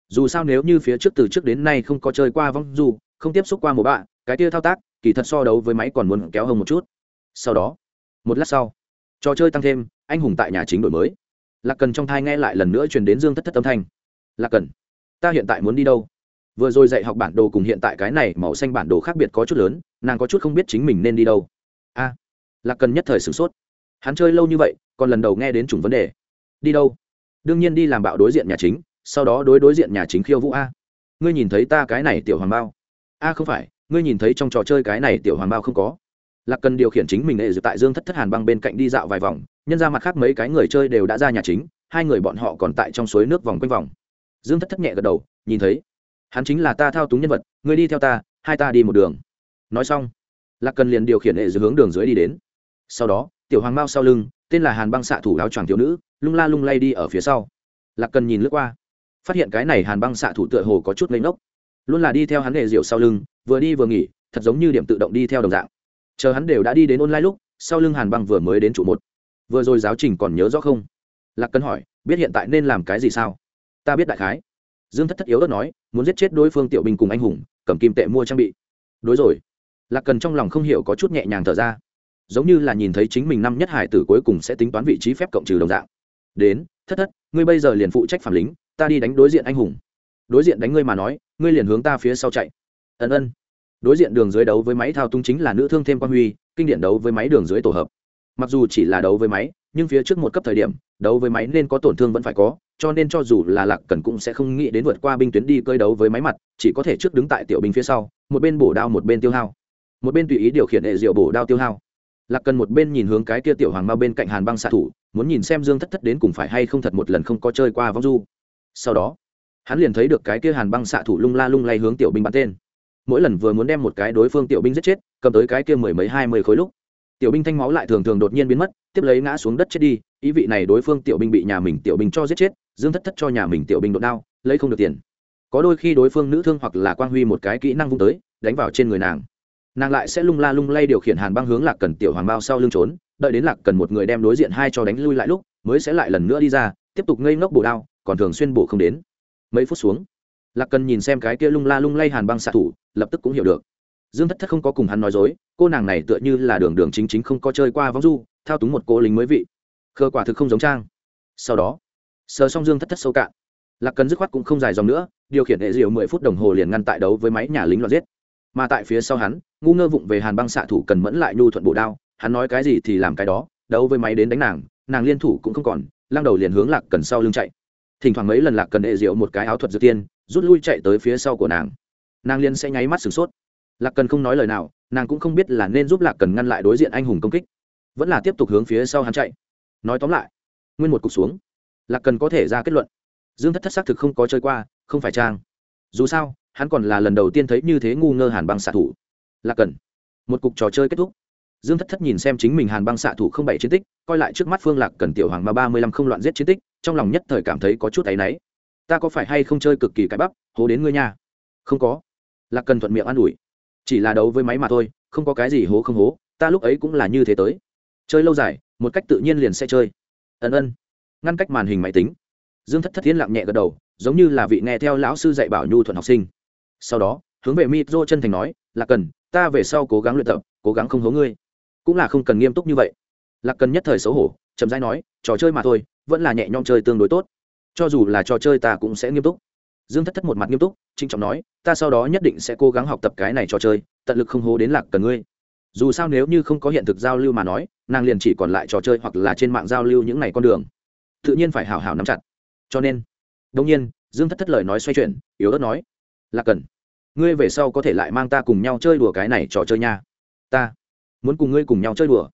Dù sao nếu như phía trước từ trước đến nay không có chơi qua vong du, không tiếp xúc qua một bạ, cái kia thao tác, kỳ thật so đấu với máy còn muốn kéo hơn một chút. Sau đó, một lát sau, trò chơi tăng thêm, anh hùng tại nhà chính đổi mới. Lạc cần trong thai nghe lại lần nữa truyền đến dương thất thất âm thanh lạc cần. Ta hiện tại muốn đi đâu? Vừa rồi dạy học bản đồ cùng hiện tại cái này màu xanh bản đồ khác biệt có chút lớn, nàng có chút không biết chính mình nên đi đâu. A lạc cần nhất thời sửng sốt. Hắn chơi lâu như vậy, còn lần đầu nghe đến chủng vấn đề. Đi đâu? Đương nhiên đi làm bạo đối diện nhà chính, sau đó đối đối diện nhà chính khiêu vũ a. Ngươi nhìn thấy ta cái này tiểu hoàng bao? A, không phải, ngươi nhìn thấy trong trò chơi cái này tiểu hoàng bao không có? Lạc cần điều khiển chính mình để dự tại dương thất thất hàn băng bên cạnh đi dạo vài vòng, nhân ra mặt khác mấy cái người chơi đều đã ra nhà chính, hai người bọn họ còn tại trong suối nước vòng quanh vòng dương thất thất nhẹ gật đầu, nhìn thấy. Hắn chính là ta thao túng nhân vật, ngươi đi theo ta, hai ta đi một đường. Nói xong, lạc cần liền điều khiển hệ dưới hướng đường dưới đi đến. Sau đó, tiểu hoàng mao sau lưng, tên là hàn băng xạ thủ áo choàng thiếu nữ, lung la lung lay đi ở phía sau. Lạc cần nhìn lướt qua, phát hiện cái này hàn băng xạ thủ tựa hồ có chút lấy ngốc. Luôn là đi theo hắn hệ rượu sau lưng, vừa đi vừa nghỉ, thật giống như điểm tự động đi theo đồng dạng. Chờ hắn đều đã đi đến online lúc, sau lưng hàn băng vừa mới đến trụ một. Vừa rồi giáo trình còn nhớ rõ không? Lạc cần hỏi, biết hiện tại nên làm cái gì sao? Ta biết đại khái. Dương thất thất yếu ớt nói, muốn giết chết đối phương tiểu binh cùng anh hùng, cầm kim tệ mua trang bị. Đối rồi. Lạc cần trong lòng không hiểu có chút nhẹ nhàng thở ra. Giống như là nhìn thấy chính mình năm nhất hải tử cuối cùng sẽ tính toán vị trí phép cộng trừ đồng dạng. Đến, thất thất, ngươi bây giờ liền phụ trách phản lính, ta đi đánh đối diện anh hùng. Đối diện đánh ngươi mà nói, ngươi liền hướng ta phía sau chạy. Ân ân. Đối diện đường dưới đấu với máy thao túng chính là nữ thương thêm quan huy, kinh điển đấu với máy đường dưới tổ hợp. Mặc dù chỉ là đấu với máy nhưng phía trước một cấp thời điểm, đấu với máy nên có tổn thương vẫn phải có, cho nên cho dù là lạc cần cũng sẽ không nghĩ đến vượt qua binh tuyến đi cơi đấu với máy mặt, chỉ có thể trước đứng tại tiểu binh phía sau, một bên bổ đao một bên tiêu hao. Một bên tùy ý điều khiển hệ rượu bổ đao tiêu hao. Lạc cần một bên nhìn hướng cái kia tiểu hoàng mao bên cạnh hàn băng xạ thủ, muốn nhìn xem dương thất thất đến cùng phải hay không thật một lần không có chơi qua vong du. Sau đó, hắn liền thấy được cái kia hàn băng xạ thủ lung la lung lay hướng tiểu binh bắn tên. Mỗi lần vừa muốn đem một cái đối phương tiểu binh giết chết, cầm tới cái kia mười mấy hai mươi khối lúc tiểu binh thanh máu lại thường thường đột nhiên biến mất, tiếp lấy ngã xuống đất chết đi, ý vị này đối phương tiểu binh bị nhà mình tiểu binh cho giết chết, dương thất thất cho nhà mình tiểu binh đột đao, lấy không được tiền. Có đôi khi đối phương nữ thương hoặc là quang huy một cái kỹ năng vung tới, đánh vào trên người nàng. Nàng lại sẽ lung la lung lay điều khiển hàn băng hướng lạc cần tiểu hoàng bao sau lưng trốn, đợi đến lạc cần một người đem đối diện hai cho đánh lui lại lúc, mới sẽ lại lần nữa đi ra, tiếp tục ngây ngốc bổ đao, còn thường xuyên bổ không đến. Mấy phút xuống, lạc cần nhìn xem cái kia lung la lung lay hàn băng xạ thủ, lập tức cũng hiểu được dương thất thất không có cùng hắn nói dối, cô nàng này tựa như là đường đường chính chính không có chơi qua vong du, thao túng một cô lính mới vị. Khờ quả thực không giống trang. Sau đó, sờ xong dương thất thất sâu cạn. Lạc cần dứt khoát cũng không dài dòng nữa, điều khiển hệ diều mười phút đồng hồ liền ngăn tại đấu với máy nhà lính loạt giết. Mà tại phía sau hắn, ngu ngơ vụng về hàn băng xạ thủ cần mẫn lại nhu thuận bộ đao, hắn nói cái gì thì làm cái đó, đấu với máy đến đánh nàng nàng liên thủ cũng không còn, lăng đầu liền hướng lạc cần sau lưng chạy. Thỉnh thoảng mấy lần lạc cần hệ diệu một cái áo thuật dự tiên, rút lui chạy tới phía sau của nàng. Nàng liên sẽ nháy mắt sửng sốt lạc cần không nói lời nào, nàng cũng không biết là nên giúp lạc cần ngăn lại đối diện anh hùng công kích, vẫn là tiếp tục hướng phía sau hắn chạy. Nói tóm lại, nguyên một cục xuống, lạc cần có thể ra kết luận. Dương thất thất xác thực không có chơi qua, không phải trang. Dù sao, hắn còn là lần đầu tiên thấy như thế ngu ngơ hàn băng xạ thủ. Lạc cần, một cục trò chơi kết thúc. Dương thất thất nhìn xem chính mình hàn băng xạ thủ không bảy chiến tích, coi lại trước mắt phương lạc cần tiểu hoàng mà ba mươi lăm không loạn giết chiến tích, trong lòng nhất thời cảm thấy có chút áy náy. Ta có phải hay không chơi cực kỳ cái bắp, hố đến ngươi nha. Không có. Lạc cần thuận miệng an ủi chỉ là đấu với máy mà thôi, không có cái gì hố không hố, ta lúc ấy cũng là như thế tới. Chơi lâu dài, một cách tự nhiên liền sẽ chơi. Ân ân. Ngăn cách màn hình máy tính. Dương thất thất Thiên lặng nhẹ gật đầu, giống như là vị nghe theo lão sư dạy bảo nhu thuận học sinh. Sau đó, hướng về mitro chân thành nói là cần, ta về sau cố gắng luyện tập, cố gắng không hố ngươi. Cũng là không cần nghiêm túc như vậy. Lạc cần nhất thời xấu hổ, chậm rãi nói, trò chơi mà thôi, vẫn là nhẹ nhõm chơi tương đối tốt. Cho dù là trò chơi ta cũng sẽ nghiêm túc dương thất thất một mặt nghiêm túc trinh trọng nói, ta sau đó nhất định sẽ cố gắng học tập cái này trò chơi, tận lực không hố đến lạc cần ngươi. Dù sao nếu như không có hiện thực giao lưu mà nói, nàng liền chỉ còn lại trò chơi hoặc là trên mạng giao lưu những ngày con đường. Tự nhiên phải hào hào nắm chặt. Cho nên đông nhiên, dương thất thất lời nói xoay chuyển, yếu ớt nói là cần, ngươi về sau có thể lại mang ta cùng nhau chơi đùa cái này trò chơi nha. Ta muốn cùng ngươi cùng nhau chơi đùa.